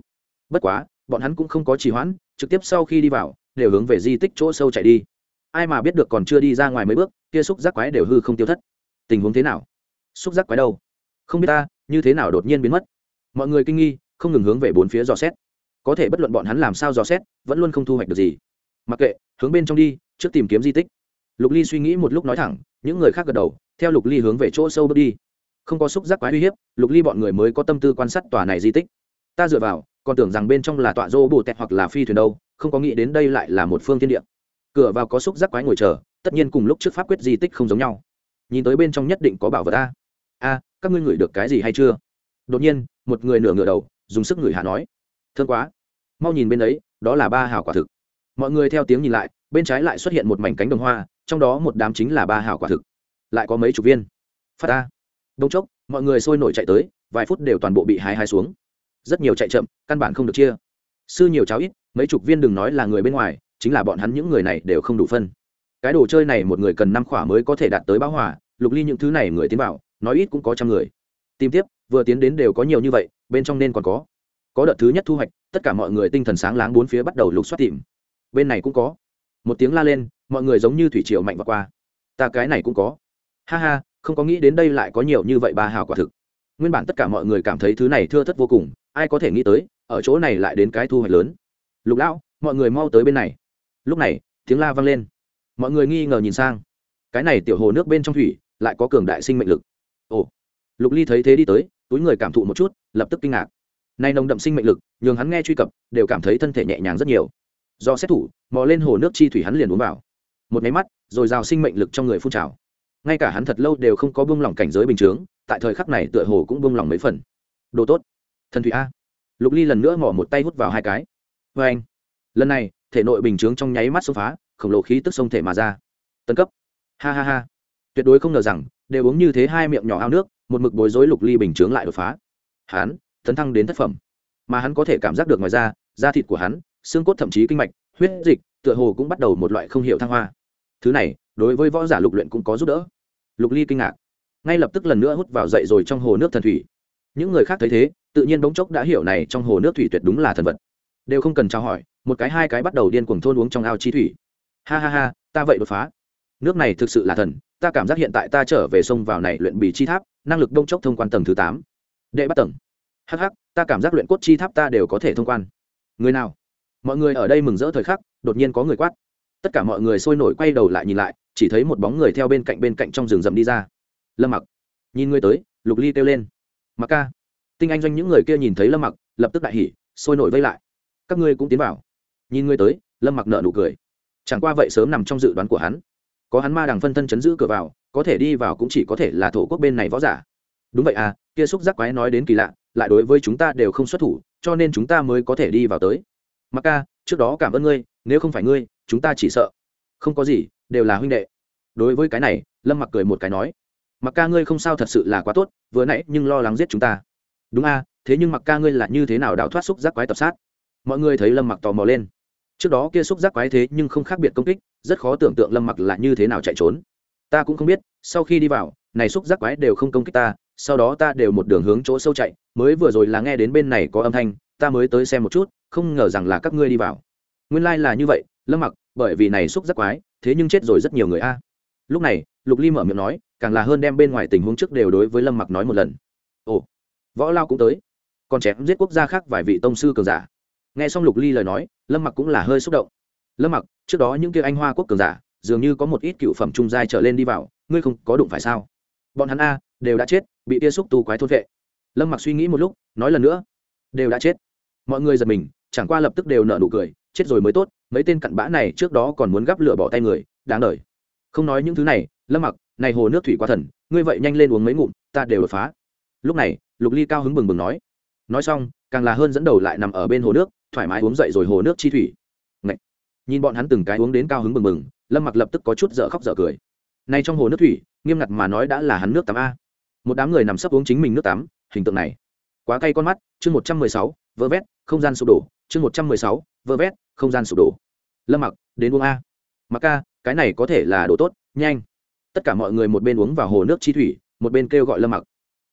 [SPEAKER 1] Bất quá, bọn hắn cũng không có trì hoãn, trực tiếp sau khi đi vào, đều hướng về di tích chỗ sâu chạy đi. Ai mà biết được còn chưa đi ra ngoài mấy bước kia xúc giác quái đều hư không tiêu thất. Tình huống thế nào? Xúc giác quái đâu? Không biết ta, như thế nào đột nhiên biến mất? Mọi người kinh nghi, không ngừng hướng về bốn phía dò xét. Có thể bất luận bọn hắn làm sao dò xét, vẫn luôn không thu hoạch được gì. Mặc kệ, hướng bên trong đi, trước tìm kiếm di tích. Lục ly suy nghĩ một lúc nói thẳng, những người khác gật đầu, theo lục ly hướng về chỗ sâu bước đi. Không có xúc giác quái uy hiếp, lục ly bọn người mới có tâm tư quan sát tòa này di tích. Ta dựa vào, còn tưởng rằng bên trong là tọa rô bồ tẹt hoặc là phi thuyền đâu, không có nghĩ đến đây lại là một phương thiên địa. Cửa vào có xúc giác quái ngồi chờ tất nhiên cùng lúc trước pháp quyết di tích không giống nhau. Nhìn tới bên trong nhất định có bảo vật a. A, các ngươi ngửi được cái gì hay chưa? Đột nhiên, một người nửa ngửa đầu, dùng sức ngửi hạ nói. Thương quá. Mau nhìn bên ấy, đó là ba hào quả thực. Mọi người theo tiếng nhìn lại, bên trái lại xuất hiện một mảnh cánh đồng hoa, trong đó một đám chính là ba hào quả thực. Lại có mấy chục viên. Phát a đông chốc, mọi người sôi nổi chạy tới, vài phút đều toàn bộ bị hái hái xuống. Rất nhiều chạy chậm, căn bản không được chia. Sư nhiều cháo ít, mấy chục viên đừng nói là người bên ngoài, chính là bọn hắn những người này đều không đủ phân cái đồ chơi này một người cần năm khỏa mới có thể đạt tới báo hỏa lục ly những thứ này người tiến vào, nói ít cũng có trăm người. Tìm tiếp, vừa tiến đến đều có nhiều như vậy, bên trong nên còn có. Có đợt thứ nhất thu hoạch, tất cả mọi người tinh thần sáng láng bốn phía bắt đầu lục soát tìm. Bên này cũng có. Một tiếng la lên, mọi người giống như thủy triều mạnh và qua. Ta cái này cũng có. Ha ha, không có nghĩ đến đây lại có nhiều như vậy ba hào quả thực. Nguyên bản tất cả mọi người cảm thấy thứ này thưa thất vô cùng, ai có thể nghĩ tới, ở chỗ này lại đến cái thu hoạch lớn. Lục lão, mọi người mau tới bên này. Lúc này, tiếng la vang lên mọi người nghi ngờ nhìn sang. Cái này tiểu hồ nước bên trong thủy, lại có cường đại sinh mệnh lực. Ồ, lục ly thấy thế đi tới, túi người cảm thụ một chút, lập tức kinh ngạc. Nay nồng đậm sinh mệnh lực, nhường hắn nghe truy cập, đều cảm thấy thân thể nhẹ nhàng rất nhiều. Do xét thủ, mò lên hồ nước chi thủy hắn liền uống vào. Một máy mắt, rồi rào sinh mệnh lực trong người phun trào. Ngay cả hắn thật lâu đều không có bông lỏng cảnh giới bình chướng, tại thời khắc này tựa hồ cũng bông lỏng mấy phần. Đồ tốt. Thần thủy a. Lục ly lần nữa mỏ một tay hút vào hai cái. Vê anh lần này, thể nội bình chướng trong nháy mắt xông phá khổng lồ khí tức sông thể mà ra. Tân cấp. Ha ha ha. Tuyệt đối không ngờ rằng, đều uống như thế hai miệng nhỏ ao nước, một mực bối rối lục ly bình chướng lại đột phá. Hắn, tấn thăng đến thất phẩm. Mà hắn có thể cảm giác được ngoài ra da thịt của hắn, xương cốt thậm chí kinh mạch, huyết dịch, tựa hồ cũng bắt đầu một loại không hiểu thăng hoa. Thứ này, đối với võ giả lục luyện cũng có giúp đỡ. Lục ly kinh ngạc. Ngay lập tức lần nữa hút vào dậy rồi trong hồ nước thần thủy. Những người khác thấy thế, tự nhiên bỗng chốc đã hiểu này trong hồ nước thủy tuyệt đúng là thần vật. Đều không cần trao hỏi, một cái hai cái bắt đầu điên cuồng thôn uống trong ao chi thủy ha ha ha, ta vậy đột phá. Nước này thực sự là thần, ta cảm giác hiện tại ta trở về sông vào này luyện bì chi tháp, năng lực đông chốc thông quan tầng thứ tám. Đệ bắt tầng. Hh ta cảm giác luyện cốt chi tháp ta đều có thể thông quan. Người nào? Mọi người ở đây mừng rỡ thời khắc, đột nhiên có người quát. Tất cả mọi người sôi nổi quay đầu lại nhìn lại, chỉ thấy một bóng người theo bên cạnh bên cạnh trong rừng rậm đi ra. Lâm mặc. Nhìn người tới, lục ly kêu lên. Mặc ca. Tinh anh doanh những người kia nhìn thấy lâm mặc, lập tức đại hỉ, sôi nổi vây lại. Các ngươi cũng tiến vào. Nhìn người tới, lâm mặc nợ nụ cười chẳng qua vậy sớm nằm trong dự đoán của hắn. Có hắn ma đằng phân thân chấn giữ cửa vào, có thể đi vào cũng chỉ có thể là thổ quốc bên này võ giả. Đúng vậy à kia xúc giác quái nói đến kỳ lạ, lại đối với chúng ta đều không xuất thủ, cho nên chúng ta mới có thể đi vào tới. Mặc ca, trước đó cảm ơn ngươi, nếu không phải ngươi, chúng ta chỉ sợ. Không có gì, đều là huynh đệ. Đối với cái này, lâm mặc cười một cái nói. Mặc ca ngươi không sao thật sự là quá tốt, vừa nãy nhưng lo lắng giết chúng ta. Đúng a thế nhưng mặc ca ngươi là như thế nào đào thoát xúc giác quái tập sát? Mọi người thấy lâm mặc tò mò lên trước đó kia xúc giác quái thế nhưng không khác biệt công kích, rất khó tưởng tượng lâm mặc là như thế nào chạy trốn. Ta cũng không biết, sau khi đi vào, này xúc giác quái đều không công kích ta, sau đó ta đều một đường hướng chỗ sâu chạy, mới vừa rồi là nghe đến bên này có âm thanh, ta mới tới xem một chút, không ngờ rằng là các ngươi đi vào. Nguyên lai、like、là như vậy, lâm mặc, bởi vì này xúc giác quái, thế nhưng chết rồi rất nhiều người a. Lúc này, lục ly mở miệng nói, càng là hơn đem bên ngoài tình huống trước đều đối với lâm mặc nói một lần. Ồ, võ lao cũng tới. Còn chém giết quốc gia khác vài vị tông sư cường giả nghe xong lục ly lời nói, lâm mặc cũng là hơi xúc động. Lâm mặc, trước đó những kia anh hoa quốc cường giả, dường như có một ít cựu phẩm trung giai trở lên đi vào, ngươi không có đụng phải sao? Bọn hắn a, đều đã chết, bị tia xúc tu quái thôn vệ. Lâm mặc suy nghĩ một lúc, nói lần nữa, đều đã chết. Mọi người giật mình, chẳng qua lập tức đều nợ nụ cười, chết rồi mới tốt, mấy tên cặn bã này trước đó còn muốn gắp lửa bỏ tay người, đáng đời. Không nói những thứ này, lâm mặc, này hồ nước thủy quá thần, ngươi vậy nhanh lên uống mấy ngụm, ta đều đột phá. Lúc này, lục ly cao hứng bừng bừng nói. Nói xong, càng là hơn dẫn đầu lại nằm ở bên hồ nước thoải mái uống dậy rồi hồ nước chi thủy. Ngậy! nhìn bọn hắn từng cái uống đến cao hứng bừng bừng lâm mặc lập tức có chút dở khóc dở cười. Nay trong hồ nước thủy nghiêm ngặt mà nói đã là hắn nước tắm a. Một đám người nằm sấp uống chính mình nước tắm hình tượng này. Quá cay con mắt chương một trăm mười sáu vơ vét không gian sụp đổ. Chương một trăm mười sáu vơ vét không gian sụp đổ. Lâm mặc đến uống a. Mặc ca cái này có thể là đồ tốt nhanh. Tất cả mọi người một bên uống vào hồ nước chi thủy một bên kêu gọi lâm mặc.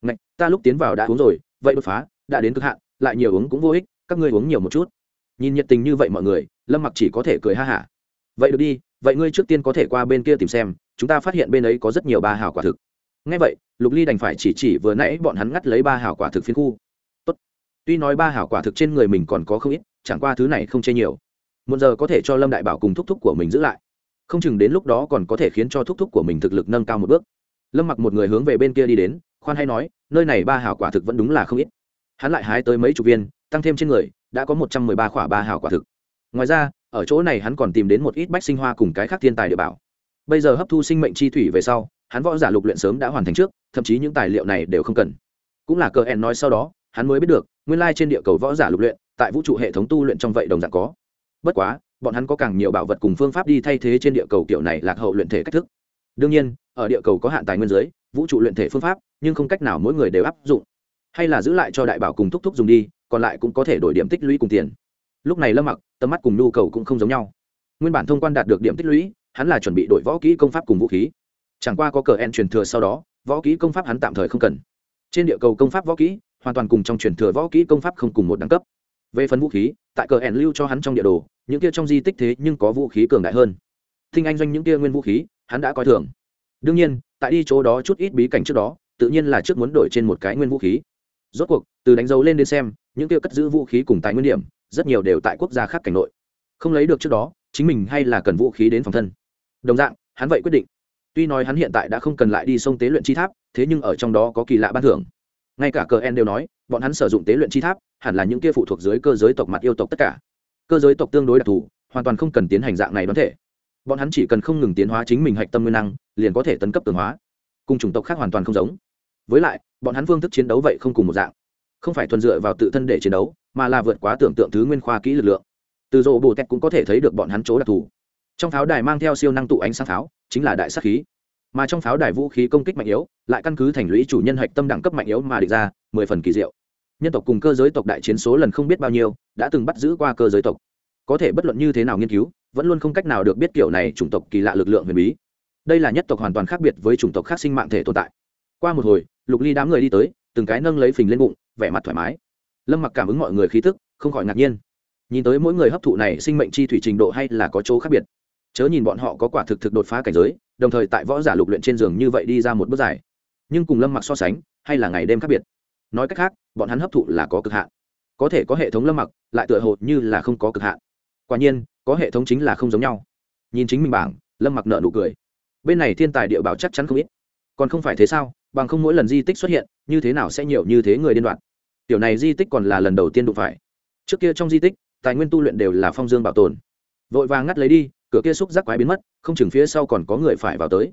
[SPEAKER 1] Ngạch, ta lúc tiến vào đã uống rồi vậy đột phá đã đến cực hạn lại nhiều uống cũng vô ích các ngươi uống nhiều một chút. Nhìn nhiệt tình như vậy mọi người, lâm mặc chỉ có thể cười ha hả. Vậy được đi, vậy ngươi trước tiên có thể qua bên kia tìm xem, chúng ta phát hiện bên ấy có rất nhiều ba hào quả thực. Ngay vậy, lục ly đành phải chỉ chỉ vừa nãy bọn hắn ngắt lấy ba hào quả thực phiến khu. Tốt. tuy nói ba hào quả thực trên người mình còn có không ít, chẳng qua thứ này không chê nhiều. Một giờ có thể cho lâm đại bảo cùng thúc thúc của mình giữ lại. Không chừng đến lúc đó còn có thể khiến cho thúc thúc của mình thực lực nâng cao một bước. Lâm mặc một người hướng về bên kia đi đến, khoan hay nói, nơi này ba hào quả thực vẫn đúng là không ít. Hắn lại hái tới mấy chục viên tăng thêm trên người, đã có một trăm mười ba khỏa ba hào quả thực. Ngoài ra, ở chỗ này hắn còn tìm đến một ít bách sinh hoa cùng cái khác thiên tài địa bảo. Bây giờ hấp thu sinh mệnh chi thủy về sau, hắn võ giả lục luyện sớm đã hoàn thành trước, thậm chí những tài liệu này đều không cần. Cũng là cờ hẹn nói sau đó, hắn mới biết được, nguyên lai trên địa cầu võ giả lục luyện, tại vũ trụ hệ thống tu luyện trong vậy đồng dạng có. Bất quá, bọn hắn có càng nhiều bảo vật cùng phương pháp đi thay thế trên địa cầu kiểu này lạc hậu luyện thể cách thức. Đương nhiên, ở địa cầu có hạn tài nguyên giới vũ trụ luyện thể phương pháp, nhưng không cách nào mỗi người đều áp dụng. Hay là giữ lại cho đại bảo cùng thúc thúc dùng đi còn lại cũng có thể đổi điểm tích lũy cùng tiền. Lúc này lâm mặc, tầm mắt cùng nhu cầu cũng không giống nhau. Nguyên bản thông quan đạt được điểm tích lũy, hắn là chuẩn bị đổi võ kỹ công pháp cùng vũ khí. Chẳng qua có cờ en truyền thừa sau đó, võ kỹ công pháp hắn tạm thời không cần. Trên địa cầu công pháp võ kỹ, hoàn toàn cùng trong truyền thừa võ kỹ công pháp không cùng một đẳng cấp. Về phần vũ khí, tại cờ en lưu cho hắn trong địa đồ, những kia trong di tích thế nhưng có vũ khí cường đại hơn. Thinh anh doanh những kia nguyên vũ khí, hắn đã coi thường. Đương nhiên, tại đi chỗ đó chút ít bí cảnh trước đó, tự nhiên là trước muốn đổi trên một cái nguyên vũ khí rốt cuộc, từ đánh dấu lên đến xem, những kia cất giữ vũ khí cùng tài nguyên điểm, rất nhiều đều tại quốc gia khác cảnh nội. Không lấy được trước đó, chính mình hay là cần vũ khí đến phòng thân. Đồng dạng, hắn vậy quyết định. Tuy nói hắn hiện tại đã không cần lại đi sông tế luyện chi tháp, thế nhưng ở trong đó có kỳ lạ ban thưởng. Ngay cả cờ en đều nói, bọn hắn sử dụng tế luyện chi tháp, hẳn là những kia phụ thuộc dưới cơ giới tộc mặt yêu tộc tất cả. Cơ giới tộc tương đối đặc thù, hoàn toàn không cần tiến hành dạng này đoán thể. Bọn hắn chỉ cần không ngừng tiến hóa chính mình hạch tâm nguyên năng, liền có thể tấn cấp tường hóa. Cùng chủng tộc khác hoàn toàn không giống. Với lại bọn hắn phương thức chiến đấu vậy không cùng một dạng. Không phải thuần dựa vào tự thân để chiến đấu, mà là vượt quá tưởng tượng thứ nguyên khoa kỹ lực lượng. Từ rộ bồ tẹt cũng có thể thấy được bọn hắn chỗ đặc thù. Trong pháo đài mang theo siêu năng tụ ánh sáng pháo, chính là đại sắc khí. Mà trong pháo đài vũ khí công kích mạnh yếu, lại căn cứ thành lũy chủ nhân hạch tâm đẳng cấp mạnh yếu mà địch ra, mười phần kỳ diệu. Nhân tộc cùng cơ giới tộc đại chiến số lần không biết bao nhiêu, đã từng bắt giữ qua cơ giới tộc. Có thể bất luận như thế nào nghiên cứu, vẫn luôn không cách nào được biết kiểu này chủng tộc kỳ lạ lực lượng huyền bí. Đây là nhất tộc hoàn toàn khác biệt với chủng tộc khác sinh mạng thể tồn tại qua một hồi, lục ly đám người đi tới, từng cái nâng lấy phình lên bụng, vẻ mặt thoải mái. Lâm mặc cảm ứng mọi người khí thức không khỏi ngạc nhiên. Nhìn tới mỗi người hấp thụ này sinh mệnh chi thủy trình độ hay là có chỗ khác biệt. Chớ nhìn bọn họ có quả thực thực đột phá cảnh giới, đồng thời tại võ giả lục luyện trên giường như vậy đi ra một bước dài. Nhưng cùng lâm mặc so sánh, hay là ngày đêm khác biệt. Nói cách khác, bọn hắn hấp thụ là có cực hạn. Có thể có hệ thống lâm mặc, lại tựa hồ như là không có cực hạn. Quả nhiên, có hệ thống chính là không giống nhau. Nhìn chính mình bảng, lâm mặc nợ nụ cười. Bên này thiên tài địa bảo chắc chắn không ít. Còn không phải thế sao? Bằng không mỗi lần di tích xuất hiện, như thế nào sẽ nhiều như thế người điên đoạn tiểu này di tích còn là lần đầu tiên đụng phải. Trước kia trong di tích, tài nguyên tu luyện đều là phong dương bảo tồn. Vội vàng ngắt lấy đi, cửa kia xúc giác quái biến mất, không chừng phía sau còn có người phải vào tới.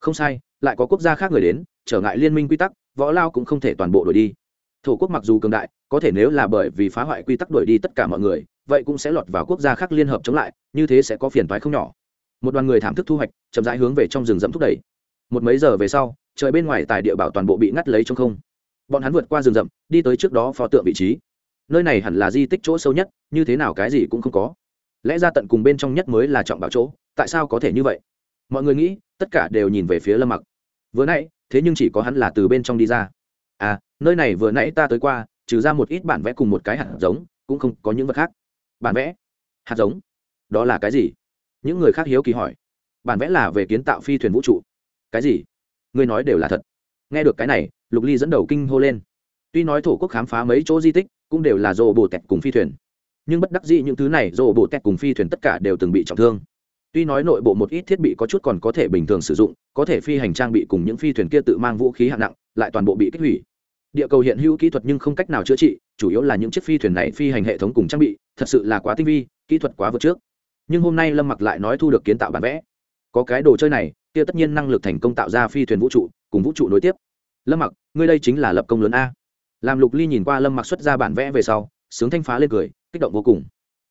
[SPEAKER 1] Không sai, lại có quốc gia khác người đến, trở ngại liên minh quy tắc, võ lao cũng không thể toàn bộ đổi đi. Thổ quốc mặc dù cường đại, có thể nếu là bởi vì phá hoại quy tắc đổi đi tất cả mọi người, vậy cũng sẽ lọt vào quốc gia khác liên hợp chống lại, như thế sẽ có phiền toái không nhỏ. Một đoàn người thảm thức thu hoạch, chậm rãi hướng về trong rừng rậm thúc đẩy một mấy giờ về sau, trời bên ngoài tài địa bảo toàn bộ bị ngắt lấy trong không. Bọn hắn vượt qua rừng rậm, đi tới trước đó pho tượng vị trí. Nơi này hẳn là di tích chỗ sâu nhất, như thế nào cái gì cũng không có. Lẽ ra tận cùng bên trong nhất mới là trọng bảo chỗ, tại sao có thể như vậy? Mọi người nghĩ, tất cả đều nhìn về phía lâm mặc. Vừa nãy, thế nhưng chỉ có hắn là từ bên trong đi ra. À nơi này vừa nãy ta tới qua, trừ ra một ít bản vẽ cùng một cái hạt giống, cũng không có những vật khác. Bản vẽ? Hạt giống? Đó là cái gì? Những người khác hiếu kỳ hỏi. Bản vẽ là về kiến tạo phi thuyền vũ trụ cái gì? Ngươi nói đều là thật. Nghe được cái này, lục ly dẫn đầu kinh hô lên. Tuy nói thổ quốc khám phá mấy chỗ di tích, cũng đều là rồ bồ tẹt cùng phi thuyền. Nhưng bất đắc dĩ những thứ này, rồ bồ tẹt cùng phi thuyền tất cả đều từng bị trọng thương. Tuy nói nội bộ một ít thiết bị có chút còn có thể bình thường sử dụng, có thể phi hành trang bị cùng những phi thuyền kia tự mang vũ khí hạng nặng, lại toàn bộ bị kích hủy. Địa cầu hiện hữu kỹ thuật nhưng không cách nào chữa trị, chủ yếu là những chiếc phi thuyền này phi hành hệ thống cùng trang bị, thật sự là quá tinh vi, kỹ thuật quá vượt trước. Nhưng hôm nay lâm mặc lại nói thu được kiến tạo bản vẽ. Có cái đồ chơi này kia tất nhiên năng lực thành công tạo ra phi thuyền vũ trụ, cùng vũ trụ nối tiếp. Lâm mặc, ngươi đây chính là lập công lớn a. Làm lục ly nhìn qua lâm mặc xuất ra bản vẽ về sau, sướng thanh phá lên cười, kích động vô cùng.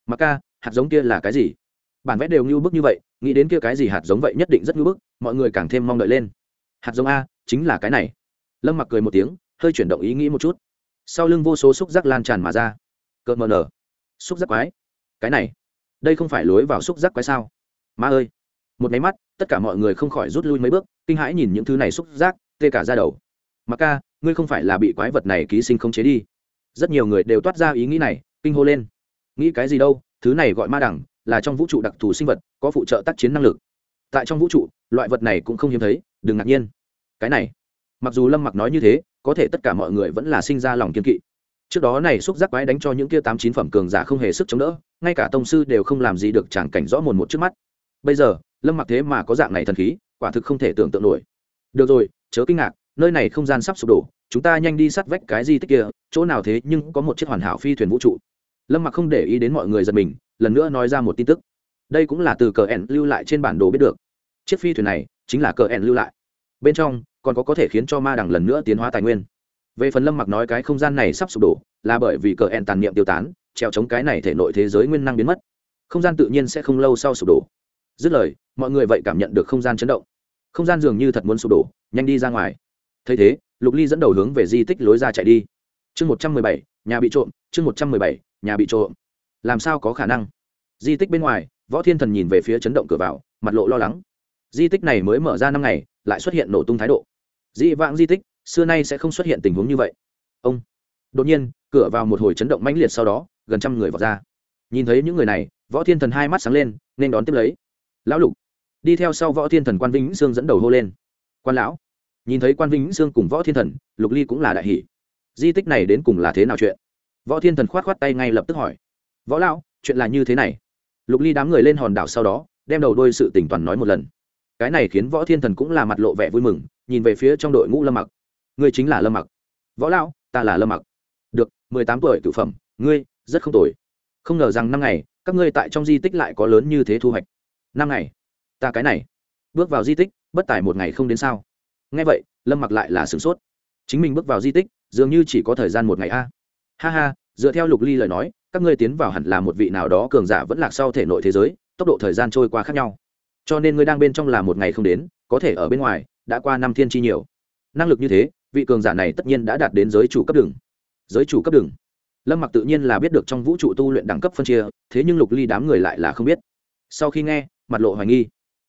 [SPEAKER 1] Mặc ca, hạt giống kia là cái gì? Bản vẽ đều như bức như vậy, nghĩ đến kia cái gì hạt giống vậy nhất định rất như bức, mọi người càng thêm mong đợi lên. Hạt giống a, chính là cái này. Lâm mặc cười một tiếng, hơi chuyển động ý nghĩ một chút. Sau lưng vô số xúc giác lan tràn mà ra. Cợt mờ nở. Xúc giác quái. Cái này. Đây không phải lối vào xúc giác quái sao? Ma ơi. Một máy mắt tất cả mọi người không khỏi rút lui mấy bước, kinh hãi nhìn những thứ này xúc giác, tê cả ra đầu. Mặc ca, ngươi không phải là bị quái vật này ký sinh không chế đi. Rất nhiều người đều toát ra ý nghĩ này, kinh hô lên. Nghĩ cái gì đâu, thứ này gọi ma đẳng, là trong vũ trụ đặc thù sinh vật, có phụ trợ tác chiến năng lực. Tại trong vũ trụ, loại vật này cũng không hiếm thấy, đừng ngạc nhiên. Cái này, mặc dù lâm mặc nói như thế, có thể tất cả mọi người vẫn là sinh ra lòng kiên kỵ. Trước đó này xúc giác quái đánh cho những kia tám chín phẩm cường giả không hề sức chống đỡ, ngay cả tông sư đều không làm gì được chẳng cảnh rõ mồn một trước mắt. Bây giờ lâm mặc thế mà có dạng này thần khí, quả thực không thể tưởng tượng nổi. Được rồi, chớ kinh ngạc, nơi này không gian sắp sụp đổ, chúng ta nhanh đi sát vách cái di tích kia, chỗ nào thế nhưng có một chiếc hoàn hảo phi thuyền vũ trụ. Lâm mặc không để ý đến mọi người giật mình, lần nữa nói ra một tin tức. Đây cũng là từ cờ ẻn lưu lại trên bản đồ biết được. Chiếc phi thuyền này chính là cờ ẻn lưu lại. Bên trong, còn có có thể khiến cho ma đằng lần nữa tiến hóa tài nguyên. Về phần lâm mặc nói cái không gian này sắp sụp đổ, là bởi vì cờ ẻn tàn niệm tiêu tán, treo chống cái này thể nội thế giới nguyên năng biến mất. Không gian tự nhiên sẽ không lâu sau sụp đổ dứt lời, mọi người vậy cảm nhận được không gian chấn động. Không gian dường như thật muốn sụp đổ, nhanh đi ra ngoài. Thấy thế, lục ly dẫn đầu hướng về di tích lối ra chạy đi. Chương một trăm mười bảy, nhà bị trộm, chương một trăm mười bảy, nhà bị trộm. Làm sao có khả năng? Di tích bên ngoài, võ thiên thần nhìn về phía chấn động cửa vào, mặt lộ lo lắng. Di tích này mới mở ra năm ngày, lại xuất hiện nổ tung thái độ. Dị vãng di tích, xưa nay sẽ không xuất hiện tình huống như vậy. Ông. Đột nhiên, cửa vào một hồi chấn động mãnh liệt sau đó, gần trăm người vào ra. Nhìn thấy những người này, võ thiên thần hai mắt sáng lên, nên đón tiếp lấy lão lục. Đi theo sau võ thiên thần quan vĩnh sương dẫn đầu hô lên. Quan lão. Nhìn thấy quan vĩnh sương cùng võ thiên thần, lục ly cũng là đại hỷ di tích này đến cùng là thế nào chuyện? Võ thiên thần k h o á t k h o á t tay ngay lập tức hỏi. Võ lão, chuyện là như thế này. Lục ly đám người lên hòn đảo sau đó, đem đầu đôi sự tỉnh toàn nói một lần. Cái này khiến võ thiên thần cũng là mặt lộ vẻ vui mừng, nhìn về phía trong đội ngũ lâm mặc. Ngươi chính là lâm mặc. Võ lão, ta là lâm mặc. Được, mười tám tuổi cựu phẩm, ngươi, rất không tồi. Không ngờ rằng năm ngày, các ngươi tại trong di tích lại có lớn như thế thu hoạch năm ngày. Ta cái này, bước vào di tích, bất tài một ngày không đến sao? Ngay vậy, lâm mặc lại là sửng sốt. Chính mình bước vào di tích, dường như chỉ có thời gian một ngày a. Ha ha, dựa theo lục ly lời nói, các ngươi tiến vào hẳn là một vị nào đó cường giả vẫn lạc sau thể nội thế giới, tốc độ thời gian trôi qua khác nhau. Cho nên ngươi đang bên trong là một ngày không đến, có thể ở bên ngoài, đã qua năm thiên chi nhiều. Năng lực như thế, vị cường giả này tất nhiên đã đạt đến giới chủ cấp đường. Giới chủ cấp đường. Lâm mặc tự nhiên là biết được trong vũ trụ tu luyện đẳng cấp phân chia, thế nhưng lục ly đám người lại là không biết. Sau khi nghe mặt lộ hoài nghi.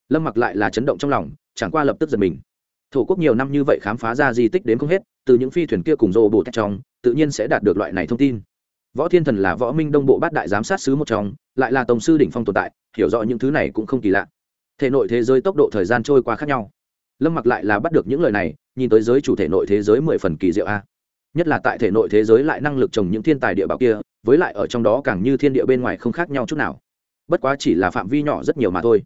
[SPEAKER 1] Lâm mặc lại là chấn động trong lòng, chẳng qua lập tức giật mình. Thổ quốc nhiều năm như vậy khám phá ra di tích đến không hết, từ những phi thuyền kia cùng rô bồ tách trong, tự nhiên sẽ đạt được loại này thông tin. Võ thiên thần là võ minh đông bộ bát đại giám sát sứ một trong, lại là tổng sư đỉnh phong tồn tại, hiểu rõ những thứ này cũng không kỳ lạ. Thể nội thế giới tốc độ thời gian trôi qua khác nhau. Lâm mặc lại là bắt được những lời này, nhìn tới giới chủ thể nội thế giới mười phần kỳ diệu a. Nhất là tại thể nội thế giới lại năng lực trồng những thiên tài địa bảo kia, với lại ở trong đó càng như thiên địa bên ngoài không khác nhau chút nào bất quá chỉ là phạm vi nhỏ rất nhiều mà thôi.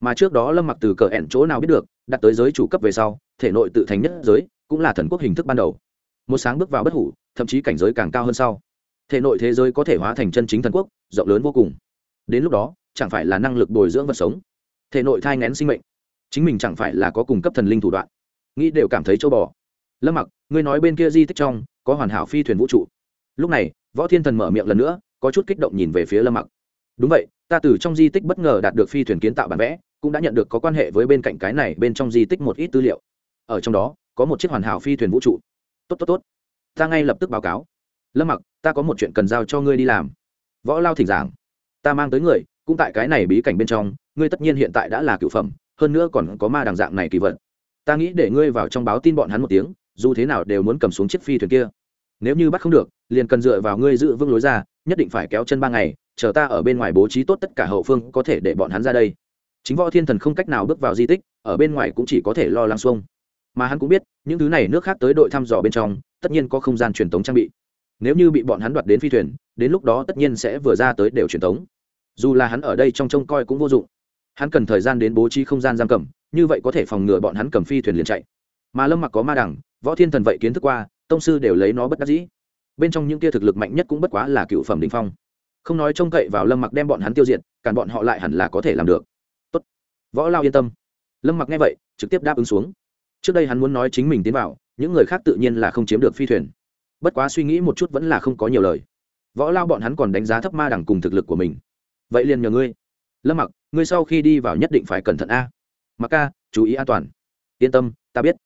[SPEAKER 1] Mà trước đó lâm mặc từ cờ ẻn chỗ nào biết được, đặt tới giới chủ cấp về sau, thể nội tự thành nhất giới, cũng là thần quốc hình thức ban đầu. Một sáng bước vào bất hủ, thậm chí cảnh giới càng cao hơn sau. Thể nội thế giới có thể hóa thành chân chính thần quốc, rộng lớn vô cùng. Đến lúc đó, chẳng phải là năng lực bồi dưỡng vật sống. Thể nội thai ngén sinh mệnh. Chính mình chẳng phải là có cung cấp thần linh thủ đoạn. Nghĩ đều cảm thấy châu bò. Lâm mặc, ngươi nói bên kia di tích trong, có hoàn hảo phi thuyền vũ trụ. Lúc này, võ thiên thần mở miệng lần nữa, có chút kích động nhìn về phía lâm mặc. Đúng vậy ta từ trong di tích bất ngờ đạt được phi thuyền kiến tạo bản vẽ, cũng đã nhận được có quan hệ với bên cạnh cái này bên trong di tích một ít tư liệu. Ở trong đó, có một chiếc hoàn hảo phi thuyền vũ trụ. Tốt tốt tốt. Ta ngay lập tức báo cáo. Lâm mặc, ta có một chuyện cần giao cho ngươi đi làm. Võ lao thỉnh giảng. Ta mang tới người, cũng tại cái này bí cảnh bên trong, ngươi tất nhiên hiện tại đã là cựu phẩm, hơn nữa còn có ma đằng dạng này kỳ vật. Ta nghĩ để ngươi vào trong báo tin bọn hắn một tiếng, dù thế nào đều muốn cầm xuống chiếc phi thuyền kia nếu như bắt không được, liền cần dựa vào ngươi giữ vương lối ra, nhất định phải kéo chân ba ngày, chờ ta ở bên ngoài bố trí tốt tất cả hậu phương có thể để bọn hắn ra đây. Chính võ thiên thần không cách nào bước vào di tích, ở bên ngoài cũng chỉ có thể lo lắng xuông. Mà hắn cũng biết, những thứ này nước khác tới đội thăm dò bên trong, tất nhiên có không gian truyền tống trang bị. Nếu như bị bọn hắn đoạt đến phi thuyền, đến lúc đó tất nhiên sẽ vừa ra tới đều truyền tống. Dù là hắn ở đây trong trông coi cũng vô dụng. Hắn cần thời gian đến bố trí không gian giam cầm, như vậy có thể phòng ngừa bọn hắn cầm phi thuyền liền chạy. Mà lâm mặc có ma đẳng, võ thiên thần vậy kiến thức qua tông sư đều lấy nó bất đắc dĩ. Bên trong những tia thực lực mạnh nhất cũng bất quá là cựu phẩm đình phong. Không nói trông cậy vào lâm mặc đem bọn hắn tiêu diệt, cản bọn họ lại hẳn là có thể làm được. Tốt. võ lao yên tâm. Lâm mặc nghe vậy, trực tiếp đáp ứng xuống. Trước đây hắn muốn nói chính mình tiến vào, những người khác tự nhiên là không chiếm được phi thuyền. Bất quá suy nghĩ một chút vẫn là không có nhiều lời. Võ lao bọn hắn còn đánh giá thấp ma đẳng cùng thực lực của mình. Vậy liền nhờ ngươi. Lâm mặc, ngươi sau khi đi vào nhất định phải cẩn thận a. Mặc ca, chú ý an toàn. Yên tâm, ta biết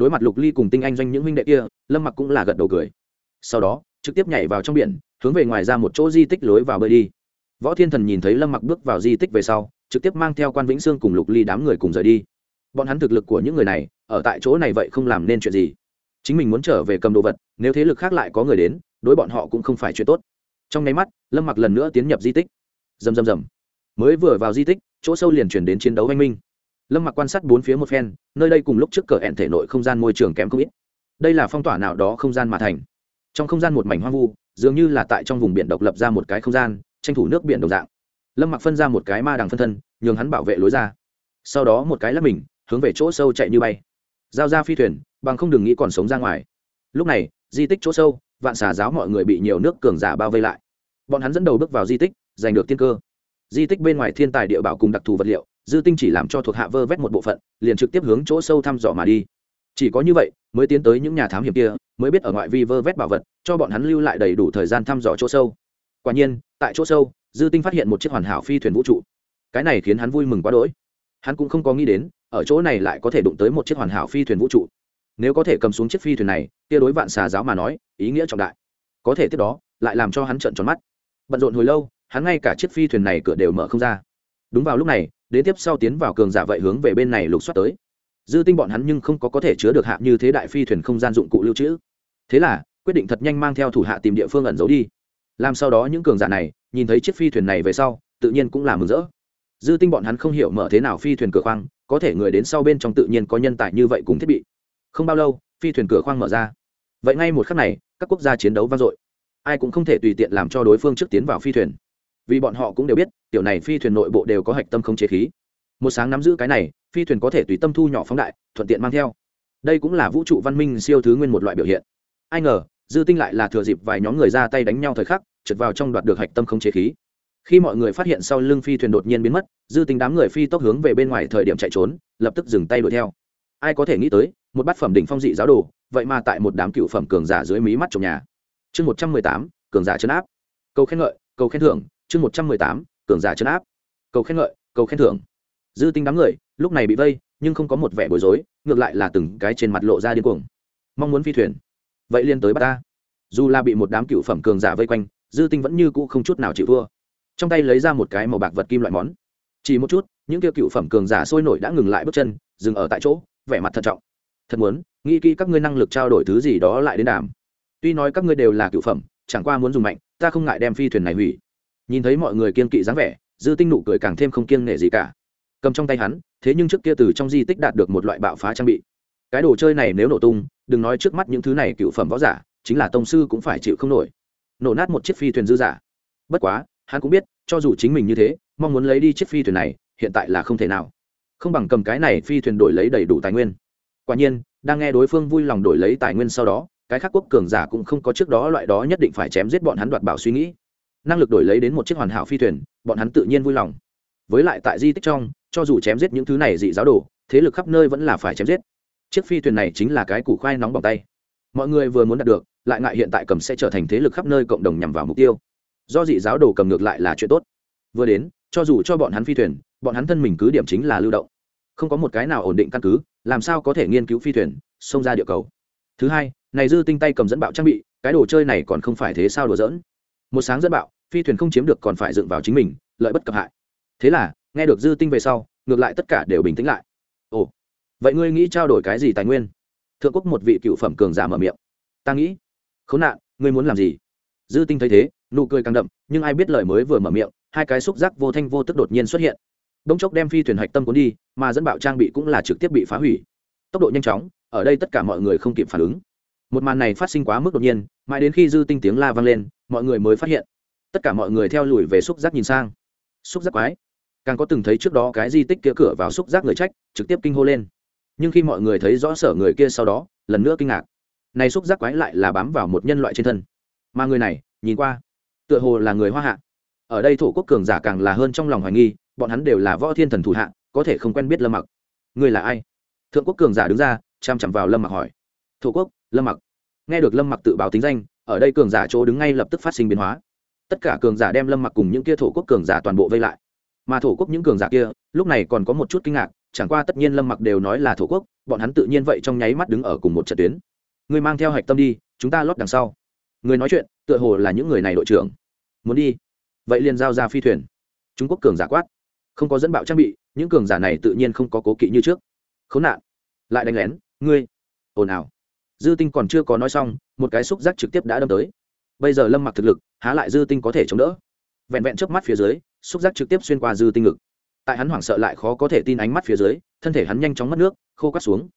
[SPEAKER 1] đối mặt lục ly cùng tinh anh doanh những huynh đệ kia, lâm mặc cũng là gật đầu cười. Sau đó, trực tiếp nhảy vào trong biển, hướng về ngoài ra một chỗ di tích lối vào bơi đi. Võ thiên thần nhìn thấy lâm mặc bước vào di tích về sau, trực tiếp mang theo quan vĩnh sương cùng lục ly đám người cùng rời đi. Bọn hắn thực lực của những người này, ở tại chỗ này vậy không làm nên chuyện gì. Chính mình muốn trở về cầm đồ vật, nếu thế lực khác lại có người đến, đối bọn họ cũng không phải chuyện tốt. Trong nháy mắt, lâm mặc lần nữa tiến nhập di tích. Rầm rầm rầm. Mới vừa vào di tích, chỗ sâu liền chuyển đến chiến đấu oanh minh lâm mặc quan sát bốn phía một phen, nơi đây cùng lúc trước cờ hẹn thể nội không gian môi trường kém không ít. Đây là phong tỏa nào đó không gian mà thành. Trong không gian một mảnh hoang vu, dường như là tại trong vùng biển độc lập ra một cái không gian, tranh thủ nước biển đồng dạng. Lâm mặc phân ra một cái ma đằng phân thân, nhường hắn bảo vệ lối ra. Sau đó một cái lắp mình, hướng về chỗ sâu chạy như bay. Giao ra phi thuyền, bằng không đừng nghĩ còn sống ra ngoài. Lúc này, di tích chỗ sâu, vạn xà giáo mọi người bị nhiều nước cường giả bao vây lại. Bọn hắn dẫn đầu bước vào di tích, giành được tiên cơ. Di tích bên ngoài thiên tài địa bảo cùng đặc thù vật liệu dư tinh chỉ làm cho thuộc hạ vơ vét một bộ phận, liền trực tiếp hướng chỗ sâu thăm dò mà đi. Chỉ có như vậy, mới tiến tới những nhà thám hiểm kia, mới biết ở ngoại vi vơ vét bảo vật, cho bọn hắn lưu lại đầy đủ thời gian thăm dò chỗ sâu. Quả nhiên, tại chỗ sâu, dư tinh phát hiện một chiếc hoàn hảo phi thuyền vũ trụ. Cái này khiến hắn vui mừng quá đỗi. Hắn cũng không có nghĩ đến, ở chỗ này lại có thể đụng tới một chiếc hoàn hảo phi thuyền vũ trụ. Nếu có thể cầm xuống chiếc phi thuyền này, kia đối vạn xà giáo mà nói, ý nghĩa trọng đại. Có thể tiếp đó, lại làm cho hắn trợn tròn mắt. Bận rộn hồi lâu, hắn ngay cả chiếc phi thuyền này cửa đều mở không ra. Đúng vào lúc này đến tiếp sau tiến vào cường giả vậy hướng về bên này lục soát tới. Dư tinh bọn hắn nhưng không có có thể chứa được hạ như thế đại phi thuyền không gian dụng cụ lưu trữ. Thế là, quyết định thật nhanh mang theo thủ hạ tìm địa phương ẩn giấu đi. Làm sau đó những cường giả này, nhìn thấy chiếc phi thuyền này về sau, tự nhiên cũng là mừng rỡ. Dư tinh bọn hắn không hiểu mở thế nào phi thuyền cửa khoang, có thể người đến sau bên trong tự nhiên có nhân tài như vậy cùng thiết bị. Không bao lâu, phi thuyền cửa khoang mở ra. Vậy ngay một khắc này, các quốc gia chiến đấu vang dội. Ai cũng không thể tùy tiện làm cho đối phương trước tiến vào phi thuyền vì bọn họ cũng đều biết, tiểu này phi thuyền nội bộ đều có hạch tâm không chế khí. Một sáng nắm giữ cái này, phi thuyền có thể tùy tâm thu nhỏ phóng đại, thuận tiện mang theo. Đây cũng là vũ trụ văn minh siêu thứ nguyên một loại biểu hiện. Ai ngờ, dư tinh lại là thừa dịp vài nhóm người ra tay đánh nhau thời khắc, trượt vào trong đoạt được hạch tâm không chế khí. Khi mọi người phát hiện sau lưng phi thuyền đột nhiên biến mất, dư tinh đám người phi tốc hướng về bên ngoài thời điểm chạy trốn, lập tức dừng tay đuổi theo. Ai có thể nghĩ tới, một bát phẩm đỉnh phong dị giáo đồ, vậy mà tại một đám cựu phẩm cường giả dưới mí mắt trong nhà. Chương một trăm mười tám, cường giả chấn áp. Câu khen ngợi câu khen thưởng chương một trăm mười tám, cường giả chấn áp. Cầu khen ngợi, cầu khen thưởng. Dư tinh đám người, lúc này bị vây, nhưng không có một vẻ bối rối, ngược lại là từng cái trên mặt lộ ra điên cuồng. Mong muốn phi thuyền. Vậy liên tới bắt ta. Dù là bị một đám cựu phẩm cường giả vây quanh, dư tinh vẫn như cũ không chút nào chịu thua. Trong tay lấy ra một cái màu bạc vật kim loại món. Chỉ một chút, những kia cựu phẩm cường giả sôi nổi đã ngừng lại bước chân, dừng ở tại chỗ, vẻ mặt thận trọng. Thật muốn, nghĩ kỹ các ngươi năng lực trao đổi thứ gì đó lại đến đàm. Tuy nói các ngươi đều là cựu phẩm, chẳng qua muốn dùng mạnh, ta không ngại đem phi thuyền này hủy nhìn thấy mọi người kiên kỵ dáng vẻ, dư tinh nụ cười càng thêm không kiêng nể gì cả. Cầm trong tay hắn, thế nhưng trước kia từ trong di tích đạt được một loại bạo phá trang bị. Cái đồ chơi này nếu nổ tung, đừng nói trước mắt những thứ này cựu phẩm võ giả, chính là tông sư cũng phải chịu không nổi. Nổ nát một chiếc phi thuyền dư giả. Bất quá, hắn cũng biết, cho dù chính mình như thế, mong muốn lấy đi chiếc phi thuyền này, hiện tại là không thể nào. Không bằng cầm cái này phi thuyền đổi lấy đầy đủ tài nguyên. Quả nhiên, đang nghe đối phương vui lòng đổi lấy tài nguyên sau đó, cái khác quốc cường giả cũng không có trước đó loại đó nhất định phải chém giết bọn hắn đoạt bảo suy nghĩ năng lực đổi lấy đến một chiếc hoàn hảo phi thuyền, bọn hắn tự nhiên vui lòng. Với lại tại di tích trong, cho dù chém giết những thứ này dị giáo đồ, thế lực khắp nơi vẫn là phải chém giết. Chiếc phi thuyền này chính là cái củ khoai nóng bỏng tay. Mọi người vừa muốn đạt được, lại ngại hiện tại cầm sẽ trở thành thế lực khắp nơi cộng đồng nhằm vào mục tiêu. Do dị giáo đồ cầm ngược lại là chuyện tốt. Vừa đến, cho dù cho bọn hắn phi thuyền, bọn hắn thân mình cứ điểm chính là lưu động. Không có một cái nào ổn định căn cứ, làm sao có thể nghiên cứu phi thuyền, xông ra địa cầu. Thứ hai, này dư tinh tay cầm dẫn bạo trang bị, cái đồ chơi này còn không phải thế sao đùa dỡn một sáng dẫn bạo, phi thuyền không chiếm được còn phải dựng vào chính mình, lợi bất cập hại. Thế là, nghe được dư tinh về sau, ngược lại tất cả đều bình tĩnh lại. Ồ, vậy ngươi nghĩ trao đổi cái gì tài nguyên? Thượng quốc một vị cựu phẩm cường giả mở miệng. Ta nghĩ, khốn nạn, ngươi muốn làm gì? Dư tinh thấy thế, nụ cười càng đậm, nhưng ai biết lời mới vừa mở miệng, hai cái xúc giác vô thanh vô tức đột nhiên xuất hiện. Đông chốc đem phi thuyền hạch tâm cuốn đi, mà dẫn bạo trang bị cũng là trực tiếp bị phá hủy. Tốc độ nhanh chóng, ở đây tất cả mọi người không kịp phản ứng. Một màn này phát sinh quá mức đột nhiên, mãi đến khi dư tinh tiếng la vang lên mọi người mới phát hiện. Tất cả mọi người theo lùi về xúc giác nhìn sang. Xúc giác quái. Càng có từng thấy trước đó cái di tích kia cửa vào xúc giác người trách, trực tiếp kinh hô lên. Nhưng khi mọi người thấy rõ sở người kia sau đó, lần nữa kinh ngạc. Này xúc giác quái lại là bám vào một nhân loại trên thân. Mà người này, nhìn qua, tựa hồ là người hoa hạ. Ở đây thổ quốc cường giả càng là hơn trong lòng hoài nghi, bọn hắn đều là võ thiên thần thủ hạ, có thể không quen biết lâm mặc. Người là ai? Thượng quốc cường giả đứng ra, chăm chằm vào lâm mặc hỏi. Thổ quốc, lâm mặc. Nghe được lâm mặc tự báo tính danh ở đây cường giả chỗ đứng ngay lập tức phát sinh biến hóa. Tất cả cường giả đem lâm mặc cùng những kia thổ quốc cường giả toàn bộ vây lại. Mà thổ quốc những cường giả kia, lúc này còn có một chút kinh ngạc, chẳng qua tất nhiên lâm mặc đều nói là thổ quốc, bọn hắn tự nhiên vậy trong nháy mắt đứng ở cùng một trận tuyến. Người mang theo hạch tâm đi, chúng ta lót đằng sau. Người nói chuyện, tựa hồ là những người này đội trưởng. Muốn đi. Vậy liền giao ra phi thuyền. Trung quốc cường giả quát. Không có dẫn bạo trang bị, những cường giả này tự nhiên không có cố kỵ như trước. Khốn nạn. Lại đánh lén, ngươi, ồn ào dư tinh còn chưa có nói xong, một cái xúc giác trực tiếp đã đâm tới. Bây giờ lâm mặc thực lực, há lại dư tinh có thể chống đỡ. Vẹn vẹn trước mắt phía dưới, xúc giác trực tiếp xuyên qua dư tinh ngực. Tại hắn hoảng sợ lại khó có thể tin ánh mắt phía dưới, thân thể hắn nhanh chóng mất nước, khô cắt xuống.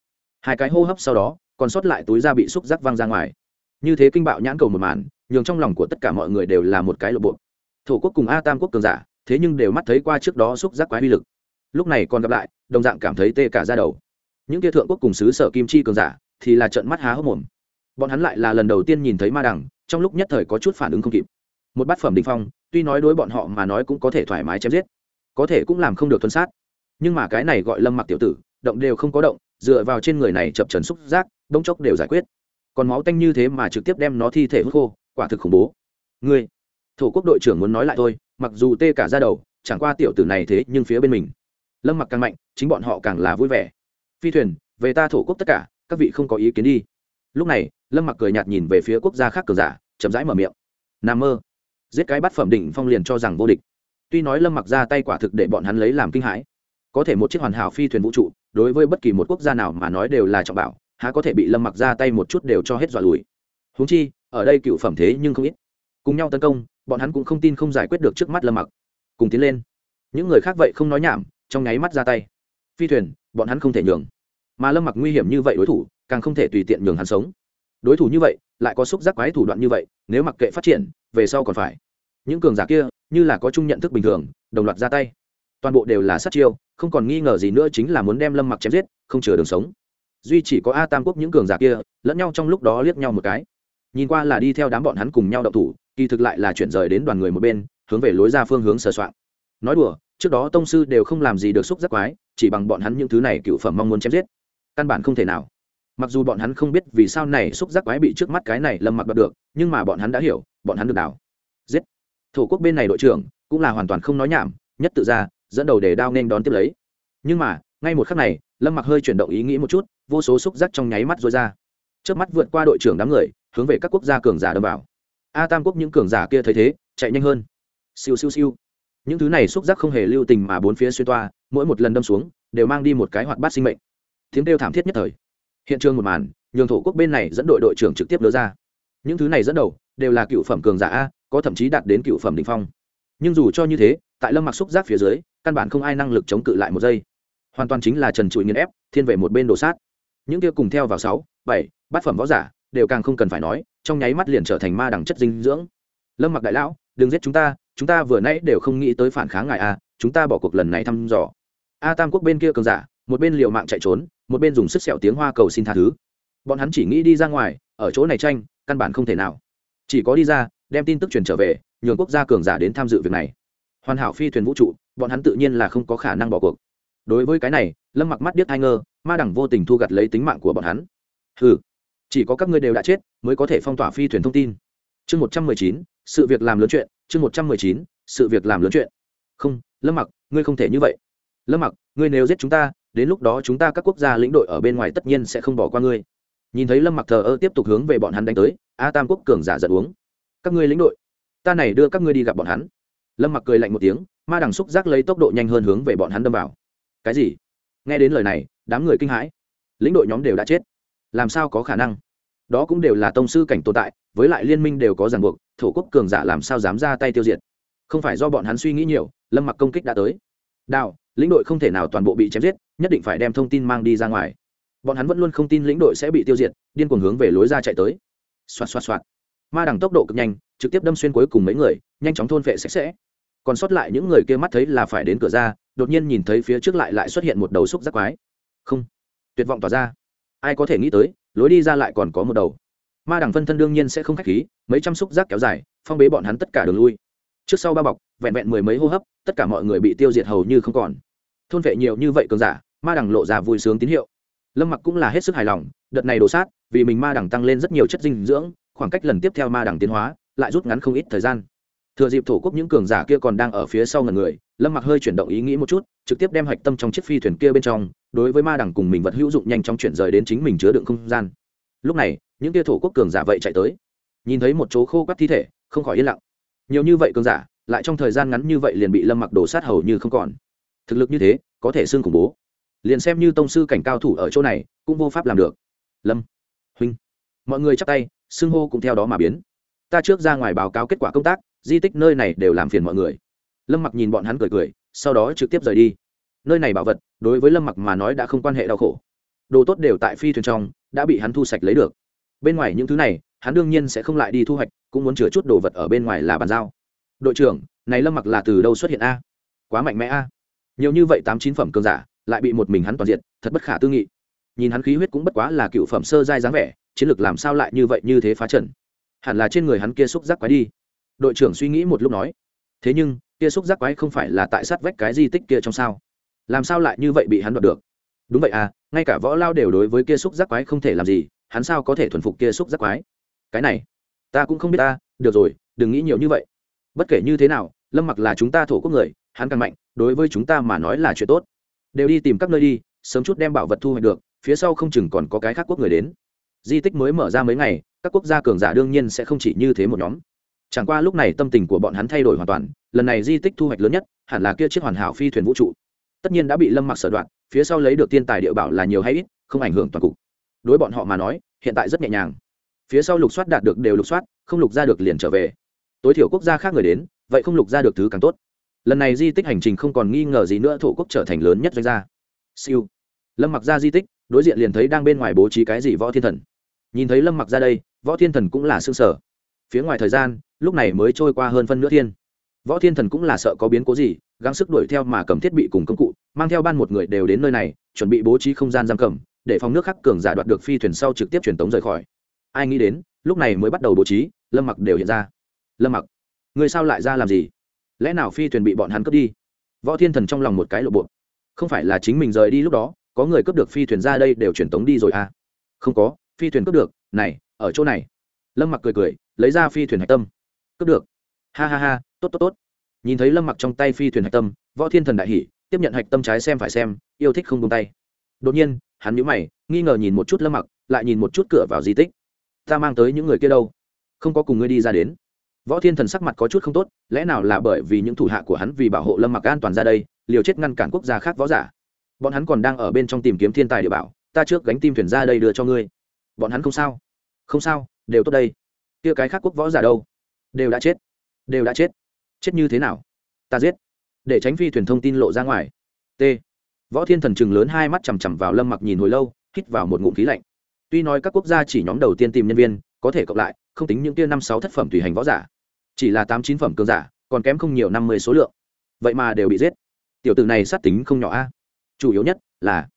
[SPEAKER 1] Hai cái hô hấp sau đó, còn sót lại túi da bị xúc giác văng ra ngoài. Như thế kinh bạo nhãn cầu một màn, nhường trong lòng của tất cả mọi người đều là một cái lộ bộ. Thổ quốc cùng a tam quốc cường giả, thế nhưng đều mắt thấy qua trước đó xúc giác quái uy lực. Lúc này còn gặp lại, đồng dạng cảm thấy tê cả ra đầu. Những kia thượng quốc cùng xứ sở kim chi cường giả thì là trận mắt há hốc mồm. Bọn hắn lại là lần đầu tiên nhìn thấy ma đằng, trong lúc nhất thời có chút phản ứng không kịp. Một bát phẩm đình phong, tuy nói đối bọn họ mà nói cũng có thể thoải mái chém giết, có thể cũng làm không được tuân sát. Nhưng mà cái này gọi lâm mặc tiểu tử, động đều không có động, dựa vào trên người này chập trần xúc giác, bỗng chốc đều giải quyết. Còn máu tanh như thế mà trực tiếp đem nó thi thể hút khô, quả thực khủng bố. Ngươi, thổ quốc đội trưởng muốn nói lại thôi, mặc dù tê cả ra đầu, chẳng qua tiểu tử này thế nhưng phía bên mình. Lâm mặc càng mạnh, chính bọn họ càng là vui vẻ. Phi thuyền, về ta thổ quốc tất cả các vị không có ý kiến đi. Lúc này, lâm mặc cười nhạt nhìn về phía quốc gia khác cường giả, chậm rãi mở miệng. N mơ. Giết cái bát phẩm đỉnh phong liền cho rằng vô địch. Tuy nói lâm mặc ra tay quả thực để bọn hắn lấy làm kinh hãi. Có thể một chiếc hoàn hảo phi thuyền vũ trụ, đối với bất kỳ một quốc gia nào mà nói đều là trọng bảo, há có thể bị lâm mặc ra tay một chút đều cho hết dọa lùi. Húng chi, ở đây cựu phẩm thế nhưng không ít. Cùng nhau tấn công, bọn hắn cũng không tin không giải quyết được trước mắt lâm mặc. Cùng tiến lên. Những người khác vậy không nói nhảm, trong nháy mắt ra tay. Phi thuyền, bọn hắn không thể nhường mà lâm mặc nguy hiểm như vậy đối thủ, càng không thể tùy tiện nhường hắn sống. Đối thủ như vậy, lại có xúc giác quái thủ đoạn như vậy, nếu mặc kệ phát triển, về sau còn phải. Những cường giả kia, như là có chung nhận thức bình thường, đồng loạt ra tay. Toàn bộ đều là sát chiêu, không còn nghi ngờ gì nữa chính là muốn đem lâm mặc chém giết, không chừa đường sống. Duy chỉ có a tam quốc những cường giả kia, lẫn nhau trong lúc đó liếc nhau một cái. Nhìn qua là đi theo đám bọn hắn cùng nhau đậu thủ, kỳ thực lại là chuyển rời đến đoàn người một bên, hướng về lối ra phương hướng sờ soạn. Nói đùa, trước đó tông sư đều không làm gì được xúc giác quái, chỉ bằng bọn hắn những thứ này cựu phẩm mong muốn chém giết căn bản không thể nào. Mặc dù bọn hắn không biết vì sao này xúc giác quái bị trước mắt cái này lâm mặc đoạt được, nhưng mà bọn hắn đã hiểu, bọn hắn được đảo giết. Thổ quốc bên này đội trưởng cũng là hoàn toàn không nói nhảm, nhất tự ra, dẫn đầu để đao nên đón tiếp lấy. Nhưng mà, ngay một khắc này, lâm mặc hơi chuyển động ý nghĩ một chút, vô số xúc giác trong nháy mắt rối ra. Trước mắt vượt qua đội trưởng đám người, hướng về các quốc gia cường giả đâm vào. A tam quốc những cường giả kia thấy thế, chạy nhanh hơn. Siêu siêu siêu. Những thứ này xúc giác không hề lưu tình mà bốn phía xuyên toa, mỗi một lần đâm xuống, đều mang đi một cái hoạt bát sinh mệnh tiếng kêu thảm thiết nhất thời. Hiện trường một màn, nhường thổ quốc bên này dẫn đội đội trưởng trực tiếp đưa ra. Những thứ này dẫn đầu, đều là cựu phẩm cường giả a, có thậm chí đạt đến cựu phẩm đình phong. Nhưng dù cho như thế, tại lâm mặc xúc giác phía dưới, căn bản không ai năng lực chống cự lại một giây. Hoàn toàn chính là trần trụi nghiền ép, thiên về một bên đổ sát. Những kia cùng theo vào sáu, bảy, bát phẩm võ giả, đều càng không cần phải nói, trong nháy mắt liền trở thành ma đẳng chất dinh dưỡng. Lâm mặc đại lão, đừng giết chúng ta chúng ta vừa nãy đều không nghĩ tới phản kháng ngài a, chúng ta bỏ cuộc lần này thăm dò. A tam quốc bên kia cường giả một bên liều mạng chạy trốn, một bên dùng sức sẹo tiếng hoa cầu xin tha thứ. Bọn hắn chỉ nghĩ đi ra ngoài, ở chỗ này tranh, căn bản không thể nào. Chỉ có đi ra, đem tin tức truyền trở về, nhường quốc gia cường giả đến tham dự việc này. Hoàn hảo phi thuyền vũ trụ, bọn hắn tự nhiên là không có khả năng bỏ cuộc. Đối với cái này, lâm mặc mắt điếc hai ngơ, ma đẳng vô tình thu gặt lấy tính mạng của bọn hắn. Ừ chỉ có các ngươi đều đã chết, mới có thể phong tỏa phi thuyền thông tin. Chương một trăm mười chín, sự việc làm lớn chuyện, chương một trăm mười chín, sự việc làm lớn chuyện. Không, lâm mặc, ngươi không thể như vậy. Lâm mặc, ngươi nếu giết chúng ta đến lúc đó chúng ta các quốc gia lĩnh đội ở bên ngoài tất nhiên sẽ không bỏ qua ngươi. Nhìn thấy lâm mặc thờ ơ tiếp tục hướng về bọn hắn đánh tới, a tam quốc cường giả giật uống. Các ngươi lĩnh đội, ta này đưa các ngươi đi gặp bọn hắn. Lâm mặc cười lạnh một tiếng, ma đằng xúc giác lấy tốc độ nhanh hơn hướng về bọn hắn đâm vào. Cái gì? Nghe đến lời này, đám người kinh hãi. Lĩnh đội nhóm đều đã chết. Làm sao có khả năng? Đó cũng đều là tông sư cảnh tồn tại, với lại liên minh đều có ràng buộc, thổ quốc cường giả làm sao dám ra tay tiêu diệt? Không phải do bọn hắn suy nghĩ nhiều, lâm mặc công kích đã tới. Đào lĩnh đội không thể nào toàn bộ bị chém giết, nhất định phải đem thông tin mang đi ra ngoài. Bọn hắn vẫn luôn không tin lĩnh đội sẽ bị tiêu diệt, điên cuồng hướng về lối ra chạy tới. Xoạt xoạt xoạt. Ma đằng tốc độ cực nhanh, trực tiếp đâm xuyên cuối cùng mấy người, nhanh chóng thôn vệ sạch sẽ. Còn sót lại những người kia mắt thấy là phải đến cửa ra, đột nhiên nhìn thấy phía trước lại lại xuất hiện một đầu xúc giác quái. Không. Tuyệt vọng tỏa ra. Ai có thể nghĩ tới, lối đi ra lại còn có một đầu. Ma đằng phân thân đương nhiên sẽ không k h á c h khí, mấy trăm xúc giác kéo dài, phong bế bọn hắn tất cả đường lui trước sau ba bọc, vẹn vẹn mười mấy hô hấp, tất cả mọi người bị tiêu diệt hầu như không còn. Thôn vệ nhiều như vậy cường giả, ma đằng lộ ra vui sướng tín hiệu. Lâm mặc cũng là hết sức hài lòng, đợt này đổ sát, vì mình ma đằng tăng lên rất nhiều chất dinh dưỡng, khoảng cách lần tiếp theo ma đằng tiến hóa, lại rút ngắn không ít thời gian. Thừa dịp thổ quốc những cường giả kia còn đang ở phía sau ngần người, lâm mặc hơi chuyển động ý nghĩ một chút, trực tiếp đem hạch tâm trong chiếc phi thuyền kia bên trong, đối với ma đằng cùng mình vật hữu dụng nhanh chóng chuyển rời đến chính mình chứa đựng không gian. Lúc này, những kia thổ quốc cường giả vậy chạy tới. Nhìn thấy một chỗ khô quắt thi thể, không khỏi yên lặng nhiều như vậy cường giả, lại trong thời gian ngắn như vậy liền bị lâm mặc đổ sát hầu như không còn. Thực lực như thế, có thể xương khủng bố. Liền xem như tông sư cảnh cao thủ ở chỗ này, cũng vô pháp làm được. Lâm huynh, mọi người chắp tay, xưng hô cũng theo đó mà biến. Ta trước ra ngoài báo cáo kết quả công tác, di tích nơi này đều làm phiền mọi người. Lâm mặc nhìn bọn hắn cười cười, sau đó trực tiếp rời đi. Nơi này bảo vật, đối với lâm mặc mà nói đã không quan hệ đau khổ. Đồ tốt đều tại phi thuyền trong, đã bị hắn thu sạch lấy được. Bên ngoài những thứ này hắn đương nhiên sẽ không lại đi thu hoạch, cũng muốn chứa chút đồ vật ở bên ngoài là bàn giao. Đội trưởng, này lâm mặc là từ đâu xuất hiện a? Quá mạnh mẽ a. Nhiều như vậy tám chín phẩm cường giả, lại bị một mình hắn toàn diện, thật bất khả tư nghị. Nhìn hắn khí huyết cũng bất quá là cựu phẩm sơ giai dáng vẻ, chiến lược làm sao lại như vậy như thế phá trần hẳn là trên người hắn kia xúc giác quái đi. Đội trưởng suy nghĩ một lúc nói. Thế nhưng, kia xúc giác quái không phải là tại sát vách cái di tích kia trong sao? Làm sao lại như vậy bị hắn đoạt được? Đúng vậy à ngay cả võ lao đều đối với kia xúc giác quái không thể làm gì, hắn sao có thể thuần phục kia xúc giác quái? Cái này, ta cũng không biết ta, được rồi, đừng nghĩ nhiều như vậy. Bất kể như thế nào, lâm mặc là chúng ta thổ quốc người, hắn càng mạnh, đối với chúng ta mà nói là chuyện tốt. Đều đi tìm các nơi đi, sớm chút đem bảo vật thu hoạch được, phía sau không chừng còn có cái khác quốc người đến. Di tích mới mở ra mấy ngày, các quốc gia cường giả đương nhiên sẽ không chỉ như thế một nhóm. Chẳng qua lúc này tâm tình của bọn hắn thay đổi hoàn toàn, lần này di tích thu hoạch lớn nhất, hẳn là kia chiếc hoàn hảo phi thuyền vũ trụ. Tất nhiên đã bị lâm mặc sở đoạn, phía sau lấy được tiên tài địa bảo là nhiều hay ít, không ảnh hưởng toàn cục. Đối bọn họ mà nói, hiện tại rất nhẹ nhàng phía sau lục soát đạt được đều lục soát, không lục ra được liền trở về. Tối thiểu quốc gia khác người đến, vậy không lục ra được thứ càng tốt. Lần này di tích hành trình không còn nghi ngờ gì nữa, thổ quốc trở thành lớn nhất doanh gia. Siêu. Lâm mặc ra di tích, đối diện liền thấy đang bên ngoài bố trí cái gì võ thiên thần. Nhìn thấy lâm mặc ra đây, võ thiên thần cũng là xương sở phía ngoài thời gian, lúc này mới trôi qua hơn phân nửa thiên. Võ thiên thần cũng là sợ có biến cố gì, gắng sức đuổi theo mà cầm thiết bị cùng công cụ, mang theo ban một người đều đến nơi này, chuẩn bị bố trí không gian giam cầm, để phòng nước khắc cường giả đoạt được phi thuyền sau trực tiếp truyền tống rời khỏi ai nghĩ đến, lúc này mới bắt đầu bố trí, lâm mặc đều hiện ra. Lâm mặc, người sao lại ra làm gì? Lẽ nào phi thuyền bị bọn hắn cướp đi? Võ thiên thần trong lòng một cái lộ bộ. Không phải là chính mình rời đi lúc đó, có người cướp được phi thuyền ra đây đều truyền tống đi rồi à? Không có, phi thuyền cướp được, này, ở chỗ này. Lâm mặc cười cười, lấy ra phi thuyền hạch tâm. Cướp được. Ha ha ha, tốt tốt tốt. Nhìn thấy lâm mặc trong tay phi thuyền hạch tâm, võ thiên thần đại hỷ tiếp nhận hạch tâm trái xem phải xem, yêu thích không tung tay. Đột nhiên, hắn nhíu mày, nghi ngờ nhìn một chút lâm mặc, lại nhìn một chút cửa vào di tích ta mang tới những người kia đâu? Không có cùng ngươi đi ra đến. Võ thiên thần sắc mặt có chút không tốt, lẽ nào là bởi vì những thủ hạ của hắn vì bảo hộ lâm mặc an toàn ra đây, liều chết ngăn cản quốc gia khác võ giả? Bọn hắn còn đang ở bên trong tìm kiếm thiên tài địa bảo, ta trước gánh tim thuyền ra đây đưa cho ngươi. Bọn hắn không sao. Không sao, đều tốt đây. Kia cái khác quốc võ giả đâu? Đều đã chết. Đều đã chết. Chết như thế nào? Ta giết. Để tránh phi thuyền thông tin lộ ra ngoài. T. Võ thiên thần chừng lớn hai mắt chằm chằm vào lâm mặc nhìn hồi lâu, hít vào một ngụm khí lạnh tuy nói các quốc gia chỉ nhóm đầu tiên tìm nhân viên, có thể cộng lại, không tính những kia năm sáu thất phẩm tùy hành võ giả. Chỉ là tám chín phẩm cường giả, còn kém không nhiều năm mươi số lượng. Vậy mà đều bị giết. Tiểu tử này sát tính không nhỏ a. Chủ yếu nhất là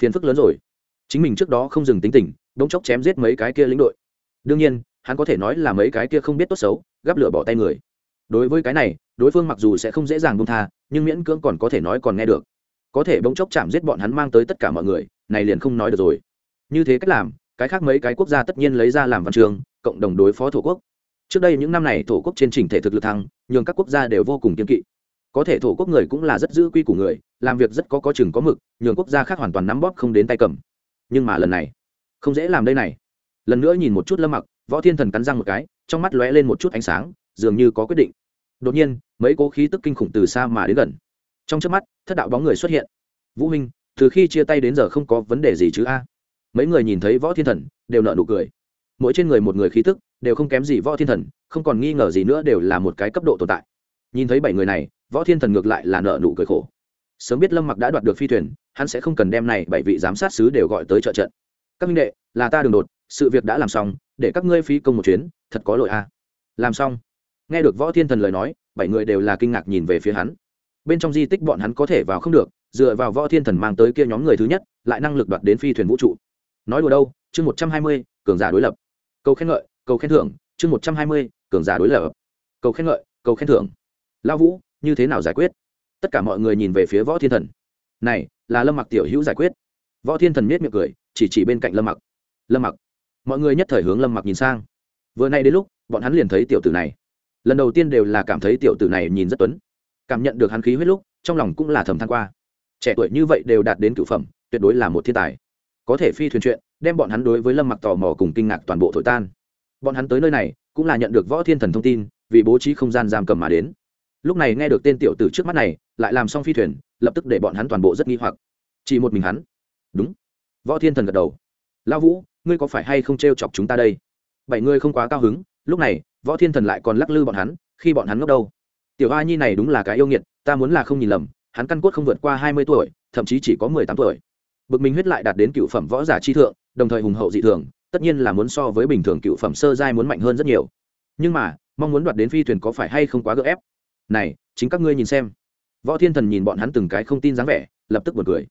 [SPEAKER 1] phiền phức lớn rồi. Chính mình trước đó không dừng tính tình đống chốc chém giết mấy cái kia lĩnh đội. Đương nhiên, hắn có thể nói là mấy cái kia không biết tốt xấu, gắp lửa bỏ tay người. Đối với cái này, đối phương mặc dù sẽ không dễ dàng buông tha, nhưng miễn cưỡng còn có thể nói còn nghe được. Có thể bỗng chốc chạm giết bọn hắn mang tới tất cả mọi người, này liền không nói được rồi. Như thế cách làm cái khác mấy cái quốc gia tất nhiên lấy ra làm văn trường, cộng đồng đối phó thổ quốc. Trước đây những năm này thổ quốc trên trình thể thực lực thăng, nhường các quốc gia đều vô cùng kiên kỵ. Có thể thổ quốc người cũng là rất giữ quy của người, làm việc rất có có chừng có mực, nhường quốc gia khác hoàn toàn nắm bóp không đến tay cầm. Nhưng mà lần này, không dễ làm đây này. Lần nữa nhìn một chút lâm mặc, võ thiên thần cắn răng một cái, trong mắt lóe lên một chút ánh sáng, dường như có quyết định. Đột nhiên, mấy cố khí tức kinh khủng từ xa mà đến gần. Trong trước mắt, thất đạo bóng người xuất hiện. Vũ minh từ khi chia tay đến giờ không có vấn đề gì chứ a? Mấy người nhìn thấy võ thiên thần, đều nợ nụ cười. Mỗi trên người một người khí tức, đều không kém gì võ thiên thần, không còn nghi ngờ gì nữa đều là một cái cấp độ tồn tại. Nhìn thấy bảy người này, võ thiên thần ngược lại là nợ nụ cười khổ. Sớm biết lâm mặc đã đoạt được phi thuyền, hắn sẽ không cần đem này bảy vị giám sát sứ đều gọi tới trợ trận. Các minh đệ, là ta đường đột, sự việc đã làm xong, để các ngươi phí công một chuyến, thật có lỗi a làm xong. Nghe được võ thiên thần lời nói, bảy người đều là kinh ngạc nhìn về phía hắn. Bên trong di tích bọn hắn có thể vào không được, dựa vào võ thiên thần mang tới kia nhóm người thứ nhất, lại năng lực đoạt đến phi thuyền vũ trụ nói đùa đâu, chương một trăm hai mươi, cường giả đối lập. Cầu khen ngợi, cầu khen thưởng, chương một trăm hai mươi, cường giả đối lập. Cầu khen ngợi, cầu khen thưởng. Lao vũ, như thế nào giải quyết? Tất cả mọi người nhìn về phía võ thiên thần. Này, là lâm mặc tiểu hữu giải quyết. Võ thiên thần miết miệng cười, chỉ chỉ bên cạnh lâm mặc. Lâm mặc. Mọi người nhất thời hướng lâm mặc nhìn sang. Vừa nay đến lúc, bọn hắn liền thấy tiểu tử này. Lần đầu tiên đều là cảm thấy tiểu tử này nhìn rất tuấn. Cảm nhận được hắn khí huyết lúc, trong lòng cũng là thầm than qua. Trẻ tuổi như vậy đều đạt đến cựu phẩm, tuyệt đối là một thiên tài có thể phi thuyền chuyện, đem bọn hắn đối với lâm mặc tò mò cùng kinh ngạc toàn bộ thổi tan. Bọn hắn tới nơi này, cũng là nhận được võ thiên thần thông tin, vì bố trí không gian giam cầm mà đến. Lúc này nghe được tên tiểu tử trước mắt này, lại làm xong phi thuyền, lập tức để bọn hắn toàn bộ rất nghi hoặc. Chỉ một mình hắn? Đúng. Võ thiên thần gật đầu. Lao vũ, ngươi có phải hay không t r e o chọc chúng ta đây? Bảy ngươi không quá cao hứng, lúc này, võ thiên thần lại còn lắc lư bọn hắn, khi bọn hắn ngốc đâu. Tiểu a nhi này đúng là cái yêu nghiệt, ta muốn là không nhìn lầm, hắn căn cốt không vượt qua hai mươi tuổi, thậm chí chỉ có mười tám tuổi bực mình huyết lại đạt đến cựu phẩm võ giả chi thượng, đồng thời hùng hậu dị thường, tất nhiên là muốn so với bình thường cựu phẩm sơ giai muốn mạnh hơn rất nhiều. Nhưng mà, mong muốn đoạt đến phi thuyền có phải hay không quá gỡ ép? Này, chính các ngươi nhìn xem. Võ thiên thần nhìn bọn hắn từng cái không tin dáng vẻ, lập tức buồn cười.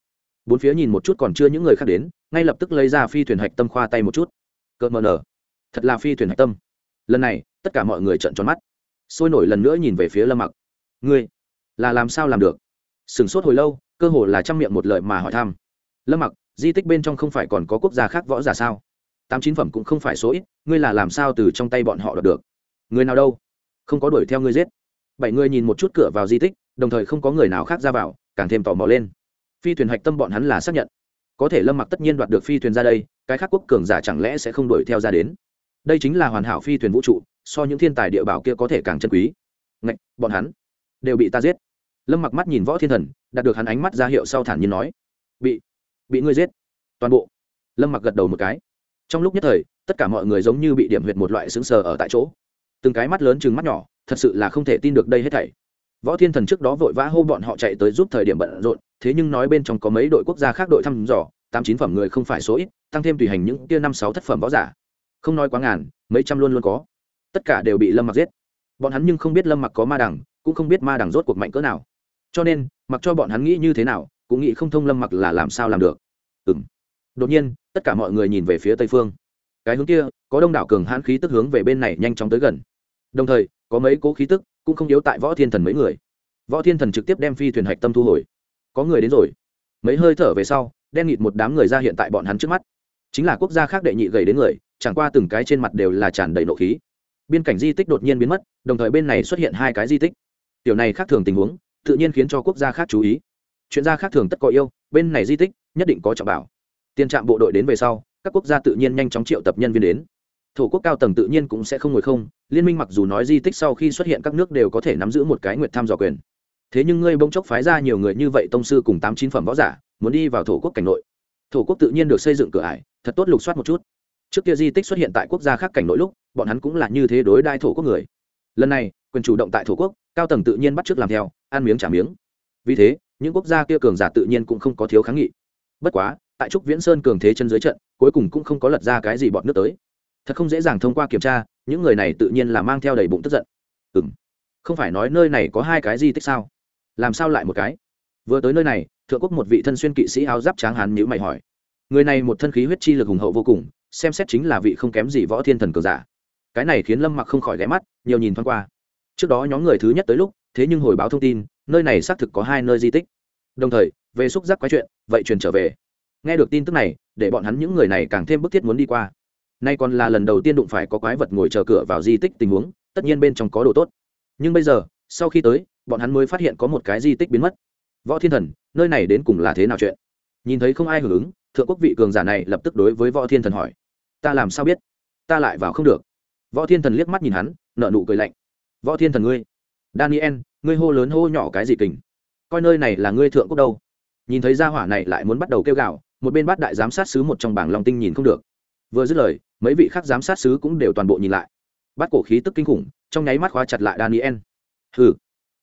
[SPEAKER 1] Bốn phía nhìn một chút còn chưa những người khác đến, ngay lập tức lấy ra phi thuyền hạch tâm khoa tay một chút. Cợt mờ nở. Thật là phi thuyền hạch tâm. Lần này, tất cả mọi người trợn tròn mắt. Sôi nổi lần nữa nhìn về phía lâm mặc. Ngươi, là làm sao làm được? Sửng sốt hồi lâu, cơ hồ là chăm miệng một lời mà hỏi thăm lâm mặc di tích bên trong không phải còn có quốc gia khác võ giả sao? Tám chín phẩm cũng không phải số ít ngươi là làm sao từ trong tay bọn họ đọc được? Người nào đâu? Không có đuổi theo ngươi giết. Bảy người nhìn một chút cửa vào di tích đồng thời không có người nào khác ra vào càng thêm tò mò lên. Phi thuyền hạch tâm bọn hắn là xác nhận. Có thể lâm mặc tất nhiên đoạt được phi thuyền ra đây cái khác quốc cường giả chẳng lẽ sẽ không đuổi theo ra đến? Đây chính là hoàn hảo phi thuyền vũ trụ so những thiên tài địa bảo kia có thể càng chân quý. Ngạch, bọn hắn đều bị ta giết. Lâm mặc mắt nhìn võ thiên thần đạt được hắn ánh mắt ra hiệu sau thản nhiên nói. Bị bị ngươi giết. Toàn bộ. Lâm mặc gật đầu một cái. Trong lúc nhất thời, tất cả mọi người giống như bị điểm huyệt một loại xứng sờ ở tại chỗ. Từng cái mắt lớn chừng mắt nhỏ, thật sự là không thể tin được đây hết thảy. Võ thiên thần trước đó vội vã hô bọn họ chạy tới giúp thời điểm bận rộn, thế nhưng nói bên trong có mấy đội quốc gia khác đội thăm dò, tám chín phẩm người không phải số ít, tăng thêm tùy hành những kia năm sáu thất phẩm võ giả. Không nói quá ngàn, mấy trăm luôn luôn có. Tất cả đều bị lâm mặc giết. Bọn hắn nhưng không biết lâm mặc có ma đằng cũng không biết ma đằng rốt cuộc mạnh cỡ nào. Cho nên, mặc cho bọn hắn nghĩ như thế nào cũng nghĩ không thông lâm mặc là làm sao làm được. Ừ m đột nhiên, tất cả mọi người nhìn về phía tây phương. Cái hướng kia, có đông đảo cường hãn khí tức hướng về bên này nhanh chóng tới gần. Đồng thời, có mấy cố khí tức cũng không yếu tại võ thiên thần mấy người. Võ thiên thần trực tiếp đem phi thuyền hạch tâm thu hồi. Có người đến rồi. Mấy hơi thở về sau, đen nghịt một đám người ra hiện tại bọn hắn trước mắt. Chính là quốc gia khác đệ nhị gầy đến người, chẳng qua từng cái trên mặt đều là tràn đầy nộ khí. Biên cảnh di tích đột nhiên biến mất, đồng thời bên này xuất hiện hai cái di tích. Tiểu này khác thường tình huống, tự nhiên khiến cho quốc gia khác chú ý chuyện gia khác thường tất có yêu, bên này di tích, nhất định có trọng bảo. Tiền trạm bộ đội đến về sau, các quốc gia tự nhiên nhanh chóng triệu tập nhân viên đến. Thổ quốc cao tầng tự nhiên cũng sẽ không ngồi không, liên minh mặc dù nói di tích sau khi xuất hiện các nước đều có thể nắm giữ một cái nguyệt tham dò quyền. Thế nhưng ngươi bỗng chốc phái ra nhiều người như vậy tông sư cùng tám chín phẩm võ giả, muốn đi vào thổ quốc cảnh nội. Thổ quốc tự nhiên được xây dựng cửa ải, thật tốt lục soát một chút. Trước kia di tích xuất hiện tại quốc gia khác cảnh nội lúc, bọn hắn cũng là như thế đối đai thổ quốc người. Lần này, quyền chủ động tại thổ quốc, cao tầng tự nhiên bắt t làm theo, ăn miếng trả miếng. Vì thế những quốc gia kia cường giả tự nhiên cũng không có thiếu kháng nghị. Bất quá, tại trúc viễn sơn cường thế chân dưới trận, cuối cùng cũng không có lật ra cái gì bọn nước tới. Thật không dễ dàng thông qua kiểm tra, những người này tự nhiên là mang theo đầy bụng tức giận. Ừ m không phải nói nơi này có hai cái di tích sao? Làm sao lại một cái? Vừa tới nơi này, thượng quốc một vị thân xuyên kỵ sĩ áo giáp tráng hán nhữ mày hỏi. Người này một thân khí huyết chi lực hùng hậu vô cùng, xem xét chính là vị không kém gì võ thiên thần cường giả. Cái này khiến lâm mặc không khỏi ghé mắt, nhiều nhìn thoáng qua. Trước đó nhóm người thứ nhất tới lúc, thế nhưng hồi báo thông tin nơi này xác thực có hai nơi di tích. Đồng thời, về xúc giác quái chuyện, vậy truyền trở về. Nghe được tin tức này, để bọn hắn những người này càng thêm bức thiết muốn đi qua. Nay còn là lần đầu tiên đụng phải có quái vật ngồi chờ cửa vào di tích tình huống, tất nhiên bên trong có đồ tốt. Nhưng bây giờ, sau khi tới, bọn hắn mới phát hiện có một cái di tích biến mất. Võ thiên thần, nơi này đến cùng là thế nào chuyện? Nhìn thấy không ai hưởng ứng, thượng quốc vị cường giả này lập tức đối với võ thiên thần hỏi. Ta làm sao biết? Ta lại vào không được. Võ thiên thần liếc mắt nhìn hắn nợ nụ cười lạnh. Võ thiên thần ngươi, daniel ngươi hô lớn hô nhỏ cái gì kình? Coi nơi này là ngươi thượng quốc đâu. Nhìn thấy gia hỏa này lại muốn bắt đầu kêu gào, một bên bát đại giám sát sứ một trong bảng long tinh nhìn không được. Vừa dứt lời mấy vị khác giám sát sứ cũng đều toàn bộ nhìn lại. Bắt cổ khí tức kinh khủng trong nháy mắt khóa chặt lại daniel. Hừ.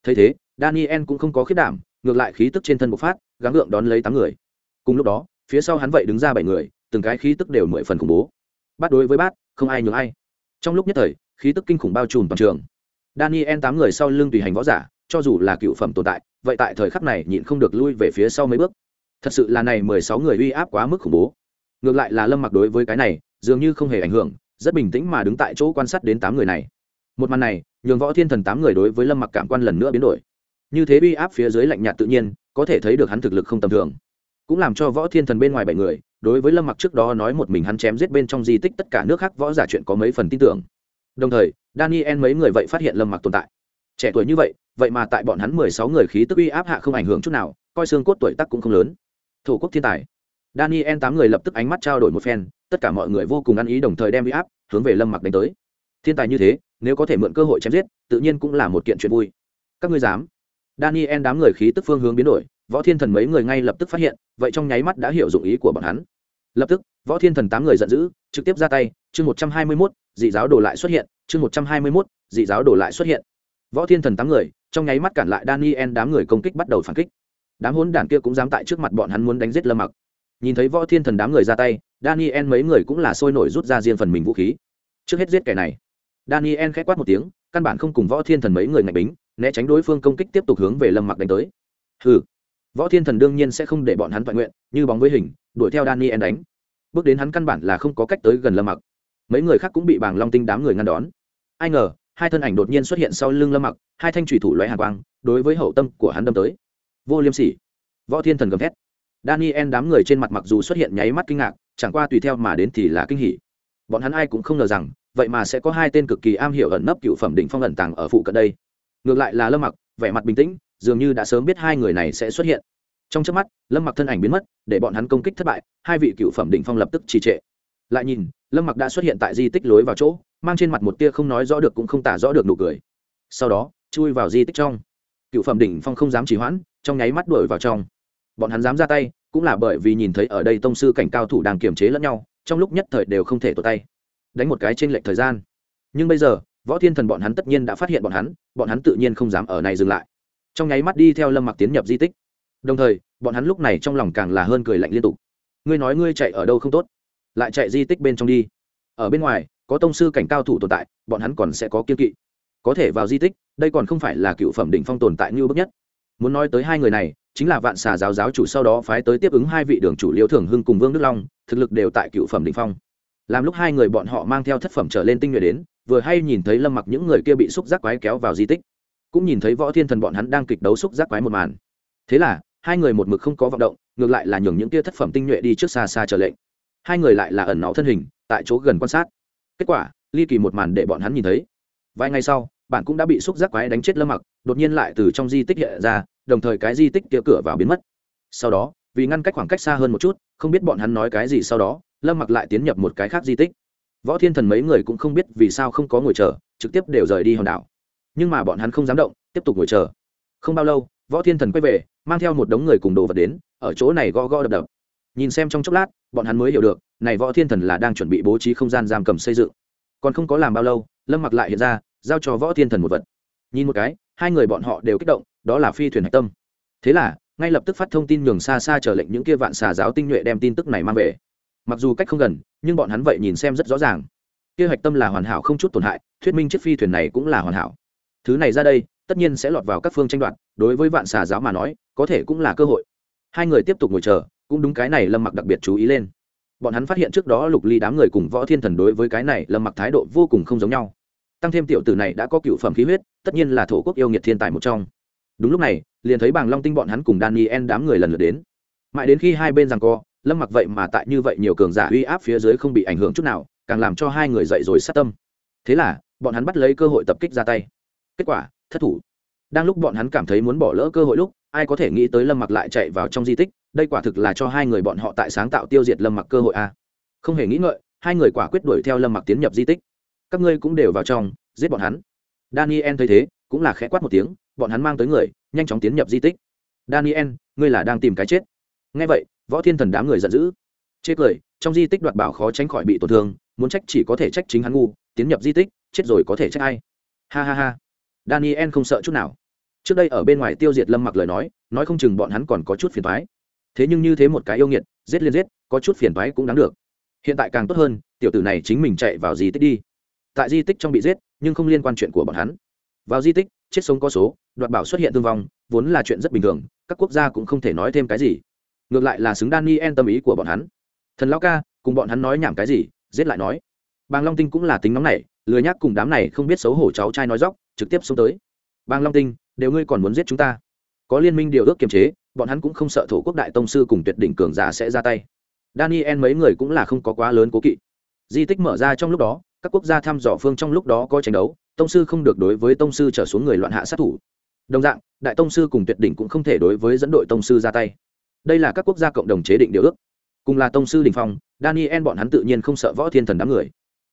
[SPEAKER 1] Thấy thế daniel cũng không có khiết đảm ngược lại khí tức trên thân bộc phát gắng gượng đón lấy tám người. Cùng lúc đó phía sau hắn vậy đứng ra bảy người từng cái khí tức đều mười phần khủng bố. Bắt đối với bát không ai nhường ai. Trong lúc nhất thời khí tức kinh khủng bao trùm toàn trường daniel tám người sau lưng tùy hành võ giả, cho dù là cựu phẩm tồn tại, vậy tại thời khắc này nhịn không được lui về phía sau mấy bước. Thật sự là này mười sáu người uy áp quá mức khủng bố. Ngược lại là lâm mặc đối với cái này, dường như không hề ảnh hưởng, rất bình tĩnh mà đứng tại chỗ quan sát đến tám người này. Một màn này, nhường võ thiên thần tám người đối với lâm mặc cảm quan lần nữa biến đổi. Như thế uy áp phía dưới lạnh nhạt tự nhiên, có thể thấy được hắn thực lực không tầm thường. Cũng làm cho võ thiên thần bên ngoài bảy người, đối với lâm mặc trước đó nói một mình hắn chém giết bên trong di tích tất cả nước khác võ giả chuyện có mấy phần tin tưởng đồng thời, daniel mấy người vậy phát hiện lâm mặc tồn tại. Trẻ tuổi như vậy vậy mà tại bọn hắn mười sáu người khí tức uy áp hạ không ảnh hưởng chút nào, coi xương cốt tuổi tác cũng không lớn. Thổ quốc thiên tài. Daniel tám người lập tức ánh mắt trao đổi một phen, tất cả mọi người vô cùng ăn ý đồng thời đem uy áp hướng về lâm mặc đánh tới. Thiên tài như thế, nếu có thể mượn cơ hội chém giết, tự nhiên cũng là một kiện chuyện vui. Các ngươi dám? Daniel đám người khí tức phương hướng biến đổi, võ thiên thần mấy người ngay lập tức phát hiện, vậy trong nháy mắt đã hiểu dụng ý của bọn hắn. Lập tức, võ thiên thần tám người giận dữ, trực tiếp ra tay, chương một trăm hai mươi mốt dị giáo đổ lại xuất hiện, chương một trăm hai mươi mốt, dị giáo đổ lại xuất hiện. Võ thiên thần tám người, trong nháy mắt cản lại daniel đám người công kích bắt đầu phản kích. Đám hỗn đản kia cũng dám tại trước mặt bọn hắn muốn đánh giết lâm mặc. Nhìn thấy võ thiên thần đám người ra tay, daniel mấy người cũng là sôi nổi rút ra riêng phần mình vũ khí. Trước hết giết kẻ này. Daniel khẽ quát một tiếng, căn bản không cùng võ thiên thần mấy người ngạch bính, né tránh đối phương công kích tiếp tục hướng về lâm mặc đánh tới. Hừ. Võ thiên thần đương nhiên sẽ không để bọn hắn toàn nguyện, như bóng với hình, đuổi theo daniel đánh. Bước đến hắn căn bản là không có cách tới gần lâm mặc mấy người khác cũng bị bảng long tinh đám người ngăn đón ai ngờ hai thân ảnh đột nhiên xuất hiện sau lưng lâm mặc hai thanh thủy thủ loại hàng quang đối với hậu tâm của hắn đâm tới vô liêm sỉ võ thiên thần gầm thét daniel đám người trên mặt mặc dù xuất hiện nháy mắt kinh ngạc chẳng qua tùy theo mà đến thì là kinh hỉ bọn hắn ai cũng không ngờ rằng vậy mà sẽ có hai tên cực kỳ am hiểu ẩn nấp cựu phẩm đỉnh phong ẩn tàng ở phụ cận đây ngược lại là lâm mặc vẻ mặt bình tĩnh dường như đã sớm biết hai người này sẽ xuất hiện trong trước mắt lâm mặc thân ảnh biến mất để bọn hắn công kích thất bại hai vị cựu phẩm đỉnh phong lập tức trì trệ lại nhìn lâm mặc đã xuất hiện tại di tích lối vào chỗ mang trên mặt một tia không nói rõ được cũng không tả rõ được nụ cười sau đó chui vào di tích trong cựu phẩm đỉnh phong không dám trì hoãn trong nháy mắt đuổi vào trong bọn hắn dám ra tay cũng là bởi vì nhìn thấy ở đây tông sư cảnh cao thủ đang kiềm chế lẫn nhau trong lúc nhất thời đều không thể tột tay đánh một cái trên lệch thời gian nhưng bây giờ võ thiên thần bọn hắn tất nhiên đã phát hiện bọn hắn bọn hắn tự nhiên không dám ở này dừng lại trong nháy mắt đi theo lâm mặc tiến nhập di tích đồng thời bọn hắn lúc này trong lòng càng là hơn cười lạnh liên tục ngươi nói ngươi chạy ở đâu không tốt lại chạy di tích bên trong đi. Ở bên ngoài, có tông sư cảnh cao thủ tồn tại, bọn hắn còn sẽ có kiên kỵ. Có thể vào di tích, đây còn không phải là cựu phẩm đỉnh phong tồn tại như bức nhất. Muốn nói tới hai người này, chính là vạn xà giáo giáo chủ sau đó phái tới tiếp ứng hai vị đường chủ liêu thường hưng cùng vương đức long, thực lực đều tại cựu phẩm đỉnh phong. Làm lúc hai người bọn họ mang theo thất phẩm trở lên tinh nhuệ đến, vừa hay nhìn thấy lâm mặc những người kia bị xúc giác quái kéo vào di tích, cũng nhìn thấy võ thiên thần bọn hắn đang kịch đấu xúc giác quái một màn. Thế là, hai người một mực không có vận động, ngược lại là nhường những kia thất phẩm tinh nhuệ đi trước xa xa trở lệnh hai người lại là ẩn náu thân hình, tại chỗ gần quan sát. Kết quả, ly kỳ một màn để bọn hắn nhìn thấy. Vài ngày sau, bạn cũng đã bị xúc giác quái đánh chết lâm mặc, đột nhiên lại từ trong di tích hiện ra, đồng thời cái di tích kia cửa vào biến mất. Sau đó, vì ngăn cách khoảng cách xa hơn một chút, không biết bọn hắn nói cái gì sau đó, lâm mặc lại tiến nhập một cái khác di tích. Võ thiên thần mấy người cũng không biết vì sao không có ngồi chờ, trực tiếp đều rời đi hòn đảo. Nhưng mà bọn hắn không dám động, tiếp tục ngồi chờ. Không bao lâu, võ thiên thần quay về, mang theo một đống người cùng đồ vật đến, ở chỗ này gõ gõ đập đập nhìn xem trong chốc lát, bọn hắn mới hiểu được, này võ thiên thần là đang chuẩn bị bố trí không gian giam cầm xây dựng. Còn không có làm bao lâu, lâm mặc lại hiện ra, giao cho võ thiên thần một vật. Nhìn một cái, hai người bọn họ đều kích động, đó là phi thuyền hạch tâm. Thế là, ngay lập tức phát thông tin nhường xa xa chờ lệnh những kia vạn xà giáo tinh nhuệ đem tin tức này mang về. Mặc dù cách không gần, nhưng bọn hắn vậy nhìn xem rất rõ ràng. Kia hạch tâm là hoàn hảo không chút tổn hại, thuyết minh chiếc phi thuyền này cũng là hoàn hảo. Thứ này ra đây, tất nhiên sẽ lọt vào các phương tranh đoạt, đối với vạn xà giáo mà nói, có thể cũng là cơ hội. Hai người tiếp tục ngồi chờ cũng đúng cái này lâm mặc đặc biệt chú ý lên. Bọn hắn phát hiện trước đó lục ly đám người cùng võ thiên thần đối với cái này lâm mặc thái độ vô cùng không giống nhau. Tăng thêm tiểu tử này đã có cựu phẩm khí huyết, tất nhiên là thổ quốc yêu nghiệt thiên tài một trong. Đúng lúc này, liền thấy bàng long tinh bọn hắn cùng daniel đám người lần lượt đến. Mãi đến khi hai bên rằng co, lâm mặc vậy mà tại như vậy nhiều cường giả uy áp phía dưới không bị ảnh hưởng chút nào, càng làm cho hai người dậy rồi sát tâm. Thế là, bọn hắn bắt lấy cơ hội tập kích ra tay. Kết quả, thất thủ. Đang lúc bọn hắn cảm thấy muốn bỏ lỡ cơ hội lúc, ai có thể nghĩ tới lâm mặc lại chạy vào trong di tích đây quả thực là cho hai người bọn họ tại sáng tạo tiêu diệt lâm mặc cơ hội a. Không hề nghĩ ngợi, hai người quả quyết đuổi theo lâm mặc tiến nhập di tích. Các ngươi cũng đều vào trong, giết bọn hắn. Daniel thấy thế, cũng là khẽ quát một tiếng, bọn hắn mang tới người, nhanh chóng tiến nhập di tích. Daniel, ngươi là đang tìm cái chết. Ngay vậy, võ thiên thần đám người giận dữ. Chê cười, trong di tích đoạt bảo khó tránh khỏi bị tổn thương, muốn trách chỉ có thể trách chính hắn ngu, tiến nhập di tích, chết rồi có thể trách ai. Ha ha ha. Daniel không sợ chút nào. Trước đây ở bên ngoài tiêu diệt lâm mặc lời nói nói không chừng bọn hắn còn có chút phiền thoái thế nhưng như thế một cái yêu nghiệt, giết liên giết, có chút phiền thoái cũng đáng được. Hiện tại càng tốt hơn, tiểu tử này chính mình chạy vào di tích đi. Tại di tích trong bị giết, nhưng không liên quan chuyện của bọn hắn. Vào di tích, chết sống có số, đoạt bảo xuất hiện thương vong, vốn là chuyện rất bình thường, các quốc gia cũng không thể nói thêm cái gì. Ngược lại là xứng đan điên tâm ý của bọn hắn. Thần lão ca, cùng bọn hắn nói nhảm cái gì, giết lại nói. Bàng long tinh cũng là tính nóng này lừa nhác cùng đám này không biết xấu hổ cháu trai nói dóc, trực tiếp xuống tới. Bàng long tinh, đều ngươi còn muốn giết chúng ta? Có liên minh điều ước kiềm chế bọn hắn cũng không sợ thổ quốc đại tông sư cùng tuyệt đỉnh cường giả sẽ ra tay. Daniel mấy người cũng là không có quá lớn cố kỵ. Di tích mở ra trong lúc đó, các quốc gia thăm dò phương trong lúc đó có tranh đấu, tông sư không được đối với tông sư trở xuống người loạn hạ sát thủ. Đồng dạng, đại tông sư cùng tuyệt đỉnh cũng không thể đối với dẫn đội tông sư ra tay. Đây là các quốc gia cộng đồng chế định điều ước. Cùng là tông sư đình phong, daniel bọn hắn tự nhiên không sợ võ thiên thần đám người.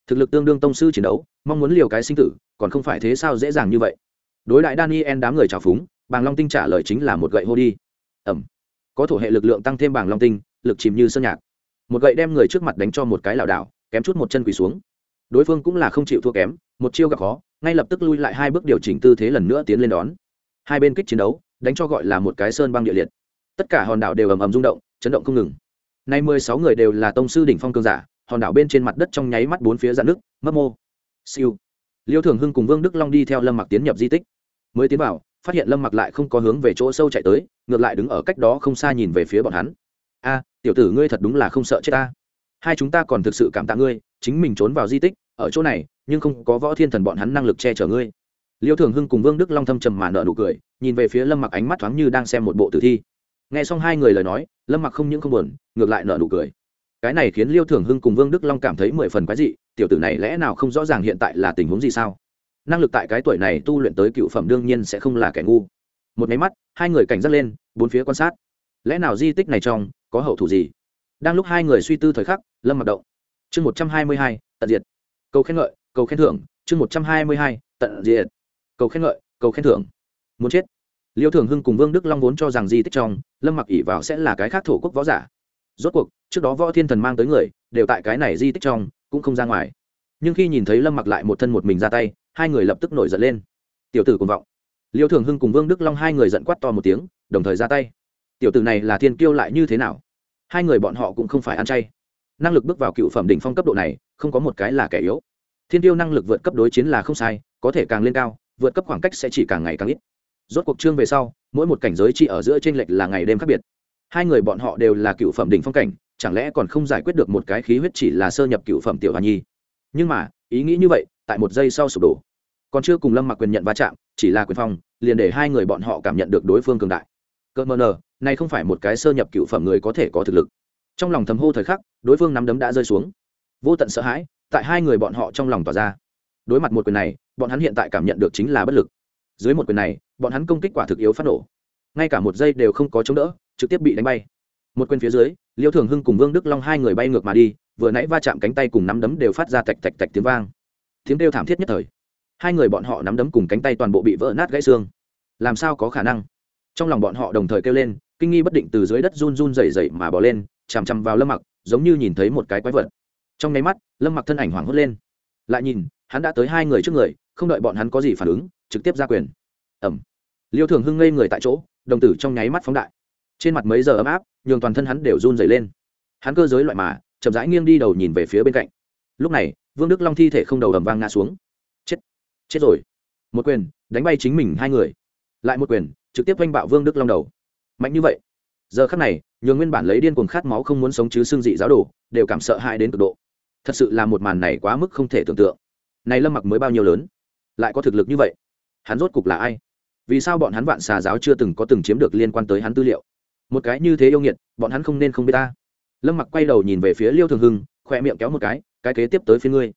[SPEAKER 1] Thực lực tương đương tông sư chiến đấu, mong muốn liều cái sinh tử, còn không phải thế sao dễ dàng như vậy. Đối lại daniel đám người trào phúng, bàng long tinh trả lời chính là một gậy hô đi ẩm. Có thổ hệ lực lượng tăng thêm bảng long tinh, lực chìm như sơn nhạc. Một gậy đem người trước mặt đánh cho một cái lảo đảo, kém chút một chân quỳ xuống. Đối phương cũng là không chịu thua kém, một chiêu gặp khó, ngay lập tức lui lại hai bước điều chỉnh tư thế lần nữa tiến lên đón. Hai bên kích chiến đấu, đánh cho gọi là một cái sơn băng địa liệt. Tất cả hòn đảo đều ầm ầm rung động, chấn động không ngừng. Nay mười sáu người đều là tông sư đỉnh phong cương giả, hòn đảo bên trên mặt đất trong nháy mắt bốn phía dạn nước mất mô. Siêu. Liêu thường hưng cùng vương đức long đi theo lâm mặc tiến nhập di tích. Mới tiến vào, phát hiện lâm mặc lại không có hướng về chỗ sâu chạy tới ngược lại đứng ở cách đó không xa nhìn về phía bọn hắn. A, tiểu tử ngươi thật đúng là không sợ chết ta. Hai chúng ta còn thực sự cảm tạ ngươi, chính mình trốn vào di tích, ở chỗ này, nhưng không có võ thiên thần bọn hắn năng lực che chở ngươi. Liêu thường hưng cùng vương đức long thâm trầm mà nợ nụ cười, nhìn về phía lâm mặc ánh mắt thoáng như đang xem một bộ tử thi. Nghe xong hai người lời nói, lâm mặc không những không buồn, ngược lại nợ nụ cười. Cái này khiến liêu thường hưng cùng vương đức long cảm thấy mười phần quái dị, tiểu tử này lẽ nào không rõ ràng hiện tại là tình huống gì sao? Năng lực tại cái tuổi này tu luyện tới cựu phẩm đương nhiên sẽ không là kẻ ngu một máy mắt, hai người cảnh giác lên, bốn phía quan sát. Lẽ nào di tích này trong có hậu thủ gì? Đang lúc hai người suy tư thời khắc, lâm mặc động. Chương một trăm hai mươi hai, tận diệt. Cầu khen ngợi, cầu khen thưởng. Chương một trăm hai mươi hai, tận diệt. Cầu khen ngợi, cầu khen thưởng. Muốn chết. Liêu thường hưng cùng vương đức long vốn cho rằng di tích trong, lâm mặc ỉ vào sẽ là cái khác thổ quốc võ giả. Rốt cuộc, trước đó võ thiên thần mang tới người, đều tại cái này di tích trong, cũng không ra ngoài. Nhưng khi nhìn thấy lâm mặc lại một thân một mình ra tay, hai người lập tức nổi giận lên. Tiểu tử cùng vọng liêu thường hưng cùng vương đức long hai người giận quát to một tiếng, đồng thời ra tay. Tiểu tử này là thiên kiêu lại như thế nào? Hai người bọn họ cũng không phải ăn chay. Năng lực bước vào cựu phẩm đỉnh phong cấp độ này, không có một cái là kẻ yếu. Thiên tiêu năng lực vượt cấp đối chiến là không sai, có thể càng lên cao, vượt cấp khoảng cách sẽ chỉ càng ngày càng ít. Rốt cuộc chương về sau, mỗi một cảnh giới chỉ ở giữa t r ê n lệch là ngày đêm khác biệt. Hai người bọn họ đều là cựu phẩm đỉnh phong cảnh, chẳng lẽ còn không giải quyết được một cái khí huyết chỉ là sơ nhập cựu phẩm tiểu hòa nhi? Nhưng mà, ý nghĩ như vậy, tại một giây sau sụp đổ. Còn chưa cùng lâm mặc quyền nhận va chạm, chỉ là quyền phong liền để hai người bọn họ cảm nhận được đối phương cường đại. Cơ mờ nờ, này không phải một cái sơ nhập cựu phẩm người có thể có thực lực. Trong lòng thầm hô thời khắc, đối phương nắm đấm đã rơi xuống. Vô tận sợ hãi, tại hai người bọn họ trong lòng tỏa ra. Đối mặt một quyền này, bọn hắn hiện tại cảm nhận được chính là bất lực. Dưới một quyền này, bọn hắn công kích quả thực yếu phát nổ. Ngay cả một giây đều không có chống đỡ, trực tiếp bị đánh bay. Một quyền phía dưới, liêu thường hưng cùng vương đức long hai người bay ngược mà đi, vừa nãy va chạm cánh tay cùng nắm đấm đều phát ra tạch tạch tạch tiếng vang. Tiếng kêu thảm thiết nhất thời hai người bọn họ nắm đấm cùng cánh tay toàn bộ bị vỡ nát gãy xương. Làm sao có khả năng? Trong lòng bọn họ đồng thời kêu lên, kinh nghi bất định từ dưới đất run run rẩy rẩy mà bỏ lên, chằm chằm vào lâm mặc, giống như nhìn thấy một cái quái vật. Trong nháy mắt, lâm mặc thân ảnh hoảng hốt lên. Lại nhìn, hắn đã tới hai người trước người, không đợi bọn hắn có gì phản ứng, trực tiếp ra quyền. Ẩm liêu thường hưng ngây người tại chỗ, đồng tử trong nháy mắt phóng đại. Trên mặt mấy giờ ấm áp, nhường toàn thân hắn đều run dày lên. Hắn cơ giới loại mà, chậm rãi nghiêng đi đầu nhìn về phía bên cạnh. Lúc này, vương đức long thi thể không đầu ầm vang ngã xuống chết rồi. Một quyền, đánh bay chính mình hai người. Lại một quyền, trực tiếp oanh bạo vương đức long đầu. Mạnh như vậy. Giờ khắc này, nhường nguyên bản lấy điên cuồng khát máu không muốn sống chứ xương dị giáo đồ, đều cảm sợ hãi đến cực độ. Thật sự là một màn này quá mức không thể tưởng tượng. Này lâm mặc mới bao nhiêu lớn? Lại có thực lực như vậy? Hắn rốt cục là ai? Vì sao bọn hắn vạn xà giáo chưa từng có từng chiếm được liên quan tới hắn tư liệu? Một cái như thế yêu nghiệt, bọn hắn không nên không biết ta. Lâm mặc quay đầu nhìn về phía liêu thường hưng, khoe miệng kéo một cái cái kế tiếp tới phía ngươi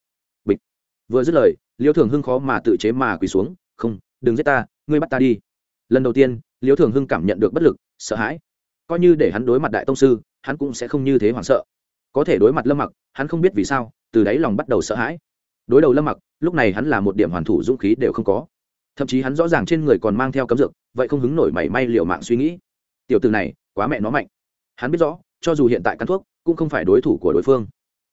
[SPEAKER 1] vừa dứt lời liêu thường hưng khó mà tự chế mà quỳ xuống, không, đừng giết ta, ngươi bắt ta đi. Lần đầu tiên liêu thường hưng cảm nhận được bất lực, sợ hãi. Coi như để hắn đối mặt đại tông sư, hắn cũng sẽ không như thế hoảng sợ. Có thể đối mặt lâm mặc, hắn không biết vì sao, từ đáy lòng bắt đầu sợ hãi. Đối đầu lâm mặc, lúc này hắn là một điểm hoàn thủ dũng khí đều không có. Thậm chí hắn rõ ràng trên người còn mang theo cấm dược, vậy không hứng nổi mảy may liều mạng suy nghĩ. Tiểu từ này, quá mẹ nó mạnh. Hắn biết rõ, cho dù hiện tại cắn thuốc, cũng không phải đối thủ của đối phương.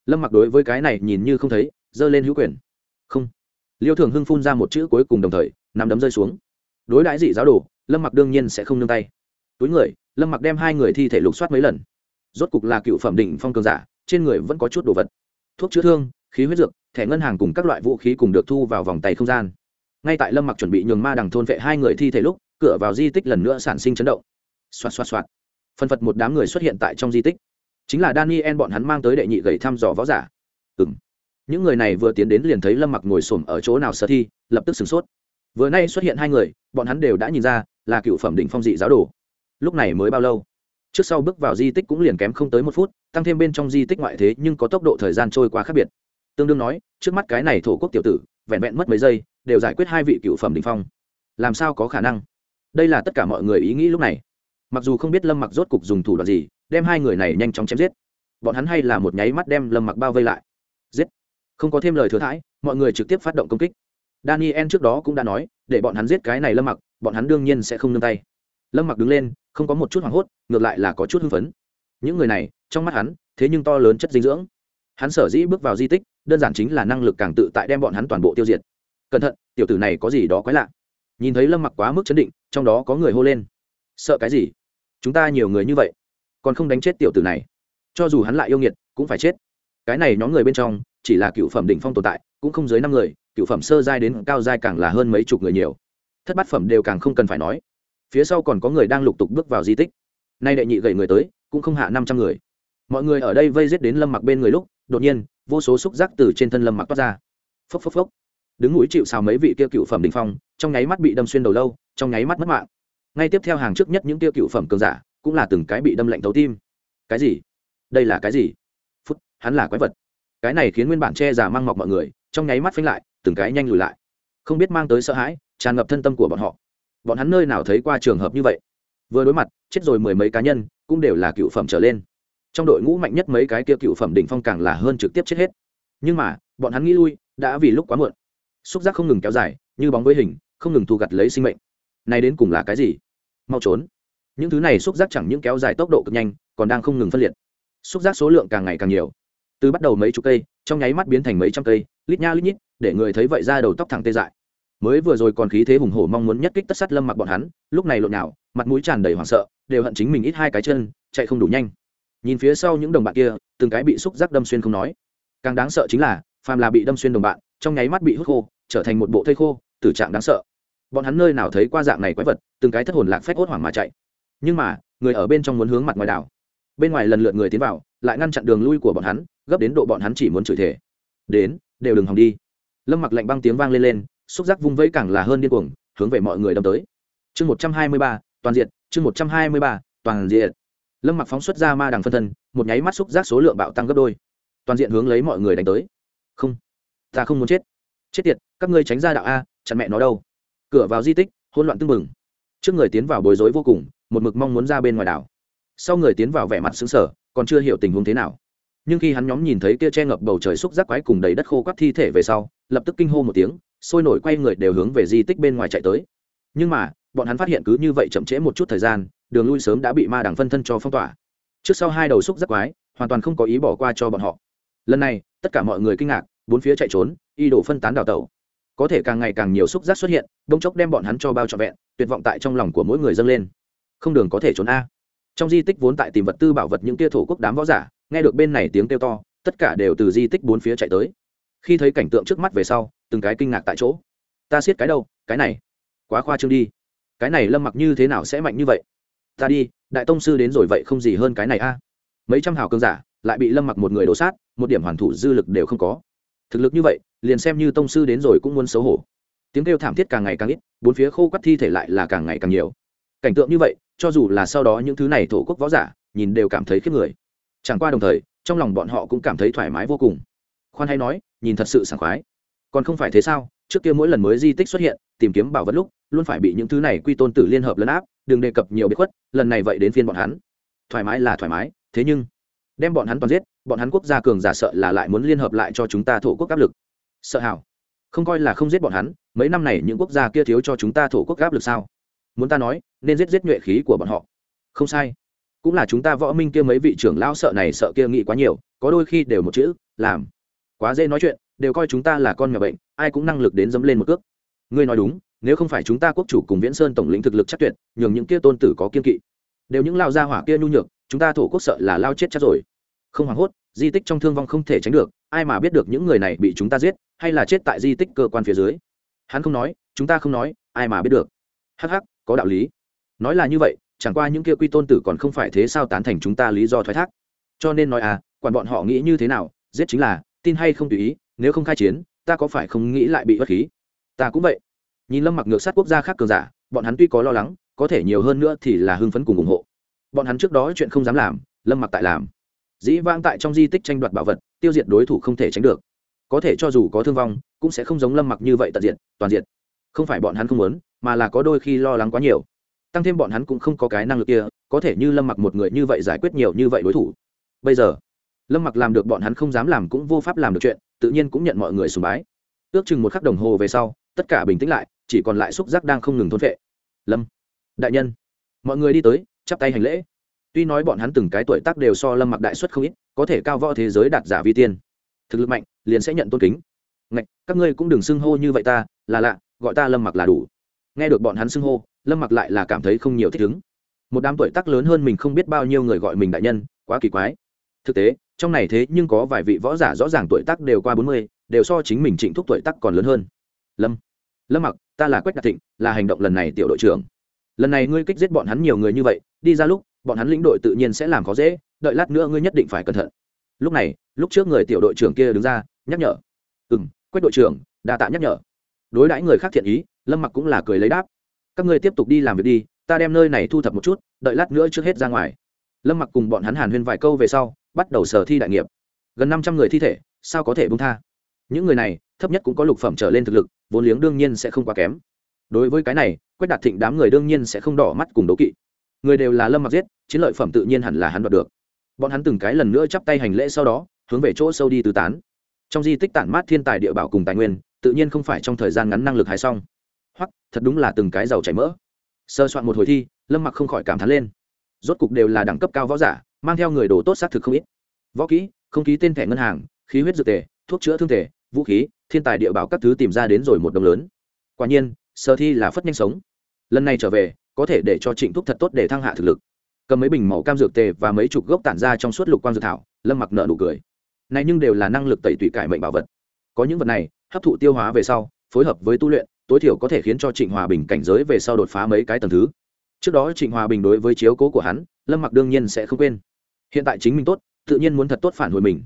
[SPEAKER 1] Lâm mặc đối với cái này nhìn như không thấy, giơ lên hữu quyền không. Liêu thường hưng phun ra một chữ cuối cùng đồng thời nằm đấm rơi xuống. Đối đãi dị giáo đồ, lâm mặc đương nhiên sẽ không nương tay. Túi người, lâm mặc đem hai người thi thể lục soát mấy lần. Rốt cục là cựu phẩm định phong cường giả, trên người vẫn có chút đồ vật. Thuốc chữa thương, khí huyết dược, thẻ ngân hàng cùng các loại vũ khí cùng được thu vào vòng tay không gian. Ngay tại lâm mặc chuẩn bị nhường ma đằng thôn vệ hai người thi thể lúc, cửa vào di tích lần nữa sản sinh chấn động. Xoạt xoạt xoạt. Phân phật một đám người xuất hiện tại trong di tích. Chính là daniel bọn hắn mang tới đệ nhị gầy thăm dò võ giả. Ừ những người này vừa tiến đến liền thấy lâm mặc ngồi s ổ m ở chỗ nào sở thi, lập tức sửng sốt. Vừa nay xuất hiện hai người, bọn hắn đều đã nhìn ra là cựu phẩm định phong dị giáo đồ. Lúc này mới bao lâu? Trước sau bước vào di tích cũng liền kém không tới một phút, tăng thêm bên trong di tích ngoại thế nhưng có tốc độ thời gian trôi quá khác biệt. Tương đương nói, trước mắt cái này thổ quốc tiểu tử, vẹn vẹn mất mấy giây, đều giải quyết hai vị cựu phẩm đình phong. Làm sao có khả năng? Đây là tất cả mọi người ý nghĩ lúc này. Mặc dù không biết lâm mặc rốt cục dùng thủ đoạn gì, đem hai người này nhanh chóng chém giết. Bọn hắn hay là một nháy mắt đem lâm mặc bao vây lại không có thêm lời thừa thãi, mọi người trực tiếp phát động công kích. Daniel trước đó cũng đã nói, để bọn hắn giết cái này lâm mặc, bọn hắn đương nhiên sẽ không nương tay. Lâm mặc đứng lên, không có một chút hoảng hốt, ngược lại là có chút hưng phấn. Những người này, trong mắt hắn, thế nhưng to lớn chất dinh dưỡng. Hắn sở dĩ bước vào di tích, đơn giản chính là năng lực càng tự tại đem bọn hắn toàn bộ tiêu diệt. Cẩn thận, tiểu tử này có gì đó quái lạ. Nhìn thấy lâm mặc quá mức chấn định, trong đó có người hô lên. Sợ cái gì? Chúng ta nhiều người như vậy, còn không đánh chết tiểu tử này. Cho dù hắn lại yêu nghiệt, cũng phải chết. Cái này nhóm người bên trong chỉ là cựu phẩm đỉnh phong tồn tại, cũng không dưới năm người, cựu phẩm sơ giai đến cao giai càng là hơn mấy chục người nhiều. Thất bát phẩm đều càng không cần phải nói. Phía sau còn có người đang lục tục bước vào di tích. Nay đệ nhị gầy người tới, cũng không hạ năm trăm người. Mọi người ở đây vây giết đến lâm mặc bên người lúc, đột nhiên, vô số xúc giác từ trên thân lâm mặc toát ra. Phốc phốc phốc. Đứng núi chịu xào mấy vị kia cựu phẩm đình phong, trong nháy mắt bị đâm xuyên đầu lâu, trong nháy mắt mất mạng. Ngay tiếp theo hàng trước nhất những kia cựu phẩm cường giả, cũng là từng cái bị đâm lạnh thấu tim. Cái gì? Đây là cái gì? Phút, hắn là quái vật cái này khiến nguyên bản che giả mang mọc mọi người, trong nháy mắt phanh lại, từng cái nhanh lùi lại. Không biết mang tới sợ hãi, tràn ngập thân tâm của bọn họ. Bọn hắn nơi nào thấy qua trường hợp như vậy? Vừa đối mặt, chết rồi mười mấy cá nhân, cũng đều là cựu phẩm trở lên. Trong đội ngũ mạnh nhất mấy cái kia cựu phẩm đỉnh phong càng là hơn trực tiếp chết hết. Nhưng mà, bọn hắn nghĩ lui, đã vì lúc quá muộn. Xúc giác không ngừng kéo dài, như bóng với hình, không ngừng thu gặt lấy sinh mệnh. Này đến cùng là cái gì? Mau trốn. Những thứ này xúc giác chẳng những kéo dài tốc độ cực nhanh, còn đang không ngừng phân liệt. Xúc giác số lượng càng ngày càng nhiều từ bắt đầu mấy chục cây, trong nháy mắt biến thành mấy trăm cây, lít nha lít nhít, để người thấy vậy ra đầu tóc thẳng tê dại. Mới vừa rồi còn khí thế hùng hổ mong muốn nhất kích tất sát lâm mặc bọn hắn, lúc này lộn nào mặt mũi tràn đầy hoảng sợ, đều hận chính mình ít hai cái chân, chạy không đủ nhanh. Nhìn phía sau những đồng bạn kia, từng cái bị xúc giác đâm xuyên không nói. Càng đáng sợ chính là, phàm là bị đâm xuyên đồng bạn, trong nháy mắt bị hút khô, trở thành một bộ thây khô, tử trạng đáng sợ. Bọn hắn nơi nào thấy qua dạng này quái vật, từng cái thất hồn lạc phép hốt hoảng mà chạy. Nhưng mà, người ở bên trong muốn hướng mặt ngoài đảo. Bên ngoài lần lượt người tiến vào, lại ngăn chặn đường lui của bọn hắn gấp đến độ bọn hắn chỉ muốn chửi thể đến, đều đừng hòng đi. Lâm mặc lạnh băng tiếng vang lên lên, xúc giác vung vẫy càng là hơn điên cuồng, hướng về mọi người đâm tới. Chương một trăm hai mươi ba, toàn diện chương một trăm hai mươi ba, toàn diện lâm mặc phóng xuất ra ma đằng phân thân, một nháy mắt xúc giác số lượng bạo tăng gấp đôi. Toàn diện hướng lấy mọi người đánh tới. Không, ta không muốn chết. Chết tiệt, các ngươi tránh ra đạo a, chặn mẹ nó đâu. Cửa vào di tích, hỗn loạn tưng bừng. Trước người tiến vào bối rối vô cùng, một mực mong muốn ra bên ngoài đảo. Sau người tiến vào vẻ mặt xứng sở còn chưa hiểu tình huống thế nào nhưng khi hắn nhóm nhìn thấy kia che ngập bầu trời xúc giác quái cùng đầy đất khô quắt thi thể về sau, lập tức kinh hô một tiếng, sôi nổi quay người đều hướng về di tích bên ngoài chạy tới. Nhưng mà, bọn hắn phát hiện cứ như vậy chậm trễ một chút thời gian, đường lui sớm đã bị ma đằng phân thân cho phong tỏa. Trước sau hai đầu xúc giác quái, hoàn toàn không có ý bỏ qua cho bọn họ. Lần này, tất cả mọi người kinh ngạc, bốn phía chạy trốn, y đổ phân tán đào tẩu. Có thể càng ngày càng nhiều xúc giác xuất hiện đông chốc đem bọn hắn cho bao trọn vẹn, tuyệt vọng tại trong lòng của mỗi người dâng lên. Không đường có thể trốn a. Trong di tích vốn tại tìm vật tư bảo vật những tia thổ quốc đám võ giả nghe được bên này tiếng kêu to, tất cả đều từ di tích bốn phía chạy tới. Khi thấy cảnh tượng trước mắt về sau, từng cái kinh ngạc tại chỗ. Ta siết cái đâu cái này, quá khoa trương đi. Cái này lâm mặc như thế nào sẽ mạnh như vậy? Ta đi, đại tông sư đến rồi vậy không gì hơn cái này a. Mấy trăm hào cơn giả, lại bị lâm mặc một người đổ sát, một điểm hoàn thủ dư lực đều không có. Thực lực như vậy, liền xem như tông sư đến rồi cũng muốn xấu hổ. Tiếng kêu thảm thiết càng ngày càng ít, bốn phía khô quắt thi thể lại là càng ngày càng nhiều. Cảnh tượng như vậy, cho dù là sau đó những thứ này thổ quốc võ giả, nhìn đều cảm thấy khiếp người chẳng qua đồng thời, trong lòng bọn họ cũng cảm thấy thoải mái vô cùng. Khoan hay nói, nhìn thật sự sảng khoái. Còn không phải thế sao? Trước kia mỗi lần mới di tích xuất hiện, tìm kiếm bảo vật lúc, luôn phải bị những thứ này quy tôn tử liên hợp lấn áp, đừng đề cập nhiều bí khuất, lần này vậy đến phiên bọn hắn. Thoải mái là thoải mái, thế nhưng, đem bọn hắn toàn giết, bọn hắn quốc gia cường giả sợ là lại muốn liên hợp lại cho chúng ta thổ quốc áp lực. Sợ hảo. Không coi là không giết bọn hắn, mấy năm này những quốc gia kia thiếu cho chúng ta thổ quốc áp lực sao? Muốn ta nói, nên giết giết nhuệ khí của bọn họ. Không sai cũng là chúng ta võ minh kia mấy vị trưởng lão sợ này sợ kia nghĩ quá nhiều, có đôi khi đều một chữ, làm. Quá dễ nói chuyện, đều coi chúng ta là con nhà bệnh, ai cũng năng lực đến dẫm lên một cước. Ngươi nói đúng, nếu không phải chúng ta quốc chủ cùng viễn sơn tổng lĩnh thực lực chắc tuyệt, nhường những kia tôn tử có kiên kỵ. Đều những lao gia hỏa kia nhu nhược, chúng ta thổ quốc sợ là lao chết chắc rồi. Không hoảng hốt, di tích trong thương vong không thể tránh được, ai mà biết được những người này bị chúng ta giết, hay là chết tại di tích cơ quan phía dưới. Hắn không nói, chúng ta không nói, ai mà biết được. Hắc hắc, có đạo lý. Nói là như vậy chẳng qua những kia quy tôn tử còn không phải thế sao tán thành chúng ta lý do thoái thác. Cho nên nói à quản bọn họ nghĩ như thế nào, giết chính là, tin hay không tùy ý, nếu không khai chiến, ta có phải không nghĩ lại bị bất khí? Ta cũng vậy. Nhìn lâm mặc ngược sát quốc gia khác cường giả, bọn hắn tuy có lo lắng, có thể nhiều hơn nữa thì là hưng phấn cùng ủng hộ. Bọn hắn trước đó chuyện không dám làm, lâm mặc tại làm. Dĩ vãng tại trong di tích tranh đoạt bảo vật, tiêu diệt đối thủ không thể tránh được. Có thể cho dù có thương vong, cũng sẽ không giống lâm mặc như vậy tận diện toàn diện không phải bọn hắn không muốn, mà là có đôi khi lo lắng quá nhiều tăng thêm bọn hắn cũng không có cái năng lực kia, có thể như lâm mặc một người như vậy giải quyết nhiều như vậy đối thủ. Bây giờ, lâm mặc làm được bọn hắn không dám làm cũng vô pháp làm được chuyện, tự nhiên cũng nhận mọi người sùng bái. Ước chừng một khắc đồng hồ về sau, tất cả bình tĩnh lại, chỉ còn lại xúc giác đang không ngừng thôn vệ lâm, đại nhân, mọi người đi tới, chắp tay hành lễ. Tuy nói bọn hắn từng cái tuổi tác đều so lâm mặc đại xuất không ít, có thể cao võ thế giới đạt giả vi tiên. Thực lực mạnh, liền sẽ nhận tôn kính. Ngạch, các ngươi cũng đừng xưng hô như vậy ta, là lạ, gọi ta lâm mặc là đủ. Nghe được bọn hắn xưng hô lâm mặc lại là cảm thấy không nhiều thích ứng. Một đám tuổi tác lớn hơn mình không biết bao nhiêu người gọi mình đại nhân, quá kỳ quái. Thực tế, trong này thế nhưng có vài vị võ giả rõ ràng tuổi tác đều qua bốn mươi, đều so chính mình trịnh thúc tuổi tác còn lớn hơn. Lâm lâm mặc, ta là quách đạt thịnh, là hành động lần này tiểu đội trưởng. Lần này ngươi kích giết bọn hắn nhiều người như vậy, đi ra lúc, bọn hắn lĩnh đội tự nhiên sẽ làm khó dễ, đợi lát nữa ngươi nhất định phải cẩn thận. Lúc này, lúc trước người tiểu đội trưởng kia đứng ra, nhắc nhở. Ừ m quách đội trưởng, đa tạ nhắc nhở. Đối đãi người khác thiện ý, lâm mặc cũng là cười lấy đáp các ngươi tiếp tục đi làm việc đi, ta đem nơi này thu thập một chút, đợi lát nữa trước hết ra ngoài. Lâm mặc cùng bọn hắn hàn huyên vài câu về sau, bắt đầu sở thi đại nghiệp. Gần năm trăm người thi thể, sao có thể bung tha? Những người này, thấp nhất cũng có lục phẩm trở lên thực lực, vốn liếng đương nhiên sẽ không quá kém. Đối với cái này, quách đạt thịnh đám người đương nhiên sẽ không đỏ mắt cùng đấu kỵ. Người đều là lâm mặc giết, chiến lợi phẩm tự nhiên hẳn là hắn đoạt được. Bọn hắn từng cái lần nữa chắp tay hành lễ sau đó, hướng về chỗ sâu đi tứ tán. Trong di tích tản mát thiên tài địa bảo cùng tài nguyên, tự nhiên không phải trong thời gian ngắn năng lực hài xong hoặc, thật đúng là từng cái giàu chảy mỡ. Sơ soạn một hồi thi, lâm mặc không khỏi cảm thán lên. Rốt cục đều là đẳng cấp cao võ giả, mang theo người đồ tốt xác thực không ít. Võ kỹ, không ký tên thẻ ngân hàng, khí huyết dược tề, thuốc chữa thương tề, vũ khí, thiên tài địa bảo các thứ tìm ra đến rồi một đồng lớn. Quả nhiên, sơ thi là phất nhanh sống. Lần này trở về, có thể để cho trịnh thúc thật tốt để thăng hạ thực lực. Cầm mấy bình màu cam dược tề và mấy chục gốc tản ra trong suốt lục quang dược thảo, lâm mặc nợ nụ cười. Này nhưng đều là năng lực tẩy tủy cải mệnh bảo vật. Có những vật này, hấp thụ tiêu hóa về sau, phối hợp với tu luyện tối thiểu có thể khiến cho trịnh hòa bình cảnh giới về sau đột phá mấy cái tầng thứ. Trước đó trịnh hòa bình đối với chiếu cố của hắn, lâm mặc đương nhiên sẽ không quên. Hiện tại chính mình tốt, tự nhiên muốn thật tốt phản hồi mình.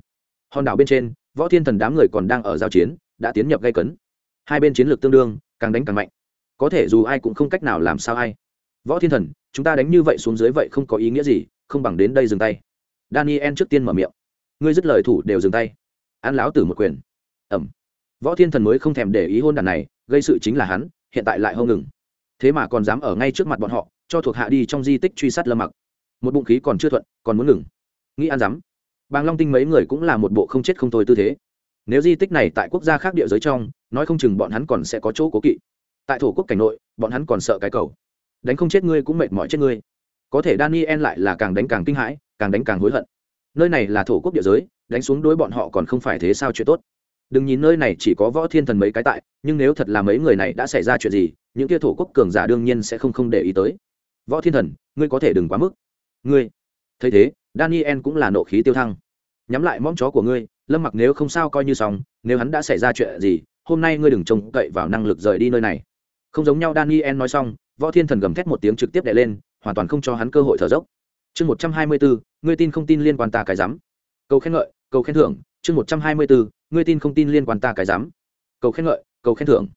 [SPEAKER 1] Hòn đảo bên trên, võ thiên thần đám người còn đang ở giao chiến, đã tiến nhập gây cấn. Hai bên chiến lược tương đương, càng đánh càng mạnh. Có thể dù ai cũng không cách nào làm sao ai. Võ thiên thần, chúng ta đánh như vậy xuống dưới vậy không có ý nghĩa gì, không bằng đến đây dừng tay. Daniel trước tiên mở miệng. Ngươi dứt lời thủ đều dừng tay. An lão tử một quyền. Ẩm võ thiên thần mới không thèm để ý hôn đàn này, gây sự chính là hắn, hiện tại lại hông ngừng. Thế mà còn dám ở ngay trước mặt bọn họ, cho thuộc hạ đi trong di tích truy sát lâm mặc. Một bụng khí còn chưa thuận, còn muốn ngừng. Nghĩ ăn dám. Bàng long tinh mấy người cũng là một bộ không chết không thôi tư thế. Nếu di tích này tại quốc gia khác địa giới trong, nói không chừng bọn hắn còn sẽ có chỗ cố kỵ. Tại thổ quốc cảnh nội, bọn hắn còn sợ cái cầu. Đánh không chết ngươi cũng mệt mỏi chết ngươi. Có thể daniel lại là càng đánh càng kinh hãi, càng đánh càng hối hận. Nơi này là thổ quốc địa giới, đánh xuống đối bọn họ còn không phải thế sao chuyện tốt đừng nhìn nơi này chỉ có võ thiên thần mấy cái tại, nhưng nếu thật là mấy người này đã xảy ra chuyện gì, những kia thổ quốc cường giả đương nhiên sẽ không không để ý tới. Võ thiên thần, ngươi có thể đừng quá mức. Ngươi. Thấy thế, daniel cũng là nộ khí tiêu thăng. Nhắm lại móng chó của ngươi, lâm mặc nếu không sao coi như xong, nếu hắn đã xảy ra chuyện gì, hôm nay ngươi đừng trông cậy vào năng lực rời đi nơi này. Không giống nhau, daniel nói xong, võ thiên thần gầm thét một tiếng trực tiếp đệ lên, hoàn toàn không cho hắn cơ hội thở dốc. Chương một trăm hai mươi bốn ngươi tin không tin liên quan ta cái dám cầu khen ngợi, cầu khen thưởng, chương một trăm hai mươi bốn ngươi tin không tin liên quan ta cái dám? Cầu khen ngợi, cầu khen thưởng.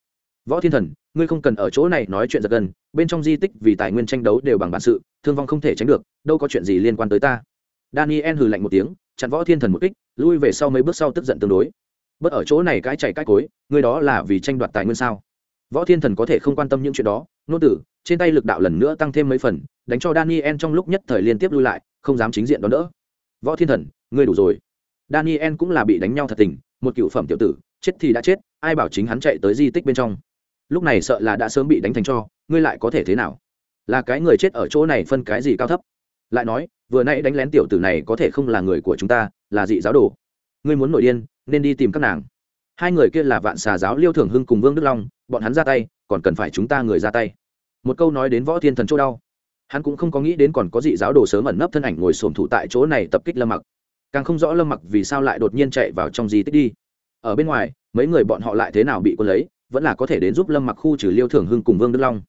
[SPEAKER 1] Võ thiên thần, ngươi không cần ở chỗ này nói chuyện giật gần bên trong di tích vì tài nguyên tranh đấu đều bằng bản sự, thương vong không thể tránh được, đâu có chuyện gì liên quan tới ta. Daniel hừ lạnh một tiếng, chặn võ thiên thần một kích, lui về sau mấy bước sau tức giận tương đối. Bất ở chỗ này cãi chạy cãi cối, ngươi đó là vì tranh đoạt tài nguyên sao? Võ thiên thần có thể không quan tâm những chuyện đó, nô tử, trên tay lực đạo lần nữa tăng thêm mấy phần, đánh cho daniel trong lúc nhất thời liên tiếp lui lại, không dám chính diện đón đỡ. Võ thiên thần, ngươi đủ rồi daniel cũng là bị đánh nhau thật tình, một cựu phẩm tiểu tử, chết thì đã chết, ai bảo chính hắn chạy tới di tích bên trong. Lúc này sợ là đã sớm bị đánh thành cho, ngươi lại có thể thế nào? Là cái người chết ở chỗ này phân cái gì cao thấp? Lại nói, vừa nãy đánh lén tiểu tử này có thể không là người của chúng ta, là dị giáo đồ. Ngươi muốn nổi điên, nên đi tìm các nàng. Hai người kia là vạn xà giáo liêu thường hưng cùng vương đức long, bọn hắn ra tay, còn cần phải chúng ta người ra tay. Một câu nói đến võ thiên thần chỗ đau. Hắn cũng không có nghĩ đến còn có dị giáo đồ sớm ẩn nấp thân ảnh ngồi sồn thủ tại chỗ này tập kích lâm mặc càng không rõ lâm mặc vì sao lại đột nhiên chạy vào trong di tích đi. Ở bên ngoài, mấy người bọn họ lại thế nào bị quân lấy, vẫn là có thể đến giúp lâm mặc khu trừ liêu thường hưng cùng vương đức long.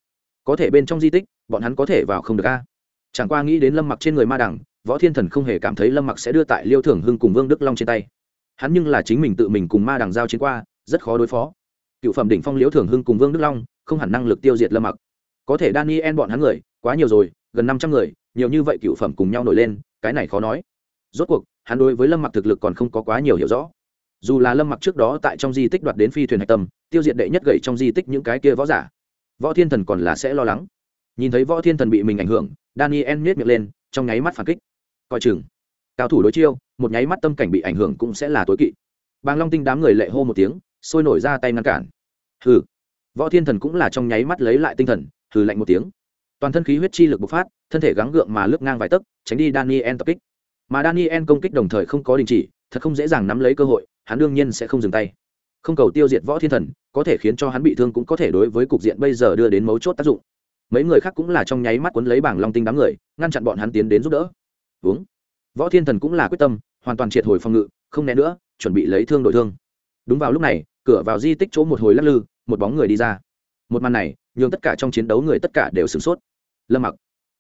[SPEAKER 1] Có thể bên trong di tích, bọn hắn có thể vào không được a. Chẳng qua nghĩ đến lâm mặc trên người ma đẳng, võ thiên thần không hề cảm thấy lâm mặc sẽ đưa tại liêu thường hưng cùng vương đức long trên tay. Hắn nhưng là chính mình tự mình cùng ma đằng giao chiến qua, rất khó đối phó. Cựu phẩm đỉnh phong liễu thường hưng cùng vương đức long, không hẳn năng lực tiêu diệt lâm mặc. Có thể daniel bọn hắn người, quá nhiều rồi, gần năm trăm người, nhiều như vậy cựu phẩm cùng nhau nổi lên, cái này khó nói. Rốt cuộc hắn đối với lâm mặc thực lực còn không có quá nhiều hiểu rõ. Dù là lâm mặc trước đó tại trong di tích đoạt đến phi thuyền hạch tâm, tiêu diệt đệ nhất gậy trong di tích những cái kia võ giả, võ thiên thần còn là sẽ lo lắng. Nhìn thấy võ thiên thần bị mình ảnh hưởng, daniel nhét miệng lên, trong nháy mắt phản kích. Coi chừng, cao thủ đối chiêu, một nháy mắt tâm cảnh bị ảnh hưởng cũng sẽ là tối kỵ. Bàng long tinh đám người lệ hô một tiếng, sôi nổi ra tay ngăn cản. Hừ, võ thiên thần cũng là trong nháy mắt lấy lại tinh thần, hừ lạnh một tiếng. Toàn thân khí huyết chi lực bộc phát, thân thể gắng gượng mà lướt ngang vài tấc, tránh đi daniel tập kích mà daniel công kích đồng thời không có đình chỉ, thật không dễ dàng nắm lấy cơ hội, hắn đương nhiên sẽ không dừng tay. Không cầu tiêu diệt võ thiên thần, có thể khiến cho hắn bị thương cũng có thể đối với cục diện bây giờ đưa đến mấu chốt tác dụng. Mấy người khác cũng là trong nháy mắt cuốn lấy bảng long tinh đám người, ngăn chặn bọn hắn tiến đến giúp đỡ. Uống võ thiên thần cũng là quyết tâm, hoàn toàn triệt hồi phòng ngự, không né nữa, chuẩn bị lấy thương đội thương. Đúng vào lúc này, cửa vào di tích chỗ một hồi lắc lư, một bóng người đi ra. Một màn này, nhường tất cả trong chiến đấu người tất cả đều sửng sốt. Lâm mặc.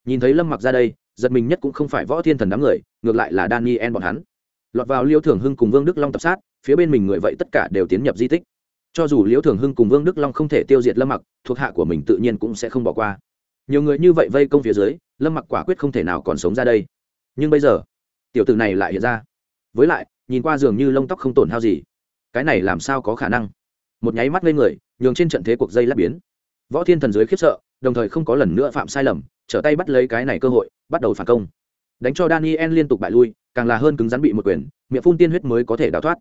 [SPEAKER 1] Nhìn thấy lâm mặc ra đây giật mình nhất cũng không phải võ thiên thần đám người, ngược lại là daniel bọn hắn. Lọt vào liêu thường hưng cùng vương đức long tập sát, phía bên mình người vậy tất cả đều tiến nhập di tích. Cho dù liêu thường hưng cùng vương đức long không thể tiêu diệt lâm mặc, thuộc hạ của mình tự nhiên cũng sẽ không bỏ qua. Nhiều người như vậy vây công phía dưới, lâm mặc quả quyết không thể nào còn sống ra đây. Nhưng bây giờ, tiểu tử này lại hiện ra. Với lại, nhìn qua dường như lông tóc không tổn hao gì. Cái này làm sao có khả năng? Một nháy mắt lên người, nhường trên trận thế cuộc dây lắp biến. Võ thiên thần dưới khiếp sợ đồng thời không có lần nữa phạm sai lầm, trở tay bắt lấy cái này cơ hội, bắt đầu phản công. Đánh cho daniel liên tục bại lui, càng là hơn cứng rắn bị một quyền, miệng phun tiên huyết mới có thể đào thoát.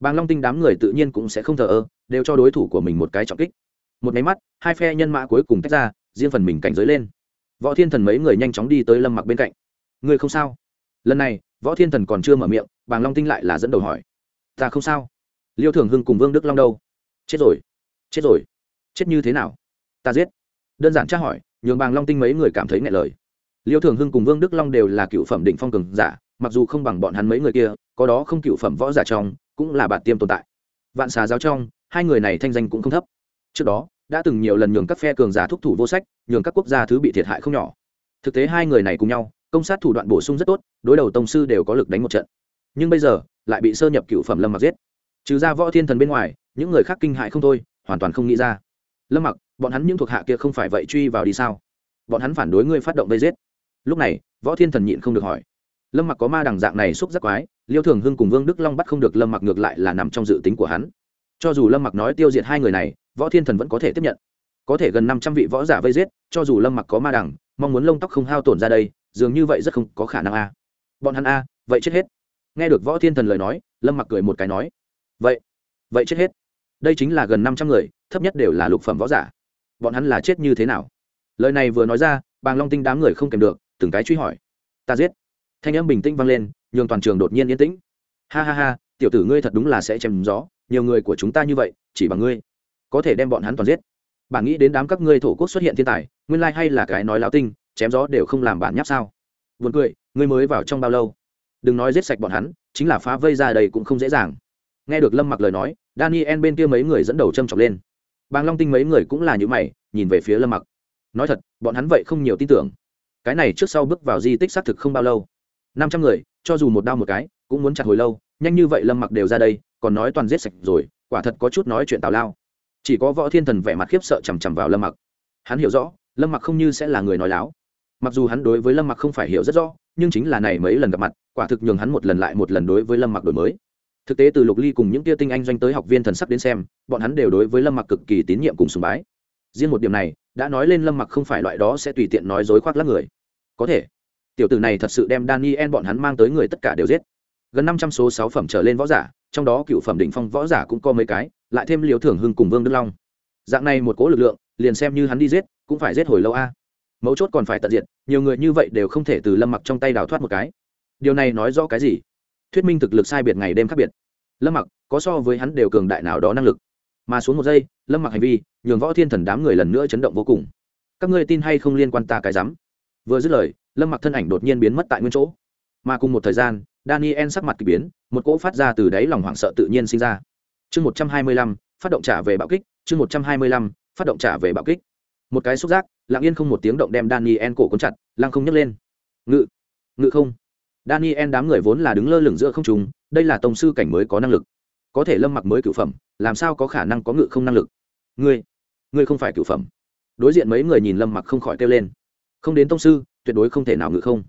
[SPEAKER 1] Bàng long tinh đám người tự nhiên cũng sẽ không thờ ơ, đều cho đối thủ của mình một cái trọng kích. Một máy mắt, hai phe nhân mã cuối cùng tách ra, riêng phần mình cảnh giới lên. Võ thiên thần mấy người nhanh chóng đi tới lâm mặc bên cạnh. Người không sao? Lần này, võ thiên thần còn chưa mở miệng, bàng long tinh lại là dẫn đầu hỏi. Ta không sao. Liêu thường hưng cùng vương đức long đâu? Chết rồi chết rồi, chết như thế nào? Ta giết đơn giản tra hỏi, nhường bàng long tinh mấy người cảm thấy ngại lời. Liêu thường hưng cùng vương đức long đều là cựu phẩm định phong cường giả, mặc dù không bằng bọn hắn mấy người kia, có đó không cựu phẩm võ giả trong, cũng là bản tiêm tồn tại. Vạn xà giáo trong, hai người này thanh danh cũng không thấp. Trước đó, đã từng nhiều lần nhường các phe cường giả thúc thủ vô sách, nhường các quốc gia thứ bị thiệt hại không nhỏ. Thực tế hai người này cùng nhau, công sát thủ đoạn bổ sung rất tốt, đối đầu tông sư đều có lực đánh một trận. Nhưng bây giờ, lại bị sơ nhập cựu phẩm lâm mặc giết. Trừ ra võ thiên thần bên ngoài, những người khác kinh hại không thôi, hoàn toàn không nghĩ ra. Lâm mặc bọn hắn những thuộc hạ kia không phải vậy truy vào đi sao? Bọn hắn phản đối ngươi phát động vây giết. Lúc này, võ thiên thần nhịn không được hỏi. Lâm mặc có ma đằng dạng này xúc giác quái, liêu thường hưng cùng vương đức long bắt không được lâm mặc ngược lại là nằm trong dự tính của hắn. Cho dù lâm mặc nói tiêu diệt hai người này, võ thiên thần vẫn có thể tiếp nhận. Có thể gần năm trăm vị võ giả vây giết, cho dù lâm mặc có ma đằng, mong muốn lông tóc không hao tổn ra đây, dường như vậy rất không có khả năng a. Bọn hắn a, vậy chết hết. Nghe được võ thiên thần lời nói, lâm mặc cười một cái nói. Vậy vậy chết hết. Đây chính là gần năm trăm người, thấp nhất đều là lục phẩm võ giả bọn hắn là chết như thế nào? Lời này vừa nói ra, bàng long tinh đám người không kèm được, từng cái truy hỏi. Ta giết. Thanh âm bình tĩnh vang lên, nhường toàn trường đột nhiên yên tĩnh. Ha ha ha, tiểu tử ngươi thật đúng là sẽ chém gió, nhiều người của chúng ta như vậy, chỉ bằng ngươi, có thể đem bọn hắn toàn giết. Bạn nghĩ đến đám các ngươi thổ quốc xuất hiện thiên tài, nguyên lai hay là cái nói láo tinh, chém gió đều không làm bản nháp sao? Buồn cười, ngươi mới vào trong bao lâu? Đừng nói giết sạch bọn hắn, chính là phá vây ra đây cũng không dễ dàng. Nghe được lâm mặc lời nói, daniel bên kia mấy người dẫn đầu châm chọc lên bàng long tinh mấy người cũng là những mày, nhìn về phía lâm mặc. Nói thật, bọn hắn vậy không nhiều tin tưởng. Cái này trước sau bước vào di tích xác thực không bao lâu. Năm trăm người, cho dù một đau một cái, cũng muốn chặt hồi lâu, nhanh như vậy lâm mặc đều ra đây, còn nói toàn giết sạch rồi, quả thật có chút nói chuyện tào lao. Chỉ có võ thiên thần vẻ mặt khiếp sợ chằm chằm vào lâm mặc. Hắn hiểu rõ, lâm mặc không như sẽ là người nói láo. Mặc dù hắn đối với lâm mặc không phải hiểu rất rõ, nhưng chính là này mấy lần gặp mặt, quả thực nhường hắn một lần lại một lần đối với lâm mặc đổi mới thực tế từ lục ly cùng những tia tinh anh doanh tới học viên thần sắc đến xem bọn hắn đều đối với lâm mặc cực kỳ tín nhiệm cùng sùng bái. Riêng một điểm này đã nói lên lâm mặc không phải loại đó sẽ tùy tiện nói dối khoác lắc người. Có thể tiểu tử này thật sự đem daniel bọn hắn mang tới người tất cả đều giết. Gần năm trăm số sáu phẩm trở lên võ giả trong đó cựu phẩm đỉnh phong võ giả cũng có mấy cái lại thêm liều thưởng hưng cùng vương đức long. Dạng này một cố lực lượng liền xem như hắn đi giết cũng phải giết hồi lâu a. Mấu chốt còn phải tận diện, nhiều người như vậy đều không thể từ lâm mặc trong tay đào thoát một cái. Điều này nói rõ cái gì? Thuyết minh thực lực sai biệt ngày đêm khác biệt. Lâm mặc, có so với hắn đều cường đại nào đó năng lực. Mà xuống một giây, lâm mặc hành vi, nhường võ thiên thần đám người lần nữa chấn động vô cùng. Các ngươi tin hay không liên quan ta cái rắm? Vừa dứt lời, lâm mặc thân ảnh đột nhiên biến mất tại nguyên chỗ. Mà cùng một thời gian, daniel sắc mặt k ỳ biến, một cỗ phát ra từ đáy lòng hoảng sợ tự nhiên sinh ra. Chương một trăm hai mươi lăm, phát động trả về bạo kích, chương một trăm hai mươi lăm, phát động trả về bạo kích. Một cái xúc giác, lặng yên không một tiếng động đem daniel cổ cuốn chặt, lăng không nhấc lên. Ngự ngự không daniel đám người vốn là đứng lơ lửng giữa không trùng đây là tổng sư cảnh mới có năng lực. Có thể lâm mặc mới cựu phẩm, làm sao có khả năng có ngự không năng lực? Ngươi ngươi không phải cựu phẩm. Đối diện mấy người nhìn lâm mặc không khỏi kêu lên. Không đến tông sư, tuyệt đối không thể nào ngự không.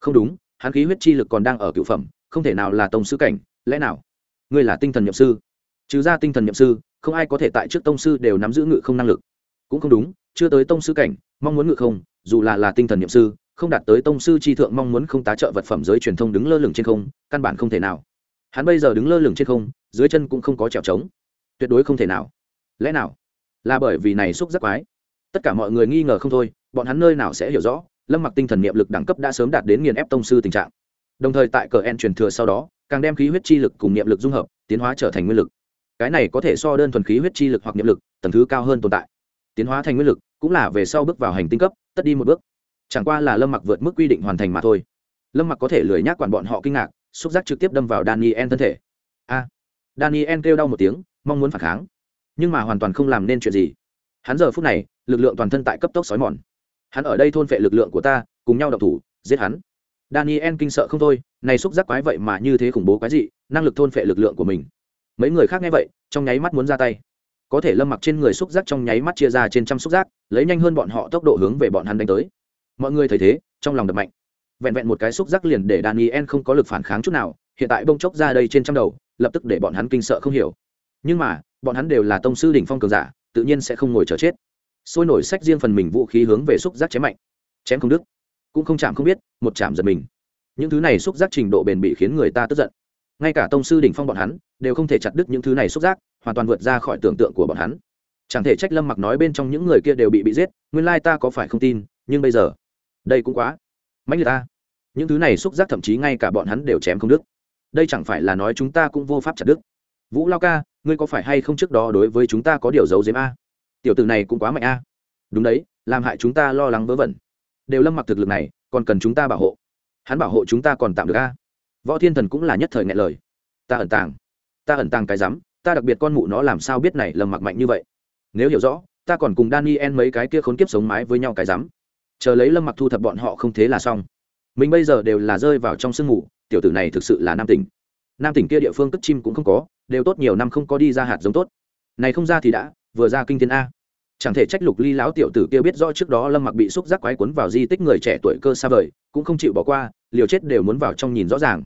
[SPEAKER 1] Không đúng, hắn khí huyết chi lực còn đang ở cựu phẩm, không thể nào là tông sư cảnh, lẽ nào? Ngươi là tinh thần nhậm sư. Trừ ra tinh thần nhậm sư, không ai có thể tại trước tông sư đều nắm giữ ngự không năng lực. Cũng không đúng, chưa tới tông sư cảnh, mong muốn ngự không, dù là là tinh thần nhậm sư không đạt tới tông sư chi thượng mong muốn không tá trợ vật phẩm giới truyền thông đứng lơ lửng trên không, căn bản không thể nào. Hắn bây giờ đứng lơ lửng trên không, dưới chân cũng không có trèo trống. Tuyệt đối không thể nào. Lẽ nào? Là bởi vì này xúc giác quái. Tất cả mọi người nghi ngờ không thôi, bọn hắn nơi nào sẽ hiểu rõ, lâm mặc tinh thần niệm lực đẳng cấp đã sớm đạt đến nghiền ép tông sư tình trạng. Đồng thời tại cờ en truyền thừa sau đó, càng đem khí huyết chi lực cùng niệm lực dung hợp, tiến hóa trở thành nguyên lực. Cái này có thể so đơn thuần khí huyết chi lực hoặc niệm lực, tầng thứ cao hơn tồn tại. Tiến hóa thành nguyên lực cũng là về sau bước vào hành tinh cấp, tất đi một bước chẳng qua là lâm mặc vượt mức quy định hoàn thành mà thôi. Lâm mặc có thể lười nhác quản bọn họ kinh ngạc, xúc giác trực tiếp đâm vào daniel thân thể. A. Daniel kêu đau một tiếng, mong muốn phản kháng. Nhưng mà hoàn toàn không làm nên chuyện gì. Hắn giờ phút này, lực lượng toàn thân tại cấp tốc xói mòn. Hắn ở đây thôn phệ lực lượng của ta, cùng nhau độc thủ, giết hắn. Daniel kinh sợ không thôi, này xúc giác quái vậy mà như thế khủng bố quái dị, năng lực thôn phệ lực lượng của mình. Mấy người khác nghe vậy, trong nháy mắt muốn ra tay. Có thể lâm mặc trên người xúc giác trong nháy mắt chia ra trên trăm xúc giác, lấy nhanh hơn bọn họ tốc độ hướng về bọn hắn đánh tới mọi người thấy thế, trong lòng đập mạnh. Vẹn vẹn một cái xúc giác liền để daniel không có lực phản kháng chút nào, hiện tại bông chốc ra đây trên trăm đầu, lập tức để bọn hắn kinh sợ không hiểu. Nhưng mà, bọn hắn đều là tông sư đỉnh phong cường giả, tự nhiên sẽ không ngồi chờ chết. Sôi nổi sách riêng phần mình vũ khí hướng về xúc giác chém mạnh. Chém không đứt. Cũng không chạm không biết, một chạm giật mình. Những thứ này xúc giác trình độ bền bị khiến người ta tức giận. Ngay cả tông sư đỉnh phong bọn hắn, đều không thể chặt đứt những thứ này xúc giác, hoàn toàn vượt ra khỏi tưởng tượng của bọn hắn. Chẳng thể trách lâm mặc nói bên trong những người kia đều bị bị giết, nguyên lai ta có phải không tin, nhưng bây giờ đây cũng quá mạnh người ta. Những thứ này xúc giác thậm chí ngay cả bọn hắn đều chém không đứt. Đây chẳng phải là nói chúng ta cũng vô pháp chặt đứt. Vũ lao ca, ngươi có phải hay không trước đó đối với chúng ta có điều giấu giếm a? Tiểu tử này cũng quá mạnh a. Đúng đấy, làm hại chúng ta lo lắng vớ vẩn. Đều lâm mặc thực lực này, còn cần chúng ta bảo hộ. Hắn bảo hộ chúng ta còn tạm được a. Võ thiên thần cũng là nhất thời ngại lời. Ta ẩn tàng. Ta ẩn tàng cái rắm, ta đặc biệt con mụ nó làm sao biết này lâm mặc mạnh như vậy. Nếu hiểu rõ, ta còn cùng daniel mấy cái kia khốn kiếp sống mái với nhau cái rắm chờ lấy lâm mặc thu thập bọn họ không thế là xong mình bây giờ đều là rơi vào trong sương mù tiểu tử này thực sự là nam tỉnh. Nam tỉnh kia địa phương cất chim cũng không có, đều tốt nhiều năm không có đi ra hạt giống tốt. Này không ra thì đã, vừa ra kinh thiên a. Chẳng thể trách lục ly lão tiểu tử kia biết rõ trước đó lâm mặc bị xúc giác quái cuốn vào di tích người trẻ tuổi cơ xa vời, cũng không chịu bỏ qua, liều chết đều muốn vào trong nhìn rõ ràng.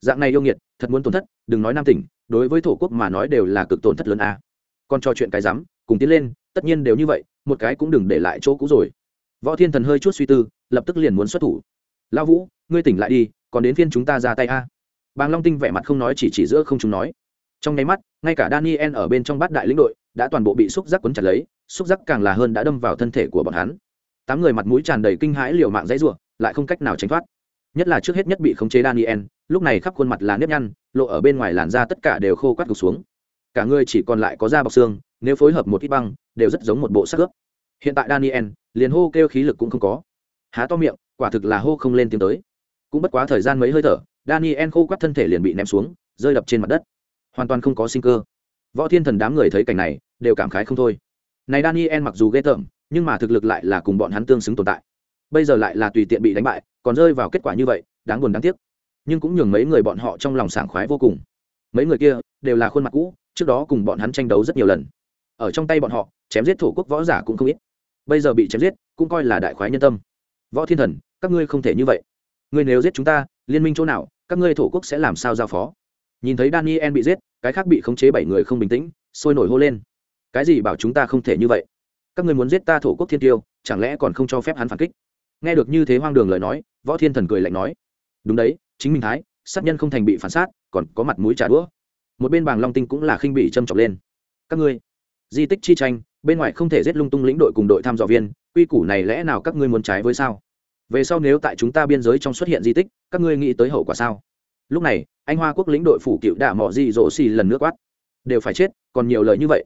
[SPEAKER 1] Dạng này yêu nghiệt, thật muốn tổn thất, đừng nói nam tỉnh, đối với thổ quốc mà nói đều là cực tổn thất lớn a. Còn trò chuyện cái rắm, cùng tiến lên, tất nhiên đều như vậy, một cái cũng đừng để lại chỗ cũ rồi võ thiên thần hơi chút suy tư, lập tức liền muốn xuất thủ. Lao vũ, ngươi tỉnh lại đi, còn đến phiên chúng ta ra tay a. Bàng long tinh vẻ mặt không nói chỉ chỉ giữa không chúng nói. Trong nháy mắt, ngay cả daniel ở bên trong bát đại lĩnh đội đã toàn bộ bị xúc giác quấn chặt lấy, xúc giác càng là hơn đã đâm vào thân thể của bọn hắn. Tám người mặt mũi tràn đầy kinh hãi liều mạng dãy ruộng lại không cách nào tránh thoát. Nhất là trước hết nhất bị khống chế daniel, lúc này khắp khuôn mặt là nếp nhăn, lộ ở bên ngoài làn da tất cả đều khô quắt gục xuống. Cả người chỉ còn lại có da bọc xương, nếu phối hợp một ít băng, đều rất giống một bộ xác ướp hiện tại daniel, liền hô kêu khí lực cũng không có. Há to miệng, quả thực là hô không lên tiếng tới. Cũng bất quá thời gian mấy hơi thở, daniel khô quắt thân thể liền bị ném xuống, rơi đập trên mặt đất. Hoàn toàn không có sinh cơ. Võ thiên thần đám người thấy cảnh này, đều cảm khái không thôi. Này daniel mặc dù ghê tởm, nhưng mà thực lực lại là cùng bọn hắn tương xứng tồn tại. Bây giờ lại là tùy tiện bị đánh bại, còn rơi vào kết quả như vậy, đáng buồn đáng tiếc. Nhưng cũng nhường mấy người bọn họ trong lòng sảng khoái vô cùng. Mấy người kia, đều là khuôn mặt cũ, trước đó cùng bọn hắn tranh đấu rất nhiều lần. Ở trong tay bọn họ, chém giết thổ quốc võ giả cũng không ít bây giờ bị chém giết, cũng coi là đại khoái nhân tâm. Võ thiên thần, các ngươi không thể như vậy. Ngươi nếu giết chúng ta, liên minh chỗ nào, các ngươi thổ quốc sẽ làm sao giao phó? Nhìn thấy daniel bị giết, cái khác bị khống chế bảy người không bình tĩnh, sôi nổi hô lên. Cái gì bảo chúng ta không thể như vậy? Các ngươi muốn giết ta thổ quốc thiên tiêu, chẳng lẽ còn không cho phép hắn phản kích? Nghe được như thế hoang đường lời nói, võ thiên thần cười lạnh nói. Đúng đấy, chính minh thái, sát nhân không thành bị phản sát, còn có mặt mũi trả đũa. Một bên bàng long tinh cũng là khinh bị châm chọc lên. Các ngươi, di tích chi tranh bên ngoài không thể giết lung tung lĩnh đội cùng đội tham dò viên, quy củ này lẽ nào các ngươi muốn trái với sao? Về sau nếu tại chúng ta biên giới trong xuất hiện di tích, các ngươi nghĩ tới hậu quả sao? Lúc này, anh hoa quốc lĩnh đội phủ cựu đạ mỏ di rộ xì lần nước quát. Đều phải chết, còn nhiều lời như vậy.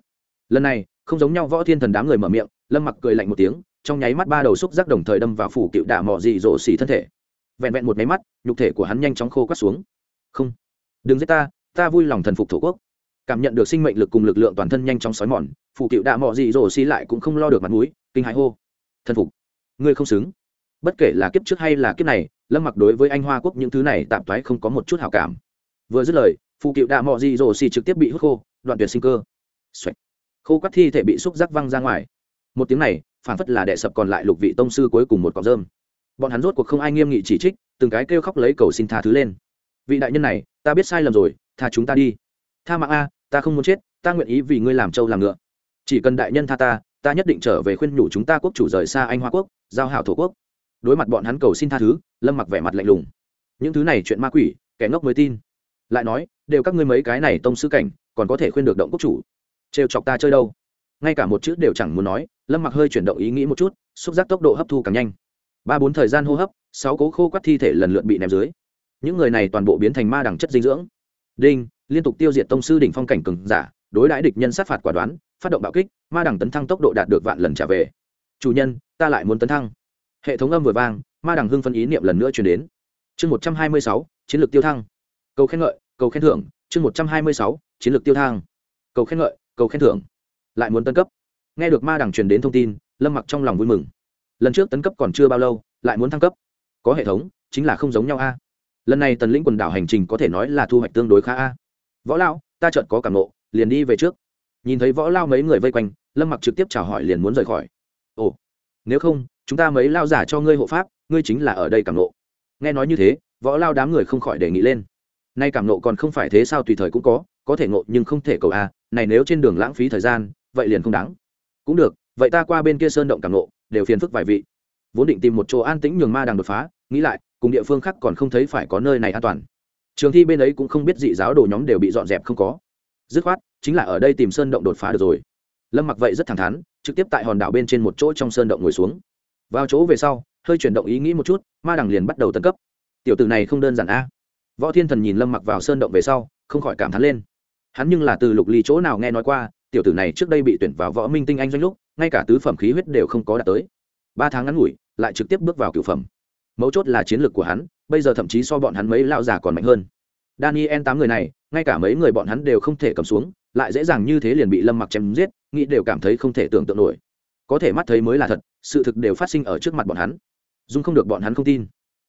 [SPEAKER 1] Lần này, không giống nhau võ thiên thần đám người mở miệng, lâm mặc cười lạnh một tiếng, trong nháy mắt ba đầu xúc giác đồng thời đâm vào phủ cựu đạ mỏ dị rộ xì thân thể. Vẹn vẹn một máy mắt, nhục thể của hắn nhanh chóng khô quắt xuống. Không. Đừng giết ta ta vui lòng thần phục thổ quốc cảm nhận được sinh mệnh lực cùng lực lượng toàn thân nhanh chóng sói mòn phụ cựu đạ mọ dị dỗ xi lại cũng không lo được mặt mũi, kinh hãi hô. Thần phục. Ngươi không xứng. Bất kể là kiếp trước hay là kiếp này, lâm mặc đối với anh hoa quốc những thứ này tạm thoái không có một chút hảo cảm. Vừa dứt lời phụ cựu đạ mọ dị dỗ xi trực tiếp bị hút khô, đoạn tuyệt sinh cơ. Xoạch. khô quắt thi thể bị xúc rắc văng ra ngoài. Một tiếng này phản phất là đệ sập còn lại lục vị tông sư cuối cùng một cọc rơm. Bọn hắn rốt cuộc không ai nghiêm nghị chỉ trích, từng cái kêu khóc lấy cầu xin tha thứ lên. Vị đại nhân này, ta biết sai lầm rồi, tha chúng ta đi. Tha mạng a ta không muốn chết, ta nguyện ý vì ngươi làm trâu làm ngựa. Chỉ cần đại nhân tha ta ta nhất định trở về khuyên nhủ chúng ta quốc chủ rời xa anh hoa quốc, giao hảo thổ quốc. Đối mặt bọn hắn cầu xin tha thứ, lâm mặc vẻ mặt lạnh lùng. Những thứ này chuyện ma quỷ, kẻ ngốc mới tin. Lại nói, đều các ngươi mấy cái này tông sư cảnh, còn có thể khuyên được động quốc chủ. Trêu chọc ta chơi đâu? Ngay cả một chữ đều chẳng muốn nói, lâm mặc hơi chuyển động ý nghĩ một chút, xúc giác tốc độ hấp thu càng nhanh. Ba bốn thời gian hô hấp, sáu cố khô quắt thi thể lần lượt bị ném dưới. Những người này toàn bộ biến thành ma đẳng chất dinh dưỡng. Đinh liên tục tiêu diệt tông sư đỉnh phong cảnh cường giả, đối đãi địch nhân sát phạt quả đoán, phát động bạo kích, ma đẳng tấn thăng tốc độ đạt được vạn lần trả về. Chủ nhân, ta lại muốn tấn thăng. Hệ thống âm vừa vang, ma đẳng hưng phân ý niệm lần nữa chuyển đến. Chương một trăm hai mươi sáu, chiến lược tiêu thăng. Cầu khen ngợi, cầu khen thưởng. Chương một trăm hai mươi sáu, chiến lược tiêu thăng. Cầu khen ngợi, cầu khen thưởng. Lại muốn tấn cấp. Nghe được ma đẳng truyền đến thông tin, lâm mặc trong lòng vui mừng. Lần trước tấn cấp còn chưa bao lâu, lại muốn thăng cấp. Có hệ thống, chính là không giống nhau a. Lần này tần lĩnh quần đảo hành trình có thể nói là thu hoạch tương đối khá a võ lao, ta chợt có cảm nộ, liền đi về trước. Nhìn thấy võ lao mấy người vây quanh, lâm mặc trực tiếp chào hỏi liền muốn rời khỏi. Ồ, nếu không, chúng ta mấy lao giả cho ngươi hộ pháp, ngươi chính là ở đây cảm nộ. Nghe nói như thế, võ lao đám người không khỏi đề nghị lên. Nay cảm nộ còn không phải thế sao tùy thời cũng có có thể ngộ nhưng không thể cầu a, này nếu trên đường lãng phí thời gian, vậy liền không đáng. Cũng được, vậy ta qua bên kia sơn động cảm nộ, đều phiền phức vài vị. Vốn định tìm một chỗ an tĩnh nhường ma đằng đột phá, nghĩ lại, cùng địa phương khác còn không thấy phải có nơi này an toàn trường thi bên ấy cũng không biết dị giáo đồ nhóm đều bị dọn dẹp không có. Dứt khoát, chính là ở đây tìm sơn động đột phá được rồi. Lâm mặc vậy rất thẳng thắn, trực tiếp tại hòn đảo bên trên một chỗ trong sơn động ngồi xuống. Vào chỗ về sau, hơi chuyển động ý nghĩ một chút, ma đằng liền bắt đầu tấn cấp. Tiểu tử này không đơn giản a. Võ thiên thần nhìn lâm mặc vào sơn động về sau, không khỏi cảm thán lên. Hắn nhưng là từ lục ly chỗ nào nghe nói qua, tiểu tử này trước đây bị tuyển vào võ minh tinh anh doanh lúc, ngay cả tứ phẩm khí huyết đều không có đạt tới. Ba tháng ngắn ngủi, lại trực tiếp bước vào cửu phẩm. Mấu chốt là chiến lược của hắn bây giờ thậm chí so bọn hắn mấy lao già còn mạnh hơn. Daniel tám người này, ngay cả mấy người bọn hắn đều không thể cầm xuống, lại dễ dàng như thế liền bị lâm mặc chém giết, nghĩ đều cảm thấy không thể tưởng tượng nổi. Có thể mắt thấy mới là thật, sự thực đều phát sinh ở trước mặt bọn hắn. Dung không được bọn hắn không tin.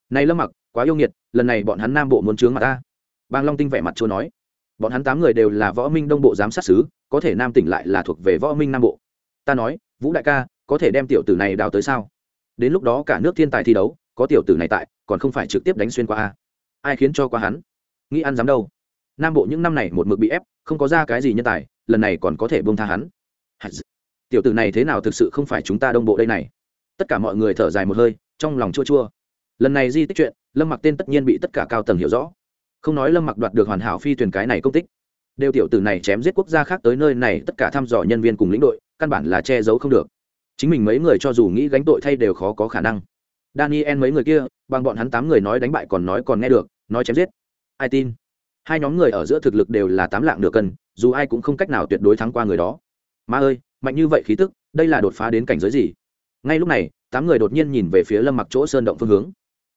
[SPEAKER 1] Này lâm mặc, quá yêu nghiệt, lần này bọn hắn nam bộ muốn chướng mặt ta. Bang long tinh vẻ mặt chua nói. Bọn hắn tám người đều là võ minh đông bộ giám sát xứ có thể nam tỉnh lại là thuộc về võ minh nam bộ. Ta nói, vũ đại ca, có thể đem tiểu tử này đào tới sao? Đến lúc đó cả nước thiên tài thi đấu có tiểu tử này tại, còn không phải trực tiếp đánh xuyên qua a. Ai khiến cho qua hắn? Nghĩ ăn dám đâu? Nam bộ những năm này một mực bị ép, không có ra cái gì nhân tài, lần này còn có thể bông tha hắn. Tiểu tử này thế nào thực sự không phải chúng ta đông bộ đây này? Tất cả mọi người thở dài một hơi, trong lòng chua chua. Lần này di tích chuyện, lâm mặc tên tất nhiên bị tất cả cao tầng hiểu rõ. Không nói lâm mặc đoạt được hoàn hảo phi thuyền cái này công tích. Đều tiểu tử này chém giết quốc gia khác tới nơi này, tất cả thăm dò nhân viên cùng lĩnh đội, căn bản là che giấu không được. Chính mình mấy người cho dù nghĩ gánh tội thay đều khó có khả năng daniel mấy người kia, bằng bọn hắn tám người nói đánh bại còn nói còn nghe được, nói chém giết. Ai tin? Hai nhóm người ở giữa thực lực đều là tám lạng nửa cân, dù ai cũng không cách nào tuyệt đối thắng qua người đó. Ma ơi, mạnh như vậy khí tức, đây là đột phá đến cảnh giới gì? Ngay lúc này, tám người đột nhiên nhìn về phía lâm mặc chỗ sơn động phương hướng.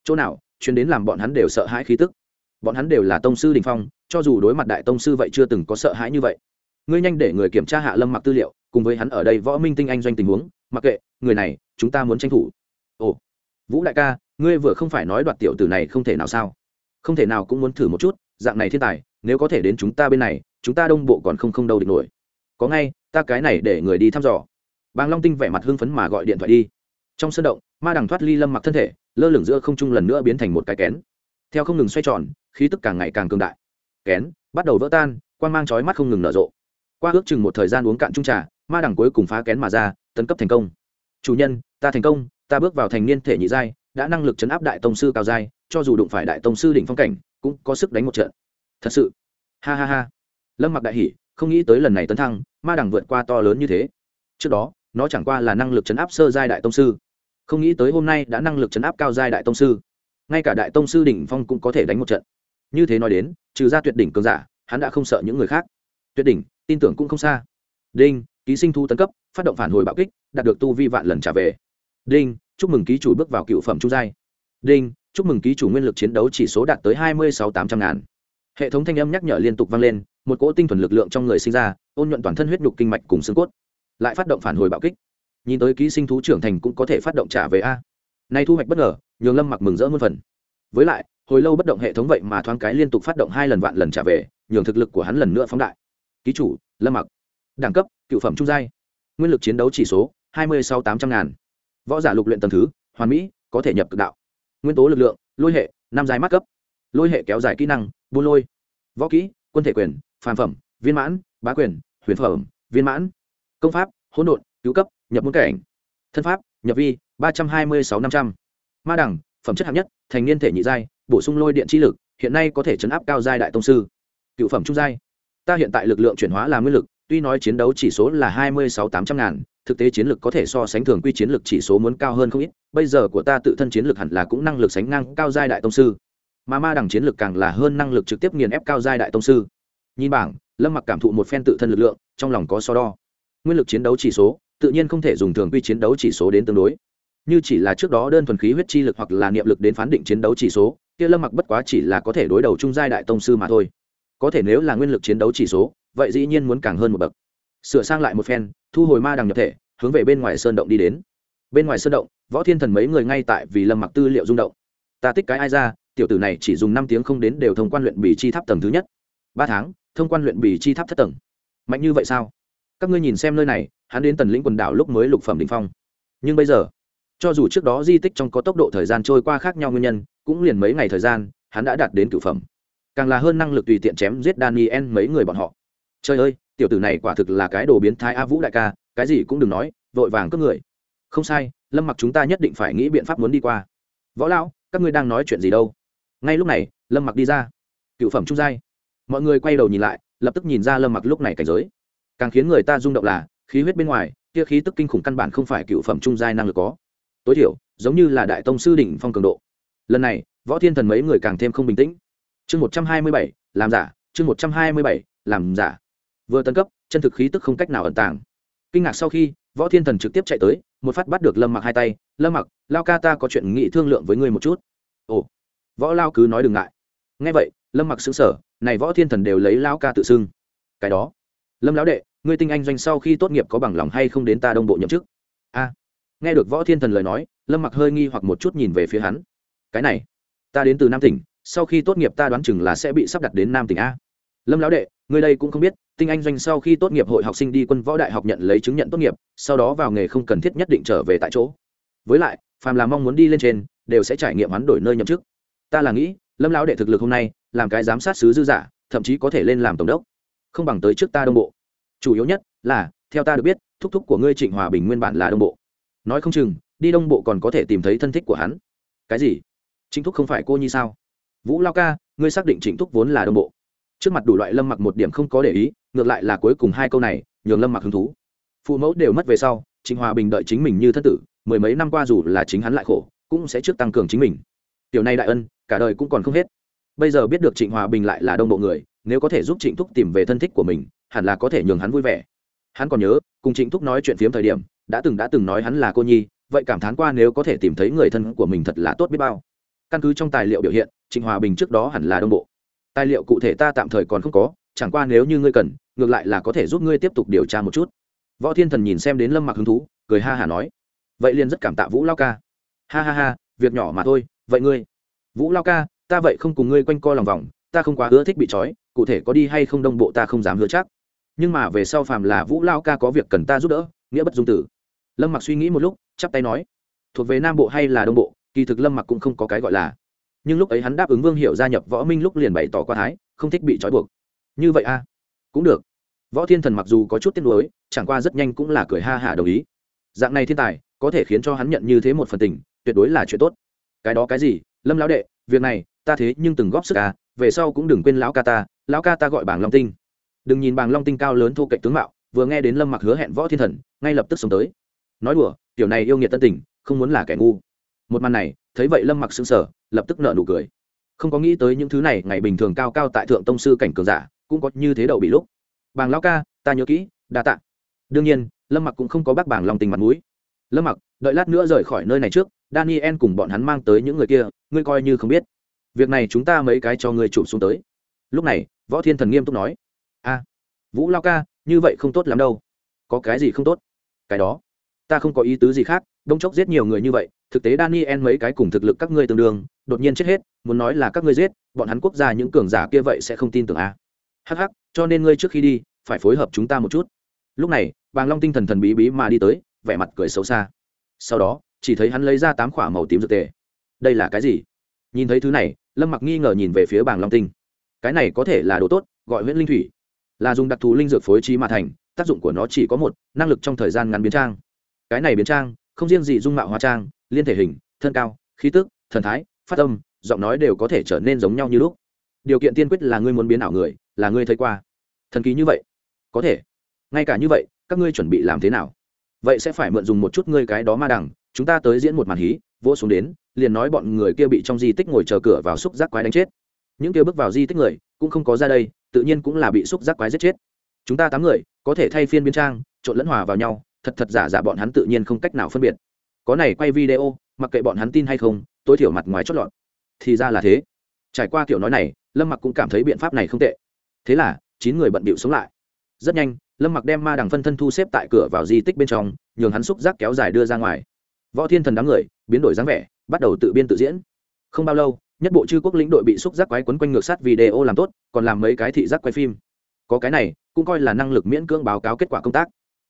[SPEAKER 1] Chỗ nào, chuyến đến làm bọn hắn đều sợ hãi khí tức. Bọn hắn đều là tông sư đình phong, cho dù đối mặt đại tông sư vậy chưa từng có sợ hãi như vậy. Ngươi nhanh để người kiểm tra hạ lâm mặc tư liệu, cùng với hắn ở đây võ minh tinh anh doanh tình huống, mặc kệ, người này, chúng ta muốn tranh thủ. Ồ vũ đại ca, ngươi vừa không phải nói đoạt tiểu tử này không thể nào sao? Không thể nào cũng muốn thử một chút, dạng này thiên tài, nếu có thể đến chúng ta bên này, chúng ta đông bộ còn không không đâu địch nổi. Có ngay, ta cái này để người đi thăm dò. Bàng long tinh vẻ mặt hưng phấn mà gọi điện thoại đi. Trong sân động, ma đằng thoát ly lâm mặc thân thể, lơ lửng giữa không trung lần nữa biến thành một cái kén. Theo không ngừng xoay tròn, khí tức càng ngày càng cường đại. Kén bắt đầu vỡ tan quan g mang chói mắt không ngừng nở rộ. Qua ước chừng một thời gian uống cạn trung trà, ma đằng cuối cùng phá kén mà ra, tấn cấp thành công. Chủ nhân, ta thành công ta bước vào thành niên thể nhị giai, đã năng lực chấn áp đại tông sư cao giai, cho dù đụng phải đại tông sư đỉnh phong cảnh, cũng có sức đánh một trận. Thật sự. Ha ha ha. Lâm mặc đại hỉ, không nghĩ tới lần này tấn thăng, ma đẳng vượt qua to lớn như thế. Trước đó, nó chẳng qua là năng lực chấn áp sơ giai đại tông sư. Không nghĩ tới hôm nay đã năng lực chấn áp cao giai đại tông sư. Ngay cả đại tông sư đỉnh phong cũng có thể đánh một trận. Như thế nói đến, trừ ra tuyệt đỉnh cường giả, hắn đã không sợ những người khác. Tuyệt đỉnh, tin tưởng cũng không xa. Đinh, ký sinh thu tấn cấp, phát động phản hồi bạo kích, đạt được tu vi vạn lần trả về đinh, chúc mừng ký chủ bước vào cựu phẩm trung giai. Đinh, chúc mừng ký chủ nguyên lực chiến đấu chỉ số đạt tới hai mươi sáu tám trăm ngàn. Hệ thống thanh âm nhắc nhở liên tục vang lên, một cỗ tinh thuần lực lượng trong người sinh ra, ôn nhuận toàn thân huyết nhục kinh mạch cùng xương cốt. Lại phát động phản hồi bạo kích. Nhìn tới ký sinh thú trưởng thành cũng có thể phát động trả về a. Nay thu hoạch bất ngờ, nhường lâm mặc mừng rỡ muôn phần. Với lại, hồi lâu bất động hệ thống vậy mà thoáng cái liên tục phát động hai lần vạn lần trả về, nhường thực lực của hắn lần nữa phóng đại. Ký chủ, lâm mặc. Đẳng cấp, cựu phẩm trung giai. Nguyên lực chiến đấu chỉ số, hai mươi sau tám trăm ngàn võ giả lục luyện tầng thứ, hoàn mỹ, có thể nhập cực đạo. Nguyên tố lực lượng, lôi hệ, năm giai mắt cấp. Lôi hệ kéo dài kỹ năng, buôn lôi. Võ kỹ, quân thể quyền, phàm phẩm, viên mãn, bá quyền, huyền phẩm, viên mãn. Công pháp, hỗn độn, cứu cấp, nhập môn cảnh. Thân pháp, nhập vi, ba trăm hai mươi sáu năm trăm. Ma đẳng, phẩm chất hạng nhất, thành niên thể nhị giai, bổ sung lôi điện chi lực, hiện nay có thể chấn áp cao giai đại tông sư. Cựu phẩm trung giai. Ta hiện tại lực lượng chuyển hóa là nguyên lực, tuy nói chiến đấu chỉ số là hai mươi sáu tám trăm ngàn thực tế chiến lược có thể so sánh thường quy chiến lược chỉ số muốn cao hơn không ít, bây giờ của ta tự thân chiến lược hẳn là cũng năng lực sánh ngang cao giai đại tông sư. Mà ma đẳng chiến lược càng là hơn năng lực trực tiếp nghiền ép cao giai đại tông sư. Nhìn bảng, lâm mặc cảm thụ một phen tự thân lực lượng, trong lòng có so đo. Nguyên lực chiến đấu chỉ số, tự nhiên không thể dùng thường quy chiến đấu chỉ số đến tương đối. Như chỉ là trước đó đơn thuần khí huyết chi lực hoặc là niệm lực đến phán định chiến đấu chỉ số, kia lâm mặc bất quá chỉ là có thể đối đầu trung giai đại tông sư mà thôi. Có thể nếu là nguyên lực chiến đấu chỉ số, vậy dĩ nhiên muốn càng hơn một bậc sửa sang lại một phen, thu hồi ma đằng nhập thể, hướng về bên ngoài sơn động đi đến. Bên ngoài sơn động, võ thiên thần mấy người ngay tại vì lâm mặc tư liệu rung động. Ta tích cái ai ra, tiểu tử này chỉ dùng năm tiếng không đến đều thông quan luyện bì chi tháp tầng thứ nhất. Ba tháng, thông quan luyện bì chi tháp thất tầng. Mạnh như vậy sao? Các ngươi nhìn xem nơi này, hắn đến tần lĩnh quần đảo lúc mới lục phẩm đ ỉ n h phong. Nhưng bây giờ, cho dù trước đó di tích trong có tốc độ thời gian trôi qua khác nhau nguyên nhân, cũng liền mấy ngày thời gian, hắn đã đạt đến cửu phẩm. Càng là hơn năng lực tùy tiện chém giết daniel mấy người bọn họ. Trời ơi tiểu tử này quả thực là cái đồ biến thái a vũ đại ca, cái gì cũng đừng nói, vội vàng cướp người. Không sai, lâm mặc chúng ta nhất định phải nghĩ biện pháp muốn đi qua. Võ lão, các ngươi đang nói chuyện gì đâu? Ngay lúc này, lâm mặc đi ra. Cựu phẩm trung giai. Mọi người quay đầu nhìn lại, lập tức nhìn ra lâm mặc lúc này cảnh giới. Càng khiến người ta rung động là, khí huyết bên ngoài, kia khí tức kinh khủng căn bản không phải cựu phẩm trung giai năng lực có. Tối thiểu, giống như là đại tông sư đỉnh phong cường độ. Lần này, võ thiên thần mấy người càng thêm không bình tĩnh. Chương một trăm hai mươi bảy, làm giả, chương một trăm hai mươi bảy, làm giả vừa tân cấp, chân thực khí tức không cách nào ẩn tàng. Kinh ngạc sau khi, võ thiên thần trực tiếp chạy tới, một phát bắt được lâm mặc hai tay. Lâm mặc, lao ca ta có chuyện nghị thương lượng với ngươi một chút. Ồ. Võ lao cứ nói đừng ngại. Ngay vậy, lâm mặc xứng sở này võ thiên thần đều lấy lao ca tự xưng. Cái đó. Lâm lão đệ, ngươi tinh anh doanh sau khi tốt nghiệp có bằng lòng hay không đến ta đông bộ nhậm chức? A. Nghe được võ thiên thần lời nói, lâm mặc hơi nghi hoặc một chút nhìn về phía hắn. Cái này, ta đến từ nam tỉnh, sau khi tốt nghiệp ta đoán chừng là sẽ bị sắp đặt đến nam tỉnh a lâm lão đệ người đây cũng không biết, tinh anh doanh sau khi tốt nghiệp hội học sinh đi quân võ đại học nhận lấy chứng nhận tốt nghiệp, sau đó vào nghề không cần thiết nhất định trở về tại chỗ. Với lại, phàm là mong muốn đi lên trên, đều sẽ trải nghiệm hoán đổi nơi nhậm chức. Ta là nghĩ, lâm lão đệ thực lực hôm nay, làm cái giám sát sứ dư giả, thậm chí có thể lên làm tổng đốc. Không bằng tới trước ta đông bộ. Chủ yếu nhất là, theo ta được biết, thúc thúc của ngươi trịnh hòa bình nguyên bản là đông bộ. Nói không chừng, đi đông bộ còn có thể tìm thấy thân thích của hắn. Cái gì? Chính thúc không phải cô nhi sao? Vũ lao ca, ngươi xác định trịnh thúc vốn là đông bộ trước mặt đủ loại lâm mặc một điểm không có để ý, ngược lại là cuối cùng hai câu này, nhường lâm mặc hứng thú. Phụ mẫu đều mất về sau, trịnh hòa bình đợi chính mình như thất tử, mười mấy năm qua dù là chính hắn lại khổ, cũng sẽ trước tăng cường chính mình. Tiểu này đại ân, cả đời cũng còn không hết. Bây giờ biết được trịnh hòa bình lại là đông bộ người, nếu có thể giúp trịnh thúc tìm về thân thích của mình, hẳn là có thể nhường hắn vui vẻ. Hắn còn nhớ, cùng trịnh thúc nói chuyện phiếm thời điểm, đã từng đã từng nói hắn là cô nhi, vậy cảm thán qua nếu có thể tìm thấy người thân của mình thật là tốt biết bao. Căn cứ trong tài liệu biểu hiện, trịnh hòa bình trước đó hẳn là đông bộ tài liệu cụ thể ta tạm thời còn không có, chẳng qua nếu như ngươi cần, ngược lại là có thể giúp ngươi tiếp tục điều tra một chút. Võ thiên thần nhìn xem đến lâm mặc hứng thú, cười ha hả nói, vậy liền rất cảm tạ vũ lao ca. Ha ha ha, việc nhỏ mà thôi, vậy ngươi? Vũ lao ca, ta vậy không cùng ngươi quanh co lòng vòng, ta không quá ưa thích bị trói, cụ thể có đi hay không đông bộ ta không dám hứa chắc. Nhưng mà về sau phàm là vũ lao ca có việc cần ta giúp đỡ, nghĩa bất dung tử. Lâm mặc suy nghĩ một lúc, chắp tay nói, thuộc về nam bộ hay là đông bộ, kỳ thực lâm mặc cũng không có cái gọi là nhưng lúc ấy hắn đáp ứng vương hiệu gia nhập võ minh lúc liền bày tỏ qua thái, không thích bị trói buộc. Như vậy a à? cũng được. Võ thiên thần mặc dù có chút tiếc nuối, chẳng qua rất nhanh cũng là cười ha hả đồng ý. Dạng này thiên tài, có thể khiến cho hắn nhận như thế một phần tình, tuyệt đối là chuyện tốt. Cái đó cái gì? Lâm lão đệ, việc này, ta thế nhưng từng góp sức à về sau cũng đừng quên lão ca ta, lão ca ta gọi bảng long tinh. Đừng nhìn bảng long tinh cao lớn thô cạnh tướng mạo, vừa nghe đến lâm mặc hứa hẹn võ thiên thần, ngay lập tức sống tới. Nói đùa, tiểu này yêu nghiệt tân tình, không muốn là kẻ ngu. Một màn này thấy vậy lâm mặc sững sở lập tức nở nụ cười. Không có nghĩ tới những thứ này, ngày bình thường cao cao tại thượng tông sư cảnh cường giả, cũng có như thế đậu bị lúc. Bàng lao ca, ta nhớ kỹ, đa tạ. Đương nhiên, lâm mặc cũng không có bác bảng lòng tình mặt mũi. Lâm mặc, đợi lát nữa rời khỏi nơi này trước, daniel cùng bọn hắn mang tới những người kia, ngươi coi như không biết. Việc này chúng ta mấy cái cho ngươi chụp xuống tới. Lúc này, võ thiên thần nghiêm túc nói. A, vũ lao ca, như vậy không tốt lắm đâu. Có cái gì không tốt? Cái đó. Ta không có ý tứ gì khác đông chốc giết nhiều người như vậy, thực tế daniel mấy cái cùng thực lực các ngươi tương đương, đột nhiên chết hết, muốn nói là các ngươi giết, bọn hắn quốc gia những cường giả kia vậy sẽ không tin tưởng a. Hắc hắc, cho nên ngươi trước khi đi, phải phối hợp chúng ta một chút. Lúc này, bàng long tinh thần thần bí bí mà đi tới, vẻ mặt cười xấu xa. Sau đó, chỉ thấy hắn lấy ra tám quả màu tím dược tề. Đây là cái gì? Nhìn thấy thứ này, lâm mặc nghi ngờ nhìn về phía bàng long tinh. Cái này có thể là đồ tốt, gọi huyễn linh thủy. Là dùng đặc thù linh dược phối trí mà thành, tác dụng của nó chỉ có một, năng lực trong thời gian ngắn biến trang. Cái này biến trang không riêng gì dung mạo hóa trang, liên thể hình, thân cao, khí tức, thần thái, phát âm, giọng nói đều có thể trở nên giống nhau như lúc. Điều kiện tiên quyết là ngươi muốn biến ảo người, là ngươi thấy qua. Thần kỳ như vậy. Có thể. Ngay cả như vậy, các ngươi chuẩn bị làm thế nào? Vậy sẽ phải mượn dùng một chút ngươi cái đó ma đằng, chúng ta tới diễn một màn hí, vỗ xuống đến, liền nói bọn người kia bị trong di tích ngồi chờ cửa vào xúc giác quái đánh chết. Những kia bước vào di tích người, cũng không có ra đây, tự nhiên cũng là bị xúc giác quái giết chết. Chúng ta tám người, có thể thay phiên biên trang, trộn lẫn hòa vào nhau thật thật giả giả bọn hắn tự nhiên không cách nào phân biệt. Có này quay video, mặc kệ bọn hắn tin hay không, tối thiểu mặt ngoài chót lọt. Thì ra là thế. Trải qua kiểu nói này, lâm mặc cũng cảm thấy biện pháp này không tệ. Thế là, chín người bận bịu sống lại. Rất nhanh, lâm mặc đem ma đằng phân thân thu xếp tại cửa vào di tích bên trong, nhường hắn xúc giác kéo dài đưa ra ngoài. Võ thiên thần đám người, biến đổi dáng vẻ, bắt đầu tự biên tự diễn. Không bao lâu, nhất bộ chư quốc lĩnh đội bị xúc giác quái quấn quanh ngược sát video làm tốt, còn làm mấy cái thị giác quay phim. Có cái này, cũng coi là năng lực miễn cưỡng báo cáo kết quả công tác.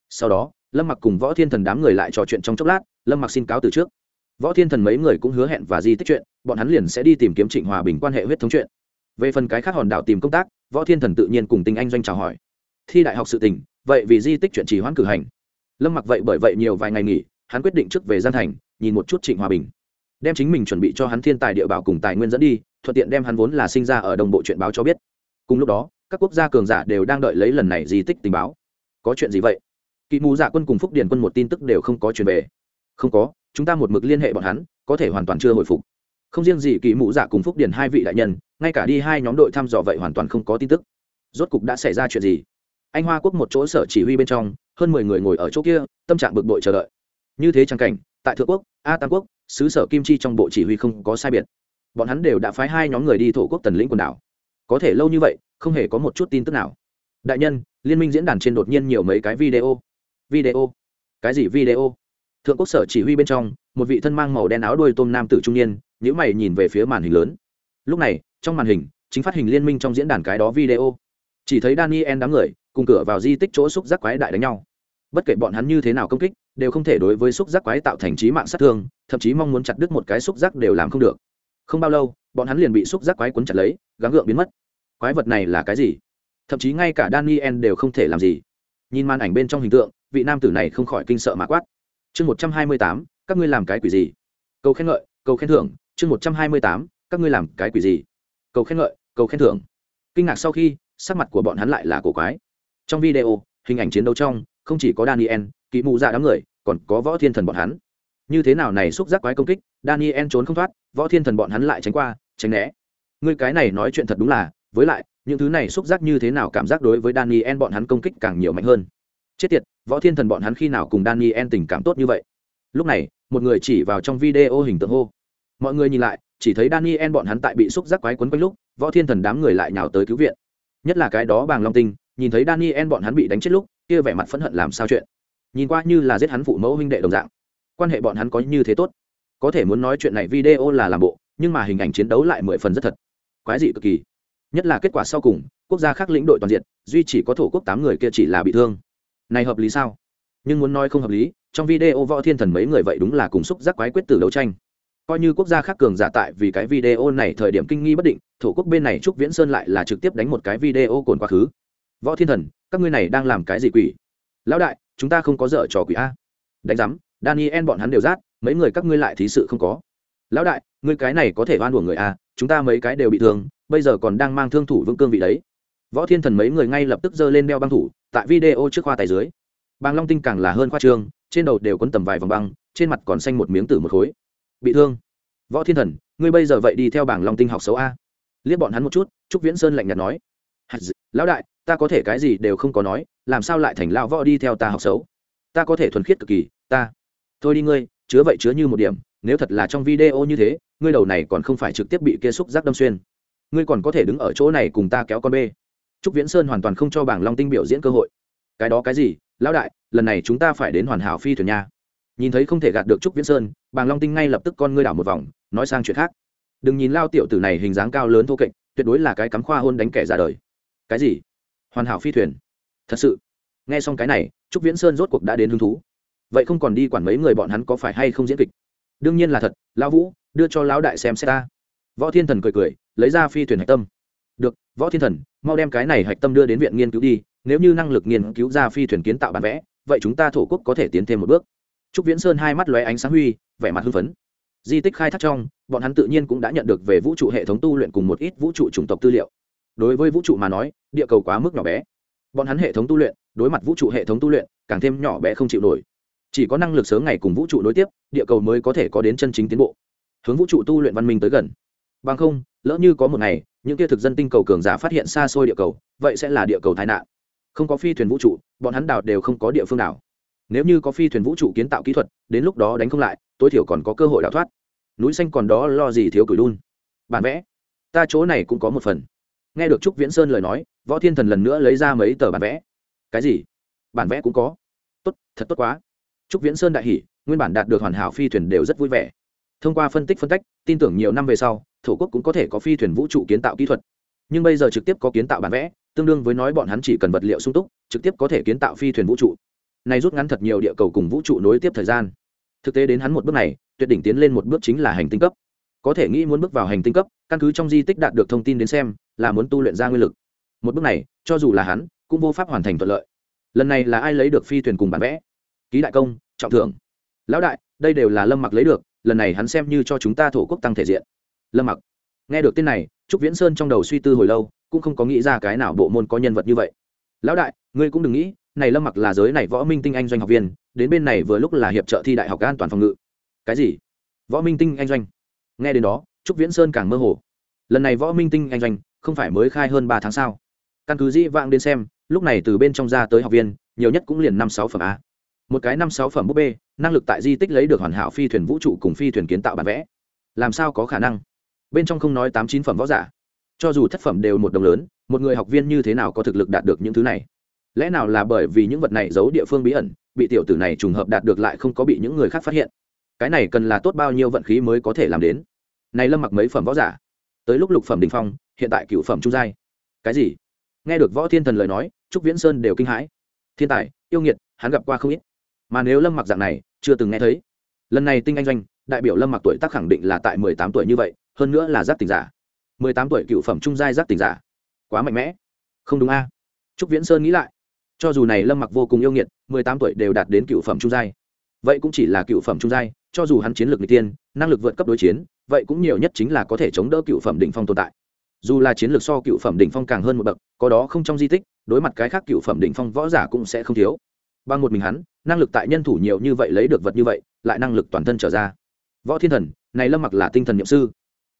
[SPEAKER 1] Sau đó lâm mặc cùng võ thiên thần đám người lại trò chuyện trong chốc lát, lâm mặc xin cáo từ trước. Võ thiên thần mấy người cũng hứa hẹn và di tích chuyện, bọn hắn liền sẽ đi tìm kiếm trịnh hòa bình quan hệ huyết thống chuyện. Về phần cái khác hòn đảo tìm công tác, võ thiên thần tự nhiên cùng tinh anh doanh chào hỏi. Thi đại học sự tình, vậy vì di tích chuyện chỉ hoãn cử hành. Lâm mặc vậy bởi vậy nhiều vài ngày nghỉ, hắn quyết định trước về gian thành, nhìn một chút trịnh hòa bình. Đem chính mình chuẩn bị cho hắn thiên tài địa bảo cùng tài nguyên dẫn đi, thuận tiện đem hắn vốn là sinh ra ở đồng bộ chuyện báo cho biết. Cùng lúc đó, các quốc gia cường giả đều đang đợi lấy lần này di tích tình báo. Có chuyện gì vậy? Kỵ mù dạ quân cùng phúc điền quân một tin tức đều không có truyền về. Không có, chúng ta một mực liên hệ bọn hắn, có thể hoàn toàn chưa hồi phục. Không riêng gì kỵ mù dạ cùng phúc điền hai vị đại nhân, ngay cả đi hai nhóm đội thăm dò vậy hoàn toàn không có tin tức. Rốt cục đã xảy ra chuyện gì? Anh hoa quốc một chỗ sở chỉ huy bên trong, hơn mười người ngồi ở chỗ kia, tâm trạng bực bội chờ đợi. Như thế trang cảnh, tại thượng quốc, a tam quốc, xứ sở kim chi trong bộ chỉ huy không có sai biệt. Bọn hắn đều đã phái hai nhóm người đi thổ quốc tần lĩnh quần đảo. Có thể lâu như vậy, không hề có một chút tin tức nào. Đại nhân, liên minh diễn đàn trên đột nhiên nhiều mấy cái video video. Cái gì video? Thượng quốc sở chỉ huy bên trong, một vị thân mang màu đen áo đuôi tôm nam tử trung niên nhữ mày nhìn về phía màn hình lớn. Lúc này, trong màn hình, chính phát hình liên minh trong diễn đàn cái đó video. Chỉ thấy daniel đám người, cùng cửa vào di tích chỗ xúc giác quái đại đánh nhau. Bất kể bọn hắn như thế nào công kích, đều không thể đối với xúc giác quái tạo thành trí mạng sát thương, thậm chí mong muốn chặt đứt một cái xúc giác đều làm không được. Không bao lâu, bọn hắn liền bị xúc giác quái quấn chặt lấy, gắng gượng biến mất. Quái vật này là cái gì? Thậm chí ngay cả daniel đều không thể làm gì. Nhìn màn ảnh bên trong hình tượng vị nam tử này không khỏi kinh sợ mà quát. Chương một trăm hai mươi tám, các ngươi làm cái quỷ gì? Cầu khen ngợi, cầu khen thưởng, chương một trăm hai mươi tám, các ngươi làm cái quỷ gì? Cầu khen ngợi, cầu khen thưởng. Kinh ngạc sau khi, sắc mặt của bọn hắn lại là cổ quái. Trong video, hình ảnh chiến đấu trong, không chỉ có daniel, kỵ mụ dạ đám người, còn có võ thiên thần bọn hắn. Như thế nào này xúc giác quái công kích, daniel trốn không thoát, võ thiên thần bọn hắn lại tránh qua, tránh né. Người cái này nói chuyện thật đúng là, với lại, những thứ này xúc giác như thế nào cảm giác đối với daniel bọn hắn công kích càng nhiều mạnh hơn chết tiệt, võ thiên thần bọn hắn khi nào cùng daniel tình cảm tốt như vậy? Lúc này, một người chỉ vào trong video hình tượng hô. Mọi người nhìn lại, chỉ thấy daniel bọn hắn tại bị xúc giác quái quấn quanh lúc, võ thiên thần đám người lại nhào tới cứu viện. Nhất là cái đó bàng long tinh, nhìn thấy daniel bọn hắn bị đánh chết lúc, kia vẻ mặt phẫn hận làm sao chuyện? Nhìn qua như là giết hắn phụ mẫu huynh đệ đồng dạng, quan hệ bọn hắn có như thế tốt? Có thể muốn nói chuyện này video là làm bộ, nhưng mà hình ảnh chiến đấu lại mười phần rất thật. Quái dị cực kỳ. Nhất là kết quả sau cùng, quốc gia khác lĩnh đội toàn diện, duy chỉ có thổ quốc tám người kia chỉ là bị thương này hợp lý sao? Nhưng muốn nói không hợp lý, trong video võ thiên thần mấy người vậy đúng là cùng xúc giác quái quyết tử đấu tranh. Coi như quốc gia khác cường giả tại vì cái video này thời điểm kinh nghi bất định, thổ quốc bên này trúc viễn sơn lại là trực tiếp đánh một cái video cồn quá khứ. Võ thiên thần, các ngươi này đang làm cái gì quỷ? Lão đại, chúng ta không có dở trò quỷ a. Đánh giám, daniel bọn hắn đều rát, mấy người các ngươi lại thí sự không có. Lão đại, ngươi cái này có thể oan uổng người a, chúng ta mấy cái đều bị thương, bây giờ còn đang mang thương thủ vững cương vị đấy. Võ thiên thần mấy người ngay lập tức giơ lên đeo băng thủ tại video trước khoa tài dưới. Bàng long tinh càng là hơn khoa trương, trên đầu đều quấn tầm vài vòng băng, trên mặt còn xanh một miếng tử một khối. Bị thương. Võ thiên thần, ngươi bây giờ vậy đi theo bảng long tinh học xấu a. Liếc bọn hắn một chút, trúc viễn sơn lạnh nhạt nói. Lão đại, ta có thể cái gì đều không có nói, làm sao lại thành lão võ đi theo ta học xấu? Ta có thể thuần khiết cực kỳ, ta. Thôi đi ngươi, chứa vậy chứa như một điểm, nếu thật là trong video như thế, ngươi đầu này còn không phải trực tiếp bị kia xúc giác đâm xuyên. Ngươi còn có thể đứng ở chỗ này cùng ta kéo con bê trúc viễn sơn hoàn toàn không cho bảng long tinh biểu diễn cơ hội. Cái đó cái gì? Lão đại, lần này chúng ta phải đến hoàn hảo phi thuyền nha. Nhìn thấy không thể gạt được trúc viễn sơn bàng long tinh ngay lập tức con ngươi đảo một vòng, nói sang chuyện khác. Đừng nhìn lao tiểu tử này hình dáng cao lớn thô kệch, tuyệt đối là cái cắm khoa hôn đánh kẻ ra đời. Cái gì? Hoàn hảo phi thuyền? Thật sự? Nghe xong cái này, trúc viễn sơn rốt cuộc đã đến hứng thú. Vậy không còn đi quản mấy người bọn hắn có phải hay không diễn kịch? Đương nhiên là thật, lão vũ, đưa cho lão đại xem xét ta. Võ thiên thần cười cười, lấy ra phi thuyền hạch tâm. Được, võ thiên thần mau đem cái này hạch tâm đưa đến viện nghiên cứu đi, nếu như năng lực nghiên cứu ra phi thuyền kiến tạo bản vẽ, vậy chúng ta thổ quốc có thể tiến thêm một bước. Trúc viễn sơn hai mắt lóe ánh sáng huy, vẻ mặt hưng phấn. Di tích khai thác trong, bọn hắn tự nhiên cũng đã nhận được về vũ trụ hệ thống tu luyện cùng một ít vũ trụ chủng tộc tư liệu. Đối với vũ trụ mà nói, địa cầu quá mức nhỏ bé. Bọn hắn hệ thống tu luyện, đối mặt vũ trụ hệ thống tu luyện, càng thêm nhỏ bé không chịu nổi. Chỉ có năng lực sớm ngày cùng vũ trụ nối tiếp, địa cầu mới có thể có đến chân chính tiến bộ. Hướng vũ trụ tu luyện văn minh tới gần. Bằng không, lỡ như có một ngày những kia thực dân tinh cầu cường giả phát hiện xa xôi địa cầu vậy sẽ là địa cầu tai nạn. Không có phi thuyền vũ trụ bọn hắn đào đều không có địa phương nào nếu như có phi thuyền vũ trụ kiến tạo kỹ thuật đến lúc đó đánh không lại tối thiểu còn có cơ hội đào thoát. Núi xanh còn đó lo gì thiếu cửi đun. Bản vẽ ta chỗ này cũng có một phần. Nghe được trúc viễn sơn lời nói võ thiên thần lần nữa lấy ra mấy tờ bản vẽ. Cái gì? Bản vẽ cũng có. Tốt thật tốt quá. Trúc viễn sơn đại hỉ, nguyên bản đạt được hoàn hảo phi thuyền đều rất vui vẻ thông qua phân tích phân tách, tin tưởng nhiều năm về sau thổ quốc cũng có thể có phi thuyền vũ trụ kiến tạo kỹ thuật. Nhưng bây giờ trực tiếp có kiến tạo bản vẽ tương đương với nói bọn hắn chỉ cần vật liệu sung túc trực tiếp có thể kiến tạo phi thuyền vũ trụ. Này rút ngắn thật nhiều địa cầu cùng vũ trụ nối tiếp thời gian. Thực tế đến hắn một bước này tuyệt đỉnh tiến lên một bước chính là hành tinh cấp. Có thể nghĩ muốn bước vào hành tinh cấp căn cứ trong di tích đạt được thông tin đến xem là muốn tu luyện ra nguyên lực. Một bước này cho dù là hắn cũng vô pháp hoàn thành thuận lợi. Lần này là ai lấy được phi thuyền cùng bản vẽ? Ký đại công trọng thưởng. Lão đại đây đều là lâm mặc lấy được lần này hắn xem như cho chúng ta thổ quốc tăng thể diện. Lâm mặc, nghe được tên này, trúc viễn sơn trong đầu suy tư hồi lâu, cũng không có nghĩ ra cái nào bộ môn có nhân vật như vậy. Lão đại, ngươi cũng đừng nghĩ, này lâm mặc là giới này võ minh tinh anh doanh học viên, đến bên này vừa lúc là hiệp trợ thi đại học an toàn phòng ngự. Cái gì? Võ minh tinh anh doanh? Nghe đến đó, trúc viễn sơn càng mơ hồ. Lần này võ minh tinh anh doanh không phải mới khai hơn ba tháng sao? Căn cứ dĩ vãng đến xem, lúc này từ bên trong ra tới học viên, nhiều nhất cũng liền năm sáu phẩm a một cái năm sáu phẩm búp bê, năng lực tại di tích lấy được hoàn hảo phi thuyền vũ trụ cùng phi thuyền kiến tạo bản vẽ. Làm sao có khả năng? Bên trong không nói tám chín phẩm võ giả. Cho dù thất phẩm đều một đồng lớn, một người học viên như thế nào có thực lực đạt được những thứ này? Lẽ nào là bởi vì những vật này giấu địa phương bí ẩn, bị tiểu tử này trùng hợp đạt được lại không có bị những người khác phát hiện? Cái này cần là tốt bao nhiêu vận khí mới có thể làm đến? Này lâm mặc mấy phẩm võ giả? Tới lúc lục phẩm đình phong, hiện tại cựu phẩm trung giai. Cái gì? Nghe được võ thiên thần lời nói, trúc viễn sơn đều kinh hãi. Thiên tài, yêu nghiệt, hắn gặp qua không ít mà nếu lâm mặc dạng này, chưa từng nghe thấy. Lần này tinh anh doanh, đại biểu lâm mặc tuổi tác khẳng định là tại mười tám tuổi như vậy, hơn nữa là giác tình giả. mười tám tuổi cựu phẩm trung giai giác tình giả. Quá mạnh mẽ. Không đúng a. Trúc viễn sơn nghĩ lại. Cho dù này lâm mặc vô cùng yêu nghiệt, mười tám tuổi đều đạt đến cựu phẩm trung giai. Vậy cũng chỉ là cựu phẩm trung giai, cho dù hắn chiến lược n g tiên, năng lực vượt cấp đối chiến, vậy cũng nhiều nhất chính là có thể chống đỡ cựu phẩm đỉnh phong tồn tại. Dù là chiến lược so cựu phẩm đỉnh phong càng hơn một bậc, có đó không trong di tích, đối mặt cái khác cựu phẩm đỉnh phong võ giả cũng sẽ không thiếu bằng một mình hắn, năng lực tại nhân thủ nhiều như vậy lấy được vật như vậy, lại năng lực toàn thân trở ra. Võ thiên thần, này lâm mặc là tinh thần nhậm sư.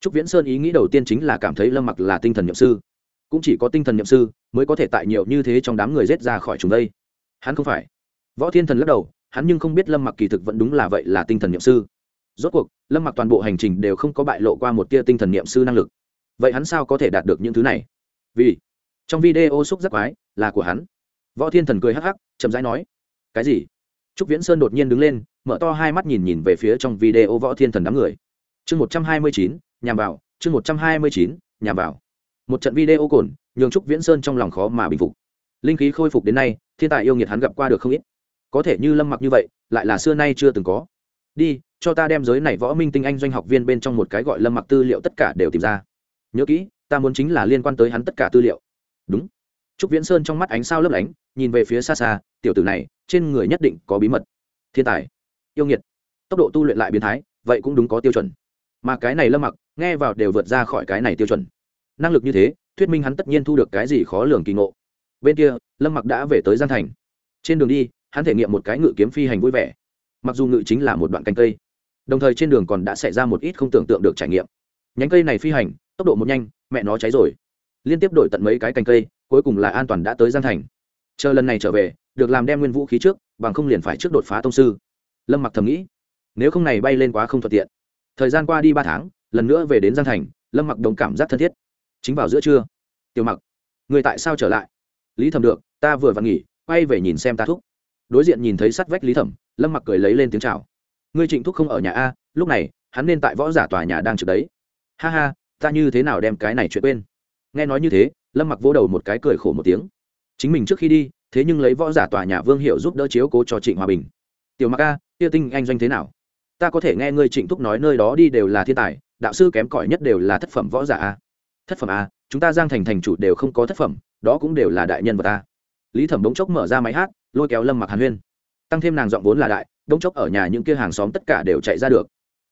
[SPEAKER 1] Trúc viễn sơn ý nghĩ đầu tiên chính là cảm thấy lâm mặc là tinh thần nhậm sư. Cũng chỉ có tinh thần nhậm sư mới có thể tại nhiều như thế trong đám người rết ra khỏi chúng đây. Hắn không phải. Võ thiên thần lắc đầu, hắn nhưng không biết lâm mặc kỳ thực vẫn đúng là vậy là tinh thần nhậm sư. Rốt cuộc, lâm mặc toàn bộ hành trình đều không có bại lộ qua một tia tinh thần niệm sư năng lực. Vậy hắn sao có thể đạt được những thứ này? Vì, trong video xúc giác quái là của hắn. Võ thiên thần cười hắc hắc chậm rãi nói, cái gì? Trúc viễn sơn đột nhiên đứng lên, mở to hai mắt nhìn nhìn về phía trong video võ thiên thần đám người. Chương một trăm hai mươi chín, nhằm vào, chương một trăm hai mươi chín, nhằm vào. Một trận video cồn, nhường trúc viễn sơn trong lòng khó mà bình phục. Linh khí khôi phục đến nay, thiên tài yêu nghiệt hắn gặp qua được không ít. Có thể như lâm mặc như vậy, lại là xưa nay chưa từng có. Đi, cho ta đem giới này võ minh tinh anh doanh học viên bên trong một cái gọi lâm mặc tư liệu tất cả đều tìm ra. Nhớ kỹ, ta muốn chính là liên quan tới hắn tất cả tư liệu. Đúng trúc viễn sơn trong mắt ánh sao lấp lánh, nhìn về phía xa xa, tiểu tử này, trên người nhất định có bí mật. Thiên tài, yêu nghiệt, tốc độ tu luyện lại biến thái, vậy cũng đúng có tiêu chuẩn. Mà cái này lâm mặc, nghe vào đều vượt ra khỏi cái này tiêu chuẩn. Năng lực như thế, thuyết minh hắn tất nhiên thu được cái gì khó lường kỳ ngộ. Bên kia, lâm mặc đã về tới giang thành. Trên đường đi, hắn thể nghiệm một cái ngự kiếm phi hành vui vẻ. Mặc dù ngự chính là một đoạn canh cây, đồng thời trên đường còn đã xảy ra một ít không tưởng tượng được trải nghiệm. Nhánh cây này phi hành, tốc độ một nhanh, mẹ nó cháy rồi. Liên tiếp đổi tận mấy cái cành cây cuối cùng là an toàn đã tới giang thành. Chờ lần này trở về, được làm đem nguyên vũ khí trước, bằng không liền phải trước đột phá tông sư. Lâm mặc thầm nghĩ, nếu không này bay lên quá không thuận tiện. Thời gian qua đi ba tháng, lần nữa về đến giang thành, lâm mặc đồng cảm giác thân thiết. Chính vào giữa trưa, tiểu mặc, người tại sao trở lại? Lý thẩm được, ta vừa vặn nghỉ, quay về nhìn xem ta thúc. Đối diện nhìn thấy sắt vách lý thẩm, lâm mặc cười lấy lên tiếng chào. Ngươi trịnh thúc không ở nhà a, lúc này, hắn nên tại võ giả tòa nhà đang trực đấy. Ha ha, ta như thế nào đem cái này chuyện quên? Nghe nói như thế lâm mặc vỗ đầu một cái cười khổ một tiếng. Chính mình trước khi đi, thế nhưng lấy võ giả tòa nhà vương hiệu giúp đỡ chiếu cố cho trịnh hòa bình. Tiểu mặc a tiêu tinh anh doanh thế nào? Ta có thể nghe ngươi trịnh thúc nói nơi đó đi đều là thiên tài, đạo sư kém cỏi nhất đều là thất phẩm võ giả a. Thất phẩm a, chúng ta giang thành thành chủ đều không có thất phẩm, đó cũng đều là đại nhân vật ta lý thẩm đống chốc mở ra máy hát, lôi kéo lâm mặc hàn huyên. Tăng thêm nàng giọng vốn là đại đống chốc ở nhà những kia hàng xóm tất cả đều chạy ra được.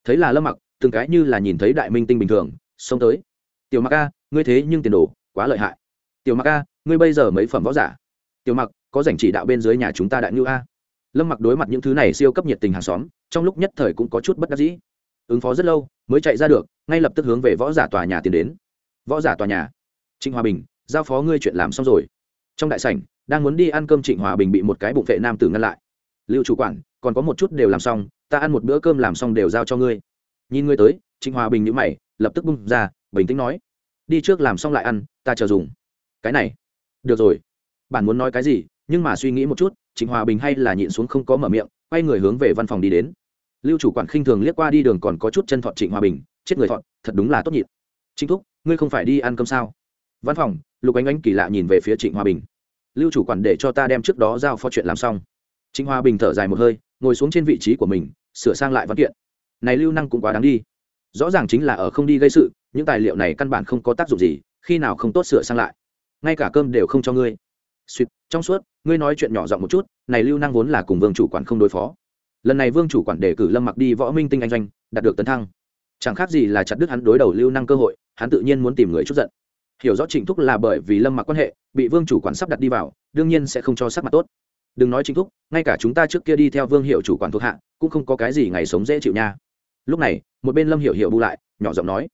[SPEAKER 1] Thấy là lâm mặc, từng cái như là nhìn thấy đại minh tinh bình thường, xông tới. Tiểu mặc a, ngươi thế nhưng tiền đồ quá lợi hại. Tiểu mặc a, ngươi bây giờ mấy phẩm võ giả? Tiểu mặc, có dành chỉ đạo bên dưới nhà chúng ta đại ngữ a. Lâm mặc đối mặt những thứ này siêu cấp nhiệt tình hàng xóm, trong lúc nhất thời cũng có chút bất đắc dĩ. Ứng phó rất lâu, mới chạy ra được, ngay lập tức hướng về võ giả tòa nhà tiến đến. Võ giả tòa nhà. Trịnh hòa bình, giao phó ngươi chuyện làm xong rồi. Trong đại sảnh, đang muốn đi ăn cơm trịnh hòa bình bị một cái bụng vệ nam tử ngăn lại. Lưu chủ quản, còn có một chút đều làm xong, ta ăn một bữa cơm làm xong đều giao cho ngươi. Nhìn ngươi tới, trịnh hòa bình nhữ mày, lập tức bung ra, bình tĩnh nói đi trước làm xong lại ăn, ta chờ dùng. Cái này, được rồi. Bạn muốn nói cái gì, nhưng mà suy nghĩ một chút, trịnh hòa bình hay là nhịn xuống không có mở miệng, quay người hướng về văn phòng đi đến. Lưu chủ quản khinh thường liếc qua đi đường còn có chút chân thọ trịnh hòa bình, chết người thọ thật đúng là tốt nhịn. Trịnh thúc, ngươi không phải đi ăn cơm sao? Văn phòng, lục ánh ánh kỳ lạ nhìn về phía trịnh hòa bình. Lưu chủ quản để cho ta đem trước đó giao phó chuyện làm xong. Trịnh hòa bình thở dài một hơi, ngồi xuống trên vị trí của mình, sửa sang lại văn kiện. Này lưu năng cũng quá đáng đi rõ ràng chính là ở không đi gây sự, những tài liệu này căn bản không có tác dụng gì, khi nào không tốt sửa sang lại. Ngay cả cơm đều không cho ngươi. Suýt trong suốt, ngươi nói chuyện nhỏ giọng một chút, này lưu năng vốn là cùng vương chủ quản không đối phó. Lần này vương chủ quản đề cử lâm mặc đi võ minh tinh anh doanh, đạt được tấn thăng. Chẳng khác gì là chặt đứt hắn đối đầu lưu năng cơ hội, hắn tự nhiên muốn tìm người chút giận. Hiểu rõ trịnh thúc là bởi vì lâm mặc quan hệ, bị vương chủ quản sắp đặt đi vào, đương nhiên sẽ không cho sắc mặt tốt. Đừng nói trịnh thúc, ngay cả chúng ta trước kia đi theo vương hiệu chủ quản thuộc hạ, cũng không có cái gì ngày sống dễ chịu nha. Lúc này một bên lâm hiểu hiểu bu lại, nhỏ giọng nói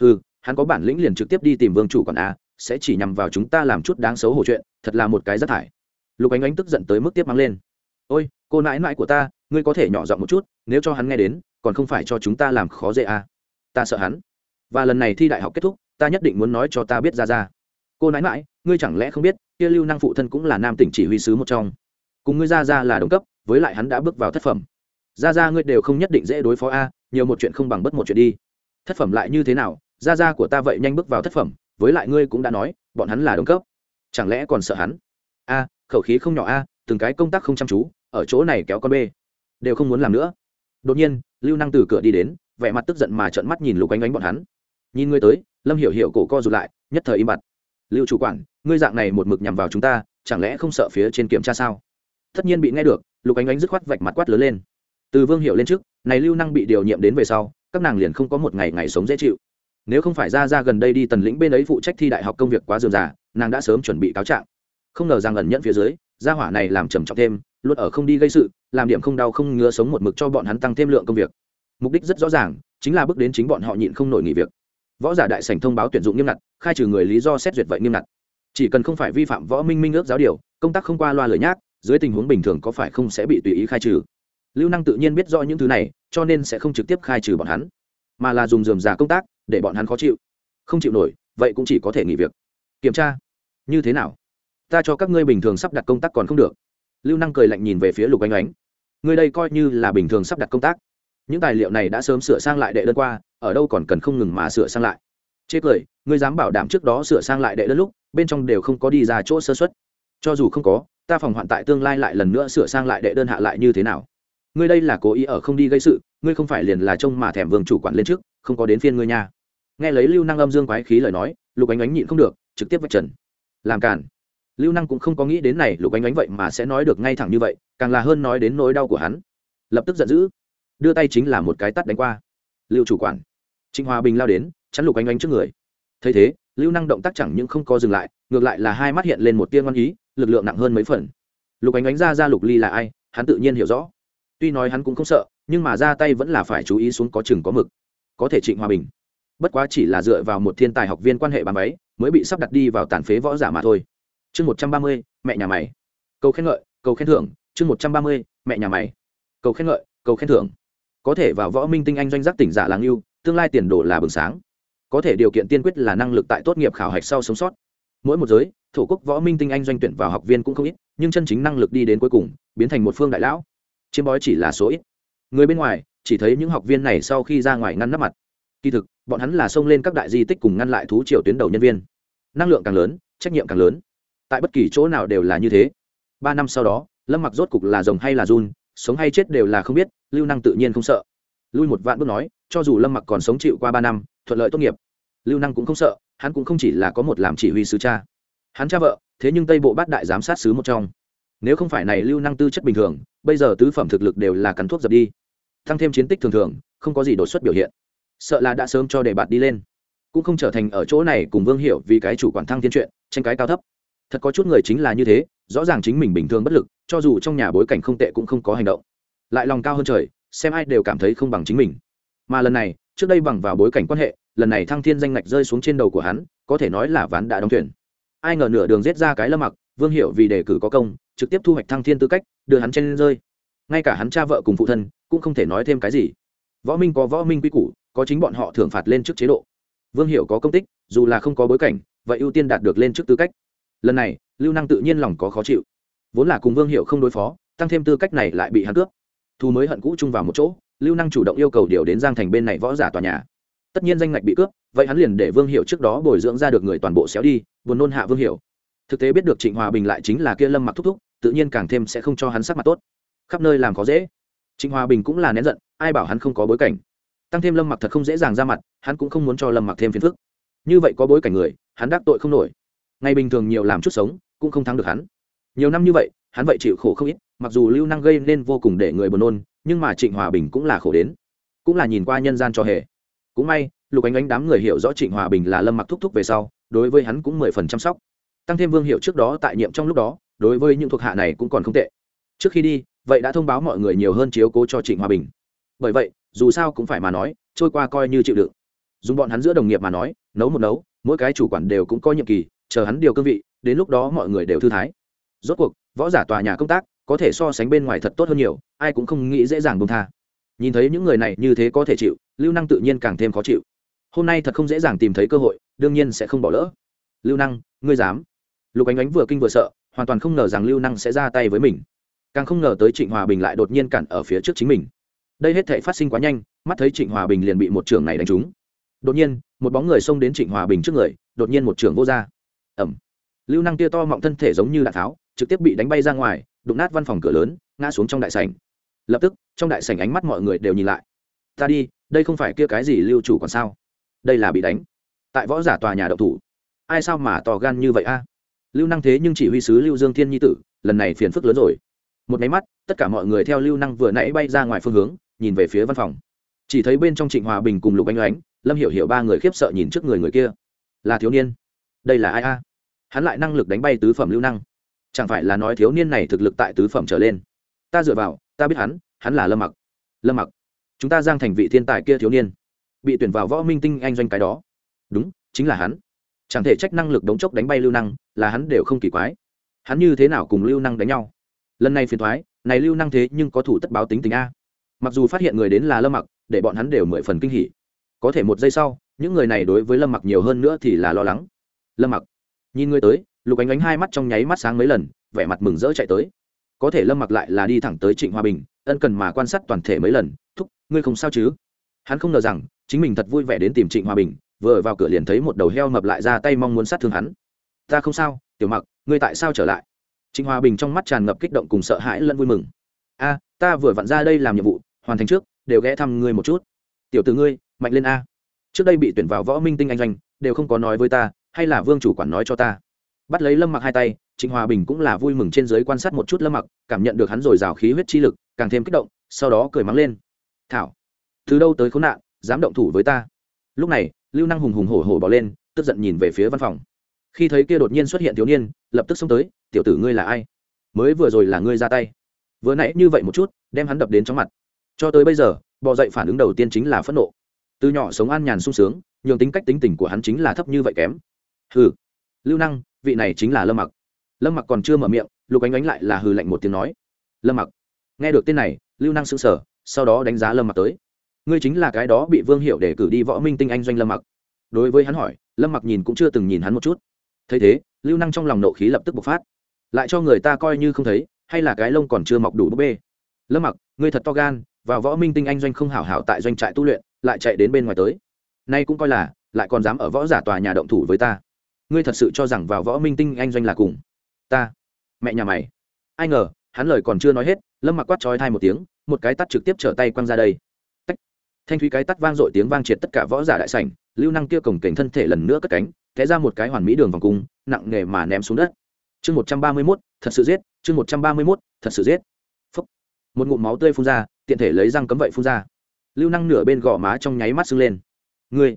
[SPEAKER 1] ừ hắn có bản lĩnh liền trực tiếp đi tìm vương chủ còn a sẽ chỉ nhằm vào chúng ta làm chút đáng xấu hổ chuyện, thật là một cái rất thải. Lục ánh ánh tức giận tới mức tiếp mang lên, ôi, cô nãi nãi của ta, ngươi có thể nhỏ giọng một chút, nếu cho hắn nghe đến, còn không phải cho chúng ta làm khó dễ à. ta sợ hắn. Và lần này thi đại học kết thúc, ta nhất định muốn nói cho ta biết ra ra. Cô nãi nãi, ngươi chẳng lẽ không biết, kia lưu năng phụ thân cũng là nam tỉnh chỉ huy sứ một trong. Cùng ngươi ra ra là đồng cấp, với lại hắn đã bước vào thất phẩm. Ra ra ngươi đều không nhất định dễ đối phó a nhiều một chuyện không bằng bất một chuyện đi. Thất phẩm lại như thế nào? Ra ra của ta vậy nhanh bước vào thất phẩm với lại ngươi cũng đã nói bọn hắn là đồng cấp. Chẳng lẽ còn sợ hắn? A khẩu khí không nhỏ a từng cái công tác không chăm chú ở chỗ này kéo con bê, đều không muốn làm nữa. Đột nhiên lưu năng từ cửa đi đến vẻ mặt tức giận mà trợn mắt nhìn lục ánh ánh bọn hắn. Nhìn ngươi tới lâm hiểu hiểu cổ co rụt lại nhất thời im bặt. Lưu chủ quản ngươi dạng này một mực nhằm vào chúng ta chẳng lẽ không sợ phía trên kiểm tra sao? Tất nhiên bị nghe được lục ánh ánh dứt khoát vạch mặt quát lớn lên từ vương hiệu lên trước, này lưu năng bị điều nhiệm đến về sau, các nàng liền không có một ngày ngày sống dễ chịu. Nếu không phải ra ra gần đây đi tần lĩnh bên ấy phụ trách thi đại học công việc quá dườm già, nàng đã sớm chuẩn bị cáo trạng. Không ngờ rằng ẩn nhẫn phía dưới, gia hỏa này làm trầm trọng thêm, luôn ở không đi gây sự, làm điểm không đau không ngứa sống một mực cho bọn hắn tăng thêm lượng công việc. Mục đích rất rõ ràng, chính là bước đến chính bọn họ nhịn không nổi nghỉ việc. Võ giả đại sảnh thông báo tuyển dụng nghiêm ngặt, khai trừ người lý do xét duyệt vậy nghiêm ngặt. Chỉ cần không phải vi phạm võ minh minh ước giáo điều, công tác không qua loa lời nhác, dưới tình huống bình thường có phải không sẽ bị tùy ý khai trừ? Lưu năng tự nhiên biết rõ những thứ này, cho nên sẽ không trực tiếp khai trừ bọn hắn, mà là dùng dườm già công tác để bọn hắn khó chịu. Không chịu nổi, vậy cũng chỉ có thể nghỉ việc. Kiểm tra, như thế nào? Ta cho các ngươi bình thường sắp đặt công tác còn không được. Lưu năng cười lạnh nhìn về phía lục anh ánh. Ngươi đây coi như là bình thường sắp đặt công tác. Những tài liệu này đã sớm sửa sang lại đệ đơn qua, ở đâu còn cần không ngừng mà sửa sang lại. Chê cười, ngươi dám bảo đảm trước đó sửa sang lại đệ đơn lúc, bên trong đều không có đi ra chỗ sơ xuất cho dù không có, ta phòng hoạn tại tương lai lại lần nữa sửa sang lại đệ đơn hạ lại như thế nào? Ngươi đây là cố ý ở không đi gây sự, ngươi không phải liền là trông mà thèm vương chủ quản lên trước, không có đến phiên ngươi nha. Nghe lấy lưu năng âm dương quái khí lời nói, lục ánh ánh nhịn không được, trực tiếp vạch trần. Làm cản lưu năng cũng không có nghĩ đến này, lục ánh ánh vậy mà sẽ nói được ngay thẳng như vậy, càng là hơn nói đến nỗi đau của hắn. Lập tức giận dữ. Đưa tay chính là một cái tắt đánh qua. Lưu chủ quản. Trịnh hòa bình lao đến, chắn lục ánh ánh trước người. Thấy thế, lưu năng động tác chẳng những không có dừng lại, ngược lại là hai mắt hiện lên một tiên ngoan ý, lực lượng nặng hơn mấy phần. Lục ánh ánh ra ra lục ly là ai, hắn tự nhiên hiểu rõ tuy nói hắn cũng không sợ, nhưng mà ra tay vẫn là phải chú ý xuống có chừng có mực, có thể trịnh hòa bình. Bất quá chỉ là dựa vào một thiên tài học viên quan hệ bàn váy, mới bị sắp đặt đi vào tàn phế võ giả mà thôi. Chương một trăm ba mươi, mẹ nhà mày. Cầu khen ngợi, cầu khen thưởng, chương một trăm ba mươi, mẹ nhà mày. Cầu khen ngợi, cầu khen thưởng. Có thể vào võ minh tinh anh doanh giác tỉnh giả làng yêu, tương lai tiền đồ là bừng sáng. Có thể điều kiện tiên quyết là năng lực tại tốt nghiệp khảo hạch sau sống sót. Mỗi một giới thủ quốc võ minh tinh anh doanh tuyển vào học viên cũng không ít, nhưng chân chính năng lực đi đến cuối cùng, biến thành một phương đại lão chiếm bói chỉ là số ít. Người bên ngoài chỉ thấy những học viên này sau khi ra ngoài ngăn nắp mặt. Kỳ thực, bọn hắn là xông lên các đại di tích cùng ngăn lại thú triều tuyến đầu nhân viên. Năng lượng càng lớn, trách nhiệm càng lớn. Tại bất kỳ chỗ nào đều là như thế. Ba năm sau đó, lâm mặc rốt cục là rồng hay là run, sống hay chết đều là không biết, lưu năng tự nhiên không sợ. Lui một vạn bước nói, cho dù lâm mặc còn sống chịu qua ba năm, thuận lợi tốt nghiệp. Lưu năng cũng không sợ, hắn cũng không chỉ là có một làm chỉ huy sứ cha. Hắn cha vợ, thế nhưng tây bộ bát đại giám sát sứ một trong nếu không phải này lưu năng tư chất bình thường, bây giờ tứ phẩm thực lực đều là cắn thuốc dập đi. Tăng thêm chiến tích thường thường, không có gì đột xuất biểu hiện. Sợ là đã sớm cho đề bạt đi lên. Cũng không trở thành ở chỗ này cùng vương hiểu vì cái chủ quản thăng thiên chuyện, tranh cái cao thấp. Thật có chút người chính là như thế, rõ ràng chính mình bình thường bất lực, cho dù trong nhà bối cảnh không tệ cũng không có hành động. Lại lòng cao hơn trời, xem ai đều cảm thấy không bằng chính mình. Mà lần này, trước đây bằng vào bối cảnh quan hệ, lần này thăng thiên danh ngạch rơi xuống trên đầu của hắn, có thể nói là ván đã đóng thuyền. Ai ngờ nửa đường giết ra cái lâm mặc vương hiệu vì đề cử có công, trực tiếp thu hoạch thăng thiên tư cách, đưa hắn trên rơi. Ngay cả hắn cha vợ cùng phụ thân cũng không thể nói thêm cái gì. Võ minh có võ minh quy củ, có chính bọn họ thưởng phạt lên trước chế độ. Vương hiệu có công tích, dù là không có bối cảnh, vậy ưu tiên đạt được lên trước tư cách. Lần này, lưu năng tự nhiên lòng có khó chịu. Vốn là cùng vương hiệu không đối phó tăng thêm tư cách này lại bị hắn cướp. Thu mới hận cũ chung vào một chỗ, lưu năng chủ động yêu cầu điều đến giang thành bên này võ giả tòa nhà. Tất nhiên danh ngạch bị cướp, vậy hắn liền để vương hiệu trước đó bồi dưỡng ra được người toàn bộ xéo đi, buồn nôn hạ vương hiệu thực tế biết được trịnh hòa bình lại chính là kia lâm mặc thúc thúc tự nhiên càng thêm sẽ không cho hắn sắc mặt tốt khắp nơi làm khó dễ trịnh hòa bình cũng là nén giận ai bảo hắn không có bối cảnh tăng thêm lâm mặc thật không dễ dàng ra mặt hắn cũng không muốn cho lâm mặc thêm phiền phức như vậy có bối cảnh người hắn đắc tội không nổi ngày bình thường nhiều làm chút sống cũng không thắng được hắn nhiều năm như vậy hắn vậy chịu khổ không ít mặc dù lưu năng gây nên vô cùng để người buồn nôn nhưng mà trịnh hòa bình cũng là khổ đến cũng là nhìn qua nhân gian cho hề cũng may lục ánh ánh đám người hiểu rõ trịnh hòa bình là lâm mặc thúc thúc về sau đối với hắn cũng mười phần chăm sóc tăng thêm vương hiệu trước đó tại nhiệm trong lúc đó, đối với những thuộc hạ này cũng còn không tệ. Trước khi đi, vậy đã thông báo mọi người nhiều hơn chiếu cố cho trịnh hòa bình. Bởi vậy, dù sao cũng phải mà nói, trôi qua coi như chịu đựng. Dùng bọn hắn giữa đồng nghiệp mà nói, nấu một nấu, mỗi cái chủ quản đều cũng có nhiệm kỳ, chờ hắn điều cương vị, đến lúc đó mọi người đều thư thái. Rốt cuộc, võ giả tòa nhà công tác, có thể so sánh bên ngoài thật tốt hơn nhiều, ai cũng không nghĩ dễ dàng bông tha. Nhìn thấy những người này như thế có thể chịu, lưu năng tự nhiên càng thêm khó chịu. Hôm nay thật không dễ dàng tìm thấy cơ hội, đương nhiên sẽ không bỏ lỡ. Lưu năng, ngươi dám? Lục ánh ánh vừa kinh vừa sợ, hoàn toàn không ngờ rằng lưu năng sẽ ra tay với mình. Càng không ngờ tới trịnh hòa bình lại đột nhiên cản ở phía trước chính mình. Đây hết thể phát sinh quá nhanh, mắt thấy trịnh hòa bình liền bị một trường này đánh trúng. Đột nhiên, một bóng người xông đến trịnh hòa bình trước người, đột nhiên một trường vô r ẩm lưu năng tia to mọng thân thể giống như đạn tháo, trực tiếp bị đánh bay ra ngoài, đụng nát văn phòng cửa lớn, ngã xuống trong đại sảnh. Lập tức, trong đại sảnh ánh mắt mọi người đều nhìn lại. Ta đi, đây không phải kia cái gì lưu chủ còn sao? Đây là bị đánh. Tại võ giả tòa nhà đậu thủ. Ai sao mà to gan như vậy a? Lưu năng thế nhưng chỉ huy sứ lưu dương thiên nhi tử, lần này phiền phức lớn rồi. Một máy mắt, tất cả mọi người theo lưu năng vừa nãy bay ra ngoài phương hướng, nhìn về phía văn phòng. Chỉ thấy bên trong trịnh hòa bình cùng lục anh oánh lâm hiểu hiểu ba người khiếp sợ nhìn trước người người kia. Là thiếu niên. Đây là ai a? Hắn lại năng lực đánh bay tứ phẩm lưu năng. Chẳng phải là nói thiếu niên này thực lực tại tứ phẩm trở lên. Ta dựa vào, ta biết hắn hắn là lâm mặc. Lâm mặc. Chúng ta giang thành vị thiên tài kia thiếu niên. Bị tuyển vào võ minh tinh anh doanh cái đó. Đúng, chính là hắn chẳng thể trách năng lực đống chốc đánh bay lưu năng, là hắn đều không kỳ quái. Hắn như thế nào cùng lưu năng đánh nhau? Lần này phiền thoái, này lưu năng thế nhưng có thủ tất báo tính tình a. Mặc dù phát hiện người đến là lâm mặc, để bọn hắn đều mười phần kinh hỉ. Có thể một giây sau, những người này đối với lâm mặc nhiều hơn nữa thì là lo lắng. Lâm mặc, nhìn người tới, lục ánh ánh hai mắt trong nháy mắt sáng mấy lần, vẻ mặt mừng rỡ chạy tới. Có thể lâm mặc lại là đi thẳng tới trịnh hòa bình, ân cần mà quan sát toàn thể mấy lần, thúc, ngươi không sao chứ? Hắn không ngờ rằng, chính mình thật vui vẻ đến tìm trịnh hòa bình vừa vào cửa liền thấy một đầu heo mập lại ra tay mong muốn sát thương hắn. Ta không sao, tiểu mặc, ngươi tại sao trở lại? Trịnh hòa bình trong mắt tràn ngập kích động cùng sợ hãi lẫn vui mừng. A, ta vừa vặn ra đây làm nhiệm vụ, hoàn thành trước, đều ghé thăm ngươi một chút. Tiểu t ngươi, mạnh lên a. Trước đây bị tuyển vào võ minh tinh anh doanh, đều không có nói với ta, hay là vương chủ quản nói cho ta. Bắt lấy lâm mặc hai tay, trịnh hòa bình cũng là vui mừng trên giới quan sát một chút lâm mặc, cảm nhận được hắn r ồ i r à o khí huyết chi lực, càng thêm kích động, sau đó cười mắng lên. Thảo, từ đâu tới khốn nạn, dám động thủ với ta? Lúc này lưu năng hùng hùng hổ hổ bỏ lên, tức giận nhìn về phía văn phòng. Khi thấy kia đột nhiên xuất hiện thiếu niên, lập tức xông tới, tiểu tử ngươi là ai? Mới vừa rồi là ngươi ra tay. Vừa nãy như vậy một chút, đem hắn đập đến trong mặt. Cho tới bây giờ, bò dậy phản ứng đầu tiên chính là phẫn nộ. Từ nhỏ sống an nhàn sung sướng, nhường tính cách tính tình của hắn chính là thấp như vậy kém. Hừ. Lưu năng, vị này chính là lâm mặc. Lâm mặc còn chưa mở miệng, lục ánh ánh lại là hừ lạnh một tiếng nói, lâm mặc. Nghe được tên này, lưu năng sững sờ, sau đó đánh giá lâm mặc tới ngươi chính là cái đó bị vương hiệu để cử đi võ minh tinh anh doanh lâm mặc. Đối với hắn hỏi, lâm mặc nhìn cũng chưa từng nhìn hắn một chút. Thấy thế, lưu năng trong lòng nộ khí lập tức bộc phát. Lại cho người ta coi như không thấy, hay là cái lông còn chưa mọc đủ búp bê. Lâm mặc, ngươi thật to gan vào võ minh tinh anh doanh không hảo hảo tại doanh trại tu luyện, lại chạy đến bên ngoài tới. Nay cũng coi là, lại còn dám ở võ giả tòa nhà động thủ với ta. Ngươi thật sự cho rằng vào võ minh tinh anh doanh là cùng. Ta, mẹ nhà mày. Ai ngờ, hắn lời còn chưa nói hết, lâm mặc quát trói thai một tiếng, một cái tắt trực tiếp trở tay quăng ra đây thanh thúy cái tắt vang dội tiếng vang triệt tất cả võ giả đại sảnh, lưu năng kia cổng cảnh thân thể lần nữa cất cánh, té ra một cái hoàn mỹ đường vòng cung, nặng nghề mà ném xuống đất. Chương một trăm ba mươi mốt, thật sự giết, chương một trăm ba mươi mốt, thật sự giết. Phúc. một ngụm máu tươi phun ra, tiện thể lấy răng cấm vậy phun ra. Lưu năng nửa bên gò má trong nháy mắt sưng lên. Ngươi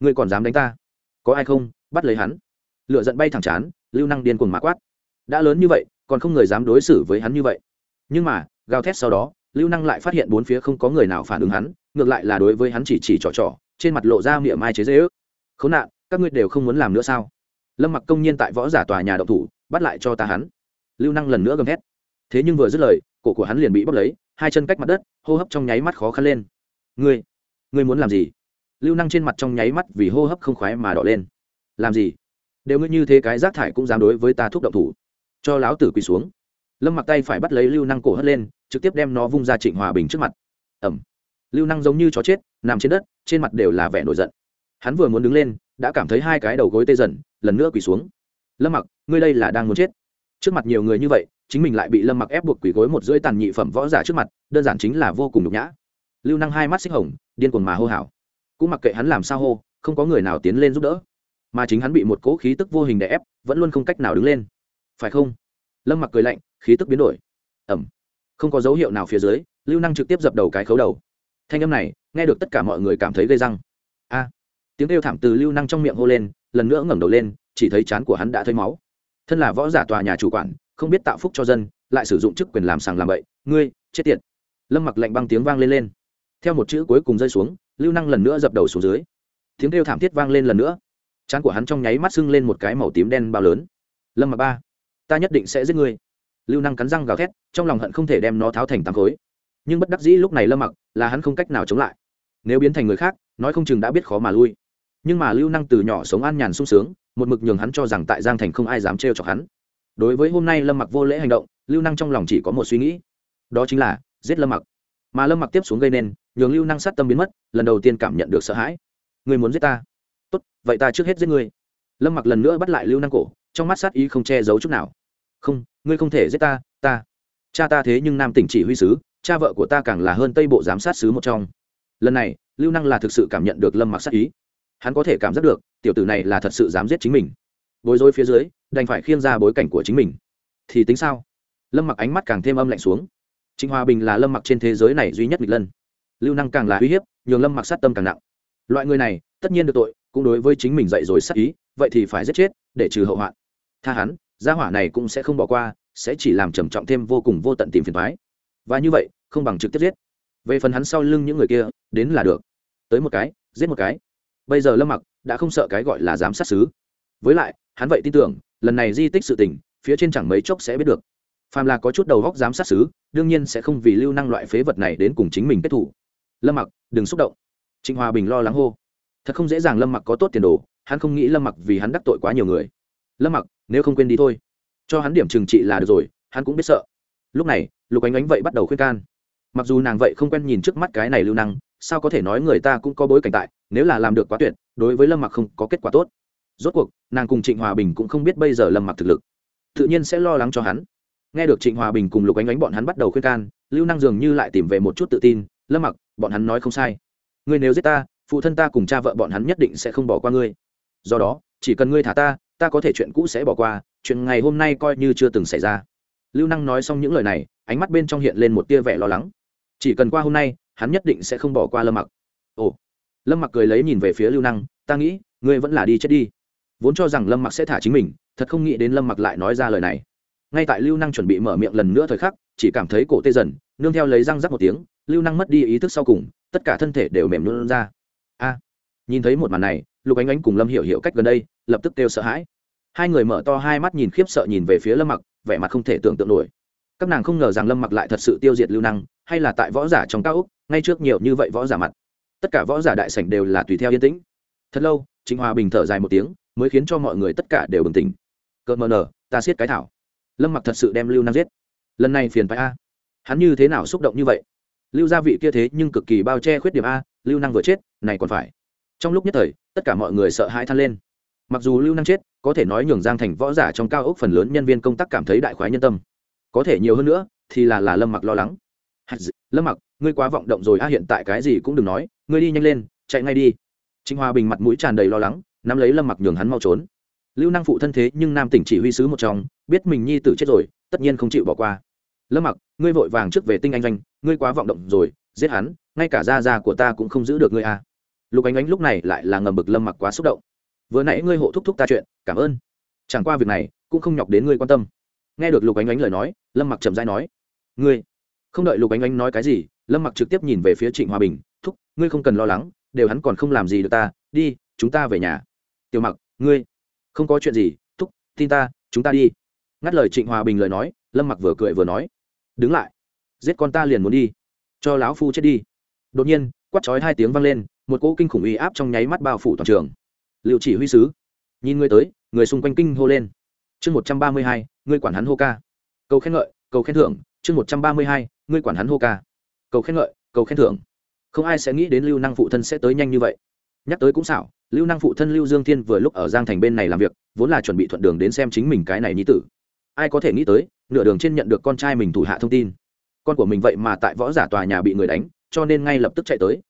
[SPEAKER 1] ngươi còn dám đánh ta? Có ai không, bắt lấy hắn. Lựa giận bay thẳng chán, lưu năng điên cuồng mã quát. Đã lớn như vậy, còn không người dám đối xử với hắn như vậy. Nhưng mà, gào thét sau đó, lưu năng lại phát hiện bốn phía không có người nào phản ứng hắn ngược lại là đối với hắn chỉ chỉ trò trò, trên mặt lộ ra miệng mai chế dễ ước. Khốn nạn, các ngươi đều không muốn làm nữa sao? Lâm mặc công nhiên tại võ giả tòa nhà động thủ, bắt lại cho ta hắn. Lưu năng lần nữa gầm thét. Thế nhưng vừa dứt lời, cổ của hắn liền bị bóc lấy, hai chân cách mặt đất, hô hấp trong nháy mắt khó khăn lên. Ngươi ngươi muốn làm gì? Lưu năng trên mặt trong nháy mắt vì hô hấp không khoái mà đỏ lên. Làm gì? Đều ngươi như thế cái rác thải cũng dám đối với ta thúc động thủ. Cho láo tử quỳ xuống. Lâm mặc tay phải bắt lấy lưu năng cổ hất lên, trực tiếp đem nó vung ra trịnh hòa bình trước mặt. Ẩm lưu năng giống như chó chết, nằm trên đất, trên mặt đều là vẻ nổi giận. Hắn vừa muốn đứng lên, đã cảm thấy hai cái đầu gối tê dần, lần nữa quỳ xuống. Lâm mặc, ngươi đây là đang muốn chết. Trước mặt nhiều người như vậy, chính mình lại bị lâm mặc ép buộc quỳ gối một rưỡi tàn nhị phẩm võ giả trước mặt, đơn giản chính là vô cùng nhục nhã. Lưu năng hai mắt xích hồng, điên cuồng mà hô hào. Cũng mặc kệ hắn làm sao hô, không có người nào tiến lên giúp đỡ. Mà chính hắn bị một cỗ khí tức vô hình đè ép, vẫn luôn không cách nào đứng lên. Phải không? Lâm mặc cười lạnh, khí tức biến đổi. Ẩm không có dấu hiệu nào phía dưới, lưu năng trực tiếp dập đầu cái khấu đầu thanh âm này nghe được tất cả mọi người cảm thấy gây răng. A, tiếng kêu thảm từ lưu năng trong miệng hô lên, lần nữa ngẩng đầu lên, chỉ thấy chán của hắn đã thấy máu. Thân là võ giả tòa nhà chủ quản, không biết tạo phúc cho dân, lại sử dụng chức quyền làm sàng làm bậy, ngươi, chết tiệt. Lâm mặc lạnh băng tiếng vang lên lên. Theo một chữ cuối cùng rơi xuống, lưu năng lần nữa dập đầu xuống dưới. Tiếng kêu thảm thiết vang lên lần nữa. Chán của hắn trong nháy mắt sưng lên một cái màu tím đen bao lớn. Lâm mặc ba, ta nhất định sẽ giết ngươi. Lưu năng cắn răng gào thét, trong lòng hận không thể đem nó tháo thành tám khối nhưng bất đắc dĩ lúc này lâm mặc là hắn không cách nào chống lại. Nếu biến thành người khác, nói không chừng đã biết khó mà lui. Nhưng mà lưu năng từ nhỏ sống an nhàn sung sướng, một mực nhường hắn cho rằng tại giang thành không ai dám trêu chọc hắn. Đối với hôm nay lâm mặc vô lễ hành động, lưu năng trong lòng chỉ có một suy nghĩ. Đó chính là giết lâm mặc. Mà lâm mặc tiếp xuống gây nên, nhường lưu năng sát tâm biến mất, lần đầu tiên cảm nhận được sợ hãi. Người muốn giết ta? Tốt, vậy ta trước hết giết ngươi. Lâm mặc lần nữa bắt lại lưu năng cổ, trong mắt sát ý không che giấu chút nào. Không, ngươi không thể giết ta ta. Cha ta thế nhưng nam tỉnh chỉ huy sứ cha vợ của ta càng là hơn tây bộ giám sát sứ một trong. Lần này, lưu năng là thực sự cảm nhận được lâm mặc sát ý. Hắn có thể cảm giác được, tiểu tử này là thật sự dám giết chính mình. Bối rối phía dưới, đành phải khiêng ra bối cảnh của chính mình. Thì tính sao? Lâm mặc ánh mắt càng thêm âm lạnh xuống. Trịnh hòa bình là lâm mặc trên thế giới này duy nhất nghịch lân. Lưu năng càng là uy hiếp, nhường lâm mặc sát tâm càng nặng. Loại người này, tất nhiên được tội, cũng đối với chính mình dạy rồi sát ý, vậy thì phải giết chết, để trừ hậu hoạn. Tha hắn, gia hỏa này cũng sẽ không bỏ qua, sẽ chỉ làm trầm trọng thêm vô cùng vô tận tìm phiền thoái và như vậy, không bằng trực tiếp giết. Về phần hắn sau lưng những người kia, đến là được. Tới một cái, giết một cái. Bây giờ lâm mặc đã không sợ cái gọi là giám sát xứ. Với lại, hắn vậy tin tưởng, lần này di tích sự tình, phía trên chẳng mấy chốc sẽ biết được. Phàm là có chút đầu góc giám sát xứ, đương nhiên sẽ không vì lưu năng loại phế vật này đến cùng chính mình kết thủ. Lâm mặc, đừng xúc động. Trịnh hòa bình lo lắng hô. Thật không dễ dàng lâm mặc có tốt tiền đồ, hắn không nghĩ lâm mặc vì hắn đắc tội quá nhiều người. Lâm mặc, nếu không quên đi thôi. Cho hắn điểm trừng trị là được rồi, hắn cũng biết sợ lúc này, lục ánh ánh vậy bắt đầu khuyên can. Mặc dù nàng vậy không quen nhìn trước mắt cái này lưu năng, sao có thể nói người ta cũng có bối cảnh tại, nếu là làm được quá tuyệt, đối với lâm mặc không có kết quả tốt. Rốt cuộc, nàng cùng trịnh hòa bình cũng không biết bây giờ lâm mặc thực lực. Tự nhiên sẽ lo lắng cho hắn. Nghe được trịnh hòa bình cùng lục ánh ánh bọn hắn bắt đầu khuyên can, lưu năng dường như lại tìm về một chút tự tin, lâm mặc, bọn hắn nói không sai. Ngươi nếu giết ta, phụ thân ta cùng cha vợ bọn hắn nhất định sẽ không bỏ qua ngươi. Do đó, chỉ cần ngươi thả ta ta có thể chuyện cũ sẽ bỏ qua, chuyện ngày hôm nay coi như chưa từng xảy ra lưu năng nói xong những lời này, ánh mắt bên trong hiện lên một tia vẻ lo lắng. Chỉ cần qua hôm nay, hắn nhất định sẽ không bỏ qua lâm mặc. Ồ. Lâm mặc cười lấy nhìn về phía lưu năng, ta nghĩ, ngươi vẫn là đi chết đi. Vốn cho rằng lâm mặc sẽ thả chính mình, thật không nghĩ đến lâm mặc lại nói ra lời này. Ngay tại lưu năng chuẩn bị mở miệng lần nữa thời khắc, chỉ cảm thấy cổ tê dần, nương theo lấy răng rắc một tiếng, lưu năng mất đi ý thức sau cùng, tất cả thân thể đều mềm luôn ra. A. Nhìn thấy một màn này, lục ánh ánh cùng lâm hiểu hiểu cách gần đây, lập tức kêu sợ hãi. Hai người mở to hai mắt nhìn khiếp sợ nhìn về phía lâm mặc vẻ mặt không thể tưởng tượng nổi. Các nàng không ngờ rằng lâm mặc lại thật sự tiêu diệt lưu năng, hay là tại võ giả trong cao úc ngay trước nhiều như vậy võ giả mặt. Tất cả võ giả đại sảnh đều là tùy theo yên tĩnh. Thật lâu chính hòa bình thở dài một tiếng, mới khiến cho mọi người tất cả đều bừng tỉnh. Cợt mờ nở, ta siết cái thảo. Lâm mặc thật sự đem lưu năng giết. Lần này phiền phải a. Hắn như thế nào xúc động như vậy? Lưu gia vị kia thế nhưng cực kỳ bao che khuyết điểm a, lưu năng vừa chết, này còn phải. Trong lúc nhất thời, tất cả mọi người sợ hãi than lên mặc dù lưu năng chết, có thể nói nhường giang thành võ giả trong cao ốc phần lớn nhân viên công tác cảm thấy đại khoái nhân tâm. Có thể nhiều hơn nữa, thì là là lâm mặc lo lắng. Lâm mặc, ngươi quá vọng động rồi a, hiện tại cái gì cũng đừng nói, ngươi đi nhanh lên, chạy ngay đi. Trịnh hòa bình mặt mũi tràn đầy lo lắng, nắm lấy lâm mặc nhường hắn mau trốn. Lưu năng phụ thân thế nhưng nam tỉnh chỉ huy sứ một trong, biết mình nhi tử chết rồi, tất nhiên không chịu bỏ qua. Lâm mặc, ngươi vội vàng trước về tinh anh doanh, ngươi quá vọng động rồi, giết hắn, ngay cả gia da của ta cũng không giữ được ngươi a. Lục ánh ánh lúc này lại là ngầm bực lâm mặc quá xúc động vừa nãy ngươi hộ thúc thúc ta chuyện, cảm ơn. Chẳng qua việc này, cũng không nhọc đến ngươi quan tâm. Nghe được lục ánh ánh lời nói, lâm mặc chậm dãi nói, ngươi, không đợi lục ánh ánh nói cái gì, lâm mặc trực tiếp nhìn về phía trịnh hòa bình, thúc, ngươi không cần lo lắng, đều hắn còn không làm gì được ta, đi, chúng ta về nhà. Tiểu mặc, ngươi, không có chuyện gì, thúc, tin ta, chúng ta đi. Ngắt lời trịnh hòa bình lời nói, lâm mặc vừa cười vừa nói, đứng lại, giết con ta liền muốn đi, cho lão phu chết đi. Đột nhiên, quát chói hai tiếng vang lên, một cỗ kinh khủng uy áp trong nháy mắt bao phủ toàn trường liệu chỉ huy sứ. Nhìn người tới, người xung quanh kinh hô lên. Chương một trăm ba mươi hai, ngươi quản hắn hô ca. Cầu khen ngợi, cầu khen thưởng, chương một trăm ba mươi hai, ngươi quản hắn hô ca. Cầu khen ngợi, cầu khen thưởng. Không ai sẽ nghĩ đến lưu năng phụ thân sẽ tới nhanh như vậy. Nhắc tới cũng xảo, lưu năng phụ thân lưu dương thiên vừa lúc ở giang thành bên này làm việc, vốn là chuẩn bị thuận đường đến xem chính mình cái này nhi tử. Ai có thể nghĩ tới, nửa đường trên nhận được con trai mình thủ hạ thông tin. Con của mình vậy mà tại võ giả tòa nhà bị người đánh, cho nên ngay lập tức chạy tới.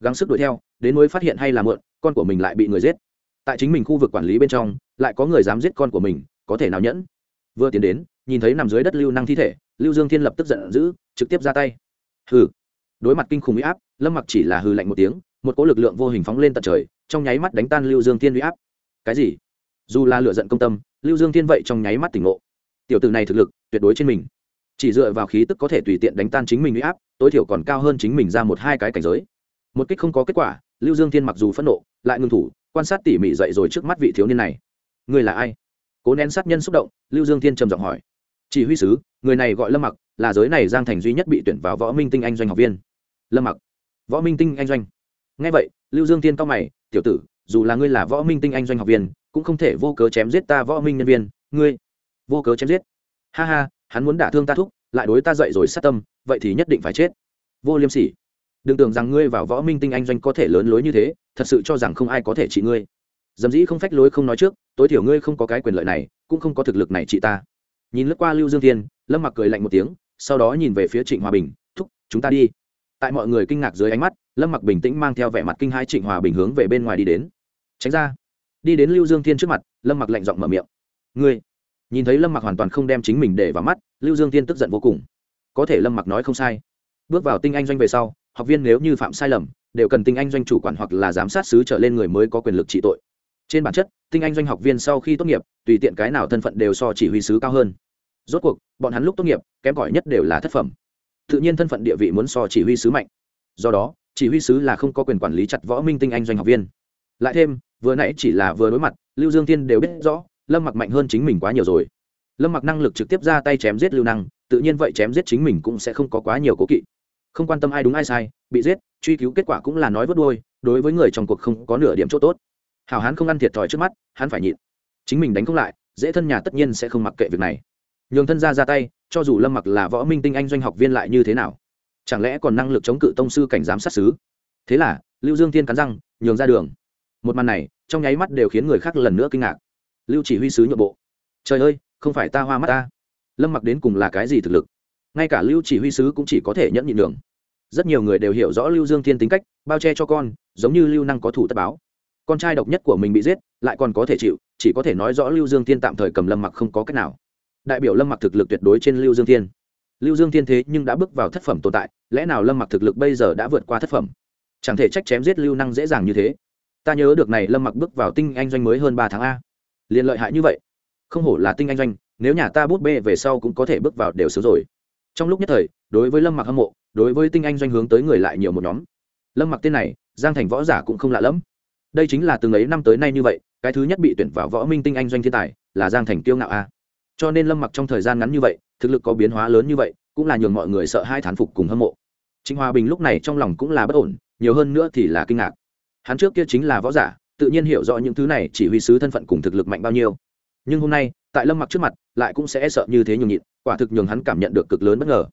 [SPEAKER 1] Gắng sức đuổi theo, đến mới phát hiện hay là mượn con của mình lại bị người giết tại chính mình khu vực quản lý bên trong, lại có người dám giết con của mình, có thể nào nhẫn? Vừa tiến đến, nhìn thấy nằm dưới đất lưu năng thi thể, lưu dương thiên lập tức giận dữ, trực tiếp ra tay. Hừ. Đối mặt kinh khủng huy áp, lâm mặc chỉ là hừ lạnh một tiếng, một cỗ lực lượng vô hình phóng lên tận trời, trong nháy mắt đánh tan lưu dương thiên huy áp. Cái gì? Dù là lựa giận công tâm, lưu dương thiên vậy trong nháy mắt tỉnh ngộ. Tiểu tử này thực lực, tuyệt đối trên mình. Chỉ dựa vào khí tức có thể tùy tiện đánh tan chính mình huy áp, tối thiểu còn cao hơn chính mình ra một hai cái cảnh giới. Một kích không có kết quả, lưu dương thiên mặc dù phẫn nộ, lại ngưng thủ quan sát tỉ mỉ dậy rồi trước mắt vị thiếu niên này. Người là ai? Cố nén sát nhân xúc động, lưu dương thiên trầm giọng hỏi. Chỉ huy sứ, người này gọi lâm mặc, là giới này giang thành duy nhất bị tuyển vào võ minh tinh anh doanh học viên. Lâm mặc. Võ minh tinh anh doanh. Ngay vậy, lưu dương thiên cao mày, tiểu tử, dù là ngươi là võ minh tinh anh doanh học viên, cũng không thể vô cớ chém giết ta võ minh nhân viên. Ngươi, vô cớ chém giết. Ha ha, hắn muốn đả thương ta thúc, lại đối ta dậy rồi sát tâm, vậy thì nhất định phải chết. Vô liêm sỉ đừng tưởng rằng ngươi vào võ minh tinh anh doanh có thể lớn lối như thế, thật sự cho rằng không ai có thể trị ngươi. Dầm dĩ không phách lối không nói trước, tối thiểu ngươi không có cái quyền lợi này, cũng không có thực lực này trị ta. Nhìn lướt qua lưu dương thiên, lâm mặc cười lạnh một tiếng, sau đó nhìn về phía trịnh hòa bình, thúc, chúng ta đi. Tại mọi người kinh ngạc dưới ánh mắt, lâm mặc bình tĩnh mang theo vẻ mặt kinh hai trịnh hòa bình hướng về bên ngoài đi đến. Tránh ra. Đi đến lưu dương thiên trước mặt, lâm mặc lạnh giọng mở miệng. Ngươi. Nhìn thấy lâm mặc hoàn toàn không đem chính mình để vào mắt, lưu dương thiên tức giận vô cùng. Có thể lâm mặc nói không sai. Bước vào tinh anh doanh về sau học viên nếu như phạm sai lầm, đều cần tinh anh doanh chủ quản hoặc là giám sát sứ trở lên người mới có quyền lực trị tội. Trên bản chất, tinh anh doanh học viên sau khi tốt nghiệp, tùy tiện cái nào thân phận đều so chỉ huy sứ cao hơn. Rốt cuộc, bọn hắn lúc tốt nghiệp, kém cỏi nhất đều là thất phẩm. Tự nhiên thân phận địa vị muốn so chỉ huy sứ mạnh. Do đó, chỉ huy sứ là không có quyền quản lý chặt võ minh tinh anh doanh học viên. Lại thêm, vừa nãy chỉ là vừa đối mặt, lưu dương Thiên đều biết rõ, lâm mặc mạnh hơn chính mình quá nhiều rồi. Lâm mặc năng lực trực tiếp ra tay chém giết lưu năng, tự nhiên vậy chém giết chính mình cũng sẽ không có quá nhiều cố kỵ không quan tâm ai đúng ai sai, bị giết, truy cứu kết quả cũng là nói vớt đôi đối với người trong cuộc không có nửa điểm chỗ tốt. Hảo hán không ăn thiệt thòi trước mắt, hắn phải nhịn. Chính mình đánh không lại, dễ thân nhà tất nhiên sẽ không mặc kệ việc này. Nhường thân ra ra tay, cho dù lâm mặc là võ minh tinh anh doanh học viên lại như thế nào? Chẳng lẽ còn năng lực chống cự tông sư cảnh giám sát xứ thế là, lưu dương thiên cắn răng, nhường ra đường. Một màn này, trong nháy mắt đều khiến người khác lần nữa kinh ngạc. Lưu chỉ huy sứ nhượng bộ. Trời ơi, không phải ta hoa mắt ta. Lâm mặc đến cùng là cái gì thực lực? Ngay cả lưu chỉ huy sứ cũng chỉ có thể nhẫn nhịn đường rất nhiều người đều hiểu rõ lưu dương thiên tính cách, bao che cho con, giống như lưu năng có thủ tất báo. Con trai độc nhất của mình bị giết, lại còn có thể chịu, chỉ có thể nói rõ lưu dương thiên tạm thời cầm lâm mặc không có cách nào. Đại biểu lâm mặc thực lực tuyệt đối trên lưu dương thiên. Lưu dương thiên thế nhưng đã bước vào thất phẩm tồn tại, lẽ nào lâm mặc thực lực bây giờ đã vượt qua thất phẩm? Chẳng thể trách chém giết lưu năng dễ dàng như thế. Ta nhớ được này lâm mặc bước vào tinh anh doanh mới hơn ba tháng a. Liền lợi hại như vậy. Không hổ là tinh anh doanh, nếu nhà ta bút bê về sau cũng có thể bước vào đều sớm rồi trong lúc nhất thời, đối với lâm mặc hâm mộ, đối với tinh anh doanh hướng tới người lại nhiều một nhóm. Lâm mặc tên này, giang thành võ giả cũng không lạ lẫm. Đây chính là từng ấy năm tới nay như vậy, cái thứ nhất bị tuyển vào võ minh tinh anh doanh thiên tài, là giang thành tiêu ngạo a. Cho nên lâm mặc trong thời gian ngắn như vậy, thực lực có biến hóa lớn như vậy, cũng là nhường mọi người sợ hai thán phục cùng hâm mộ. Trịnh hòa bình lúc này trong lòng cũng là bất ổn, nhiều hơn nữa thì là kinh ngạc. Hắn trước kia chính là võ giả, tự nhiên hiểu rõ những thứ này chỉ huy sứ thân phận cùng thực lực mạnh bao nhiêu. Nhưng hôm nay, tại lâm mặc trước mặt, lại cũng sẽ sợ như thế nhường nhịn quả thực nhường hắn cảm nhận được cực lớn bất ngờ.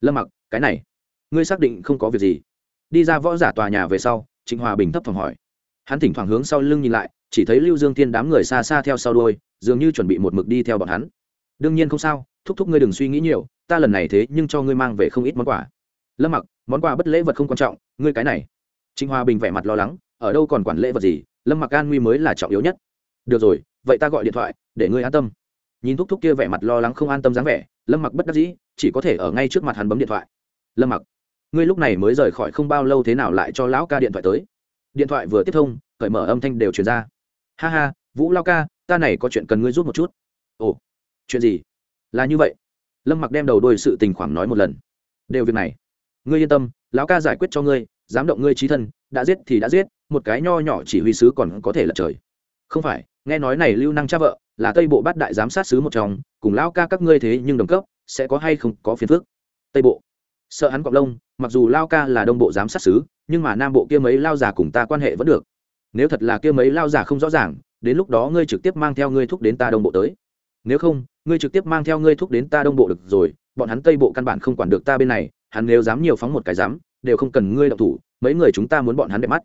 [SPEAKER 1] Lâm mặc, cái này, ngươi xác định không có việc gì? Đi ra võ giả tòa nhà về sau, trịnh hòa bình thấp phòng hỏi. Hắn thỉnh thoảng hướng sau lưng nhìn lại, chỉ thấy lưu dương tiên đám người xa xa theo sau đôi dường như chuẩn bị một mực đi theo bọn hắn. Đương nhiên không sao, thúc thúc ngươi đừng suy nghĩ nhiều, ta lần này thế nhưng cho ngươi mang về không ít món quà. Lâm mặc, món quà bất lễ vật không quan trọng, ngươi cái này. Trịnh hòa bình vẻ mặt lo lắng, ở đâu còn quản lễ vật gì, lâm mặc an nguy mới là trọng yếu nhất. Được rồi, vậy ta gọi điện thoại, để ngươi an tâm nhìn thúc thúc kia vẻ mặt lo lắng không an tâm dáng vẻ, lâm mặc bất đắc dĩ, chỉ có thể ở ngay trước mặt hắn bấm điện thoại. Lâm mặc, ngươi lúc này mới rời khỏi không bao lâu thế nào lại cho lão ca điện thoại tới? Điện thoại vừa tiếp thông, cởi mở âm thanh đều truyền ra. Ha ha, vũ lao ca, ta này có chuyện cần ngươi giúp một chút. Ồ, chuyện gì? Là như vậy. Lâm mặc đem đầu đôi sự tình khoảng nói một lần. Đều việc này. Ngươi yên tâm, lão ca giải quyết cho ngươi, dám động ngươi trí thân, đã giết thì đã giết, một cái nho nhỏ chỉ huy sứ còn có thể lật trời. Không phải nghe nói này lưu năng cha vợ, là tây bộ bát đại giám sát sứ một chồng cùng lão ca các ngươi thế nhưng đồng cấp, sẽ có hay không có phiền phức? Tây bộ. Sợ hắn cọp lông, mặc dù lao ca là đông bộ giám sát sứ nhưng mà nam bộ kia mấy lao già cùng ta quan hệ vẫn được. Nếu thật là kia mấy lao già không rõ ràng, đến lúc đó ngươi trực tiếp mang theo ngươi thúc đến ta đông bộ tới. Nếu không, ngươi trực tiếp mang theo ngươi thúc đến ta đông bộ được rồi, bọn hắn tây bộ căn bản không quản được ta bên này, hắn nếu dám nhiều phóng một cái dám đều không cần ngươi động thủ, mấy người chúng ta muốn bọn hắn đẹp mắt.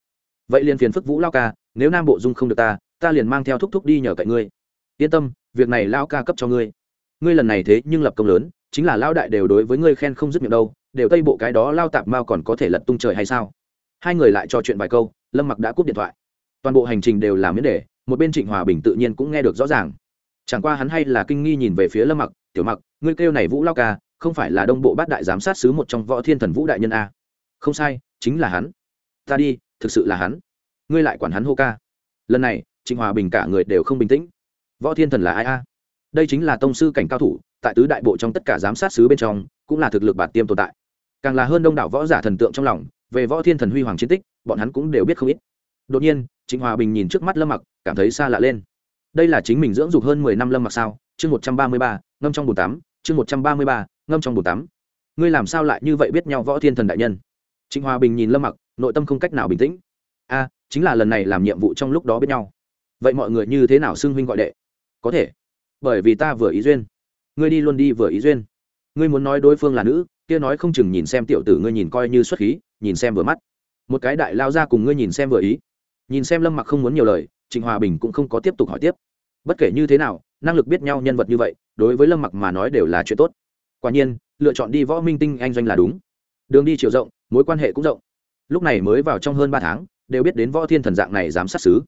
[SPEAKER 1] Vậy liền phiền phức vũ lao ca, nếu nam bộ dung không được ta ta liền mang theo thúc thúc đi nhờ cậy ngươi. Yên tâm, việc này lao ca cấp cho ngươi. Ngươi lần này thế nhưng lập công lớn, chính là lao đại đều đối với ngươi khen không dứt miệng đâu, đều tây bộ cái đó lao tạp mao còn có thể lật tung trời hay sao? Hai người lại trò chuyện vài câu, lâm mặc đã cúp điện thoại. Toàn bộ hành trình đều là miễn đề, một bên trịnh hòa bình tự nhiên cũng nghe được rõ ràng. Chẳng qua hắn hay là kinh nghi nhìn về phía lâm mặc, tiểu mặc, ngươi kêu này vũ lao ca, không phải là đông bộ bát đại giám sát sứ một trong võ thiên thần vũ đại nhân a? Không sai, chính là hắn. Ta đi, thực sự là hắn. Ngươi lại quản hắn hô ca. Lần này trịnh hòa bình cả người đều không bình tĩnh. Võ thiên thần là ai a? Đây chính là tông sư cảnh cao thủ, tại tứ đại bộ trong tất cả giám sát sứ bên trong, cũng là thực lực bản tiêm tồn tại. Càng là hơn đông đảo võ giả thần tượng trong lòng, về võ thiên thần huy hoàng chiến tích, bọn hắn cũng đều biết không ít. Đột nhiên trịnh hòa bình nhìn trước mắt lâm mặc, cảm thấy xa lạ lên. Đây là chính mình dưỡng dục hơn mười năm lâm mặc sao? Chương một trăm ba mươi ba, ngâm trong bồn tắm. Chương một trăm ba mươi ba, ngâm trong bồn tắm. Ngươi làm sao lại như vậy biết nhau, võ thiên thần đại nhân? Trịnh hòa bình nhìn lâm mặc, nội tâm không cách nào bình tĩnh. A, chính là lần này làm nhiệm vụ trong lúc đó biết nhau vậy mọi người như thế nào xưng huynh gọi đệ? Có thể. Bởi vì ta vừa ý duyên. Ngươi đi luôn đi vừa ý duyên. Ngươi muốn nói đối phương là nữ, kia nói không chừng nhìn xem tiểu tử ngươi nhìn coi như xuất khí, nhìn xem vừa mắt. Một cái đại lao ra cùng ngươi nhìn xem vừa ý. Nhìn xem lâm mặc không muốn nhiều lời, trịnh hòa bình cũng không có tiếp tục hỏi tiếp. Bất kể như thế nào, năng lực biết nhau nhân vật như vậy, đối với lâm mặc mà nói đều là chuyện tốt. Quả nhiên, lựa chọn đi võ minh tinh anh doanh là đúng. Đường đi chiều rộng, mối quan hệ cũng rộng. Lúc này mới vào trong hơn ba tháng, đều biết đến võ thiên thần dạng này dám sát xứ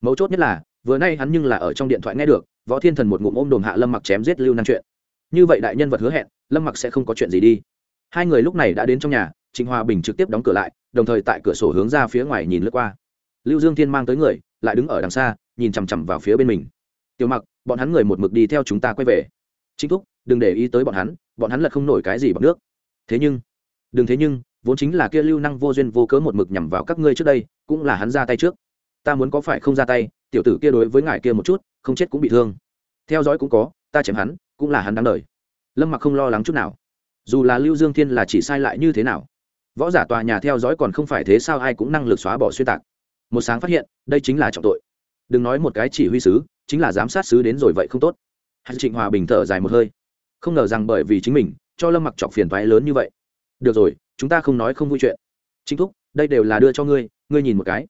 [SPEAKER 1] mấu chốt nhất là, vừa nay hắn nhưng là ở trong điện thoại nghe được, võ thiên thần một ngụm ôm đồm hạ lâm mặc chém giết lưu năng chuyện. Như vậy đại nhân vật hứa hẹn, lâm mặc sẽ không có chuyện gì đi. Hai người lúc này đã đến trong nhà, trịnh hòa bình trực tiếp đóng cửa lại, đồng thời tại cửa sổ hướng ra phía ngoài nhìn lướt qua. Lưu dương thiên mang tới người, lại đứng ở đằng xa, nhìn chằm chằm vào phía bên mình. Tiểu mặc, bọn hắn người một mực đi theo chúng ta quay về. Chính thúc, đừng để ý tới bọn hắn bọn hắn lật không nổi cái gì bằng nước. Thế nhưng, đừng thế nhưng, vốn chính là kia lưu năng vô duyên vô cớ một mực nhằm vào các ngươi trước đây, cũng là hắn ra tay trước ta muốn có phải không ra tay, tiểu tử kia đối với ngài kia một chút, không chết cũng bị thương. Theo dõi cũng có, ta chém hắn, cũng là hắn đáng đời. Lâm mặc không lo lắng chút nào. Dù là lưu dương thiên là chỉ sai lại như thế nào, võ giả tòa nhà theo dõi còn không phải thế sao ai cũng năng lực xóa bỏ xuyên tạc. Một sáng phát hiện, đây chính là trọng tội. Đừng nói một cái chỉ huy sứ, chính là giám sát sứ đến rồi vậy không tốt. Hạt trịnh hòa bình thở dài một hơi. Không ngờ rằng bởi vì chính mình, cho lâm mặc chọc phiền toái lớn như vậy. Được rồi, chúng ta không nói không vui chuyện. Chính thúc, đây đều là đưa cho ngươi ngươi nhìn một cái.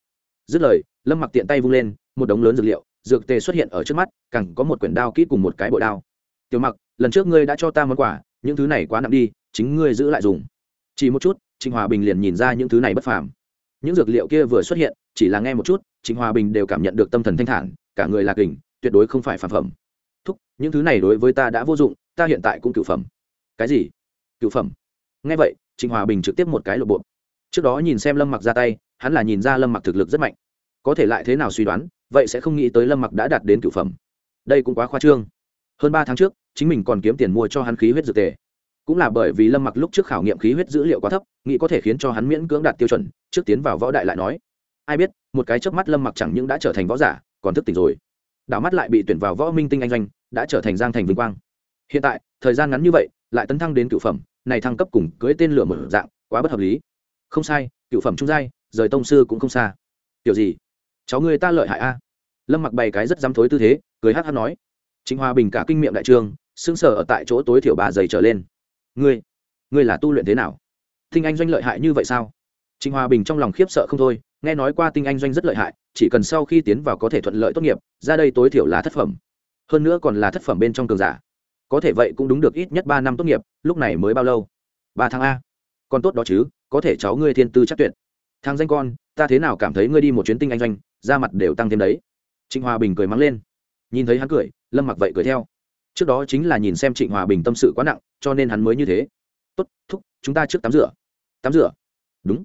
[SPEAKER 1] Dứt lời lâm mặc tiện tay vung lên, một đống lớn dược liệu, dược tề xuất hiện ở trước mắt cẳng có một quyển đao kỹ cùng một cái bội đao. Tiểu mặc, lần trước ngươi đã cho ta món quà, những thứ này quá nặng đi, chính ngươi giữ lại dùng. Chỉ một chút, trịnh hòa bình liền nhìn ra những thứ này bất phàm. Những dược liệu kia vừa xuất hiện, chỉ là nghe một chút, trịnh hòa bình đều cảm nhận được tâm thần thanh thản, cả người là kình, tuyệt đối không phải phản phẩm. Thúc, những thứ này đối với ta đã vô dụng, ta hiện tại cũng cựu phẩm. Cái gì? Cựu phẩm. Nghe vậy, trịnh hòa bình trực tiếp một cái lộ bộ. Trước đó nhìn xem lâm mặc ra tay, hắn là nhìn ra lâm mặc thực lực rất mạnh có thể lại thế nào suy đoán, vậy sẽ không nghĩ tới lâm mặc đã đạt đến cửu phẩm. Đây cũng quá khoa trương. Hơn ba tháng trước, chính mình còn kiếm tiền mua cho hắn khí huyết dược tề. Cũng là bởi vì lâm mặc lúc trước khảo nghiệm khí huyết dữ liệu quá thấp, nghĩ có thể khiến cho hắn miễn cưỡng đạt tiêu chuẩn, trước tiến vào võ đại lại nói. Ai biết, một cái chớp mắt lâm mặc chẳng những đã trở thành võ giả, còn thức tỉnh rồi. Đảo mắt lại bị tuyển vào võ minh tinh anh doanh, đã trở thành giang thành vinh quang. Hiện tại, thời gian ngắn như vậy, lại tấn thăng đến cựu phẩm, này thăng cấp cùng cưới tên lửa mở dạng, quá bất hợp lý. Không sai, cựu phẩm trung giai, rời tông sư cũng không xa. Kiểu gì? Cháu người ta lợi hại a. Lâm mặc bày cái rất dám thối tư thế, cười hát hát nói. Chính hòa bình cả kinh miệng đại trường xương sở ở tại chỗ tối thiểu ba giày trở lên. Ngươi ngươi là tu luyện thế nào? Tinh anh doanh lợi hại như vậy sao? Trịnh hòa bình trong lòng khiếp sợ không thôi, nghe nói qua tinh anh doanh rất lợi hại, chỉ cần sau khi tiến vào có thể thuận lợi tốt nghiệp, ra đây tối thiểu là thất phẩm. Hơn nữa còn là thất phẩm bên trong cường giả. Có thể vậy cũng đúng được ít nhất ba năm tốt nghiệp, lúc này mới bao lâu? Ba tháng a. Còn tốt đó chứ, có thể cháu ngươi thiên tư chắc tuyệt. Thằng danh con, ta thế nào cảm thấy ngươi đi một chuyến tinh anh doanh da mặt đều tăng thêm đấy. Trịnh hòa bình cười mắng lên. Nhìn thấy hắn cười, lâm mặc vậy cười theo. Trước đó chính là nhìn xem trịnh hòa bình tâm sự quá nặng, cho nên hắn mới như thế. Tốt, thúc, chúng ta trước tắm rửa. Tắm rửa? Đúng.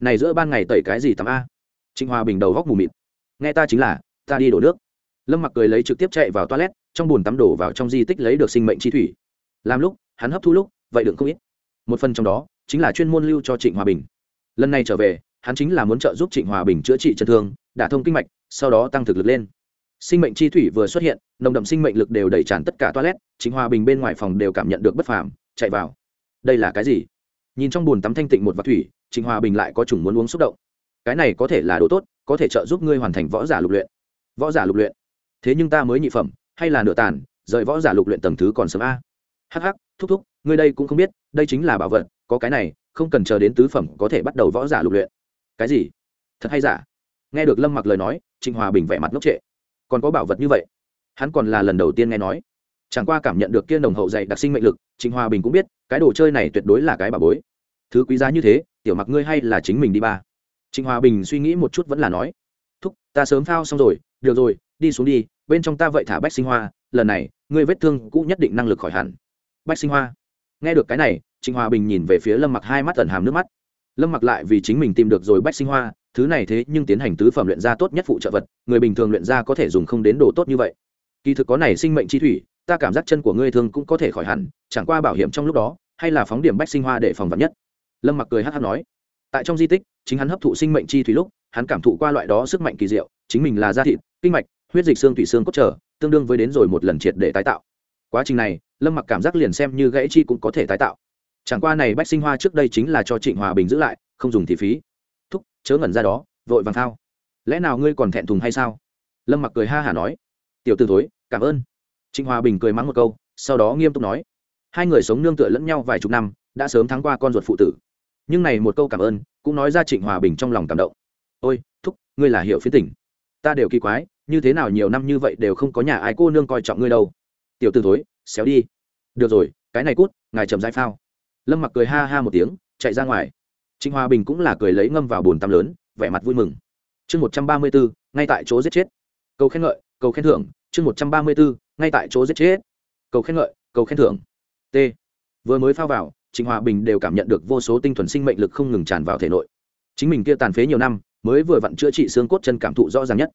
[SPEAKER 1] Này giữa ban ngày tẩy cái gì tắm a? Trịnh hòa bình đầu góc mù mịt. Nghe ta chính là, ta đi đổ nước. Lâm mặc cười lấy trực tiếp chạy vào toilet, trong bùn tắm đổ vào trong di tích lấy được sinh mệnh chi thủy. Làm lúc, hắn hấp thu lúc, vậy đừng không ít. Một phần trong đó, chính là chuyên môn lưu cho trịnh hòa bình. Lần này trở về, hắn chính là muốn trợ giúp trịnh hòa bình chữa trị chấn thương đả thông kinh mạch, sau đó tăng thực lực lên. Sinh mệnh chi thủy vừa xuất hiện, nồng đậm sinh mệnh lực đều đẩy tràn tất cả toilet, chính hòa bình bên ngoài phòng đều cảm nhận được bất phàm, chạy vào. Đây là cái gì? Nhìn trong bồn tắm thanh tịnh một vạt thủy trịnh hòa bình lại có chủng muốn uống xúc động. Cái này có thể là đồ tốt, có thể trợ giúp ngươi hoàn thành võ giả lục luyện. Võ giả lục luyện. Thế nhưng ta mới nhị phẩm, hay là nửa tàn, rời võ giả lục luyện tầng thứ còn sớm a. Hh thúc thúc, ngươi đây cũng không biết, đây chính là bảo vật, có cái này, không cần chờ đến tứ phẩm có thể bắt đầu võ giả lục luyện. Cái gì? Thật hay giả? Nghe được lâm mặc lời nói, trịnh hòa bình vẻ mặt ngốc trệ. Còn có bảo vật như vậy? Hắn còn là lần đầu tiên nghe nói. Chẳng qua cảm nhận được kia nồng hậu dạy đặc sinh mệnh lực, trịnh hòa bình cũng biết, cái đồ chơi này tuyệt đối là cái bà bối. Thứ quý giá như thế, tiểu mặc ngươi hay là chính mình đi ba. Trịnh hòa bình suy nghĩ một chút vẫn là nói, thúc, ta sớm phao xong rồi, được rồi, đi xuống đi, bên trong ta vậy thả bách sinh hoa, lần này, ngươi vết thương cũ nhất định năng lực khỏi hẳn. Bách sinh hoa. Nghe được cái này, trịnh hòa bình nhìn về phía lâm mặc hai mắt tần hàm nước mắt. Lâm mặc lại vì chính mình tìm được rồi bách sinh hoa thứ này thế nhưng tiến hành tứ phẩm luyện ra tốt nhất phụ trợ vật, người bình thường luyện ra có thể dùng không đến đồ tốt như vậy. Kỳ thực có này sinh mệnh chi thủy, ta cảm giác chân của ngươi thường cũng có thể khỏi hẳn, chẳng qua bảo hiểm trong lúc đó, hay là phóng điểm bách sinh hoa để phòng vật nhất. Lâm mặc cười hát hát nói. Tại trong di tích, chính hắn hấp thụ sinh mệnh chi thủy lúc, hắn cảm thụ qua loại đó sức mạnh kỳ diệu, chính mình là da thịt, kinh mạch, huyết dịch xương thủy xương cốt trở, tương đương với đến rồi một lần triệt để tái tạo. Quá trình này, lâm mặc cảm giác liền xem như gãy chi cũng có thể tái tạo. Chẳng qua này bách sinh hoa trước đây chính là cho trịnh hòa bình giữ lại, không dùng thì phí thúc, chớ ngẩn ra đó, vội vàng thao. Lẽ nào ngươi còn thẹn thùng hay sao? Lâm mặc cười ha hả nói. Tiểu t ử thối, cảm ơn. Trịnh hòa bình cười mắng một câu, sau đó nghiêm túc nói. Hai người sống nương tựa lẫn nhau vài chục năm, đã sớm thắng qua con ruột phụ tử. Nhưng này một câu cảm ơn, cũng nói ra trịnh hòa bình trong lòng cảm động. Ôi, thúc, ngươi là hiệu phía tỉnh ta đều kỳ quái, như thế nào nhiều năm như vậy đều không có nhà ai cô nương coi trọng ngươi đâu. Tiểu t ử thối, xéo đi. Được rồi, cái này cút, ngài trầm dai phao. Lâm mặc cười ha ha một tiếng, chạy ra ngoài trịnh hòa bình cũng là cười lấy ngâm vào bồn tắm lớn, vẻ mặt vui mừng. Chương một trăm ba mươi bốn ngay tại chỗ giết chết. Cầu khen ngợi, cầu khen thưởng, chương một trăm ba mươi bốn ngay tại chỗ giết chết. Cầu khen ngợi, cầu khen thưởng. T. Vừa mới phao vào, trịnh hòa bình đều cảm nhận được vô số tinh thuần sinh mệnh lực không ngừng tràn vào thể nội. Chính mình kia tàn phế nhiều năm, mới vừa vặn chữa trị xương cốt chân cảm thụ rõ ràng nhất.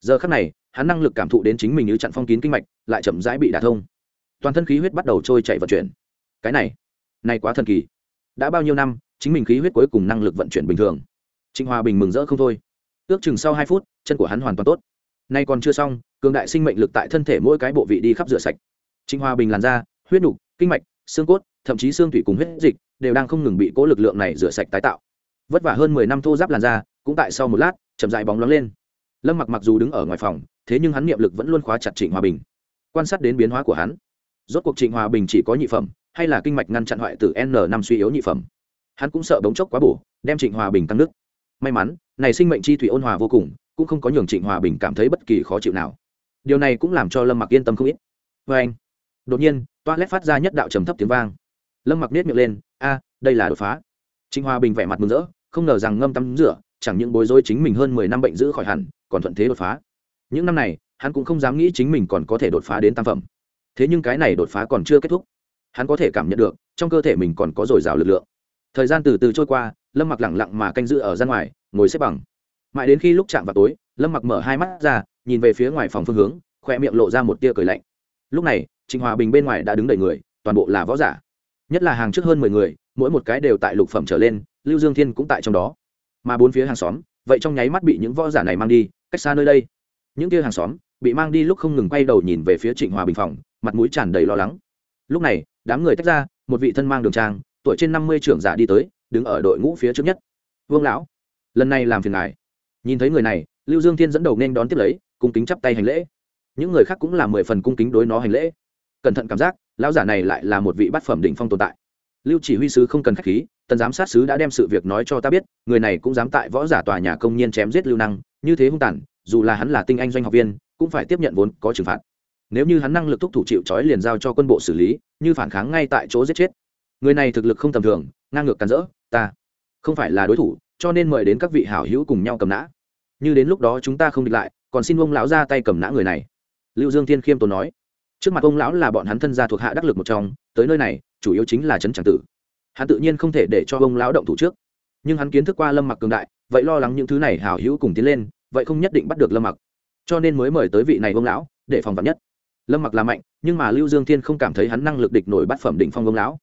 [SPEAKER 1] Giờ khắc này, hắn năng lực cảm thụ đến chính mình như chặn phong kín kinh mạch, lại chậm rãi bị đả thông. Toàn thân khí huyết bắt đầu trôi chạy vận chuyển. Cái này này quá thần kỳ. Đã bao nhiêu năm chính mình khí huyết cuối cùng năng lực vận chuyển bình thường. Trịnh hòa bình mừng rỡ không thôi. Ước chừng sau hai phút, chân của hắn hoàn toàn tốt. Nay còn chưa xong, cường đại sinh mệnh lực tại thân thể mỗi cái bộ vị đi khắp rửa sạch. Trịnh hòa bình làn da, huyết nục, kinh mạch, xương cốt, thậm chí xương thủy cùng huyết dịch đều đang không ngừng bị cố lực lượng này rửa sạch tái tạo. Vất vả hơn mười năm thô giáp làn da, cũng tại sau một lát, chậm dại bóng lóng lên. Lâm mặc mặc dù đứng ở ngoài phòng, thế nhưng hắn niệm lực vẫn luôn khóa chặt trịnh hòa bình. Quan sát đến biến hóa của hắn, rốt cuộc trịnh hòa bình chỉ có nhị phẩm, hay là kinh mạch ngăn chặn hoại tử n năm suy yếu nhị phẩm? Hắn cũng sợ bóng chốc quá bổ, đem trịnh hòa bình tăng nước. May mắn, này sinh mệnh chi thủy ôn hòa vô cùng, cũng không có nhường trịnh hòa bình cảm thấy bất kỳ khó chịu nào. Điều này cũng làm cho lâm mặc yên tâm không ít. Vê anh, đột nhiên toa lét phát ra nhất đạo trầm thấp tiếng vang. Lâm mặc nết miệng lên, a, đây là đột phá. Trịnh hòa bình vẻ mặt mừng rỡ, không ngờ rằng ngâm tắm rửa, chẳng những bối rối chính mình hơn mười năm bệnh giữ khỏi hẳn, còn thuận thế đột phá. Những năm này, hắn cũng không dám nghĩ chính mình còn có thể đột phá đến tam phẩm. Thế nhưng cái này đột phá còn chưa kết thúc. Hắn có thể cảm nhận được, trong cơ thể mình còn có dồi dào lực lượng thời gian từ từ trôi qua, lâm mặc lẳng lặng mà canh giữ ở ra ngoài, ngồi xếp bằng. Mãi đến khi lúc chạm vào tối, lâm mặc mở hai mắt ra, nhìn về phía ngoài phòng phương hướng khoe miệng lộ ra một tia cười lạnh. Lúc này, trịnh hòa bình bên ngoài đã đứng đầy người, toàn bộ là võ giả. Nhất là hàng trước hơn mười người, mỗi một cái đều tại lục phẩm trở lên, lưu dương thiên cũng tại trong đó. Mà bốn phía hàng xóm, vậy trong nháy mắt bị những võ giả này mang đi, cách xa nơi đây. Những kia hàng xóm, bị mang đi lúc không ngừng quay đầu nhìn về phía trịnh hòa bình phòng, mặt mũi tràn đầy lo lắng. Lúc này, đám người tách ra, một vị thân mang đường trang tuổi trên năm mươi trưởng giả đi tới, đứng ở đội ngũ phía trước nhất. Vương lão, lần này làm phiền ngài. Nhìn thấy người này, lưu dương thiên dẫn đầu nên đón tiếp lấy, cung kính chắp tay hành lễ. Những người khác cũng là mười phần cung kính đối nó hành lễ. Cẩn thận cảm giác, lão giả này lại là một vị bát phẩm đỉnh phong tồn tại. Lưu chỉ huy sứ không cần khách khí, tần giám sát sứ đã đem sự việc nói cho ta biết, người này cũng dám tại võ giả tòa nhà công nhân chém giết lưu năng, như thế hung tàn, dù là hắn là tinh anh doanh học viên, cũng phải tiếp nhận vốn có trừng phạt. Nếu như hắn năng lực thúc thủ chịu trói liền giao cho quân bộ xử lý, như phản kháng ngay tại chỗ giết chết người này thực lực không tầm thường, ngang ngược càn rỡ, ta không phải là đối thủ, cho nên mời đến các vị hảo hữu cùng nhau cầm nã. Như đến lúc đó chúng ta không địch lại, còn xin ông lão ra tay cầm nã người này. Lưu dương thiên khiêm tốn nói. Trước mặt ông lão là bọn hắn thân gia thuộc hạ đắc lực một trong, tới nơi này, chủ yếu chính là trấn tràng tử. Hắn tự nhiên không thể để cho ông lão động thủ trước. Nhưng hắn kiến thức qua lâm mặc cường đại, vậy lo lắng những thứ này hảo hữu cùng tiến lên, vậy không nhất định bắt được lâm mặc. Cho nên mới mời tới vị này ông lão, để phòng vắn nhất. Lâm mặc là mạnh, nhưng mà lưu dương thiên không cảm thấy hắn năng lực địch nổi bát phẩm đỉnh phong ông lão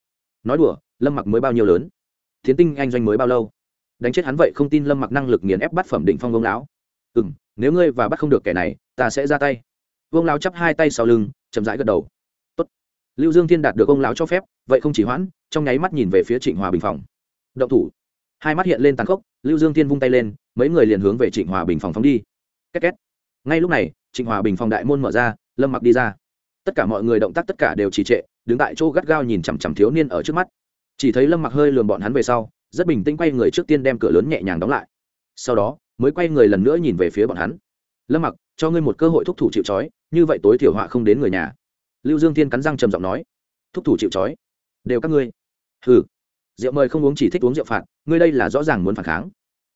[SPEAKER 1] nói đùa, lâm mặc mới bao nhiêu lớn? Tiến tinh anh doanh mới bao lâu? Đánh chết hắn vậy không tin lâm mặc năng lực nghiền ép bắt phẩm đỉnh phong ông lão. Ừ m nếu ngươi và bắt không được kẻ này, ta sẽ ra tay. Ông lão chắp hai tay sau lưng, chậm rãi gật đầu. Tốt. lưu dương thiên đạt được ông lão cho phép, vậy không chỉ hoãn, trong nháy mắt nhìn về phía trịnh hòa bình phòng. Động thủ. Hai mắt hiện lên tàn khốc, lưu dương thiên vung tay lên, mấy người liền hướng về trịnh hòa bình phòng phóng đi. Két két. Ngay lúc này, trịnh hòa bình phòng đại môn mở ra, lâm mặc đi ra. Tất cả mọi người động tác tất cả đều trì trệ đứng tại chỗ gắt gao nhìn chằm chằm thiếu niên ở trước mắt. Chỉ thấy lâm mặc hơi lườm bọn hắn về sau, rất bình tĩnh quay người trước tiên đem cửa lớn nhẹ nhàng đóng lại. Sau đó, mới quay người lần nữa nhìn về phía bọn hắn. Lâm mặc, cho ngươi một cơ hội thúc thủ chịu trói, như vậy tối thiểu họa không đến người nhà. Lưu dương thiên cắn răng trầm giọng nói. Thúc thủ chịu trói? Đều các ngươi. Ừ rượu mời không uống chỉ thích uống rượu phạt, ngươi đây là rõ ràng muốn phản kháng.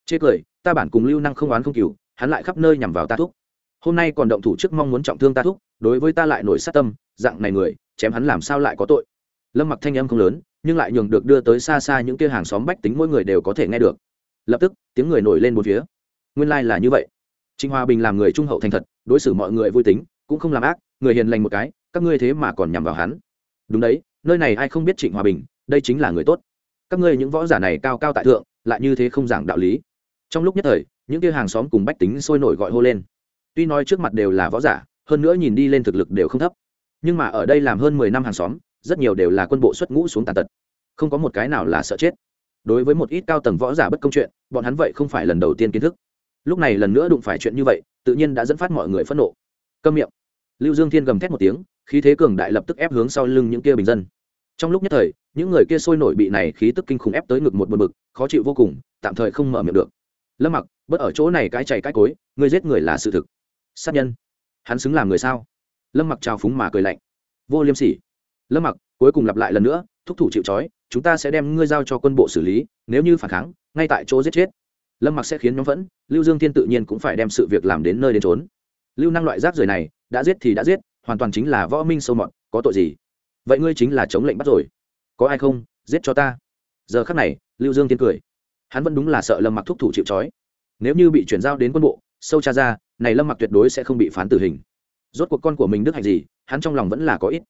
[SPEAKER 1] Chê cười, ta bản cùng lưu năng không oán không cừu, hắn lại khắp nơi nhằm vào ta thúc. Hôm nay còn động thủ trước mong muốn trọng thương ta thúc, đối với ta lại nổi sát tâm, dạng này người chém hắn làm sao lại có tội. Lâm mặc thanh âm không lớn, nhưng lại nhường được đưa tới xa xa những kia hàng xóm bách tính mỗi người đều có thể nghe được. Lập tức, tiếng người nổi lên một phía. Nguyên lai、like、là như vậy. Trịnh hòa bình làm người trung hậu thành thật, đối xử mọi người vui tính, cũng không làm ác, người hiền lành một cái, các ngươi thế mà còn nhằm vào hắn. Đúng đấy, nơi này ai không biết trịnh hòa bình, đây chính là người tốt. Các ngươi những võ giả này cao cao tại thượng, lại như thế không giảng đạo lý. Trong lúc nhất thời, những kia hàng xóm cùng bách tính sôi nổi gọi hô lên. Tuy nói trước mặt đều là võ giả, hơn nữa nhìn đi lên thực lực đều không thấp nhưng mà ở đây làm hơn mười năm hàng xóm, rất nhiều đều là quân bộ xuất ngũ xuống tàn tật. Không có một cái nào là sợ chết. Đối với một ít cao tầng võ giả bất công chuyện, bọn hắn vậy không phải lần đầu tiên kiến thức. Lúc này lần nữa đụng phải chuyện như vậy, tự nhiên đã dẫn phát mọi người phẫn nộ. Câm miệng. Lưu dương thiên gầm thét một tiếng, khí thế cường đại lập tức ép hướng sau lưng những kia bình dân. Trong lúc nhất thời, những người kia sôi nổi bị này khí tức kinh khủng ép tới ngực một bờ bực, khó chịu vô cùng, tạm thời không mở miệng được. Lâm mặc, bớt ở chỗ này cái chảy cái cối người giết người là sự thực. Sát nhân. Hắn xứng làm người sao? Lâm mặc trào phúng mà cười lạnh. Vô liêm sỉ. Lâm mặc, cuối cùng lặp lại lần nữa, thúc thủ chịu trói, chúng ta sẽ đem ngươi giao cho quân bộ xử lý, nếu như phản kháng, ngay tại chỗ giết chết. Lâm mặc sẽ khiến nhóm vẫn lưu dương thiên tự nhiên cũng phải đem sự việc làm đến nơi đến trốn lưu năng loại rác rưởi này, đã giết thì đã giết, hoàn toàn chính là võ minh sâu mọt, có tội gì? Vậy ngươi chính là chống lệnh bắt rồi. Có ai không? Giết cho ta. Giờ khắc này, lưu dương tiên cười. Hắn vẫn đúng là sợ lâm mặc thúc thủ chịu trói. Nếu như bị chuyển giao đến quân bộ, sâu cha ra, này lâm mặc tuyệt đối sẽ không bị phán tử hình rốt cuộc con của mình đức hạnh gì, hắn trong lòng vẫn là có ít.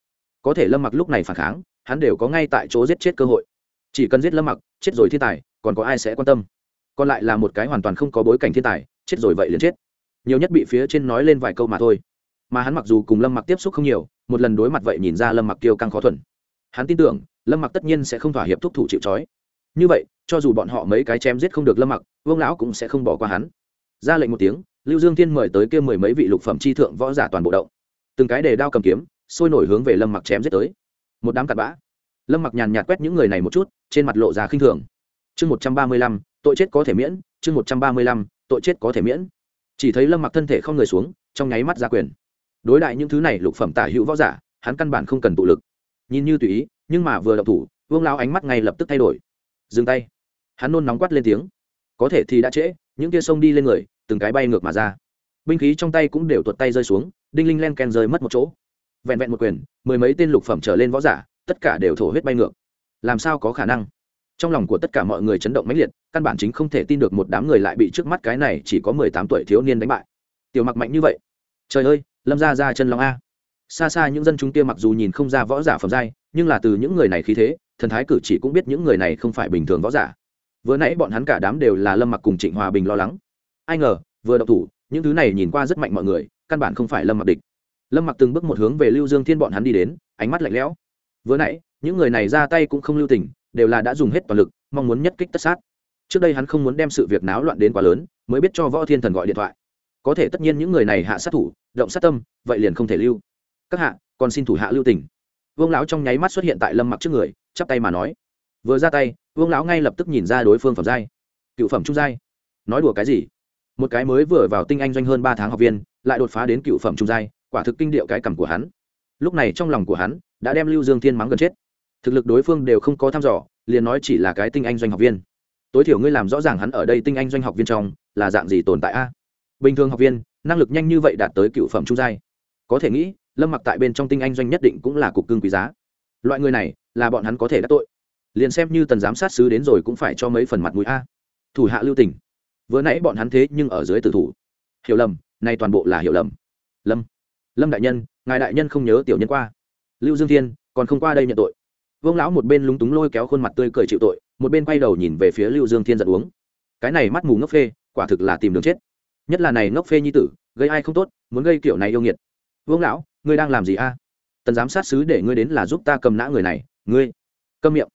[SPEAKER 1] Có thể lâm mặc lúc này phản kháng, hắn đều có ngay tại chỗ giết chết cơ hội. Chỉ cần giết lâm mặc, chết rồi thiên tài, còn có ai sẽ quan tâm? Còn lại là một cái hoàn toàn không có bối cảnh thiên tài, chết rồi vậy liền chết. Nhiều nhất bị phía trên nói lên vài câu mà thôi. Mà hắn mặc dù cùng lâm mặc tiếp xúc không nhiều, một lần đối mặt vậy nhìn ra lâm mặc kiêu căng khó thuần. Hắn tin tưởng, lâm mặc tất nhiên sẽ không thỏa hiệp thúc thủ chịu trói. Như vậy, cho dù bọn họ mấy cái chém giết không được lâm mặc, vương lão cũng sẽ không bỏ qua hắn. Ra lệnh một tiếng lưu dương tiên mời tới kia mười mấy vị lục phẩm chi thượng võ giả toàn bộ động. Từng cái đề đao cầm kiếm, sôi nổi hướng về lâm mặc chém giết tới. Một đám cặn bã. Lâm mặc nhàn nhạt quét những người này một chút, trên mặt lộ ra khinh thường. Chương một trăm ba mươi lăm, tội chết có thể miễn, chương một trăm ba mươi lăm, tội chết có thể miễn. Chỉ thấy lâm mặc thân thể không người xuống, trong nháy mắt ra quyền. Đối đại những thứ này lục phẩm tả hữu võ giả, hắn căn bản không cần tụ lực. Nhìn như tùy ý, nhưng mà vừa đậu thủ, vương lao ánh mắt ngay lập tức thay đổi. Dừng tay. Hắn nôn nóng quát lên tiếng. Có thể thì đã trễ, những kia sông đi lên người từng cái bay ngược mà ra. Binh khí trong tay cũng đều tuột tay rơi xuống, đinh linh len ken rơi mất một chỗ. Vẹn vẹn một quyền, mười mấy tên lục phẩm trở lên võ giả, tất cả đều thổ huyết bay ngược. Làm sao có khả năng? Trong lòng của tất cả mọi người chấn động mãnh liệt, căn bản chính không thể tin được một đám người lại bị trước mắt cái này chỉ có mười tám tuổi thiếu niên đánh bại. Tiểu mặc mạnh như vậy. Trời ơi, lâm ra ra chân long a. Xa xa những dân chúng kia mặc dù nhìn không ra võ giả phẩm giai, nhưng là từ những người này khí thế, thần thái cử chỉ cũng biết những người này không phải bình thường võ giả. Vừa nãy bọn hắn cả đám đều là lâm mặc cùng trịnh hòa bình lo lắng ai ngờ, vừa đậu thủ, những thứ này nhìn qua rất mạnh mọi người, căn bản không phải lâm mặc địch. Lâm mặc từng bước một hướng về lưu dương thiên bọn hắn đi đến, ánh mắt lạnh lẽo. Vừa nãy, những người này ra tay cũng không lưu tình, đều là đã dùng hết toàn lực, mong muốn nhất kích tất sát. Trước đây hắn không muốn đem sự việc náo loạn đến quá lớn, mới biết cho võ thiên thần gọi điện thoại. Có thể tất nhiên những người này hạ sát thủ, động sát tâm, vậy liền không thể lưu. Các hạ, còn xin thủ hạ lưu tình. Vương lão trong nháy mắt xuất hiện tại lâm mặc trước người, chắp tay mà nói. Vừa ra tay, vương lão ngay lập tức nhìn ra đối phương phẩm giai. Cựu phẩm trung giai. Nói đùa cái gì? Một cái mới vừa vào tinh anh doanh hơn ba tháng học viên, lại đột phá đến cựu phẩm trung giai, quả thực kinh điệu cái cằm của hắn. Lúc này trong lòng của hắn đã đem lưu dương thiên mắng gần chết. Thực lực đối phương đều không có thăm dò, liền nói chỉ là cái tinh anh doanh học viên. Tối thiểu ngươi làm rõ ràng hắn ở đây tinh anh doanh học viên trong là dạng gì tồn tại a? Bình thường học viên, năng lực nhanh như vậy đạt tới cựu phẩm trung giai. Có thể nghĩ, lâm mặc tại bên trong tinh anh doanh nhất định cũng là cục cưng quý giá. Loại người này, là bọn hắn có thể đắc tội. Liền xem như tần giám sát sứ đến rồi cũng phải cho mấy phần mặt mũi a. Thủ hạ lưu tỉnh vừa nãy bọn hắn thế nhưng ở dưới tử thủ. Hiểu lầm, nay toàn bộ là hiểu lầm. Lâm lâm đại nhân, ngài đại nhân không nhớ tiểu nhân qua. Lưu dương thiên, còn không qua đây nhận tội. Vương lão một bên lúng túng lôi kéo khuôn mặt tươi cười chịu tội, một bên quay đầu nhìn về phía lưu dương thiên giận uống. Cái này mắt mù ngốc phê, quả thực là tìm đường chết. Nhất là này ngốc phê nhi tử, gây ai không tốt, muốn gây kiểu này yêu nghiệt. Vương lão, ngươi đang làm gì a? Tần giám sát sứ để ngươi đến là giúp ta cầm nã người này, ngươi, câm miệng.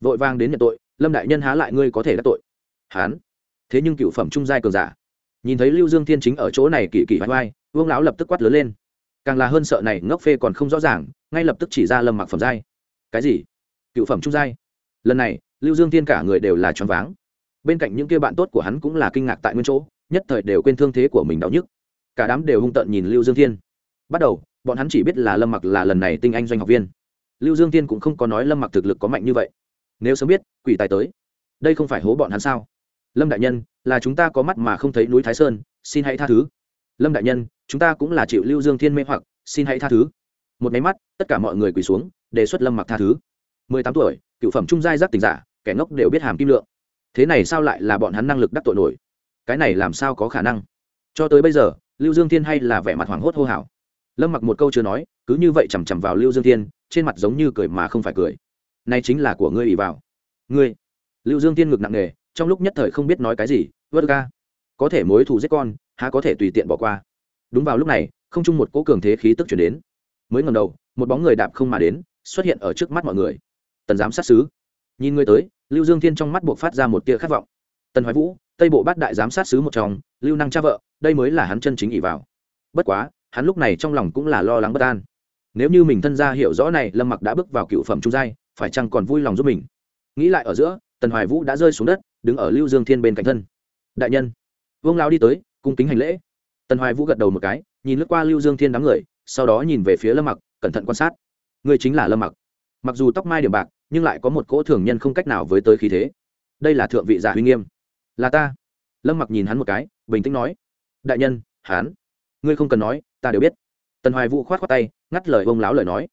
[SPEAKER 1] Vội vang đến nhận tội, lâm đại nhân há lại ngươi có thể đắc tội. Hán thế nhưng cựu phẩm trung giai cường giả. Nhìn thấy lưu dương thiên chính ở chỗ này kỳ kỳ vai vai, vương lão lập tức quát lớn lên. Càng là hơn sợ này, ngốc phê còn không rõ ràng, ngay lập tức chỉ ra lâm mặc phẩm giai. Cái gì? Cựu phẩm trung giai? Lần này, lưu dương thiên cả người đều là choáng váng. Bên cạnh những kia bạn tốt của hắn cũng là kinh ngạc tại nguyên chỗ, nhất thời đều quên thương thế của mình đau nhức. Cả đám đều hung tợn nhìn lưu dương thiên. Bắt đầu, bọn hắn chỉ biết là lâm mặc là lần này tinh anh doanh học viên. Lưu dương thiên cũng không có nói lâm mặc thực lực có mạnh như vậy. Nếu sớm biết, quỷ tài tới. Đây không phải hố bọn hắn sao? Lâm đại nhân, là chúng ta có mắt mà không thấy núi thái sơn, xin hãy tha thứ. Lâm đại nhân, chúng ta cũng là chịu lưu dương thiên mê hoặc, xin hãy tha thứ. Một máy mắt, tất cả mọi người quỳ xuống, đề xuất lâm mặc tha thứ. Mười tám tuổi, cựu phẩm trung giai giác tình giả, kẻ ngốc đều biết hàm kim lượng. Thế này sao lại là bọn hắn năng lực đắc tội nổi? Cái này làm sao có khả năng? Cho tới bây giờ, lưu dương thiên hay là vẻ mặt hoảng hốt hô hào. Lâm mặc một câu chưa nói, cứ như vậy chằm chằm vào lưu dương thiên, trên mặt giống như cười mà không phải cười. Nay chính là của ngươi ỉ vào. Ngươi. Lưu dương thiên ngực nặng nề trong lúc nhất thời không biết nói cái gì, vớt ca có thể mối thù giết con, há có thể tùy tiện bỏ qua. Đúng vào lúc này, không chung một cỗ cường thế khí tức chuyển đến. Mới ngầm đầu, một bóng người đạp không mà đến, xuất hiện ở trước mắt mọi người. Tần giám sát sứ. Nhìn người tới, lưu dương thiên trong mắt buộc phát ra một tia khát vọng. Tần hoài vũ, tây bộ bát đại giám sát sứ một chồng lưu năng cha vợ, đây mới là hắn chân chính ỉ vào. Bất quá, hắn lúc này trong lòng cũng là lo lắng bất an. Nếu như mình thân gia hiểu rõ này, lâm mặc đã bước vào cựu phẩm trung giai, phải chăng còn vui lòng giúp mình? Nghĩ lại ở giữa, tần hoài vũ đã rơi xuống đất đứng ở lưu dương thiên bên cạnh thân. Đại nhân. Vương lao đi tới, cung kính hành lễ. Tần hoài vũ gật đầu một cái, nhìn lướt qua lưu dương thiên đám người, sau đó nhìn về phía lâm mặc, cẩn thận quan sát. Người chính là lâm mặc. Mặc dù tóc mai điểm bạc, nhưng lại có một cỗ thường nhân không cách nào với tới khí thế. Đây là thượng vị giả huy nghiêm. Là ta. Lâm mặc nhìn hắn một cái, bình tĩnh nói. Đại nhân hán ngươi không cần nói, ta đều biết. Tần hoài vũ khoát khoát tay, ngắt lời ông láo lời nói.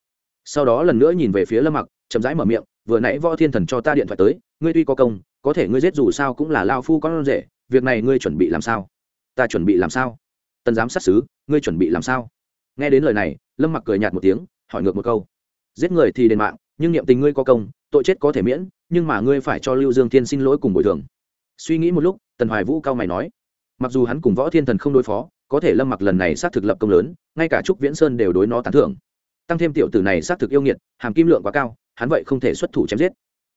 [SPEAKER 1] Sau đó lần nữa nhìn về phía lâm mặc, chậm rãi mở miệng, vừa nãy võ thiên thần cho ta điện thoại tới, ngươi tuy có công có thể ngươi giết dù sao cũng là lao phu con rể, việc này ngươi chuẩn bị làm sao? Ta chuẩn bị làm sao? Tần giám sát xứ ngươi chuẩn bị làm sao? Nghe đến lời này, lâm mặc cười nhạt một tiếng, hỏi ngược một câu. Giết người thì đền mạng, nhưng niệm tình ngươi có công, tội chết có thể miễn, nhưng mà ngươi phải cho lưu dương thiên xin lỗi cùng bồi thường. Suy nghĩ một lúc, tần hoài vũ cao mày nói. Mặc dù hắn cùng võ thiên thần không đối phó, có thể lâm mặc lần này xác thực lập công lớn, ngay cả trúc viễn sơn đều đối nó tán thưởng. Tăng thêm tiểu tử này xác thực yêu nghiệt, hàm kim lượng quá cao, hắn vậy không thể xuất thủ chém giết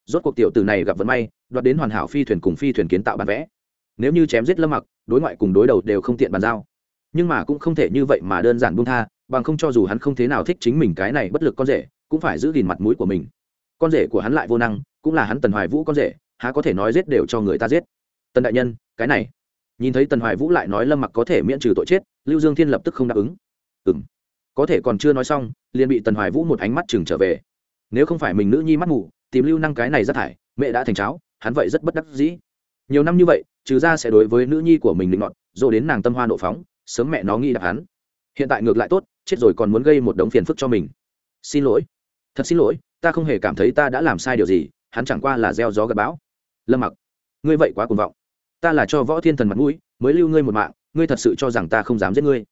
[SPEAKER 1] rốt cuộc tiểu tử này gặp vận may, đoạt đến hoàn hảo phi thuyền cùng phi thuyền kiến tạo bản vẽ. Nếu như chém giết lâm mặc, đối ngoại cùng đối đầu đều không tiện bàn giao. Nhưng mà cũng không thể như vậy mà đơn giản buông tha, bằng không cho dù hắn không thế nào thích chính mình cái này bất lực con rể, cũng phải giữ gìn mặt mũi của mình. Con rể của hắn lại vô năng, cũng là hắn tần hoài vũ con rể, há có thể nói giết đều cho người ta giết. Tần đại nhân, cái này. Nhìn thấy tần hoài vũ lại nói lâm mặc có thể miễn trừ tội chết, lưu dương thiên lập tức không đáp ứng. Ừ m có thể còn chưa nói xong, liền bị tần hoài vũ một ánh mắt chừng trở về. Nếu không phải mình nữ nhi mắt mù tìm lưu năng cái này rất thải, mẹ đã thành cháo, hắn vậy rất bất đắc dĩ. Nhiều năm như vậy, trừ ra sẽ đối với nữ nhi của mình định ngọn rồi đến nàng tâm hoa nộ phóng, sớm mẹ nó nghi đạp hắn hiện tại ngược lại tốt, chết rồi còn muốn gây một đống phiền phức cho mình. Xin lỗi. Thật xin lỗi, ta không hề cảm thấy ta đã làm sai điều gì, hắn chẳng qua là gieo gió gặp bão. Lâm mặc, ngươi vậy quá cuồng vọng. Ta là cho võ thiên thần mặt mũi, mới lưu ngươi một mạng, ngươi thật sự cho rằng ta không dám giết ngươi.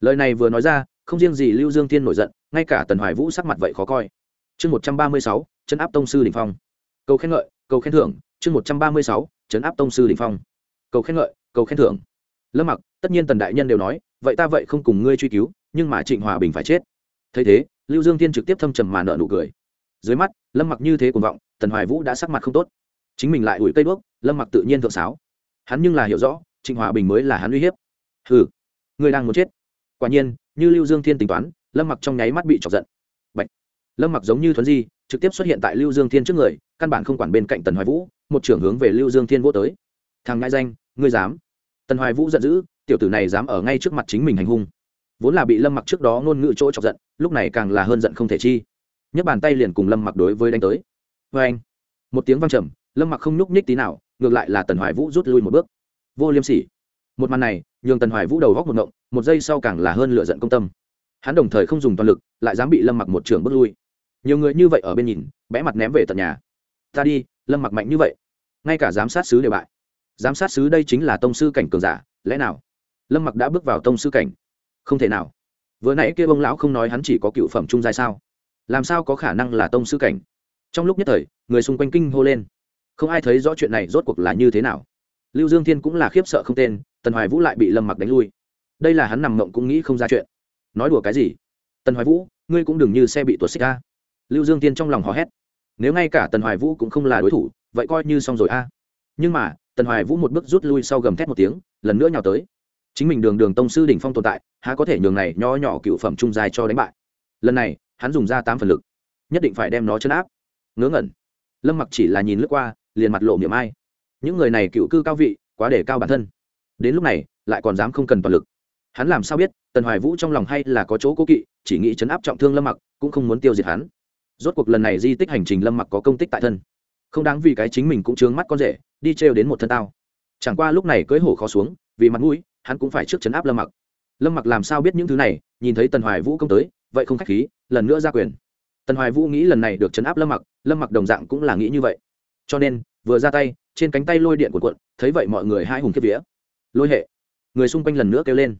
[SPEAKER 1] Lời này vừa nói ra, không riêng gì lưu dương thiên nổi giận, ngay cả tần hoài vũ sắc mặt vậy khó coi. Chương một trăm ba mươi sáu chấn áp tông sư đình phong. Cầu khen ngợi, cầu khen thưởng, chương một trăm ba mươi sáu, chấn áp tông sư đình phong. Cầu khen ngợi, cầu khen thưởng. Lâm mặc, tất nhiên tần đại nhân đều nói, vậy ta vậy không cùng ngươi truy cứu, nhưng mà trịnh hòa bình phải chết. Thấy thế, lưu dương tiên trực tiếp thâm trầm mà nợ nụ cười. Dưới mắt, lâm mặc như thế cuồng vọng, tần hoài vũ đã sắc mặt không tốt. Chính mình lại ủi cây đuốc, lâm mặc tự nhiên thượng sáo. Hắn nhưng là hiểu rõ, trịnh hòa bình mới là hắn uy hiếp. Ừ ngươi đang muốn chết. Quả nhiên, như lưu dương thiên tính toán, lâm mặc trong nháy mắt bị chọc giận lâm mặc giống như thuấn di, trực tiếp xuất hiện tại lưu dương thiên trước người, căn bản không quản bên cạnh tần hoài vũ, một trưởng hướng về lưu dương thiên vô tới. Thằng ngại danh, ngươi dám. Tần hoài vũ giận dữ, tiểu tử này dám ở ngay trước mặt chính mình hành hung. Vốn là bị lâm mặc trước đó ngôn ngữ chỗ chọc giận, lúc này càng là hơn giận không thể chi. Nhấc bàn tay liền cùng lâm mặc đối với đánh tới. Vê anh, một tiếng văng trầm, lâm mặc không nhúc nhích tí nào, ngược lại là tần hoài vũ rút lui một bước. Vô liêm sỉ. Một màn này, nhường tần hoài vũ đầu góc một ngộng một giây sau càng là hơn lựa giận công tâm hắn đồng thời không dùng toàn lực, lại dám bị lâm mặc một trường bước lui. Nhiều người như vậy ở bên nhìn, bẽ mặt ném về tận nhà. Ta đi, lâm mặc mạnh như vậy. Ngay cả giám sát sứ đều bại. Giám sát sứ đây chính là tông sư cảnh cường giả, lẽ nào? Lâm mặc đã bước vào tông sư cảnh. Không thể nào. Vừa nãy kia bông lão không nói hắn chỉ có cựu phẩm trung giai sao? Làm sao có khả năng là tông sư cảnh? Trong lúc nhất thời, người xung quanh kinh hô lên. Không ai thấy rõ chuyện này rốt cuộc là như thế nào. Lưu dương thiên cũng là khiếp sợ không tên, tần hoài vũ lại bị lâm mặc đánh lui. Đây là hắn nằm mộng cũng nghĩ không ra chuyện nói đùa cái gì? Tần hoài vũ, ngươi cũng đừng như xe bị tuột xích a. Lưu dương tiên trong lòng hò hét. Nếu ngay cả tần hoài vũ cũng không là đối thủ, vậy coi như xong rồi a. Nhưng mà, tần hoài vũ một bước rút lui sau gầm thét một tiếng, lần nữa nhào tới. Chính mình đường đường tông sư đỉnh phong tồn tại, há có thể nhường này nho nhỏ cựu phẩm trung dài cho đánh bại. Lần này, hắn dùng ra tám phần lực. Nhất định phải đem nó chấn áp. Ngớ ngẩn. Lâm mặc chỉ là nhìn lướt qua, liền mặt lộ miệng ai. Những người này cựu cư cao vị, quá để cao bản thân. Đến lúc này, lại còn dám không cần toàn lực hắn làm sao biết, tần hoài vũ trong lòng hay là có chỗ cố kỵ, chỉ nghĩ chấn áp trọng thương lâm mặc, cũng không muốn tiêu diệt hắn. Rốt cuộc lần này di tích hành trình lâm mặc có công tích tại thân. Không đáng vì cái chính mình cũng chướng mắt con rể, đi trêu đến một thân tao. Chẳng qua lúc này cưới hổ khó xuống, vì mặt mũi, hắn cũng phải trước chấn áp lâm mặc. Lâm mặc làm sao biết những thứ này, nhìn thấy tần hoài vũ công tới, vậy không khách khí, lần nữa ra quyền. Tần hoài vũ nghĩ lần này được chấn áp lâm mặc lâm mặc đồng dạng cũng là nghĩ như vậy. Cho nên, vừa ra tay, trên cánh tay lôi điện của quận thấy vậy mọi người hai hùng kiếp vía. Lôi hệ. Người xung quanh lần nữa kêu lên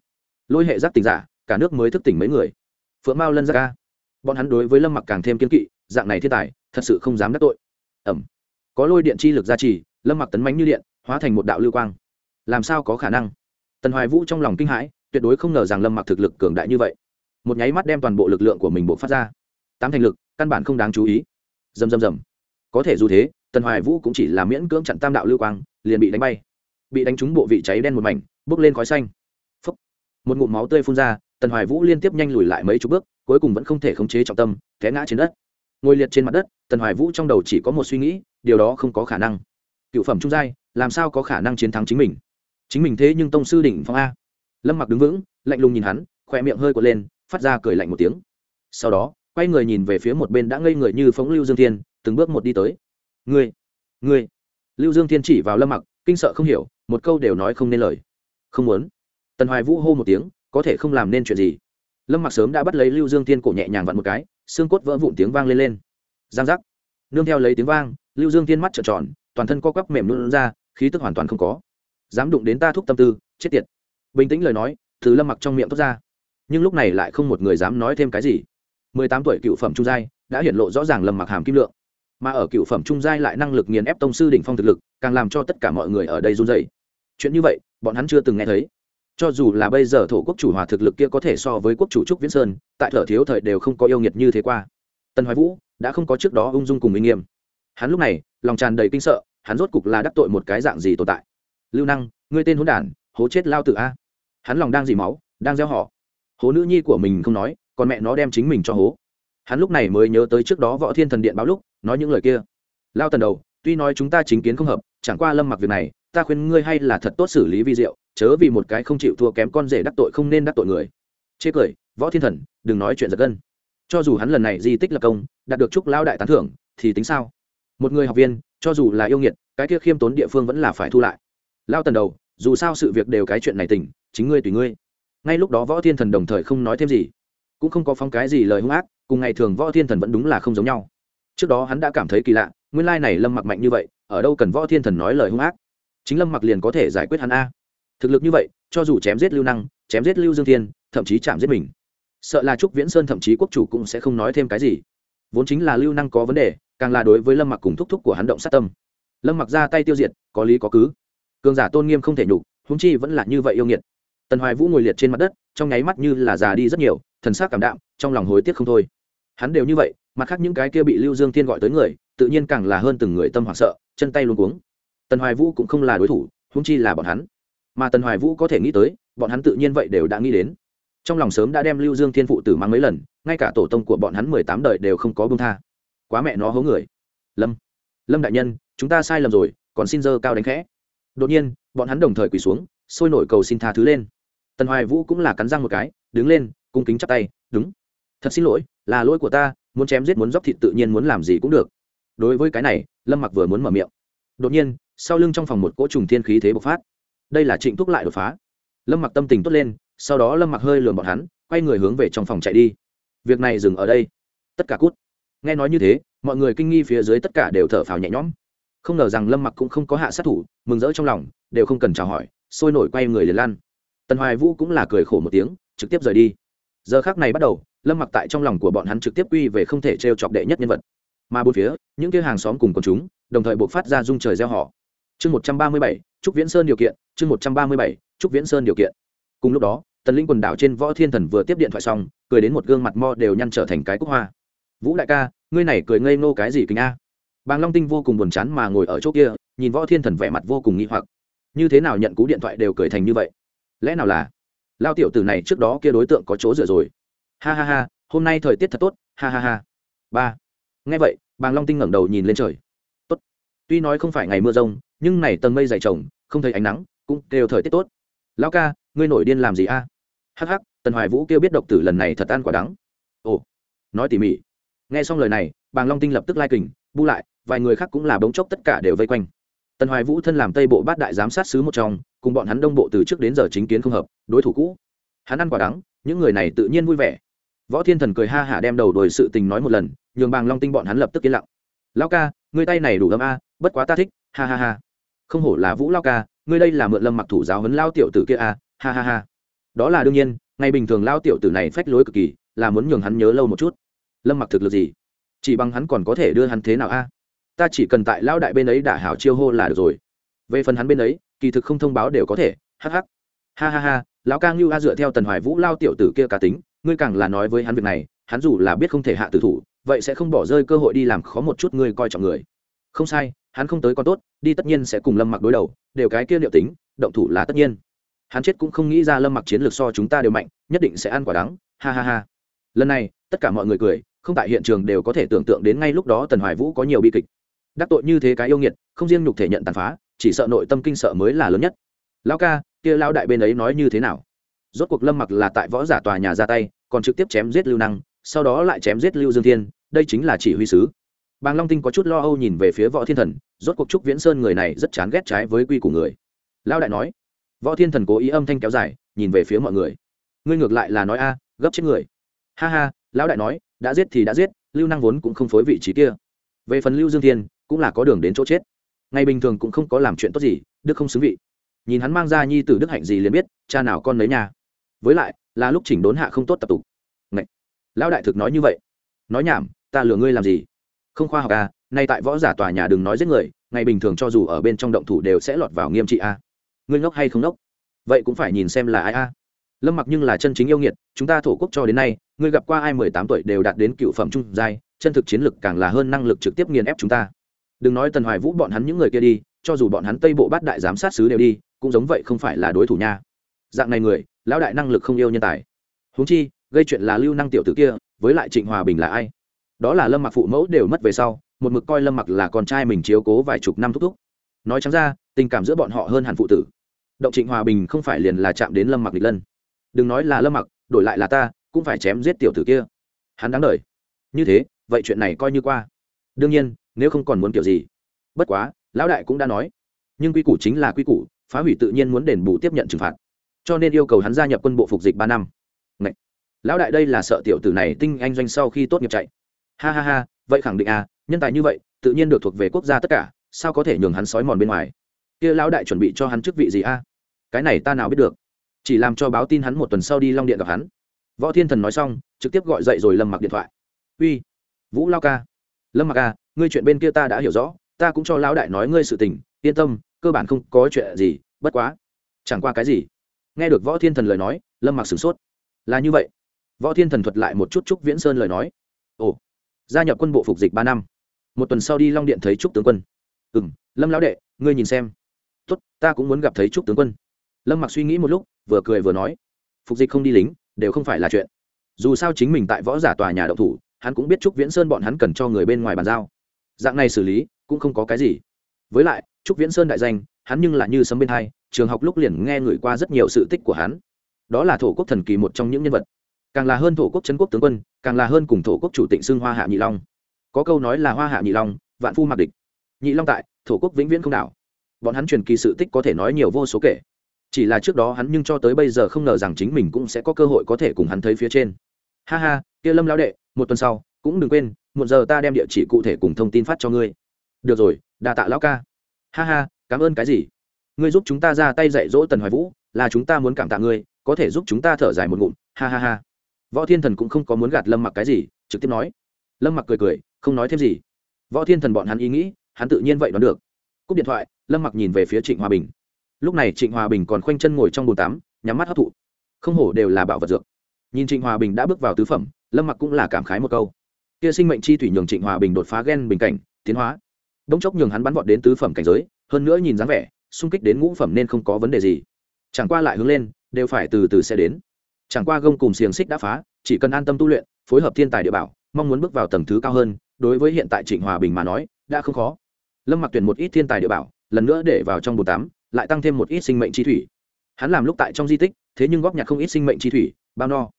[SPEAKER 1] lôi hệ giác tỉnh giả, cả nước mới thức tỉnh mấy người. Phượng mao lân ra ca. Bọn hắn đối với lâm mặc càng thêm kiên kỵ, dạng này thiên tài, thật sự không dám đắc tội. Ẩm. Có lôi điện chi lực gia trì, lâm mặc tấn mánh như điện, hóa thành một đạo lưu quang. Làm sao có khả năng? Tần hoài vũ trong lòng kinh hãi, tuyệt đối không ngờ rằng lâm mặc thực lực cường đại như vậy. Một nháy mắt đem toàn bộ lực lượng của mình bộ phát ra. Tám thành lực, căn bản không đáng chú ý. Dầm dầm dầm có thể dù thế, tần hoài vũ cũng chỉ là miễn cưỡng chặn tam đạo lưu quang, liền bị đánh bay. Bị đánh trúng bộ vị cháy đen một mảnh, bốc lên khói xanh một ngụm máu tươi phun ra, tần hoài vũ liên tiếp nhanh lùi lại mấy chục bước, cuối cùng vẫn không thể khống chế trọng tâm, té ngã trên đất. Ngồi liệt trên mặt đất, tần hoài vũ trong đầu chỉ có một suy nghĩ, điều đó không có khả năng. Cựu phẩm trung giai, làm sao có khả năng chiến thắng chính mình? Chính mình thế nhưng tông sư đỉnh phong a. Lâm mặc đứng vững, lạnh lùng nhìn hắn khoe miệng hơi quật lên, phát ra cười lạnh một tiếng. Sau đó, quay người nhìn về phía một bên đã ngây người như phóng lưu dương thiên, từng bước một đi tới. Ngươi ngươi. Lưu dương thiên chỉ vào lâm mặc, kinh sợ không hiểu, một câu đều nói không nên lời. Không muốn tần hoài vũ hô một tiếng, có thể không làm nên chuyện gì. Lâm mặc sớm đã bắt lấy lưu dương thiên cổ nhẹ nhàng vặn một cái, xương cốt vỡ vụn tiếng vang lên lên. Giang giác. Nương theo lấy tiếng vang, lưu dương tiên mắt trợn tròn, toàn thân co quắp mềm luôn ra, khí tức hoàn toàn không có. Dám đụng đến ta thúc tâm tư, chết tiệt. Bình tĩnh lời nói, từ lâm mặc trong miệng thốt ra. Nhưng lúc này lại không một người dám nói thêm cái gì. Mười tám tuổi cựu phẩm trung giai, đã hiện lộ rõ ràng lâm mặc hàm kim lượng. Mà ở cựu phẩm trung giai lại năng lực nghiền ép tông sư đỉnh phong thực lực, càng làm cho tất cả mọi người ở đây run dày chuyện như vậy, bọn hắn chưa từng nghe thấy cho dù là bây giờ thổ quốc chủ hòa thực lực kia có thể so với quốc chủ trúc viễn sơn, tại thở thiếu thời đều không có yêu nghiệt như thế qua. Tân hoài vũ đã không có trước đó ung dung cùng minh nghiêm. Hắn lúc này, lòng tràn đầy kinh sợ, hắn rốt cục là đắc tội một cái dạng gì tồn tại? Lưu năng, ngươi tên hôn đản, hố chết lao tự a. Hắn lòng đang dì máu, đang gieo họ. Hố nữ nhi của mình không nói, còn mẹ nó đem chính mình cho hố. Hắn lúc này mới nhớ tới trước đó võ thiên thần điện báo lúc, nói những lời kia. Lao tần đầu, tuy nói chúng ta chính kiến không hợp, chẳng qua lâm mặc việc này, ta khuyên ngươi hay là thật tốt xử lý vi diệu chớ vì một cái không chịu thua kém con rể đắc tội không nên đắc tội người. Chê cười, võ thiên thần, đừng nói chuyện giật gân. Cho dù hắn lần này di tích lập công, đạt được chúc lao đại tán thưởng, thì tính sao? Một người học viên, cho dù là yêu nghiệt, cái kia khiêm tốn địa phương vẫn là phải thu lại. Lao tần đầu, dù sao sự việc đều cái chuyện này tỉnh chính ngươi tùy ngươi. Ngay lúc đó võ thiên thần đồng thời không nói thêm gì. Cũng không có phong cái gì lời hung ác, cùng ngày thường võ thiên thần vẫn đúng là không giống nhau. Trước đó hắn đã cảm thấy kỳ lạ, nguyên lai này lâm mặc mạnh như vậy, ở đâu cần võ thiên thần nói lời hung ác? Chính lâm mặc liền có thể giải quyết hắn a thực lực như vậy, cho dù chém giết lưu năng, chém giết lưu dương thiên, thậm chí chạm giết mình, sợ là trúc viễn sơn thậm chí quốc chủ cũng sẽ không nói thêm cái gì. Vốn chính là lưu năng có vấn đề, càng là đối với lâm mặc cùng thúc thúc của hắn động sát tâm. Lâm mặc ra tay tiêu diệt, có lý có cứ. Cường giả tôn nghiêm không thể nhục húng chi vẫn là như vậy yêu nghiệt. Tần hoài vũ ngồi liệt trên mặt đất, trong nháy mắt như là già đi rất nhiều, thần sắc cảm đạm, trong lòng hối tiếc không thôi. Hắn đều như vậy, mặt khác những cái kia bị lưu dương Thiên gọi tới người, tự nhiên càng là hơn từng người tâm hoảng sợ, chân tay luôn cuống. Tần hoài vũ cũng không là đối thủ húng chi là bọn hắn mà tần hoài vũ có thể nghĩ tới, bọn hắn tự nhiên vậy đều đã nghĩ đến. Trong lòng sớm đã đem lưu dương thiên phụ tử mang mấy lần, ngay cả tổ tông của bọn hắn mười tám đời đều không có bông tha. Quá mẹ nó hố người. Lâm. Lâm đại nhân, chúng ta sai lầm rồi, còn xin dơ cao đánh khẽ. Đột nhiên, bọn hắn đồng thời quỳ xuống, sôi nổi cầu xin tha thứ lên. Tần hoài vũ cũng là cắn răng một cái, đứng lên, cung kính chắp tay, đúng. Thật xin lỗi, là lỗi của ta, muốn chém giết muốn dóc thịt tự nhiên muốn làm gì cũng được. Đối với cái này, lâm mặc vừa muốn mở miệng. Đột nhiên, sau lưng trong phòng một cỗ trùng thiên khí thế bộc phát đây là trịnh thúc lại đột phá. Lâm mặc tâm tình tốt lên, sau đó lâm mặc hơi lườm bọn hắn, quay người hướng về trong phòng chạy đi. Việc này dừng ở đây. Tất cả cút. Nghe nói như thế, mọi người kinh nghi phía dưới tất cả đều thở phào nhẹ nhõm. Không ngờ rằng lâm mặc cũng không có hạ sát thủ, mừng rỡ trong lòng, đều không cần chào hỏi, sôi nổi quay người liền lan tần hoài vũ cũng là cười khổ một tiếng, trực tiếp rời đi. Giờ khác này bắt đầu, lâm mặc tại trong lòng của bọn hắn trực tiếp quy về không thể t r e o chọc đệ nhất nhân vật. Mà bốn phía, những kia hàng xóm cùng con chúng, đồng thời buộc phát ra dung trời gieo họ chương một trăm ba mươi bảy, trúc viễn sơn điều kiện, chương một trăm ba mươi bảy, trúc viễn sơn điều kiện. Cùng lúc đó, tần linh quần đảo trên võ thiên thần vừa tiếp điện thoại xong, cười đến một gương mặt mo đều nhăn trở thành cái cúc hoa. Vũ đại ca, ngươi này cười ngây ngô cái gì kính a? Bàng long tinh vô cùng buồn chán mà ngồi ở chỗ kia, nhìn võ thiên thần vẻ mặt vô cùng nghi hoặc. Như thế nào nhận cú điện thoại đều cười thành như vậy? Lẽ nào là lao tiểu tử này trước đó kia đối tượng có chỗ dựa rồi? Ha ha ha, hôm nay thời tiết thật tốt, ha ha ha. Ba. Nghe vậy, bàng long tinh ngẩng đầu nhìn lên trời. Tốt. Tuy nói không phải ngày mưa rông nhưng này tầng mây dày trồng, không thấy ánh nắng, cũng đều thời tiết tốt. Lão ca, ngươi nổi điên làm gì a? Hắc hắc, tần hoài vũ kêu biết độc tử lần này thật ăn quả đắng. Ồ, nói tỉ mỉ. Nghe xong lời này, bàng long tinh lập tức lai kình, bu lại, vài người khác cũng là bóng chốc tất cả đều vây quanh. Tần hoài vũ thân làm tây bộ bát đại giám sát sứ một trong, cùng bọn hắn đông bộ từ trước đến giờ chính kiến không hợp, đối thủ cũ. Hắn ăn quả đắng, những người này tự nhiên vui vẻ. Võ thiên thần cười ha hả đem đầu đổi sự tình nói một lần, nhường bàng long tinh bọn hắn lập tức yên lặng. Lão ca, ngươi tay này đủ ấm a, bất quá ta thích, ha ha ha không hổ là vũ lao ca, ngươi đây là mượn lâm mặc thủ giáo huấn lao tiểu tử kia a ha ha ha. Đó là đương nhiên ngày bình thường lao tiểu tử này phách lối cực kỳ, là muốn nhường hắn nhớ lâu một chút. Lâm mặc thực lực gì? Chỉ bằng hắn còn có thể đưa hắn thế nào a? Ta chỉ cần tại lao đại bên ấy đả hảo chiêu hô là được rồi. Về phần hắn bên ấy, kỳ thực không thông báo đều có thể hh ha ha ha, lão ca ngưu a dựa theo tần hoài vũ lao tiểu tử kia cá tính, ngươi càng là nói với hắn việc này, hắn dù là biết không thể hạ tử thủ, vậy sẽ không bỏ rơi cơ hội đi làm khó một chút ngươi coi trọng người. Không sai hắn không tới con tốt, đi tất nhiên sẽ cùng lâm mặc đối đầu, đều cái kia liệu tính, động thủ là tất nhiên. Hắn chết cũng không nghĩ ra lâm mặc chiến lược so chúng ta đều mạnh, nhất định sẽ ăn quả đắng, ha ha ha. Lần này, tất cả mọi người cười, không tại hiện trường đều có thể tưởng tượng đến ngay lúc đó tần hoài vũ có nhiều bi kịch. Đắc tội như thế cái yêu nghiệt, không riêng nhục thể nhận tàn phá, chỉ sợ nội tâm kinh sợ mới là lớn nhất. Lão ca, kia lão đại bên ấy nói như thế nào? Rốt cuộc lâm mặc là tại võ giả tòa nhà ra tay, còn trực tiếp chém giết lưu năng, sau đó lại chém giết lưu dương thiên, đây chính là chỉ huy sứ bàng long tinh có chút lo âu nhìn về phía võ thiên thần, rốt cuộc trúc viễn sơn người này rất chán ghét trái với quy của người. Lão đại nói. Võ thiên thần cố ý âm thanh kéo dài, nhìn về phía mọi người. Ngươi ngược lại là nói a, gấp chết người. Ha ha, lão đại nói, đã giết thì đã giết, lưu năng vốn cũng không phối vị trí kia. Về phần lưu dương thiên, cũng là có đường đến chỗ chết. Ngày bình thường cũng không có làm chuyện tốt gì, đức không xứng vị. Nhìn hắn mang ra nhi tử đức hạnh gì liền biết, cha nào con lấy nhà. Với lại, là lúc chỉnh đốn hạ không tốt tập tục. Ngậy! lão đại thực nói như vậy. Nói nhảm, ta lừa ngươi làm gì? Không khoa học à nay tại võ giả tòa nhà đừng nói giết người, ngày bình thường cho dù ở bên trong động thủ đều sẽ lọt vào nghiêm trị a ngươi ngốc hay không ngốc? Vậy cũng phải nhìn xem là ai a lâm mặc nhưng là chân chính yêu nghiệt, chúng ta thổ quốc cho đến nay, ngươi gặp qua ai mười tám tuổi đều đạt đến cựu phẩm trung giai, chân thực chiến lực càng là hơn năng lực trực tiếp nghiền ép chúng ta. Đừng nói tần hoài vũ bọn hắn những người kia đi, cho dù bọn hắn tây bộ bát đại giám sát sứ đều đi, cũng giống vậy không phải là đối thủ nha. Dạng này người, lão đại năng lực không yêu nhân tài. Huống chi, gây chuyện là lưu năng tiểu tử kia, với lại trịnh hòa bình là ai? Đó là lâm mặc phụ mẫu đều mất về sau, một mực coi lâm mặc là con trai mình chiếu cố vài chục năm thúc thúc. Nói chẳng ra, tình cảm giữa bọn họ hơn hẳn phụ tử. Động trịnh hòa bình không phải liền là chạm đến lâm mặc lịch lân. Đừng nói là lâm mặc đổi lại là ta, cũng phải chém giết tiểu tử kia. Hắn đáng đ như thế, vậy chuyện này coi như qua. Đương nhiên, nếu không còn muốn kiểu gì. Bất quá, lão đại cũng đã nói. Nhưng quy củ chính là quy củ, phá hủy tự nhiên muốn đền bù tiếp nhận trừng phạt. Cho nên yêu cầu hắn gia nhập quân bộ phục dịch ba năm. Ngậy! lão đại đây là sợ tiểu tử này tinh anh doanh sau khi tốt nghiệp chạy ha ha ha, vậy khẳng định à nhân tài như vậy, tự nhiên được thuộc về quốc gia tất cả, sao có thể nhường hắn sói mòn bên ngoài? Kia lão đại chuẩn bị cho hắn chức vị gì a? Cái này ta nào biết được. Chỉ làm cho báo tin hắn một tuần sau đi long điện gặp hắn. Võ thiên thần nói xong, trực tiếp gọi dậy rồi lâm mặc điện thoại. Uy, vũ lao ca. Lâm mặc ca ngươi chuyện bên kia ta đã hiểu rõ, ta cũng cho lão đại nói ngươi sự tình, yên tâm, cơ bản không có chuyện gì, bất quá. Chẳng qua cái gì? Nghe được võ thiên thần lời nói, lâm mặc sửng sốt. Là như vậy. Võ thiên thần thuật lại một chút chúc viễn sơn lời nói gia nhập quân bộ phục dịch ba năm. Một tuần sau đi long điện thấy trúc tướng quân. Ừ m lâm lão đệ, ngươi nhìn xem. Tốt, ta cũng muốn gặp thấy trúc tướng quân. Lâm mặc suy nghĩ một lúc, vừa cười vừa nói, phục dịch không đi lính, đều không phải là chuyện. Dù sao chính mình tại võ giả tòa nhà đậu thủ, hắn cũng biết trúc viễn sơn bọn hắn cần cho người bên ngoài bàn giao. Dạng này xử lý, cũng không có cái gì. Với lại, trúc viễn sơn đại danh, hắn nhưng là như sấm bên hai, trường học lúc liền nghe người qua rất nhiều sự tích của hắn. Đó là thổ quốc thần kỳ một trong những nhân vật. Càng là hơn thổ quốc trấn quốc tướng quân càng là hơn cùng thổ quốc chủ tịnh xưng hoa hạ nhị long. Có câu nói là hoa hạ nhị long, vạn phu mặc địch. Nhị long tại, thổ quốc vĩnh viễn không đảo. Bọn hắn truyền kỳ sự tích có thể nói nhiều vô số kể. Chỉ là trước đó hắn nhưng cho tới bây giờ không ngờ rằng chính mình cũng sẽ có cơ hội có thể cùng hắn thấy phía trên. Ha ha, kia lâm lão đệ, một tuần sau, cũng đừng quên một giờ ta đem địa chỉ cụ thể cùng thông tin phát cho ngươi. Được rồi đà tạ lão ca. Ha ha, cảm ơn cái gì? Ngươi giúp chúng ta ra tay dạy dỗ tần hoài vũ, là chúng ta muốn cảm tạ ngươi, có thể giúp chúng ta thở dài một ngụm. Ha ha ha võ thiên thần cũng không có muốn gạt lâm mặc cái gì, trực tiếp nói. Lâm mặc cười cười, không nói thêm gì. Võ thiên thần bọn hắn ý nghĩ, hắn tự nhiên vậy đoán được. Cúp điện thoại, lâm mặc nhìn về phía trịnh hòa bình. Lúc này trịnh hòa bình còn khoanh chân ngồi trong bồn tắm, nhắm mắt hấp thụ. Không hổ đều là bảo vật dược. Nhìn trịnh hòa bình đã bước vào tứ phẩm, lâm mặc cũng là cảm khái một câu. Kia sinh mệnh chi thủy nhường trịnh hòa bình đột phá ghen bình cảnh, tiến hóa. Bỗng chốc nhường hắn bắn vọt đến tứ phẩm cảnh giới, hơn nữa nhìn dáng vẻ, xung kích đến ngũ phẩm nên không có vấn đề gì. Chẳng qua lại hướng lên, đều phải từ từ sẽ đến chẳng qua gông cùng xiềng xích đã phá, chỉ cần an tâm tu luyện, phối hợp thiên tài địa bảo, mong muốn bước vào tầng thứ cao hơn, đối với hiện tại trịnh hòa bình mà nói, đã không khó. Lâm mặc tuyển một ít thiên tài địa bảo, lần nữa để vào trong bồn tắm, lại tăng thêm một ít sinh mệnh chi thủy. Hắn làm lúc tại trong di tích, thế nhưng góp nhặt không ít sinh mệnh chi thủy, bao no.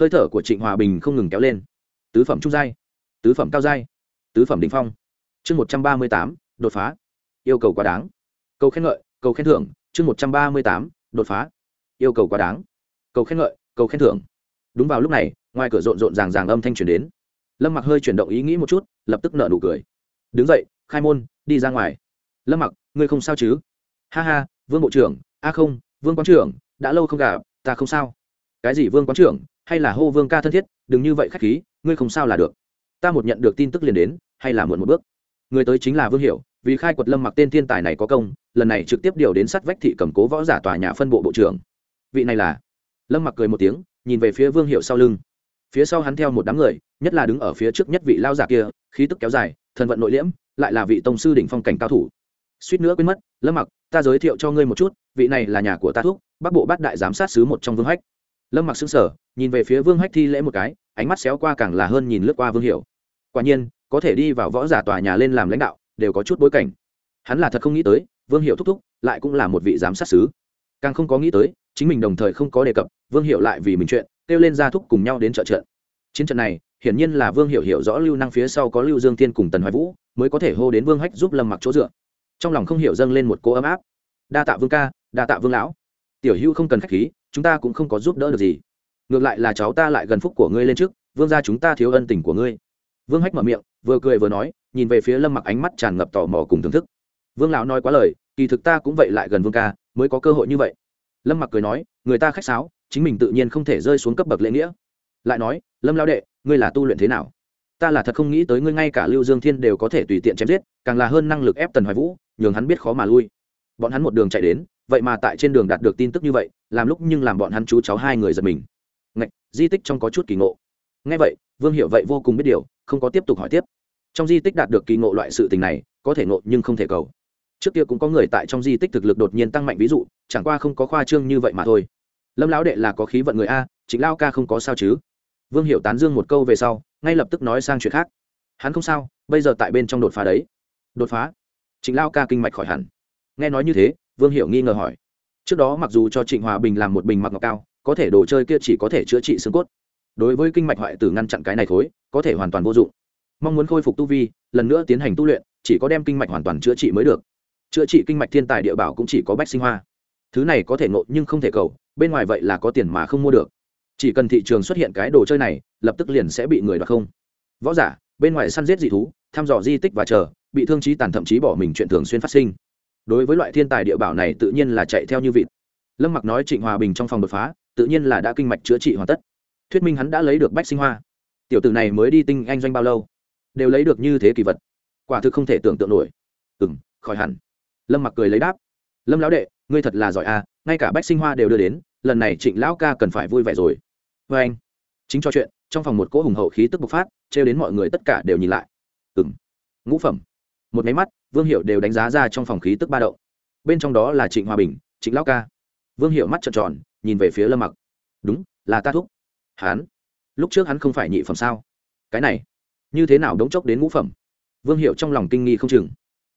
[SPEAKER 1] Hơi thở của trịnh hòa bình không ngừng kéo lên. Tứ phẩm trung giai, tứ phẩm cao giai, tứ phẩm đỉnh phong. Chương một trăm ba mươi tám, đột phá. Yêu cầu quá đáng. Cầu khen ngợi, cầu khen thưởng, chương một trăm ba mươi tám, đột phá. Yêu cầu quá đáng. Cầu khen ngợi cầu khen thưởng. Đúng vào lúc này, ngoài cửa rộn rộn ràng ràng âm thanh truyền đến. Lâm mặc hơi chuyển động ý nghĩ một chút, lập tức nợ nụ cười. Đứng dậy, khai môn, đi ra ngoài. Lâm mặc, ngươi không sao chứ? Ha ha, vương bộ trưởng, a không, vương quán trưởng, đã lâu không gặp, ta không sao. Cái gì vương quán trưởng, hay là hô vương ca thân thiết, đừng như vậy khách khí, ngươi không sao là được. Ta một nhận được tin tức liền đến, hay là muộn một bước. Người tới chính là vương hiểu, vì khai quật lâm mặc tên thiên tài này có công, lần này trực tiếp điều đến sắt vách thị cầm cố võ giả tòa nhà phân bộ bộ trưởng. Vị này là lâm mặc cười một tiếng, nhìn về phía vương hiệu sau lưng. Phía sau hắn theo một đám người, nhất là đứng ở phía trước nhất vị lao giả kia, khí tức kéo dài, thần vận nội liễm, lại là vị tông sư đỉnh phong cảnh cao thủ. Suýt nữa quên mất, lâm mặc, ta giới thiệu cho ngươi một chút, vị này là nhà của ta thuốc bắc bộ bát đại giám sát sứ một trong vương hách. Lâm mặc xứng sở nhìn về phía vương hách thi lễ một cái, ánh mắt xéo qua càng là hơn nhìn lướt qua vương Hiệu. quả nhiên, có thể đi vào võ giả tòa nhà lên làm lãnh đạo, đều có chút bối cảnh. Hắn là thật không nghĩ tới, vương hiệu thúc thúc, lại cũng là một vị giám sát sứ. Càng không có nghĩ tới chính mình đồng thời không có đề cập, vương hiệu lại vì mình chuyện, kêu lên gia thúc cùng nhau đến trợ trận. Chiến trận này, hiển nhiên là vương hiệu hiểu rõ lưu năng phía sau có lưu dương thiên cùng tần hoài vũ, mới có thể hô đến vương hách giúp lâm mặc chỗ dựa. Trong lòng không hiểu dâng lên một cô ấm áp. Đa tạ vương ca, đa tạ vương lão. Tiểu hữu không cần khách khí, chúng ta cũng không có giúp đỡ được gì. Ngược lại là cháu ta lại gần phúc của ngươi lên trước, vương gia chúng ta thiếu ân tình của ngươi. Vương hách mở miệng, vừa cười vừa nói, nhìn về phía lâm mặc ánh mắt tràn ngập tò mò cùng thưởng thức. Vương lão nói quá lời, kỳ thực ta cũng vậy lại gần vương ca, mới có cơ hội như vậy lâm mặc cười nói, người ta khách sáo, chính mình tự nhiên không thể rơi xuống cấp bậc lễ nghĩa. Lại nói, lâm lao đệ, ngươi là tu luyện thế nào? Ta là thật không nghĩ tới ngươi ngay cả lưu dương thiên đều có thể tùy tiện chém giết, càng là hơn năng lực ép tần hoài vũ, nhường hắn biết khó mà lui. Bọn hắn một đường chạy đến, vậy mà tại trên đường đạt được tin tức như vậy, làm lúc nhưng làm bọn hắn chú cháu hai người giật mình. Ngạch, di tích trong có chút kỳ ngộ. Ngay vậy, vương hiệu vậy vô cùng biết điều, không có tiếp tục hỏi tiếp. Trong di tích đạt được kỳ ngộ loại sự tình này, có thể ngộ nhưng không thể cầu trước kia cũng có người tại trong di tích thực lực đột nhiên tăng mạnh ví dụ, chẳng qua không có khoa trương như vậy mà thôi. Lâm lão đệ là có khí vận người a chính lao ca không có sao chứ? Vương hiệu tán dương một câu về sau, ngay lập tức nói sang chuyện khác. Hắn không sao, bây giờ tại bên trong đột phá đấy. Đột phá? Chính lao ca kinh mạch khỏi hẳn. Nghe nói như thế, vương hiệu nghi ngờ hỏi. Trước đó mặc dù cho trịnh hòa bình làm một bình mặc ngọc cao, có thể đồ chơi kia chỉ có thể chữa trị xương cốt. Đối với kinh mạch hoại tử ngăn chặn cái này thối có thể hoàn toàn vô dụng. Mong muốn khôi phục tu vi, lần nữa tiến hành tu luyện, chỉ có đem kinh mạch hoàn toàn chữa trị mới được chữa trị kinh mạch thiên tài địa bảo cũng chỉ có bách sinh hoa. Thứ này có thể ngộ nhưng không thể cầu, bên ngoài vậy là có tiền mà không mua được. Chỉ cần thị trường xuất hiện cái đồ chơi này, lập tức liền sẽ bị người đoạt không. Võ giả, bên ngoài săn giết dị thú, thăm dò di tích và chờ, bị thương trí tàn thậm chí bỏ mình chuyện thường xuyên phát sinh. Đối với loại thiên tài địa bảo này tự nhiên là chạy theo như vịt. Lâm mặc nói trịnh hòa bình trong phòng đột phá, tự nhiên là đã kinh mạch chữa trị hoàn tất. Thuyết minh hắn đã lấy được bách sinh hoa. Tiểu tử này mới đi tinh anh doanh bao lâu? Đều lấy được như thế kỳ vật. Quả thực không thể tưởng tượng nổi. Ừ m khỏi hẳn lâm mặc cười lấy đáp. Lâm lão đệ, ngươi thật là giỏi à ngay cả bách sinh hoa đều đưa đến, lần này trịnh lão ca cần phải vui vẻ rồi. Vê anh, chính cho chuyện, trong phòng một cỗ hùng hậu khí tức bộc phát, trêu đến mọi người tất cả đều nhìn lại. Ừ m ngũ phẩm. Một máy mắt, vương hiệu đều đánh giá ra trong phòng khí tức ba động. Bên trong đó là trịnh hòa bình, trịnh lão ca. Vương hiệu mắt trợn tròn, nhìn về phía lâm mặc. Đúng, là ta thúc. Hắn? Lúc trước hắn không phải nhị phẩm sao? Cái này, như thế nào đống chốc đến ngũ phẩm? Vương hiệu trong lòng kinh nghi không chừng.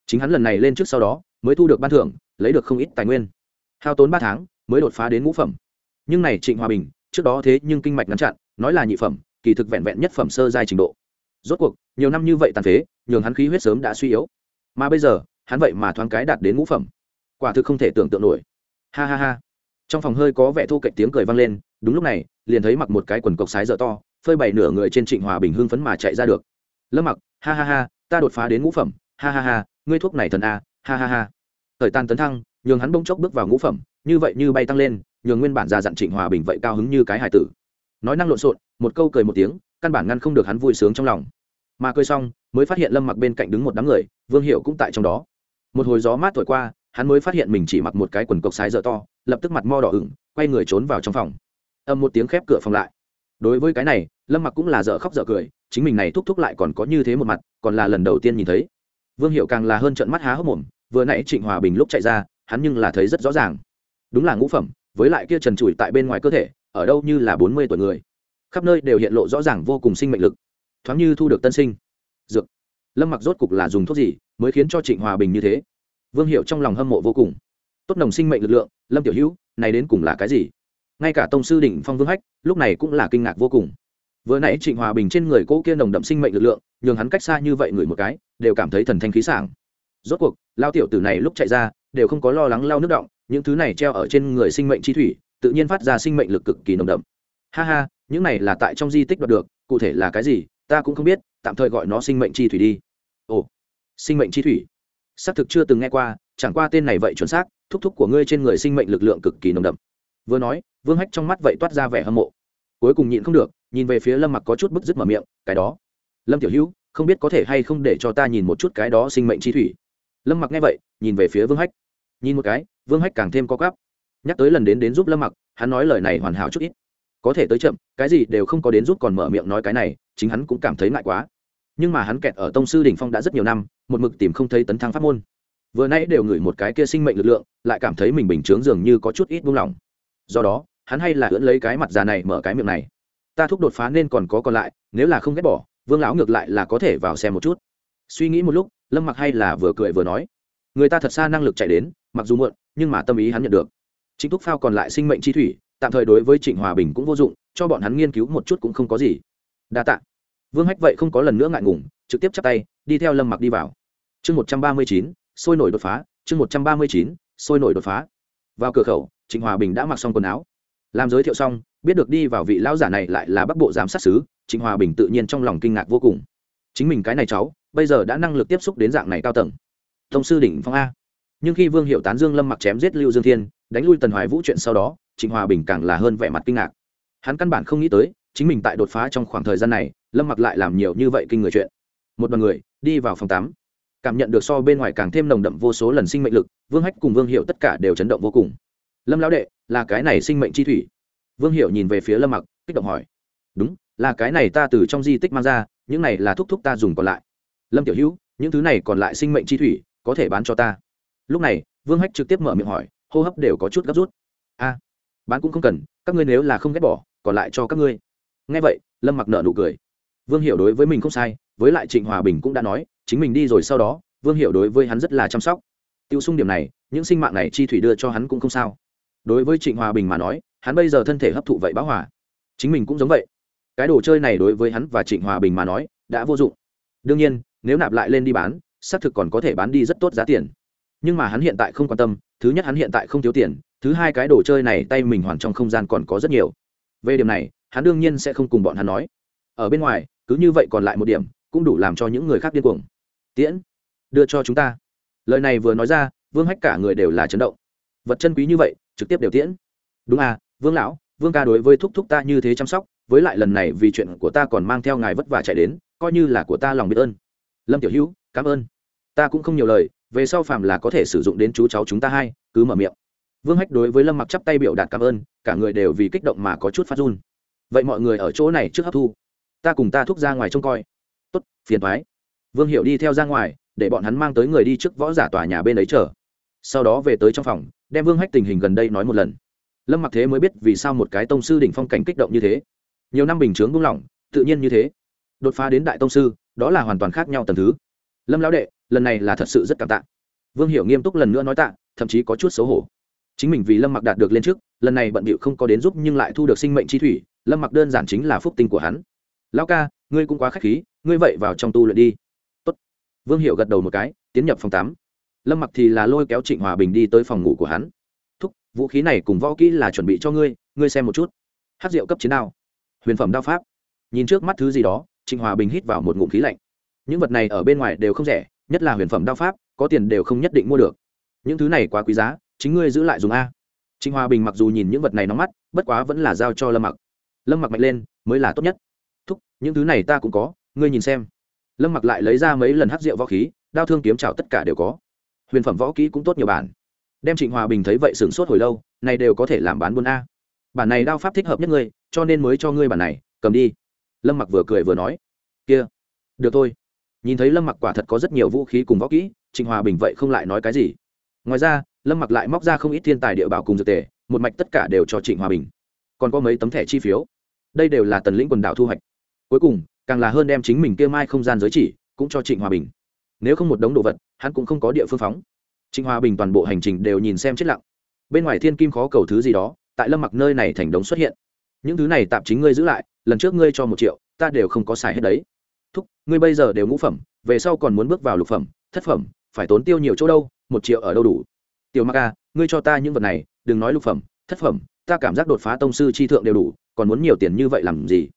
[SPEAKER 1] Chính hắn lần này lên trước sau đó mới thu được ban thưởng, lấy được không ít tài nguyên. Hao tốn ba tháng, mới đột phá đến ngũ phẩm. Nhưng này trịnh hòa bình, trước đó thế nhưng kinh mạch ngắn chặn, nói là nhị phẩm, kỳ thực vẹn vẹn nhất phẩm sơ giai trình độ. Rốt cuộc, nhiều năm như vậy tàn phế, nhường hắn khí huyết sớm đã suy yếu. Mà bây giờ, hắn vậy mà thoáng cái đạt đến ngũ phẩm. Quả thực không thể tưởng tượng nổi. Ha ha ha. Trong phòng hơi có vẻ thu cạnh tiếng cười vang lên, đúng lúc này, liền thấy mặc một cái quần cộc sái dở to, phơi bày nửa người trên trịnh hòa bình hưng phấn mà chạy ra được. Lâm mặc, ha ha ha, ta đột phá đến ngũ phẩm. Ha ha ha, ngươi thuốc này thần a ha ha ha. Thời tan tấn thăng, nhường hắn bỗng chốc bước vào ngũ phẩm, như vậy như bay tăng lên, nhường nguyên bản già dặn trịnh hòa bình vậy cao hứng như cái hải tử. Nói năng lộn xộn, một câu cười một tiếng, căn bản ngăn không được hắn vui sướng trong lòng. Mà cười xong, mới phát hiện lâm mặc bên cạnh đứng một đám người, vương hiệu cũng tại trong đó. Một hồi gió mát thổi qua, hắn mới phát hiện mình chỉ mặc một cái quần cộc sái dở to, lập tức mặt mo đỏ ửng, quay người trốn vào trong phòng. Âm một tiếng khép cửa phòng lại. Đối với cái này, lâm mặc cũng là dở khóc dở cười, chính mình này thúc thúc lại còn có như thế một mặt, còn là lần đầu tiên nhìn thấy. Vương hiệu càng là hơn trận mắt há hốc mồm vừa nãy trịnh hòa bình lúc chạy ra, hắn nhưng là thấy rất rõ ràng. Đúng là ngũ phẩm, với lại kia trần trụi tại bên ngoài cơ thể, ở đâu như là bốn mươi tuổi người. Khắp nơi đều hiện lộ rõ ràng vô cùng sinh mệnh lực. Thoáng như thu được tân sinh. Dược. Lâm mặc rốt cục là dùng thuốc gì mới khiến cho trịnh hòa bình như thế? Vương hiệu trong lòng hâm mộ vô cùng. Tốt nồng sinh mệnh lực lượng, lâm tiểu hữu, này đến cùng là cái gì? Ngay cả tông sư đỉnh phong vương hách, lúc này cũng là kinh ngạc vô cùng. Vừa nãy trịnh hòa bình trên người cố kia nồng đậm sinh mệnh lực lượng, nhường hắn cách xa như vậy người một cái, đều cảm thấy thần thanh khí sảng rốt cuộc, lao tiểu tử này lúc chạy ra, đều không có lo lắng lao nước động, những thứ này treo ở trên người sinh mệnh chi thủy, tự nhiên phát ra sinh mệnh lực cực kỳ nồng đậm. Ha ha, những này là tại trong di tích đoạt được, cụ thể là cái gì, ta cũng không biết, tạm thời gọi nó sinh mệnh chi thủy đi. Ồ, sinh mệnh chi thủy? Xác thực chưa từng nghe qua, chẳng qua tên này vậy chuẩn xác, thúc thúc của ngươi trên người sinh mệnh lực lượng cực kỳ nồng đậm. Vừa nói, vương hách trong mắt vậy toát ra vẻ hâm mộ. Cuối cùng nhịn không được, nhìn về phía lâm mặc có chút bức dứt mở miệng, cái đó, lâm tiểu hữu, không biết có thể hay không để cho ta nhìn một chút cái đó sinh mệnh chi thủy? Lâm mặc nghe vậy, nhìn về phía vương hách. Nhìn một cái, vương hách càng thêm có gắp nhắc tới lần đến đến giúp lâm mặc, hắn nói lời này hoàn hảo chút ít. Có thể tới chậm, cái gì đều không có đến giúp còn mở miệng nói cái này, chính hắn cũng cảm thấy ngại quá. Nhưng mà hắn kẹt ở tông sư đỉnh phong đã rất nhiều năm, một mực tìm không thấy tấn thăng pháp môn. Vừa nãy đều ngửi một cái kia sinh mệnh lực lượng, lại cảm thấy mình bình chướng dường như có chút ít buông lỏng. Do đó, hắn hay là ưỡn lấy cái mặt già này mở cái miệng này. Ta thúc đột phá nên còn có còn lại, nếu là không ghét bỏ, vương lão ngược lại là có thể vào xem một chút. Suy nghĩ một lúc lâm mặc hay là vừa cười vừa nói, người ta thật xa năng lực chạy đến, mặc dù muộn, nhưng mà tâm ý hắn nhận được. Chính thúc phao còn lại sinh mệnh chi thủy, tạm thời đối với trịnh hòa bình cũng vô dụng, cho bọn hắn nghiên cứu một chút cũng không có gì. Đa tạ. Vương hách vậy không có lần nữa ngại ngùng, trực tiếp chắp tay, đi theo lâm mặc đi vào. Chương một trăm ba mươi chín, sôi nổi đột phá, chương một trăm ba mươi chín, sôi nổi đột phá. Vào cửa khẩu, trịnh hòa bình đã mặc xong quần áo. Làm giới thiệu xong, biết được đi vào vị lão giả này lại là bắc bộ giám sát xứ trịnh hòa bình tự nhiên trong lòng kinh ngạc vô cùng. Chính mình cái này cháu bây giờ đã năng lực tiếp xúc đến dạng này cao tầng. Thông sư đỉnh phong a. Nhưng khi vương hiệu tán dương lâm mặc chém giết lưu dương thiên, đánh lui tần hoài vũ chuyện sau đó, trịnh hòa bình càng là hơn vẻ mặt kinh ngạc. Hắn căn bản không nghĩ tới, chính mình tại đột phá trong khoảng thời gian này, lâm mặc lại làm nhiều như vậy kinh người chuyện. Một đoàn người, đi vào phòng tắm. Cảm nhận được so bên ngoài càng thêm nồng đậm vô số lần sinh mệnh lực, vương hách cùng vương hiệu tất cả đều chấn động vô cùng. Lâm lão đệ, là cái này sinh mệnh chi thủy? Vương hiệu nhìn về phía lâm mặc, kích động hỏi. Đúng, là cái này ta từ trong di tích mang ra, những này là thúc thúc ta dùng còn lại lâm tiểu hữu, những thứ này còn lại sinh mệnh chi thủy, có thể bán cho ta. Lúc này, vương hách trực tiếp mở miệng hỏi, hô hấp đều có chút gấp rút. A, bán cũng không cần, các ngươi nếu là không ghét bỏ, còn lại cho các ngươi. Ngay vậy, lâm mặc nợ nụ cười. Vương hiểu đối với mình không sai, với lại trịnh hòa bình cũng đã nói, chính mình đi rồi sau đó, vương hiểu đối với hắn rất là chăm sóc. Tiêu sung điểm này, những sinh mạng này chi thủy đưa cho hắn cũng không sao. Đối với trịnh hòa bình mà nói, hắn bây giờ thân thể hấp thụ vậy báo hòa. Chính mình cũng giống vậy. Cái đồ chơi này đối với hắn và trịnh hòa bình mà nói, đã vô dụng. Đương nhiên nếu nạp lại lên đi bán, xác thực còn có thể bán đi rất tốt giá tiền. Nhưng mà hắn hiện tại không quan tâm, thứ nhất hắn hiện tại không thiếu tiền, thứ hai cái đồ chơi này tay mình hoàn trong không gian còn có rất nhiều. Về điểm này, hắn đương nhiên sẽ không cùng bọn hắn nói. Ở bên ngoài, cứ như vậy còn lại một điểm, cũng đủ làm cho những người khác điên cuồng. Tiễn, đưa cho chúng ta. Lời này vừa nói ra, vương hách cả người đều là chấn động. Vật chân quý như vậy, trực tiếp đều tiễn. Đúng à vương lão, vương ca đối với thúc thúc ta như thế chăm sóc, với lại lần này vì chuyện của ta còn mang theo ngài vất vả chạy đến, coi như là của ta lòng biết ơn lâm tiểu hữu, cảm ơn. Ta cũng không nhiều lời, về sau phàm là có thể sử dụng đến chú cháu chúng ta hai, cứ mở miệng. Vương hách đối với lâm mặc chắp tay biểu đạt cảm ơn, cả người đều vì kích động mà có chút phát run. Vậy mọi người ở chỗ này trước hấp thu. Ta cùng ta thúc ra ngoài trông coi. Tốt, phiền thoái vương hiệu đi theo ra ngoài, để bọn hắn mang tới người đi trước võ giả tòa nhà bên ấy chờ. Sau đó về tới trong phòng, đem vương hách tình hình gần đây nói một lần. Lâm mặc thế mới biết vì sao một cái tông sư đỉnh phong cảnh kích động như thế. Nhiều năm bình chướng buông lỏng, tự nhiên như thế. Đột phá đến đại tông sư đó là hoàn toàn khác nhau tầm thứ. Lâm lão đệ, lần này là thật sự rất cảm tạ. Vương hiểu nghiêm túc lần nữa nói tạ, thậm chí có chút xấu hổ. Chính mình vì lâm mặc đạt được lên trước, lần này bận bịu không có đến giúp nhưng lại thu được sinh mệnh chi thủy, lâm mặc đơn giản chính là phúc tinh của hắn. Lão ca, ngươi cũng quá k h á c h khí, ngươi vậy vào trong tu luyện đi. Tốt. vương hiệu gật đầu một cái, tiến nhập phòng tắm. Lâm mặc thì là lôi kéo trịnh hòa bình đi tới phòng ngủ của hắn. Thúc, vũ khí này cùng võ kỹ là chuẩn bị cho ngươi ngươi xem một chút. Hát rượu cấp chiến đao. Huyền phẩm đao pháp. Nhìn trước mắt thứ gì đó trịnh hòa bình hít vào một ngụm khí lạnh. Những vật này ở bên ngoài đều không rẻ, nhất là huyền phẩm đao pháp, có tiền đều không nhất định mua được. Những thứ này quá quý giá, chính ngươi giữ lại dùng a. Trịnh hòa bình mặc dù nhìn những vật này nóng mắt, bất quá vẫn là giao cho lâm mặc. Lâm mặc mạnh lên, mới là tốt nhất. Thúc, những thứ này ta cũng có, ngươi nhìn xem. Lâm mặc lại lấy ra mấy lần hát rượu võ khí, đao thương kiếm trào tất cả đều có. Huyền phẩm võ kỹ cũng tốt nhiều bản. Đem trịnh hòa bình thấy vậy sửng sốt hồi lâu, này đều có thể làm bán buôn a. Bản này đao pháp thích hợp nhất ngươi, cho nên mới cho ngươi bản này, cầm đi lâm mặc vừa cười vừa nói, kia, được thôi. Nhìn thấy lâm mặc quả thật có rất nhiều vũ khí cùng võ kỹ, trịnh hòa bình vậy không lại nói cái gì. Ngoài ra, lâm mặc lại móc ra không ít thiên tài địa bảo cùng dược tề, một mạch tất cả đều cho trịnh hòa bình. Còn có mấy tấm thẻ chi phiếu. Đây đều là tần lĩnh quần đảo thu hoạch. Cuối cùng, càng là hơn đem chính mình kia mai không gian giới chỉ cũng cho trịnh hòa bình. Nếu không một đống đồ vật, hắn cũng không có địa phương phóng. Trịnh hòa bình toàn bộ hành trình đều nhìn xem chết lặng. Bên ngoài thiên kim khó cầu thứ gì đó, tại lâm mặc nơi này thành đống xuất hiện những thứ này tạm chính ngươi giữ lại, lần trước ngươi cho một triệu, ta đều không có xài hết đấy. Thúc, ngươi bây giờ đều ngũ phẩm, về sau còn muốn bước vào lục phẩm, thất phẩm, phải tốn tiêu nhiều chỗ đâu, một triệu ở đâu đủ? Tiểu Ma a à, ngươi cho ta những vật này, đừng nói lục phẩm, thất phẩm, ta cảm giác đột phá tông sư chi thượng đều đủ, còn muốn nhiều tiền như vậy làm gì?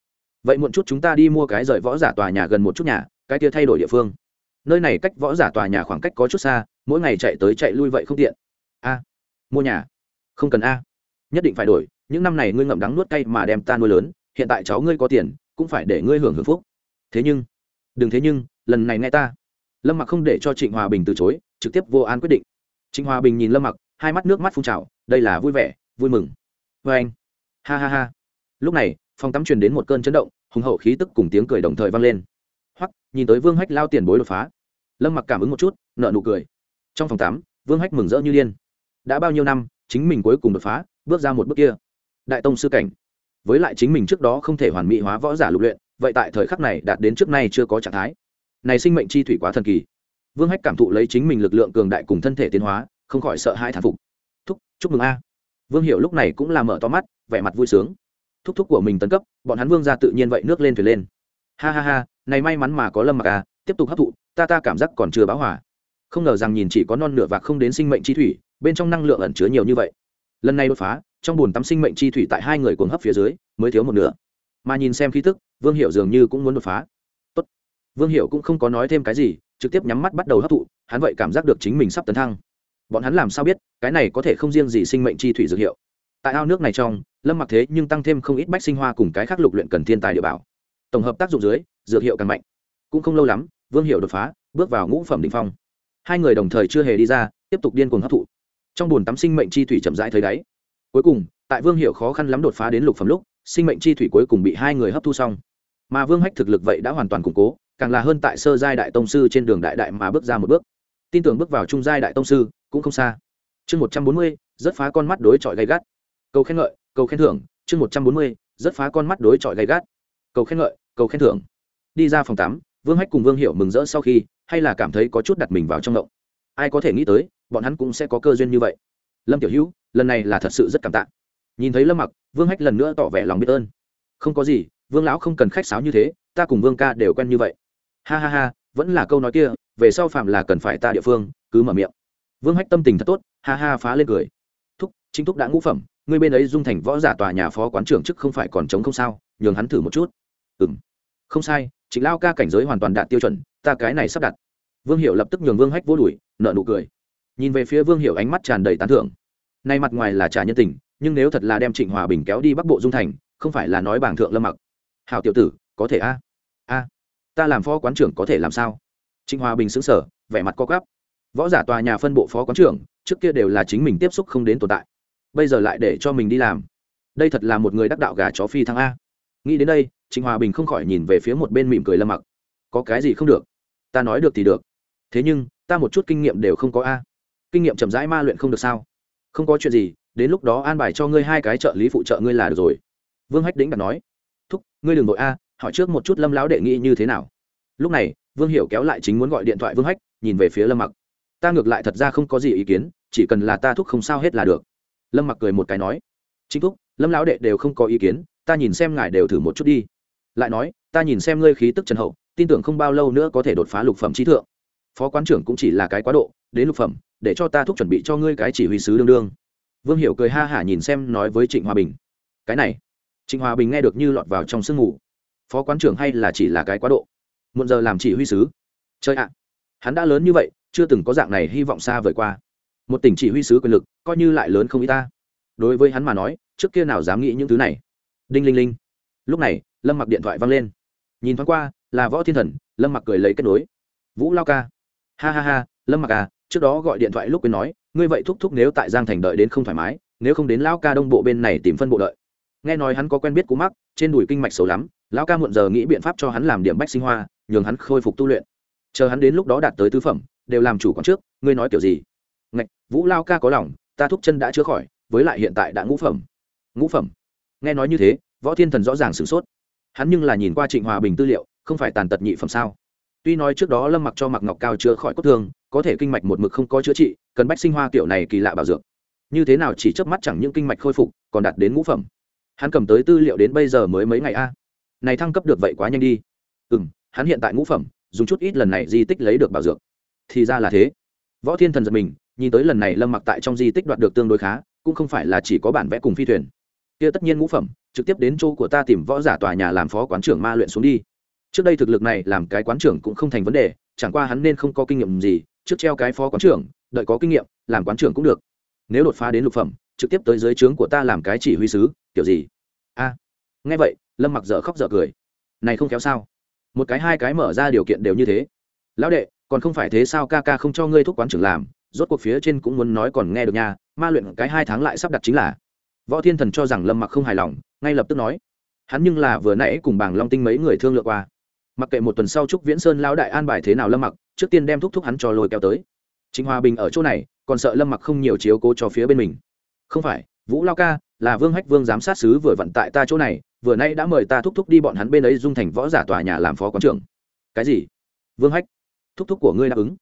[SPEAKER 1] Vậy muộn chút chúng ta đi mua cái rời võ giả tòa nhà gần một chút nhà, cái kia thay đổi địa phương. Nơi này cách võ giả tòa nhà khoảng cách có chút xa, mỗi ngày chạy tới chạy lui vậy không tiện. A, mua nhà. Không cần a. Nhất định phải đổi những năm này ngươi ngậm đắng nuốt cay mà đem ta nuôi lớn, hiện tại cháu ngươi có tiền, cũng phải để ngươi hưởng hưởng phúc. Thế nhưng, đừng thế nhưng, lần này nghe ta. Lâm mặc không để cho trịnh hòa bình từ chối, trực tiếp vô an quyết định. Trịnh hòa bình nhìn lâm mặc, hai mắt nước mắt phun trào, đây là vui vẻ, vui mừng. Vê anh. Ha ha ha. Lúc này, phòng tắm truyền đến một cơn chấn động, hùng hậu khí tức cùng tiếng cười đồng thời vang lên. Hoặc nhìn tới vương hách lao tiền bối đột phá. Lâm mặc cảm ứng một chút nợ nụ cười. Trong phòng tắm, vương hách mừng rỡ như điên. Đã bao nhiêu năm, chính mình cuối cùng đột phá, bước ra một bước kia đại tông sư cảnh. Với lại chính mình trước đó không thể hoàn mỹ hóa võ giả lục luyện, vậy tại thời khắc này đạt đến trước nay chưa có trạng thái. Này sinh mệnh chi thủy quá thần kỳ. Vương hách cảm thụ lấy chính mình lực lượng cường đại cùng thân thể tiến hóa, không khỏi sợ hãi thán phục. Thúc, chúc mừng a. Vương Hiểu lúc này cũng là mở to mắt, vẻ mặt vui sướng. Thúc thúc của mình tấn cấp, bọn hắn vương ra tự nhiên vậy nước lên thuyền lên. Ha ha ha, này may mắn mà có lâm mặc à tiếp tục hấp thụ, ta ta cảm giác còn chưa báo hỏa không ngờ rằng nhìn chỉ có non nửa vạc không đến sinh mệnh chi thủy, bên trong năng lượng ẩn chứa nhiều như vậy lần này đột phá, trong bùn tắm sinh mệnh chi thủy tại hai người cuồng hấp phía dưới, mới thiếu một nửa. Mà nhìn xem khí tức, vương hiệu dường như cũng muốn đột phá. Tốt. vương hiệu cũng không có nói thêm cái gì, trực tiếp nhắm mắt bắt đầu hấp thụ, hắn vậy cảm giác được chính mình sắp tấn thăng. Bọn hắn làm sao biết, cái này có thể không riêng gì sinh mệnh chi thủy dược hiệu. Tại ao nước này trong, lâm mặc thế nhưng tăng thêm không ít bách sinh hoa cùng cái khác lục luyện cần thiên tài địa bảo. Tổng hợp tác dụng dưới, dược hiệu càng mạnh. Cũng không lâu lắm, vương hiệu đột phá, bước vào ngũ phẩm đ ỉ n h phong. Hai người đồng thời chưa hề đi ra, tiếp tục điên cuồng hấp thụ trong b tắm sinh mệnh chi thủy chậm rãi thấy đáy. Cuối cùng, tại vương hiệu khó khăn lắm đột phá đến lục phẩm lúc, sinh mệnh chi thủy cuối cùng bị hai người hấp thu xong. Mà vương hách thực lực vậy đã hoàn toàn củng cố, càng là hơn tại sơ giai đại tông sư trên đường đại đại mà bước ra một bước. Tin tưởng bước vào trung giai đại tông sư cũng không xa. Chương một trăm bốn mươi, rất phá con mắt đối chọi gay gắt. Cầu khen ngợi, cầu khen thưởng. Chương một trăm bốn mươi, rất phá con mắt đối chọi gay gắt. Cầu khen ngợi, cầu khen thưởng. Đi ra phòng tắm, vương hách cùng vương hiểu mừng rỡ sau khi, hay là cảm thấy có chút đặt mình vào trong động. Ai có thể nghĩ tới bọn hắn cũng sẽ có cơ duyên như vậy. Lâm tiểu hữu, lần này là thật sự rất cảm tạ. Nhìn thấy lâm mặc, vương hách lần nữa tỏ vẻ lòng biết ơn. Không có gì, vương lão không cần khách sáo như thế, ta cùng vương ca đều quen như vậy. Ha ha ha, vẫn là câu nói kia, về sau phạm là cần phải ta địa phương, cứ mở miệng. Vương hách tâm tình thật tốt, ha ha phá lên cười. Thúc chính thúc đã ngũ phẩm người bên ấy dung thành võ giả tòa nhà phó quán trưởng chức không phải còn chống không sao, nhường hắn thử một chút. Ừ m không sai chính lao ca cảnh giới hoàn toàn đạt tiêu chuẩn, ta cái này sắp đặt. Vương hiệu lập tức nhường vương hách vô đùi nợ nụ cười nhìn về phía vương hiệu ánh mắt tràn đầy tán thưởng. Nay mặt ngoài là trả nhân tình, nhưng nếu thật là đem trịnh hòa bình kéo đi bắc bộ dung thành, không phải là nói bảng thượng lâm mặc. Hào tiểu tử, có thể a? A. Ta làm phó quán trưởng có thể làm sao? Trịnh hòa bình xứng sở vẻ mặt co gắp võ giả tòa nhà phân bộ phó quán trưởng, trước kia đều là chính mình tiếp xúc không đến tồn tại. Bây giờ lại để cho mình đi làm. Đây thật là một người đắc đạo gà chó phi thăng a. Nghĩ đến đây, trịnh hòa bình không khỏi nhìn về phía một bên mỉm cười lâm mặc. Có cái gì không được? Ta nói được thì được. Thế nhưng, ta một chút kinh nghiệm đều không có a kinh nghiệm chậm rãi ma luyện không được sao? Không có chuyện gì, đến lúc đó an bài cho ngươi hai cái trợ lý phụ trợ ngươi là được rồi. Vương hách đĩnh đặt nói. Thúc, ngươi đừng đội a, hỏi trước một chút lâm lão đệ nghĩ như thế nào. Lúc này, vương hiểu kéo lại chính muốn gọi điện thoại vương hách, nhìn về phía lâm mặc. Ta ngược lại thật ra không có gì ý kiến, chỉ cần là ta thúc không sao hết là được. Lâm mặc cười một cái nói. Chính thúc, lâm lão đệ đều không có ý kiến, ta nhìn xem ngài đều thử một chút đi. Lại nói, ta nhìn xem ngươi khí tức trần hậu, tin tưởng không bao lâu nữa có thể đột phá lục phẩm trí thượng. Phó quán trưởng cũng chỉ là cái quá độ đến lục phẩm, để cho ta thúc chuẩn bị cho ngươi cái chỉ huy sứ đương đương. Vương hiểu cười ha hả nhìn xem nói với trịnh hòa bình. Cái này. Trịnh hòa bình nghe được như lọt vào trong sương ngủ phó quán trưởng hay là chỉ là cái quá độ? Muộn giờ làm chỉ huy sứ. Chơi ạ. Hắn đã lớn như vậy, chưa từng có dạng này hy vọng xa vời qua. Một tỉnh chỉ huy sứ quyền lực, coi như lại lớn không ý ta. Đối với hắn mà nói, trước kia nào dám nghĩ những thứ này? Đinh linh linh. Lúc này, lâm mặc điện thoại văng lên. Nhìn thoáng qua, là võ thiên thần, lâm mặc cười lấy kết nối. Vũ lao ca. Ha ha ha, lâm mặc à trước đó gọi điện thoại lúc quên nói, ngươi vậy thúc thúc nếu tại giang thành đợi đến không thoải mái, nếu không đến Lão ca đông bộ bên này tìm phân bộ đợi. Nghe nói hắn có quen biết cú mắc, trên đùi kinh mạch xấu lắm, lão ca muộn giờ nghĩ biện pháp cho hắn làm điểm bách sinh hoa, nhường hắn khôi phục tu luyện. Chờ hắn đến lúc đó đạt tới tứ phẩm, đều làm chủ quán trước, ngươi nói kiểu gì? Ngạch, vũ lao ca có lòng, ta thúc chân đã chữa khỏi, với lại hiện tại đã ngũ phẩm. Ngũ phẩm? Nghe nói như thế, võ thiên thần rõ ràng sửng sốt. Hắn nhưng là nhìn qua trịnh hòa bình tư liệu, không phải tàn tật nhị phẩm sao? Tuy nói trước đó lâm mặc cho mặc ngọc cao chữa khỏi cốt thương có thể kinh mạch một mực không có chữa trị, cần bách sinh hoa kiểu này kỳ lạ bảo dược. Như thế nào chỉ chớp mắt chẳng những kinh mạch khôi phục, còn đạt đến ngũ phẩm. Hắn cầm tới tư liệu đến bây giờ mới mấy ngày a. Này thăng cấp được vậy quá nhanh đi. Ừ m hắn hiện tại ngũ phẩm, dùng chút ít lần này di tích lấy được bảo dược. Thì ra là thế. Võ thiên thần giật mình, nhìn tới lần này lâm mặc tại trong di tích đoạt được tương đối khá, cũng không phải là chỉ có bản vẽ cùng phi thuyền. Kia tất nhiên ngũ phẩm, trực tiếp đến chỗ của ta tìm võ giả tòa nhà làm phó quán trưởng ma luyện xuống đi. Trước đây thực lực này làm cái quán trưởng cũng không thành vấn đề, chẳng qua hắn nên không có kinh nghiệm gì trước treo cái phó quán trưởng, đợi có kinh nghiệm, làm quán trưởng cũng được. Nếu đột phá đến lục phẩm, trực tiếp tới dưới trướng của ta làm cái chỉ huy sứ, kiểu gì? A. Nghe vậy, lâm mặc dở khóc dở cười. Này không kéo sao? Một cái hai cái mở ra điều kiện đều như thế. Lão đệ, còn không phải thế sao ca ca không cho ngươi thúc quán trưởng làm, rốt cuộc phía trên cũng muốn nói còn nghe được nha, ma luyện cái hai tháng lại sắp đặt chính là. Võ thiên thần cho rằng lâm mặc không hài lòng, ngay lập tức nói. Hắn nhưng là vừa nãy cùng bảng long tinh mấy người thương lượng qua. Mặc kệ một tuần sau trúc viễn sơn lão đại an bài thế nào lâm mặc trước tiên đem thúc thúc hắn cho lôi kéo tới. Chính hòa bình ở chỗ này, còn sợ lâm mặc không nhiều chiếu cố cho phía bên mình. Không phải, vũ lao ca, là vương hách vương giám sát sứ vừa vận tại ta chỗ này, vừa nay đã mời ta thúc thúc đi bọn hắn bên ấy dung thành võ giả tòa nhà làm phó quán trưởng. Cái gì? Vương hách, thúc thúc của ngươi đáp ứng.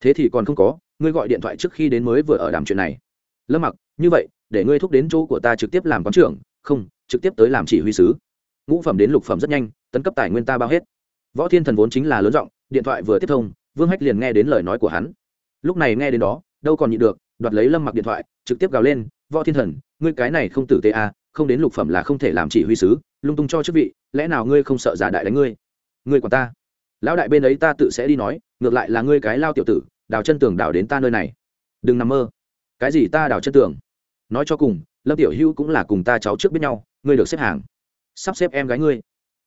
[SPEAKER 1] Thế thì còn không có, ngươi gọi điện thoại trước khi đến mới vừa ở đàm chuyện này. Lâm mặc, như vậy, để ngươi thúc đến chỗ của ta trực tiếp làm quán trưởng, không, trực tiếp tới làm chỉ huy sứ. Ngũ phẩm đến lục phẩm rất nhanh, tấn cấp tài nguyên ta bao hết. Võ thiên thần vốn chính là lớn giọng, điện thoại vừa tiếp thông vương hách liền nghe đến lời nói của hắn. Lúc này nghe đến đó đâu còn nhịn được đoạt lấy lâm mặc điện thoại trực tiếp gào lên võ thiên thần ngươi cái này không tử tế à, không đến lục phẩm là không thể làm chỉ huy sứ lung tung cho chức vị lẽ nào ngươi không sợ giả đại đánh ngươi? Ngươi còn ta. Lão đại bên ấy ta tự sẽ đi nói ngược lại là ngươi cái lao tiểu tử đào chân tường đào đến ta nơi này. Đừng nằm mơ. Cái gì ta đào chân tường? Nói cho cùng lâm tiểu hữu cũng là cùng ta cháu trước biết nhau ngươi được xếp hàng. Sắp xếp em gái ngươi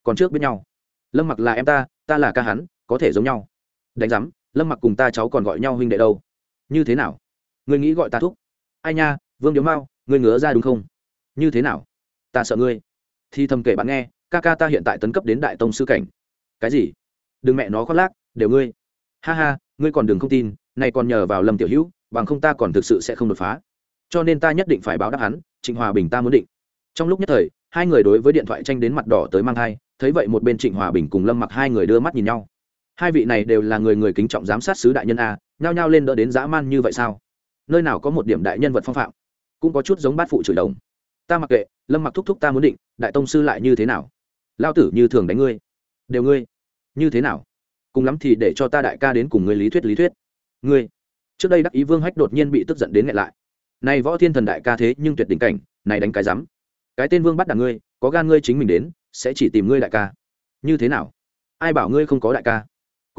[SPEAKER 1] còn trước biết nhau. Lâm mặc là em ta ta là ca hắn có thể giống nhau đánh giám, lâm mặc cùng ta cháu còn gọi nhau huynh đệ đâu? Như thế nào? Ngươi nghĩ gọi ta thúc? Ai nha, vương điếu mao, ngươi ngứa ra đúng không? Như thế nào? Ta sợ ngươi. Thì thầm kể bạn nghe, ca ca ta hiện tại tấn cấp đến đại tông sư cảnh. Cái gì? Đừng mẹ nó khoác lác, đều ngươi. Ha ha, ngươi còn đừng không tin này còn nhờ vào lâm tiểu hữu, bằng không ta còn thực sự sẽ không đột phá. Cho nên ta nhất định phải báo đáp hắn, trịnh hòa bình ta muốn định. Trong lúc nhất thời, hai người đối với điện thoại tranh đến mặt đỏ tới mang thai, thấy vậy một bên trịnh hòa bình cùng lâm mặc hai người đưa mắt nhìn nhau hai vị này đều là người người kính trọng giám sát sứ đại nhân a, nhao nhao lên đỡ đến dã man như vậy sao? Nơi nào có một điểm đại nhân vật phong phạm? Cũng có chút giống bát phụ chửi đồng. Ta mặc kệ, lâm mặc thúc thúc ta muốn định, đại tông sư lại như thế nào? Lao tử như thường đánh ngươi. Đều ngươi. Như thế nào? Cùng lắm thì để cho ta đại ca đến cùng ngươi lý thuyết lý thuyết. Ngươi. Trước đây đắc ý vương hách đột nhiên bị tức giận đến ngại lại. Này võ thiên thần đại ca thế nhưng tuyệt đỉnh cảnh, này đánh cái rắm. Cái tên vương bắt đàn ngươi, có gan ngươi chính mình đến, sẽ chỉ tìm ngươi đại ca. Như thế nào? Ai bảo ngươi không có đại ca?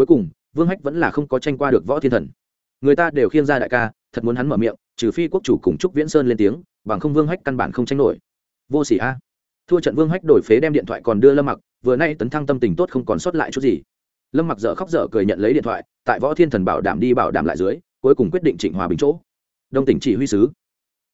[SPEAKER 1] Cuối cùng, vương hách vẫn là không có tranh qua được võ thiên thần. Người ta đều khiêng ra đại ca, thật muốn hắn mở miệng, trừ phi quốc chủ cùng trúc viễn sơn lên tiếng, bằng không vương hách căn bản không tranh nổi. Vô s ỉ a. Thua trận vương hách đổi phế đem điện thoại còn đưa lâm mặc, vừa nay tấn thăng tâm tình tốt không còn sót lại chút gì. Lâm mặc dở khóc dở cười nhận lấy điện thoại, tại võ thiên thần bảo đảm đi bảo đảm lại dưới, cuối cùng quyết định trịnh hòa bình chỗ. Đông tỉnh chỉ huy sứ.